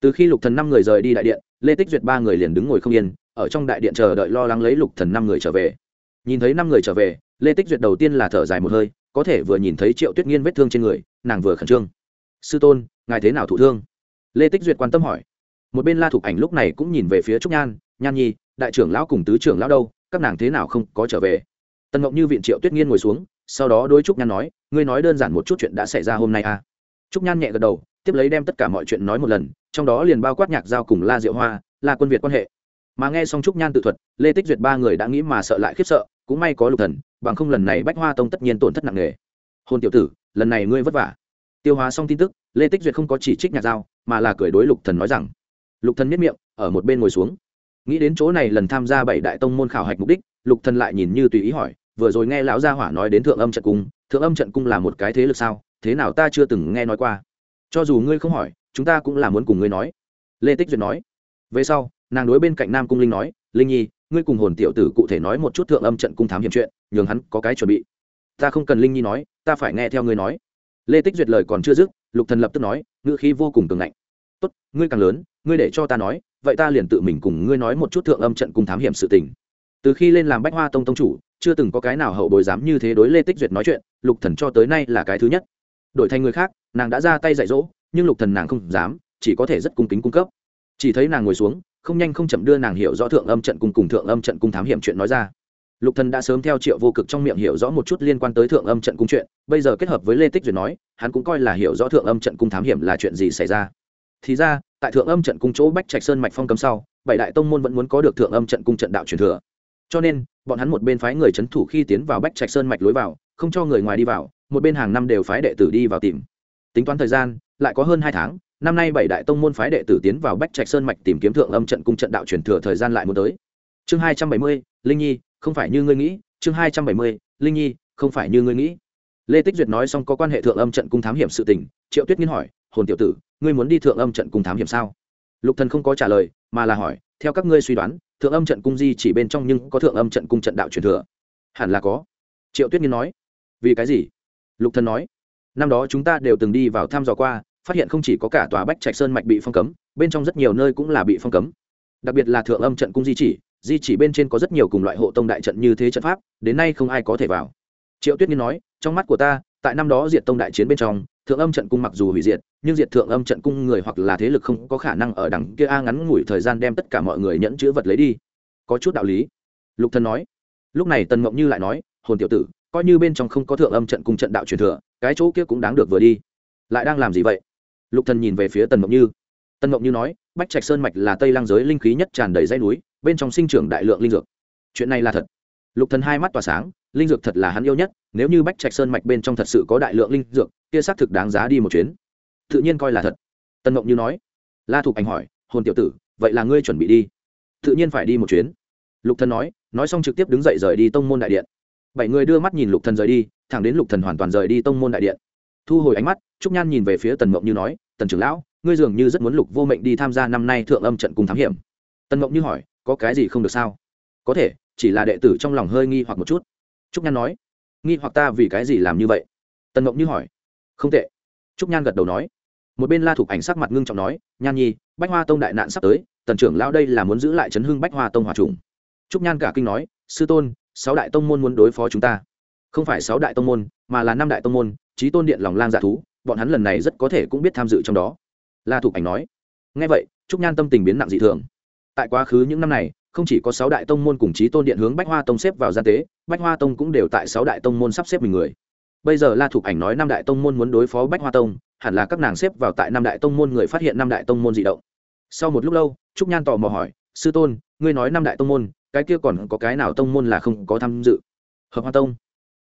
Từ khi lục thần năm người rời đi đại điện, lê tích duyệt ba người liền đứng ngồi không yên, ở trong đại điện chờ đợi lo lắng lấy lục thần năm người trở về. Nhìn thấy năm người trở về, lê tích duyệt đầu tiên là thở dài một hơi, có thể vừa nhìn thấy triệu tuyết nghiên vết thương trên người, nàng vừa khẩn trương. Sư tôn, ngài thế nào thụ thương? Lê tích duyệt quan tâm hỏi. Một bên la thục ảnh lúc này cũng nhìn về phía trúc nhan nhan nhi, đại trưởng lão cùng tứ trưởng lão đâu? Các nàng thế nào không có trở về? Tần ngọc như viện triệu tuyết nghiên ngồi xuống sau đó đối trúc nhan nói, ngươi nói đơn giản một chút chuyện đã xảy ra hôm nay à? Trúc nhan nhẹ gật đầu, tiếp lấy đem tất cả mọi chuyện nói một lần, trong đó liền bao quát nhạc giao cùng la diệu hoa là quân việt quan hệ. Mà nghe xong trúc nhan tự thuật, lê tích duyệt ba người đã nghĩ mà sợ lại khiếp sợ, cũng may có lục thần, bằng không lần này bách hoa tông tất nhiên tổn thất nặng nề. Hôn tiểu tử, lần này ngươi vất vả. Tiêu hóa xong tin tức, lê tích duyệt không có chỉ trích nhạc giao, mà là cười đối lục thần nói rằng, lục thần miết miệng, ở một bên ngồi xuống. Nghĩ đến chỗ này lần tham gia bảy đại tông môn khảo hạch mục đích, lục thần lại nhìn như tùy ý hỏi vừa rồi nghe lão gia hỏa nói đến thượng âm trận cung, thượng âm trận cung là một cái thế lực sao? Thế nào ta chưa từng nghe nói qua. Cho dù ngươi không hỏi, chúng ta cũng là muốn cùng ngươi nói. Lê tích duyệt nói. Về sau, nàng đối bên cạnh nam cung linh nói, linh nhi, ngươi cùng hồn tiểu tử cụ thể nói một chút thượng âm trận cung thám hiểm chuyện, nhường hắn có cái chuẩn bị. Ta không cần linh nhi nói, ta phải nghe theo ngươi nói. Lê tích duyệt lời còn chưa dứt, lục thần lập tức nói, ngữ khí vô cùng cường ngạnh. Tốt, ngươi càng lớn, ngươi để cho ta nói, vậy ta liền tự mình cùng ngươi nói một chút thượng âm trận cung thám hiểm sự tình. Từ khi lên làm bách hoa tông tông chủ chưa từng có cái nào hậu bồi dám như thế đối lê tích duyệt nói chuyện, lục thần cho tới nay là cái thứ nhất. Đổi thành người khác, nàng đã ra tay dạy dỗ, nhưng lục thần nàng không dám, chỉ có thể rất cung kính cung cấp. Chỉ thấy nàng ngồi xuống, không nhanh không chậm đưa nàng hiểu rõ thượng âm trận cung cùng thượng âm trận cung thám hiểm chuyện nói ra. Lục thần đã sớm theo triệu vô cực trong miệng hiểu rõ một chút liên quan tới thượng âm trận cung chuyện, bây giờ kết hợp với lê tích duyệt nói, hắn cũng coi là hiểu rõ thượng âm trận cung thám hiểm là chuyện gì xảy ra. Thì ra, tại thượng âm trận cung chỗ bách trạch sơn mạch phong cấm sau, bảy đại tông môn vẫn muốn có được thượng âm trận cung trận đạo truyền thừa. Cho nên bọn hắn một bên phái người c thủ khi tiến vào bách trạch sơn mạch lối vào, không cho người ngoài đi vào, một bên hàng năm đều phái đệ tử đi vào tìm. Tính toán thời gian, lại có hơn hai tháng, năm nay bảy đại tông môn phái đệ tử tiến vào bách trạch sơn mạch tìm kiếm thượng âm trận cung trận đạo truyền thừa thời gian lại muốn tới. Chương hai trăm bảy mươi, linh nhi, không phải như ngươi nghĩ. Chương hai trăm bảy mươi, linh nhi, không phải như ngươi nghĩ. Lê tích duyệt nói xong có quan hệ thượng âm trận cung thám hiểm sự tình, triệu tuyết nghiên hỏi, hồn tiểu tử, ngươi muốn đi thượng âm trận cung thám hiểm sao? Lục thần không có trả lời, mà là hỏi, theo các ngươi suy đoán thượng âm trận cung di chỉ bên trong nhưng có thượng âm trận cung trận đạo truyền thừa. Hẳn là có. Triệu tuyết nghiên nói. Vì cái gì? Lục thần nói. Năm đó chúng ta đều từng đi vào thăm dò qua, phát hiện không chỉ có cả tòa bách trạch sơn mạch bị phong cấm, bên trong rất nhiều nơi cũng là bị phong cấm. Đặc biệt là thượng âm trận cung di chỉ di chỉ bên trên có rất nhiều cùng loại hộ tông đại trận như thế trận pháp, đến nay không ai có thể vào. Triệu tuyết nghiên nói, trong mắt của ta, tại năm đó diệt tông đại chiến bên trong thượng âm trận cung mặc dù hủy diệt, nhưng diệt thượng âm trận cung người hoặc là thế lực không có khả năng ở đằng kia a ngắn ngủi thời gian đem tất cả mọi người nhẫn chữ vật lấy đi. Có chút đạo lý. Lục thần nói. Lúc này tần mộng như lại nói, hồn tiểu tử, coi như bên trong không có thượng âm trận cung trận đạo truyền thừa, cái chỗ kia cũng đáng được vừa đi. Lại đang làm gì vậy? Lục thần nhìn về phía tần mộng như. Tần mộng như nói, bách trạch sơn mạch là tây lang giới linh khí nhất tràn đầy dãy núi, bên trong sinh trưởng đại lượng linh dược. Chuyện này là thật. Lục thần hai mắt tỏa sáng, linh dược thật là hắn yêu nhất, nếu như bách trạch sơn mạch bên trong thật sự có đại lượng linh dược kia xác thực đáng giá đi một chuyến. Tự nhiên coi là thật. Tân mộng như nói. La thục anh hỏi, hồn tiểu tử, vậy là ngươi chuẩn bị đi? Tự nhiên phải đi một chuyến. Lục thần nói nói xong trực tiếp đứng dậy rời đi tông môn đại điện. Bảy người đưa mắt nhìn lục thần rời đi, thẳng đến lục thần hoàn toàn rời đi tông môn đại điện. Thu hồi ánh mắt, trúc nhan nhìn về phía tần mộng như nói, tần trưởng lão, ngươi dường như rất muốn lục vô mệnh đi tham gia năm nay thượng âm trận cùng thám hiểm. Tần mộng như hỏi, có cái gì không được sao? Có thể, chỉ là đệ tử trong lòng hơi nghi hoặc một chút. Trúc nhan nói, nghi hoặc ta vì cái gì làm như vậy? Tần mộng như hỏi không tệ. Trúc nhan gật đầu nói. Một bên la thục ảnh sắc mặt ngưng trọng nói, nhan nhi, bách hoa tông đại nạn sắp tới, tần trưởng lão đây là muốn giữ lại chấn hưng bách hoa tông hòa trùng. Trúc nhan cả kinh nói, sư tôn, sáu đại tông môn muốn đối phó chúng ta. Không phải sáu đại tông môn, mà là năm đại tông môn trí tôn điện lòng lang dạ thú, bọn hắn lần này rất có thể cũng biết tham dự trong đó. La thục ảnh nói. Ngay vậy, trúc nhan tâm tình biến nặng dị thường. Tại quá khứ những năm này, không chỉ có sáu đại tông môn cùng trí tôn điện hướng bách hoa tông xếp vào gian tế, bách hoa tông cũng đều tại sáu đại tông môn sắp xếp mình người bây giờ la thục ảnh nói năm đại tông môn muốn đối phó bách hoa tông, hẳn là các nàng xếp vào tại năm đại tông môn người phát hiện năm đại tông môn dị động. Sau một lúc lâu, trúc nhan tò mò hỏi, sư tôn, ngươi nói năm đại tông môn, cái kia còn có cái nào tông môn là không có tham dự? Hợp hoa tông.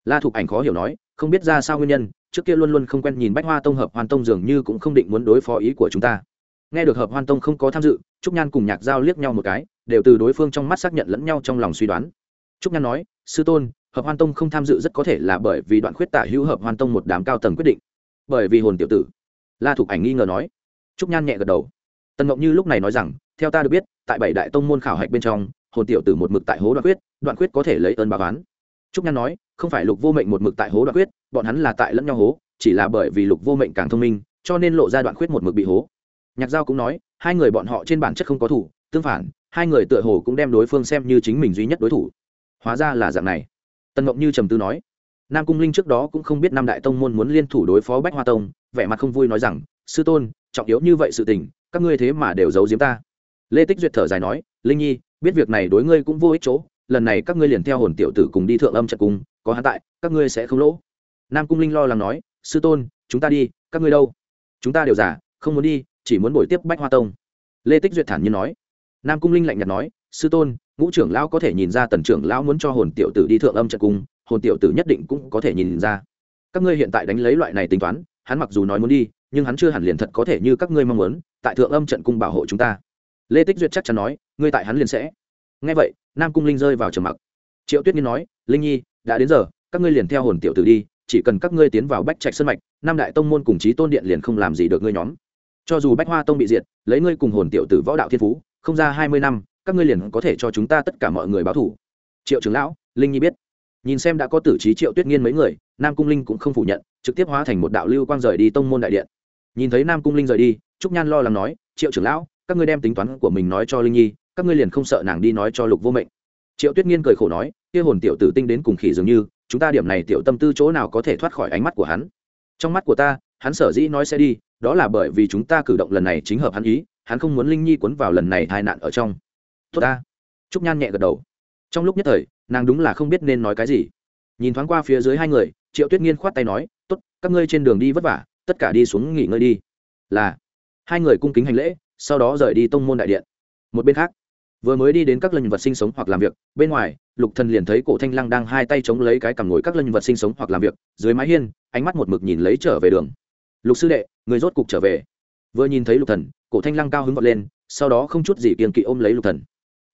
La thục ảnh khó hiểu nói, không biết ra sao nguyên nhân, trước kia luôn luôn không quen nhìn bách hoa tông, hợp hoan tông dường như cũng không định muốn đối phó ý của chúng ta. Nghe được hợp hoan tông không có tham dự, trúc nhan cùng nhạc giao liếc nhau một cái, đều từ đối phương trong mắt xác nhận lẫn nhau trong lòng suy đoán. Trúc nhan nói, sư tôn hợp hoan tông không tham dự rất có thể là bởi vì đoạn khuyết tả hữu hợp hoan tông một đám cao tầng quyết định. Bởi vì hồn tiểu tử. La thục ảnh nghi ngờ nói. Trúc nhan nhẹ gật đầu. Tần ngộng như lúc này nói rằng, theo ta được biết, tại bảy đại tông môn khảo hạch bên trong, hồn tiểu tử một mực tại hố đoạn khuyết đoạn khuyết có thể lấy ơn báo oán. Trúc nhan nói, không phải lục vô mệnh một mực tại hố đoạn khuyết, bọn hắn là tại lẫn nhau hố, chỉ là bởi vì lục vô mệnh càng thông minh, cho nên lộ ra đoạn khuyết một mực bị hố. Nhạc giao cũng nói, hai người bọn họ trên bản chất không có thủ, tương phản, hai người tựa hồ cũng đem đối phương xem như chính mình duy nhất đối thủ. Hóa ra là dạng này tần mộng như trầm tư nói, nam cung linh trước đó cũng không biết năm đại tông môn muốn liên thủ đối phó bách hoa tông, vẻ mặt không vui nói rằng, sư tôn, trọng yếu như vậy sự tình, các ngươi thế mà đều giấu giếm ta. Lê tích duyệt thở dài nói, linh nhi, biết việc này đối ngươi cũng vô ích chỗ, lần này các ngươi liền theo hồn tiểu tử cùng đi thượng âm trận cung có hắn tại, các ngươi sẽ không lỗ. Nam cung linh lo lắng nói, sư tôn, chúng ta đi, các ngươi đâu? Chúng ta đều giả không muốn đi, chỉ muốn buổi tiếp bách hoa tông. Lê tích duyệt thản nhiên nói. Nam cung linh lạnh nhạt nói, sư tôn ngũ trưởng lão có thể nhìn ra tần trưởng lão muốn cho hồn tiểu tử đi thượng âm trận cung, hồn tiểu tử nhất định cũng có thể nhìn ra. Các ngươi hiện tại đánh lấy loại này tính toán, hắn mặc dù nói muốn đi, nhưng hắn chưa hẳn liền thật có thể như các ngươi mong muốn, tại thượng âm trận cung bảo hộ chúng ta. Lê tích duyệt chắc chắn nói, ngươi tại hắn liền sẽ. Ngay vậy, nam cung linh rơi vào trầm mặc. Triệu tuyết nhiên nói, linh nhi, đã đến giờ, các ngươi liền theo hồn tiểu tử đi, chỉ cần các ngươi tiến vào bách trạch sân mạch, nam đại tông môn cùng chí tôn điện liền không làm gì được ngươi nhóm. Cho dù bách hoa tông bị diệt, lấy ngươi cùng hồn tiểu tử võ đạo thiên phú, không ra hai mươi năm các ngươi liền có thể cho chúng ta tất cả mọi người báo thủ. Triệu trưởng lão, linh nhi biết. Nhìn xem đã có tử trí triệu tuyết nghiên mấy người, nam cung linh cũng không phủ nhận, trực tiếp hóa thành một đạo lưu quang rời đi tông môn đại điện. Nhìn thấy nam cung linh rời đi, trúc nhan lo lắng nói, triệu trưởng lão, các ngươi đem tính toán của mình nói cho linh nhi, các ngươi liền không sợ nàng đi nói cho lục vô mệnh. Triệu tuyết nghiên cười khổ nói, kia hồn tiểu tử tinh đến cùng khỉ dường như, chúng ta điểm này tiểu tâm tư chỗ nào có thể thoát khỏi ánh mắt của hắn? Trong mắt của ta, hắn sở dĩ nói sẽ đi, đó là bởi vì chúng ta cử động lần này chính hợp hắn ý, hắn không muốn linh nhi cuốn vào lần này tai nạn ở trong tốt ta. Trúc nhan nhẹ gật đầu. Trong lúc nhất thời, nàng đúng là không biết nên nói cái gì. Nhìn thoáng qua phía dưới hai người, triệu tuyết nghiên khoát tay nói t ố t các ngươi trên đường đi vất vả, tất cả đi xuống nghỉ ngơi đi. Là. Hai người cung kính hành lễ, sau đó rời đi tông môn đại điện. Một bên khác, vừa mới đi đến các lân vật sinh sống hoặc làm việc, bên ngoài, lục thần liền thấy cổ thanh lăng đang hai tay chống lấy cái cằm ngồi các lân vật sinh sống hoặc làm việc, dưới mái hiên, ánh mắt một mực nhìn lấy trở về đường. Lục sư đệ, người rốt cục trở về. Vừa nhìn thấy lục thần, cổ thanh lăng cao hứng vọt lên, sau đó không chút gì kiềng kỵ ôm lấy lục thần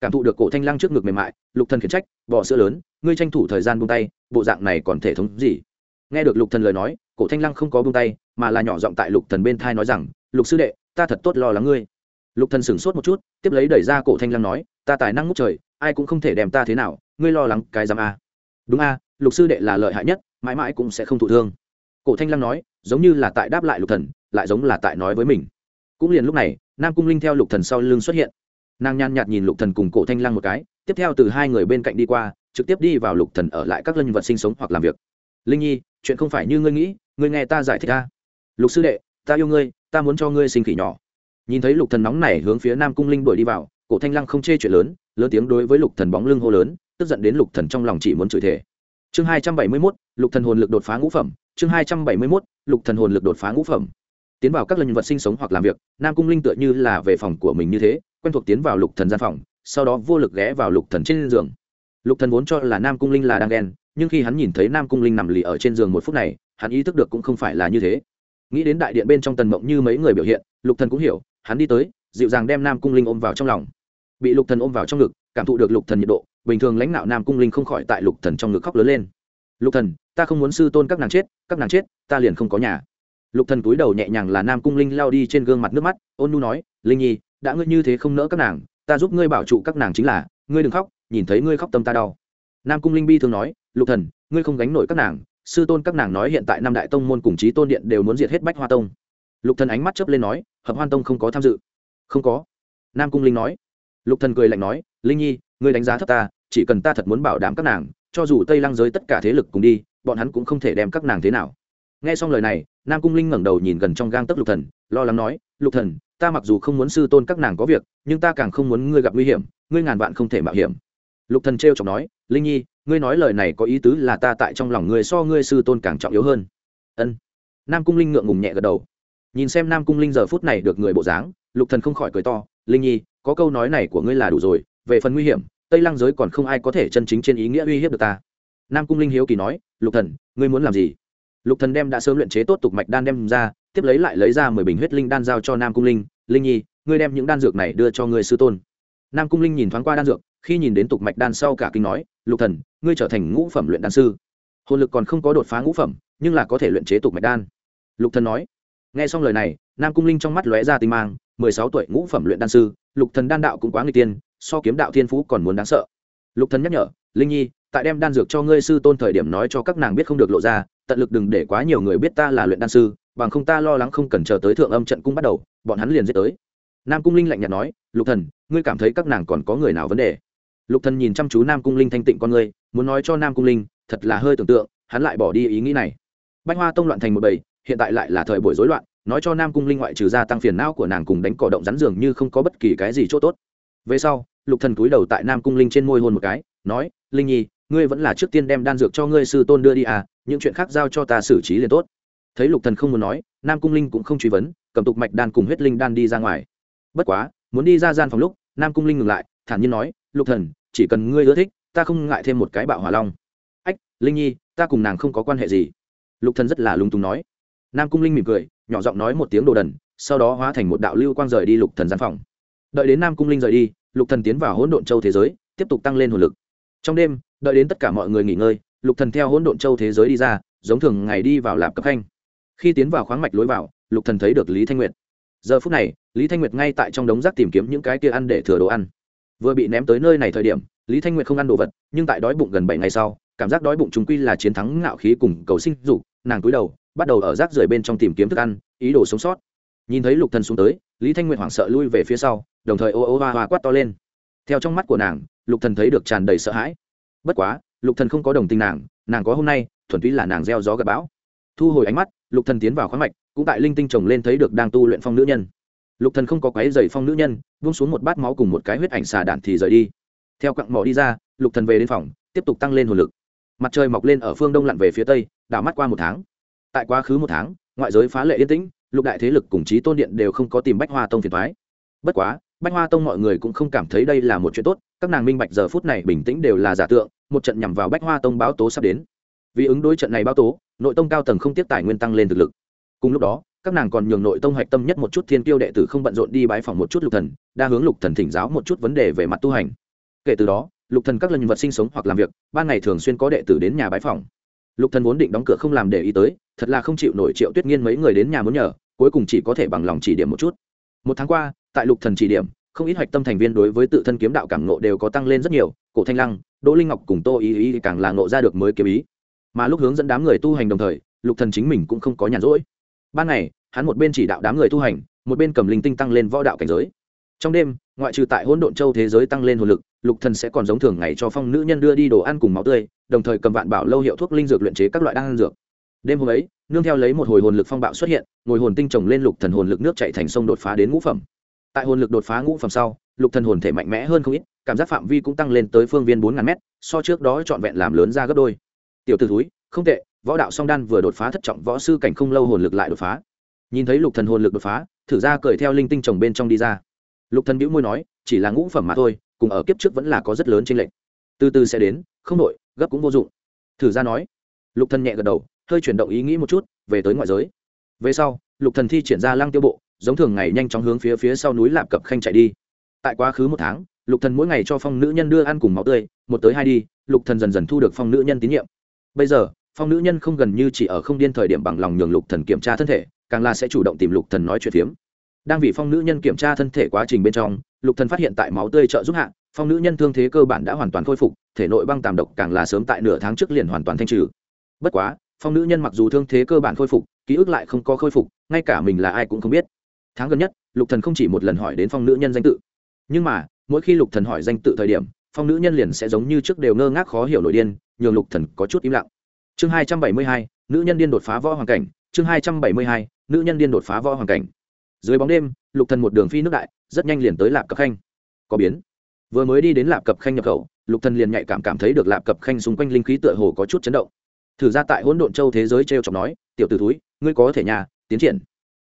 cảm thụ được cổ thanh lăng trước ngực mềm mại, lục thần khiển trách bỏ sữa lớn, ngươi tranh thủ thời gian buông tay, bộ dạng này còn thể thống gì? Nghe được lục thần lời nói, cổ thanh lăng không có buông tay, mà là nhỏ giọng tại lục thần bên thai nói rằng, lục sư đệ, ta thật tốt lo lắng ngươi. Lục thần sửng sốt một chút, tiếp lấy đẩy ra cổ thanh lăng nói, ta tài năng ngút trời, ai cũng không thể đem ta thế nào, ngươi lo lắng cái giám a. Đúng a, lục sư đệ là lợi hại nhất, mãi mãi cũng sẽ không thụ thương. Cổ thanh lăng nói, giống như là tại đáp lại lục thần, lại giống là tại nói với mình. Cũng liền lúc này, nam cung linh theo lục thần sau lưng xuất hiện nàng nhàn nhạt nhìn lục thần cùng cổ thanh Lang một cái tiếp theo từ hai người bên cạnh đi qua trực tiếp đi vào lục thần ở lại các lân vật sinh sống hoặc làm việc. Linh nhi chuyện không phải như ngươi nghĩ ngươi nghe ta giải thích ta. Lục sư đệ ta yêu ngươi ta muốn cho ngươi sinh khỉ nhỏ. Nhìn thấy lục thần nóng này hướng phía nam cung linh đuổi đi vào cổ thanh lăng không chê chuyện lớn lớn tiếng đối với lục thần bóng lưng hô lớn tức giận đến lục thần trong lòng chỉ muốn chửi thề. Chương hai trăm bảy mươi 271, lục thần hồn lực đột phá ngũ phẩm. Chương hai trăm bảy mươi 271, lục thần hồn lực đột phá ngũ phẩm. Tiến vào các lần vật sinh sống hoặc làm việc nam cung linh tựa như là về phòng của mình như thế quen thuộc tiến vào lục thần gian phòng, sau đó vô lực ghé vào lục thần trên giường. Lục thần vốn cho là nam cung linh là đang ghen, nhưng khi hắn nhìn thấy nam cung linh nằm lì ở trên giường một phút này, hắn ý thức được cũng không phải là như thế. Nghĩ đến đại điện bên trong tần mộng như mấy người biểu hiện, lục thần cũng hiểu, hắn đi tới, dịu dàng đem nam cung linh ôm vào trong lòng. Bị lục thần ôm vào trong ngực, cảm thụ được lục thần nhiệt độ, bình thường lãnh đạo nam cung linh không khỏi tại lục thần trong ngực khóc lớn lên. Lục thần, ta không muốn sư tôn các nàng chết, các nàng chết, ta liền không có nhà. Lục thần cúi đầu nhẹ nhàng là nam cung linh lao đi trên gương mặt nước mắt, ôn nu nói, linh nhi đã ngươi như thế không nỡ các nàng, ta giúp ngươi bảo trụ các nàng chính là, ngươi đừng khóc, nhìn thấy ngươi khóc tâm ta đau. Nam cung linh bi thường nói, lục thần, ngươi không gánh nổi các nàng, sư tôn các nàng nói hiện tại năm đại tông môn cùng chí tôn điện đều muốn diệt hết bách hoa tông. Lục thần ánh mắt chớp lên nói, hợp hoan tông không có tham dự. Không có. Nam cung linh nói. Lục thần cười lạnh nói, linh nhi, ngươi đánh giá thấp ta, chỉ cần ta thật muốn bảo đảm các nàng, cho dù tây lăng giới tất cả thế lực cùng đi, bọn hắn cũng không thể đem các nàng thế nào. Nghe xong lời này, nam cung linh ngẩng đầu nhìn gần trong gang tấc lục thần lo lắng nói, lục thần, ta mặc dù không muốn sư tôn các nàng có việc, nhưng ta càng không muốn ngươi gặp nguy hiểm, ngươi ngàn vạn không thể mạo hiểm. Lục thần trêu chọc nói, linh nhi, ngươi nói lời này có ý tứ là ta tại trong lòng ngươi so ngươi sư tôn càng trọng yếu hơn. Ân. Nam cung linh ngượng ngùng nhẹ gật đầu. Nhìn xem nam cung linh giờ phút này được người bộ dáng, lục thần không khỏi cười to, linh nhi, có câu nói này của ngươi là đủ rồi, về phần nguy hiểm, tây lăng giới còn không ai có thể chân chính trên ý nghĩa uy hiếp được ta. Nam cung linh hiếu kỳ nói, lục thần, ngươi muốn làm gì? Lục thần đem đã sớm luyện chế tốt tục mạch đan đem ra tiếp lấy lại lấy ra mười bình huyết linh đan giao cho nam cung linh. Linh nhi, ngươi đem những đan dược này đưa cho ngươi sư tôn. Nam cung linh nhìn thoáng qua đan dược, khi nhìn đến tục mạch đan sau cả kinh nói, lục thần, ngươi trở thành ngũ phẩm luyện đan sư. Hồn lực còn không có đột phá ngũ phẩm, nhưng là có thể luyện chế tục mạch đan. Lục thần nói. Nghe xong lời này, nam cung linh trong mắt lóe ra tinh mang, mười sáu tuổi ngũ phẩm luyện đan sư, lục thần đan đạo cũng quá người tiên, so kiếm đạo thiên phú còn muốn đáng sợ. Lục thần nhắc nhở, linh nhi, tại đem đan dược cho ngươi sư tôn thời điểm nói cho các nàng biết không được lộ ra tận lực đừng để quá nhiều người biết ta là luyện đan sư, bằng không ta lo lắng không cần chờ tới thượng âm trận cung bắt đầu, bọn hắn liền giết tới. Nam cung linh lạnh nhạt nói, lục thần, ngươi cảm thấy các nàng còn có người nào vấn đề? Lục thần nhìn chăm chú nam cung linh thanh tịnh con ngươi, muốn nói cho nam cung linh, thật là hơi tưởng tượng, hắn lại bỏ đi ý nghĩ này. Bách hoa tông loạn thành một bầy, hiện tại lại là thời buổi rối loạn, nói cho nam cung linh ngoại trừ gia tăng phiền não của nàng cùng đánh cỏ động rắn dường như không có bất kỳ cái gì chỗ tốt. Về sau, lục thần cúi đầu tại nam cung linh trên môi hôn một cái, nói, linh nhi ngươi vẫn là trước tiên đem đan dược cho ngươi sư tôn đưa đi à những chuyện khác giao cho ta xử trí liền tốt. Thấy lục thần không muốn nói, nam cung linh cũng không truy vấn, cầm tục mạch đan cùng huyết linh đan đi ra ngoài. Bất quá, muốn đi ra gian phòng lúc, nam cung linh ngừng lại, thản nhiên nói, lục thần, chỉ cần ngươi ưa thích, ta không ngại thêm một cái bạo hỏa long. Ách, linh nhi, ta cùng nàng không có quan hệ gì. Lục thần rất là lung tung nói. Nam cung linh mỉm cười, nhỏ giọng nói một tiếng đồ đần, sau đó hóa thành một đạo lưu quang rời đi lục thần gian phòng. Đợi đến nam cung linh rời đi, lục thần tiến vào hỗn độn châu thế giới, tiếp tục tăng lên hồn lực. Trong đêm đợi đến tất cả mọi người nghỉ ngơi, lục thần theo hỗn độn châu thế giới đi ra, giống thường ngày đi vào lạp cấp khanh. Khi tiến vào khoáng mạch lối vào, lục thần thấy được lý thanh nguyệt. Giờ phút này, lý thanh nguyệt ngay tại trong đống rác tìm kiếm những cái kia ăn để thừa đồ ăn. Vừa bị ném tới nơi này thời điểm, lý thanh nguyệt không ăn đồ vật, nhưng tại đói bụng gần bảy ngày sau, cảm giác đói bụng chúng quy là chiến thắng ngạo khí cùng cầu sinh dục, nàng cúi đầu, bắt đầu ở rác rưởi bên trong tìm kiếm thức ăn, ý đồ sống sót. Nhìn thấy lục thần xuống tới, lý thanh nguyệt hoảng sợ lui về phía sau, đồng thời ô ô hoa hoa quát to lên. Theo trong mắt của nàng, lục thần thấy được tràn đầy sợ hãi bất quá, lục thần không có đồng tình nàng nàng có hôm nay, thuần túy là nàng gieo gió gặp bão. Thu hồi ánh mắt, lục thần tiến vào khoáng mạch, cũng tại linh tinh trồng lên thấy được đang tu luyện phong nữ nhân. Lục thần không có quấy giày phong nữ nhân, buông xuống một bát máu cùng một cái huyết ảnh xà đạn thì rời đi. Theo quặng mỏ đi ra, lục thần về đến phòng, tiếp tục tăng lên hồn lực. Mặt trời mọc lên ở phương đông lặn về phía tây, đảo mắt qua một tháng. Tại quá khứ một tháng, ngoại giới phá lệ yên tĩnh, lục đại thế lực cùng chí tôn điện đều không có tìm bách hoa tông phiền thoái bất quá, bách hoa tông mọi người cũng không cảm thấy đây là một chuyện tốt các nàng minh bạch giờ phút này bình tĩnh đều là giả tượng, một trận nhằm vào bách hoa tông báo tố sắp đến. Vì ứng đối trận này báo tố, nội tông cao tầng không tiếp tài nguyên tăng lên thực lực. Cùng lúc đó, các nàng còn nhường nội tông hạch tâm nhất một chút thiên kiêu đệ tử không bận rộn đi bái phòng một chút lục thần, đa hướng lục thần thỉnh giáo một chút vấn đề về mặt tu hành. Kể từ đó, lục thần các lần vật sinh sống hoặc làm việc, ban ngày thường xuyên có đệ tử đến nhà bái phòng. lục thần vốn định đóng cửa không làm để ý tới, thật là không chịu nổi triệu tuyết nghiên mấy người đến nhà muốn nhờ, cuối cùng chỉ có thể bằng lòng chỉ điểm một chút. Một tháng qua, tại lục thần chỉ điểm không ít hoạch tâm thành viên đối với tự thân kiếm đạo cảm ngộ đều có tăng lên rất nhiều, cổ thanh lăng, đỗ linh ngọc cùng tô ý ý càng là ngộ ra được mới kiếm ý. Mà lúc hướng dẫn đám người tu hành đồng thời, lục thần chính mình cũng không có nhàn rỗi. Ban ngày, hắn một bên chỉ đạo đám người tu hành, một bên cầm linh tinh tăng lên võ đạo cảnh giới. Trong đêm, ngoại trừ tại hỗn độn châu thế giới tăng lên hồn lực, lục thần sẽ còn giống thường ngày cho phong nữ nhân đưa đi đồ ăn cùng máu tươi, đồng thời cầm vạn bảo lâu hiệu thuốc linh dược luyện chế các loại đan dược. Đêm hôm ấy, nương theo lấy một hồi hồn lực phong bạo xuất hiện, ngồi hồn tinh trồng lên lục thần hồn lực nước chạy thành sông đột phá đến ngũ phẩm tại hồn lực đột phá ngũ phẩm sau, lục thần hồn thể mạnh mẽ hơn không ít, cảm giác phạm vi cũng tăng lên tới phương viên bốn ngàn mét, so trước đó trọn vẹn làm lớn ra gấp đôi. Tiểu tử thúi, không tệ, võ đạo song đan vừa đột phá thất trọng võ sư cảnh không lâu hồn lực lại đột phá. Nhìn thấy lục thần hồn lực đột phá, thử ra cởi theo linh tinh chồng bên trong đi ra. Lục thần bĩu môi nói, chỉ là ngũ phẩm mà thôi, cùng ở kiếp trước vẫn là có rất lớn trên lệnh từ từ sẽ đến, không nội gấp cũng vô dụng. Thử ra nói. Lục thần nhẹ gật đầu, hơi chuyển động ý nghĩ một chút, về tới ngoại giới. Về sau, lục thần thi triển ra lăng tiêu bộ giống thường ngày nhanh chóng hướng phía phía sau núi lạp cập khanh chạy đi. Tại quá khứ một tháng, lục thần mỗi ngày cho phong nữ nhân đưa ăn cùng máu tươi, một tới hai đi, lục thần dần dần thu được phong nữ nhân tín nhiệm. Bây giờ, phong nữ nhân không gần như chỉ ở không điên thời điểm bằng lòng nhường lục thần kiểm tra thân thể, càng là sẽ chủ động tìm lục thần nói chuyện phiếm. Đang vì phong nữ nhân kiểm tra thân thể quá trình bên trong, lục thần phát hiện tại máu tươi trợ giúp hạ, phong nữ nhân thương thế cơ bản đã hoàn toàn khôi phục, thể nội băng tàm độc càng là sớm tại nửa tháng trước liền hoàn toàn thanh trừ. Bất quá, phong nữ nhân mặc dù thương thế cơ bản khôi phục, ký ức lại không có khôi phục, ngay cả mình là ai cũng không biết tháng gần nhất, lục thần không chỉ một lần hỏi đến phong nữ nhân danh tự, nhưng mà, mỗi khi lục thần hỏi danh tự thời điểm, phong nữ nhân liền sẽ giống như trước đều ngơ ngác khó hiểu nổi điên, nhường lục thần có chút im lặng. Chương hai trăm bảy mươi hai, nữ nhân điên đột phá võ hoàng cảnh, chương hai trăm bảy mươi hai, nữ nhân điên đột phá võ hoàng cảnh. Dưới bóng đêm, lục thần một đường phi nước đại, rất nhanh liền tới lạp cập khanh. Có biến. Vừa mới đi đến lạp cập khanh nhập khẩu, lục thần liền nhạy cảm cảm thấy được lạp cập khanh xung quanh linh khí tựa hồ có chút chấn động. Thử ra tại hỗn độn châu thế giới treo chọc nói, tiểu tử túi ngươi có thể nhà, tiến triển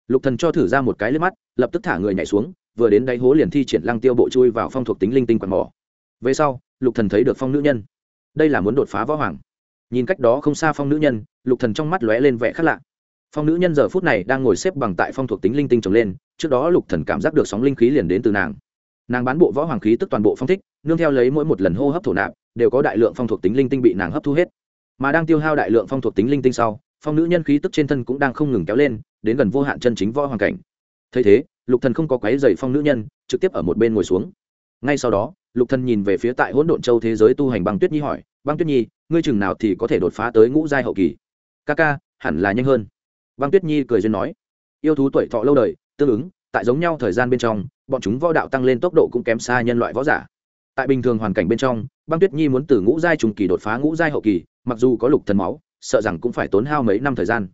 lục thần cho thử ra một cái lên mắt, lập tức thả người nhảy xuống, vừa đến đáy hố liền thi triển lăng tiêu bộ chui vào phong thuộc tính linh tinh quạt mỏ. Về sau, lục thần thấy được phong nữ nhân. Đây là muốn đột phá võ hoàng. Nhìn cách đó không xa phong nữ nhân, lục thần trong mắt lóe lên vẻ khác lạ. Phong nữ nhân giờ phút này đang ngồi xếp bằng tại phong thuộc tính linh tinh trồng lên, trước đó lục thần cảm giác được sóng linh khí liền đến từ nàng. Nàng bán bộ võ hoàng khí tức toàn bộ phong thích, nương theo lấy mỗi một lần hô hấp thổ nạp, đều có đại lượng phong thuộc tính linh tinh bị nàng hấp thu hết. Mà đang tiêu hao đại lượng phong thuộc tính linh tinh sau phong nữ nhân khí tức trên thân cũng đang không ngừng kéo lên, đến gần vô hạn chân chính võ hoàng cảnh. Thấy thế, lục thần không có quấy giày phong nữ nhân, trực tiếp ở một bên ngồi xuống. Ngay sau đó, lục thần nhìn về phía tại hỗn độn châu thế giới tu hành băng tuyết nhi hỏi, băng tuyết nhi, ngươi chừng nào thì có thể đột phá tới ngũ giai hậu kỳ? Ca ca, hẳn là nhanh hơn. Băng tuyết nhi cười duyên nói. Yêu thú tuổi thọ lâu đời, tương ứng, tại giống nhau thời gian bên trong, bọn chúng võ đạo tăng lên tốc độ cũng kém xa nhân loại võ giả. Tại bình thường hoàn cảnh bên trong, băng tuyết nhi muốn từ ngũ giai trùng kỳ đột phá ngũ giai hậu kỳ, mặc dù có lục thần máu sợ rằng cũng phải tốn hao mấy năm thời gian.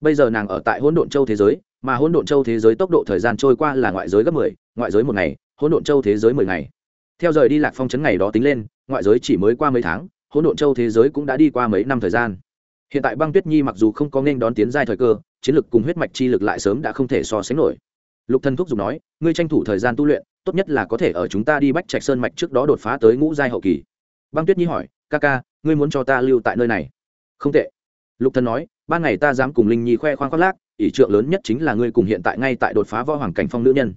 Bây giờ nàng ở tại hỗn độn châu thế giới mà hỗn độn châu thế giới tốc độ thời gian trôi qua là ngoại giới gấp mười, ngoại giới một ngày hỗn độn châu thế giới mười ngày. Theo rời đi lạc phong trấn ngày đó tính lên ngoại giới chỉ mới qua mấy tháng hỗn độn châu thế giới cũng đã đi qua mấy năm thời gian. Hiện tại băng tuyết nhi mặc dù không có nên đón tiến giai thời cơ chiến lực cùng huyết mạch chi lực lại sớm đã không thể so sánh nổi. Lục thần thúc giục nói ngươi tranh thủ thời gian tu luyện tốt nhất là có thể ở chúng ta đi bách trạch sơn mạch trước đó đột phá tới ngũ giai hậu kỳ. Băng tuyết nhi hỏi ca ca ngươi muốn cho ta lưu tại nơi này? Không tệ. Lục thần nói, ban ngày ta dám cùng linh nhi khoe khoang khoác lác, ỷ trượng lớn nhất chính là ngươi cùng hiện tại ngay tại đột phá võ hoàng cảnh phong nữ nhân.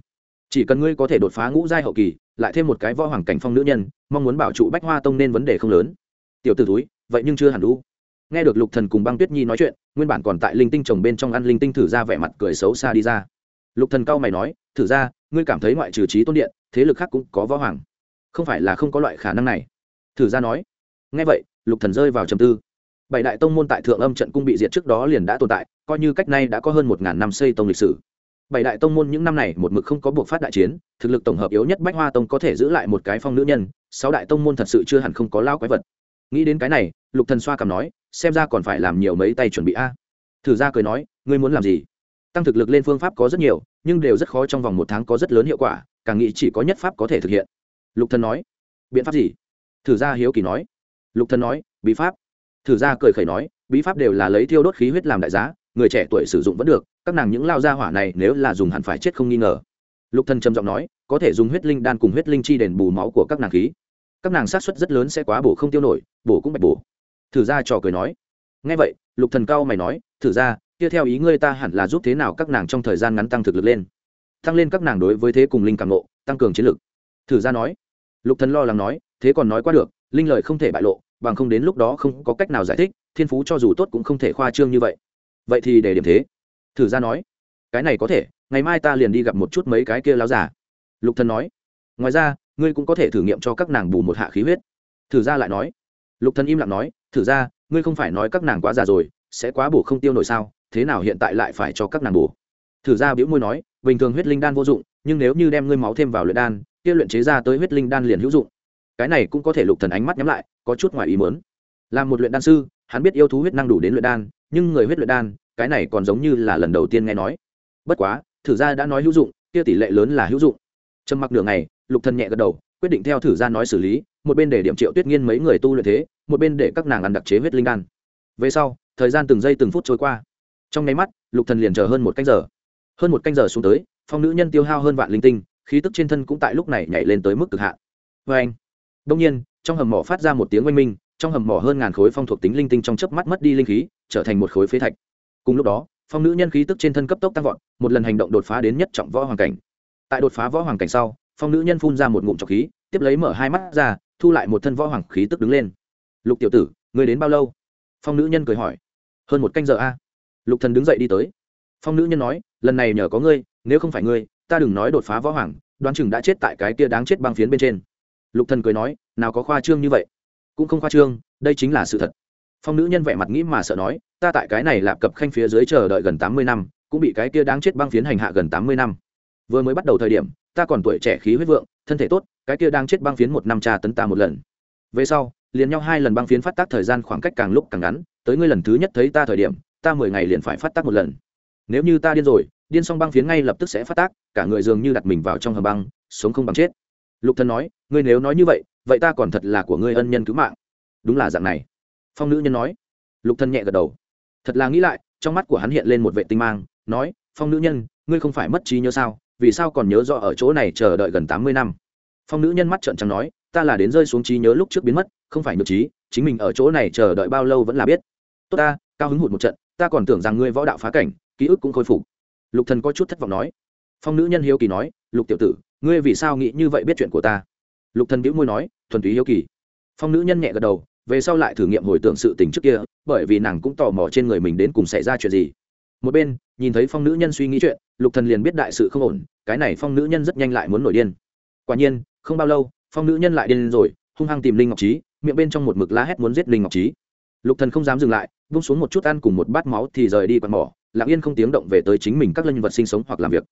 Chỉ cần ngươi có thể đột phá ngũ giai hậu kỳ, lại thêm một cái võ hoàng cảnh phong nữ nhân, mong muốn bảo trụ bách hoa tông nên vấn đề không lớn. Tiểu tử túi vậy nhưng chưa hẳn đủ nghe được lục thần cùng băng tuyết nhi nói chuyện, nguyên bản còn tại linh tinh trồng bên trong ăn linh tinh thử ra vẻ mặt cười xấu xa đi ra. Lục thần cao mày nói, thử ra, ngươi cảm thấy ngoại trừ trí tôn điện, thế lực khác cũng có võ hoàng. Không phải là không có loại khả năng này. Thử ra nói. Nghe vậy, lục thần rơi vào trầm tư bảy đại tông môn tại thượng âm trận cung bị diệt trước đó liền đã tồn tại, coi như cách nay đã có hơn một ngàn năm xây tông lịch sử. Bảy đại tông môn những năm này một mực không có buộc phát đại chiến, thực lực tổng hợp yếu nhất bách hoa tông có thể giữ lại một cái phong nữ nhân, sáu đại tông môn thật sự chưa hẳn không có lao quái vật. Nghĩ đến cái này, lục thần xoa cảm nói, xem ra còn phải làm nhiều mấy tay chuẩn bị a. Thử ra cười nói, ngươi muốn làm gì? Tăng thực lực lên phương pháp có rất nhiều, nhưng đều rất khó trong vòng một tháng có rất lớn hiệu quả, càng nghĩ chỉ có nhất pháp có thể thực hiện. Lục thần nói, biện pháp gì? Thử ra hiếu kỳ nói. Lục thần nói, bí pháp thử ra cười khẩy nói, bí pháp đều là lấy thiêu đốt khí huyết làm đại giá, người trẻ tuổi sử dụng vẫn được, các nàng những lao gia hỏa này nếu là dùng hẳn phải chết không nghi ngờ. Lục thần trầm giọng nói, có thể dùng huyết linh đan cùng huyết linh chi đền bù máu của các nàng khí. Các nàng sát suất rất lớn sẽ quá bổ không tiêu nổi, bổ cũng bạch bổ. Thử ra trò cười nói. Nghe vậy, lục thần cao mày nói, thử ra, kia theo ý ngươi ta hẳn là giúp thế nào các nàng trong thời gian ngắn tăng thực lực lên? Tăng lên các nàng đối với thế cùng linh càng nộ tăng cường chiến lực. Thử ra nói. Lục thần lo lắng nói, thế còn nói qua được, linh lời không thể bại lộ bằng không đến lúc đó không có cách nào giải thích, thiên phú cho dù tốt cũng không thể khoa trương như vậy. Vậy thì để điểm thế. Thử ra nói, cái này có thể, ngày mai ta liền đi gặp một chút mấy cái kia láo giả lục thần nói, ngoài ra, ngươi cũng có thể thử nghiệm cho các nàng bù một hạ khí huyết. Thử ra lại nói, lục thần im lặng nói, thử ra, ngươi không phải nói các nàng quá già rồi, sẽ quá bổ không tiêu nổi sao, thế nào hiện tại lại phải cho các nàng bổ? Thử ra biểu môi nói, bình thường huyết linh đan vô dụng, nhưng nếu như đem ngươi máu thêm vào luyện đan, kia luyện chế ra tới huyết linh đan liền hữu dụng cái này cũng có thể lục thần ánh mắt nhắm lại, có chút ngoài ý muốn. Làm một luyện đan sư, hắn biết yêu thú huyết năng đủ đến luyện đan, nhưng người huyết luyện đan, cái này còn giống như là lần đầu tiên nghe nói. Bất quá, thử gia đã nói hữu dụng, kia tỷ lệ lớn là hữu dụng. Trầm mặc nửa ngày, lục thần nhẹ gật đầu, quyết định theo thử gia nói xử lý, một bên để điểm triệu tuyết nghiên mấy người tu luyện thế, một bên để các nàng ăn đặc chế huyết linh đan. Về sau, thời gian từng giây từng phút trôi qua. Trong nháy mắt, lục thần liền chờ hơn một canh giờ. Hơn một canh giờ xuống tới, phong nữ nhân tiêu hao hơn vạn linh tinh, khí tức trên thân cũng tại lúc này nhảy lên tới mức cực hạn. Với anh đông nhiên, trong hầm mỏ phát ra một tiếng oanh minh, trong hầm mỏ hơn ngàn khối phong thuộc tính linh tinh trong chớp mắt mất đi linh khí, trở thành một khối phế thạch. Cùng lúc đó, phong nữ nhân khí tức trên thân cấp tốc tăng vọt, một lần hành động đột phá đến nhất trọng võ hoàng cảnh. Tại đột phá võ hoàng cảnh sau, phong nữ nhân phun ra một ngụm trọc khí, tiếp lấy mở hai mắt ra, thu lại một thân võ hoàng khí tức đứng lên. Lục tiểu tử người đến bao lâu? Phong nữ nhân cười hỏi. Hơn một canh giờ a. Lục thần đứng dậy đi tới. Phong nữ nhân nói, lần này nhờ có ngươi, nếu không phải ngươi, ta đừng nói đột phá võ hoàng, đoán chừng đã chết tại cái kia đáng chết băng phiến bên trên lục thần cười nói, nào có khoa trương như vậy? Cũng không khoa trương, đây chính là sự thật. Phong nữ nhân vẻ mặt nghĩ mà sợ nói, ta tại cái này lạp cập khanh phía dưới chờ đợi gần tám mươi năm, cũng bị cái kia đáng chết băng phiến hành hạ gần tám mươi năm. Vừa mới bắt đầu thời điểm, ta còn tuổi trẻ khí huyết vượng, thân thể tốt, cái kia đang chết băng phiến một năm trà tấn ta một lần. Về sau, liền nhau hai lần băng phiến phát tác thời gian khoảng cách càng lúc càng ngắn, tới ngươi lần thứ nhất thấy ta thời điểm, ta mười ngày liền phải phát tác một lần. Nếu như ta điên rồi, điên xong băng phiến ngay lập tức sẽ phát tác, cả người dường như đặt mình vào trong hầm băng, sống không bằng chết lục thần nói, ngươi nếu nói như vậy vậy ta còn thật là của ngươi ân nhân cứu mạng. Đúng là dạng này. Phong nữ nhân nói. Lục thần nhẹ gật đầu. Thật là nghĩ lại, trong mắt của hắn hiện lên một vệ tinh mang, nói, phong nữ nhân, ngươi không phải mất trí nhớ sao? Vì sao còn nhớ rõ ở chỗ này chờ đợi gần tám mươi năm? Phong nữ nhân mắt trợn trắng nói, ta là đến rơi xuống trí nhớ lúc trước biến mất, không phải nhược trí, chính mình ở chỗ này chờ đợi bao lâu vẫn là biết. Tốt ta, cao hứng hụt một trận, ta còn tưởng rằng ngươi võ đạo phá cảnh, ký ức cũng khôi phục. Lục thần có chút thất vọng nói. Phong nữ nhân hiếu kỳ nói, lục tiểu tử ngươi vì sao nghĩ như vậy biết chuyện của ta? Lục thần bĩu môi nói, thuần túy hiếu kỳ. Phong nữ nhân nhẹ gật đầu, về sau lại thử nghiệm hồi tưởng sự tình trước kia, bởi vì nàng cũng tò mò trên người mình đến cùng xảy ra chuyện gì. Một bên, nhìn thấy phong nữ nhân suy nghĩ chuyện, lục thần liền biết đại sự không ổn, cái này phong nữ nhân rất nhanh lại muốn nổi điên. Quả nhiên, không bao lâu, phong nữ nhân lại điên rồi, hung hăng tìm linh ngọc trí, miệng bên trong một mực la hét muốn giết linh ngọc trí. Lục thần không dám dừng lại bung xuống một chút ăn cùng một bát máu thì rời đi quạt mỏ, lặng yên không tiếng động về tới chính mình các lân vật sinh sống hoặc làm việc.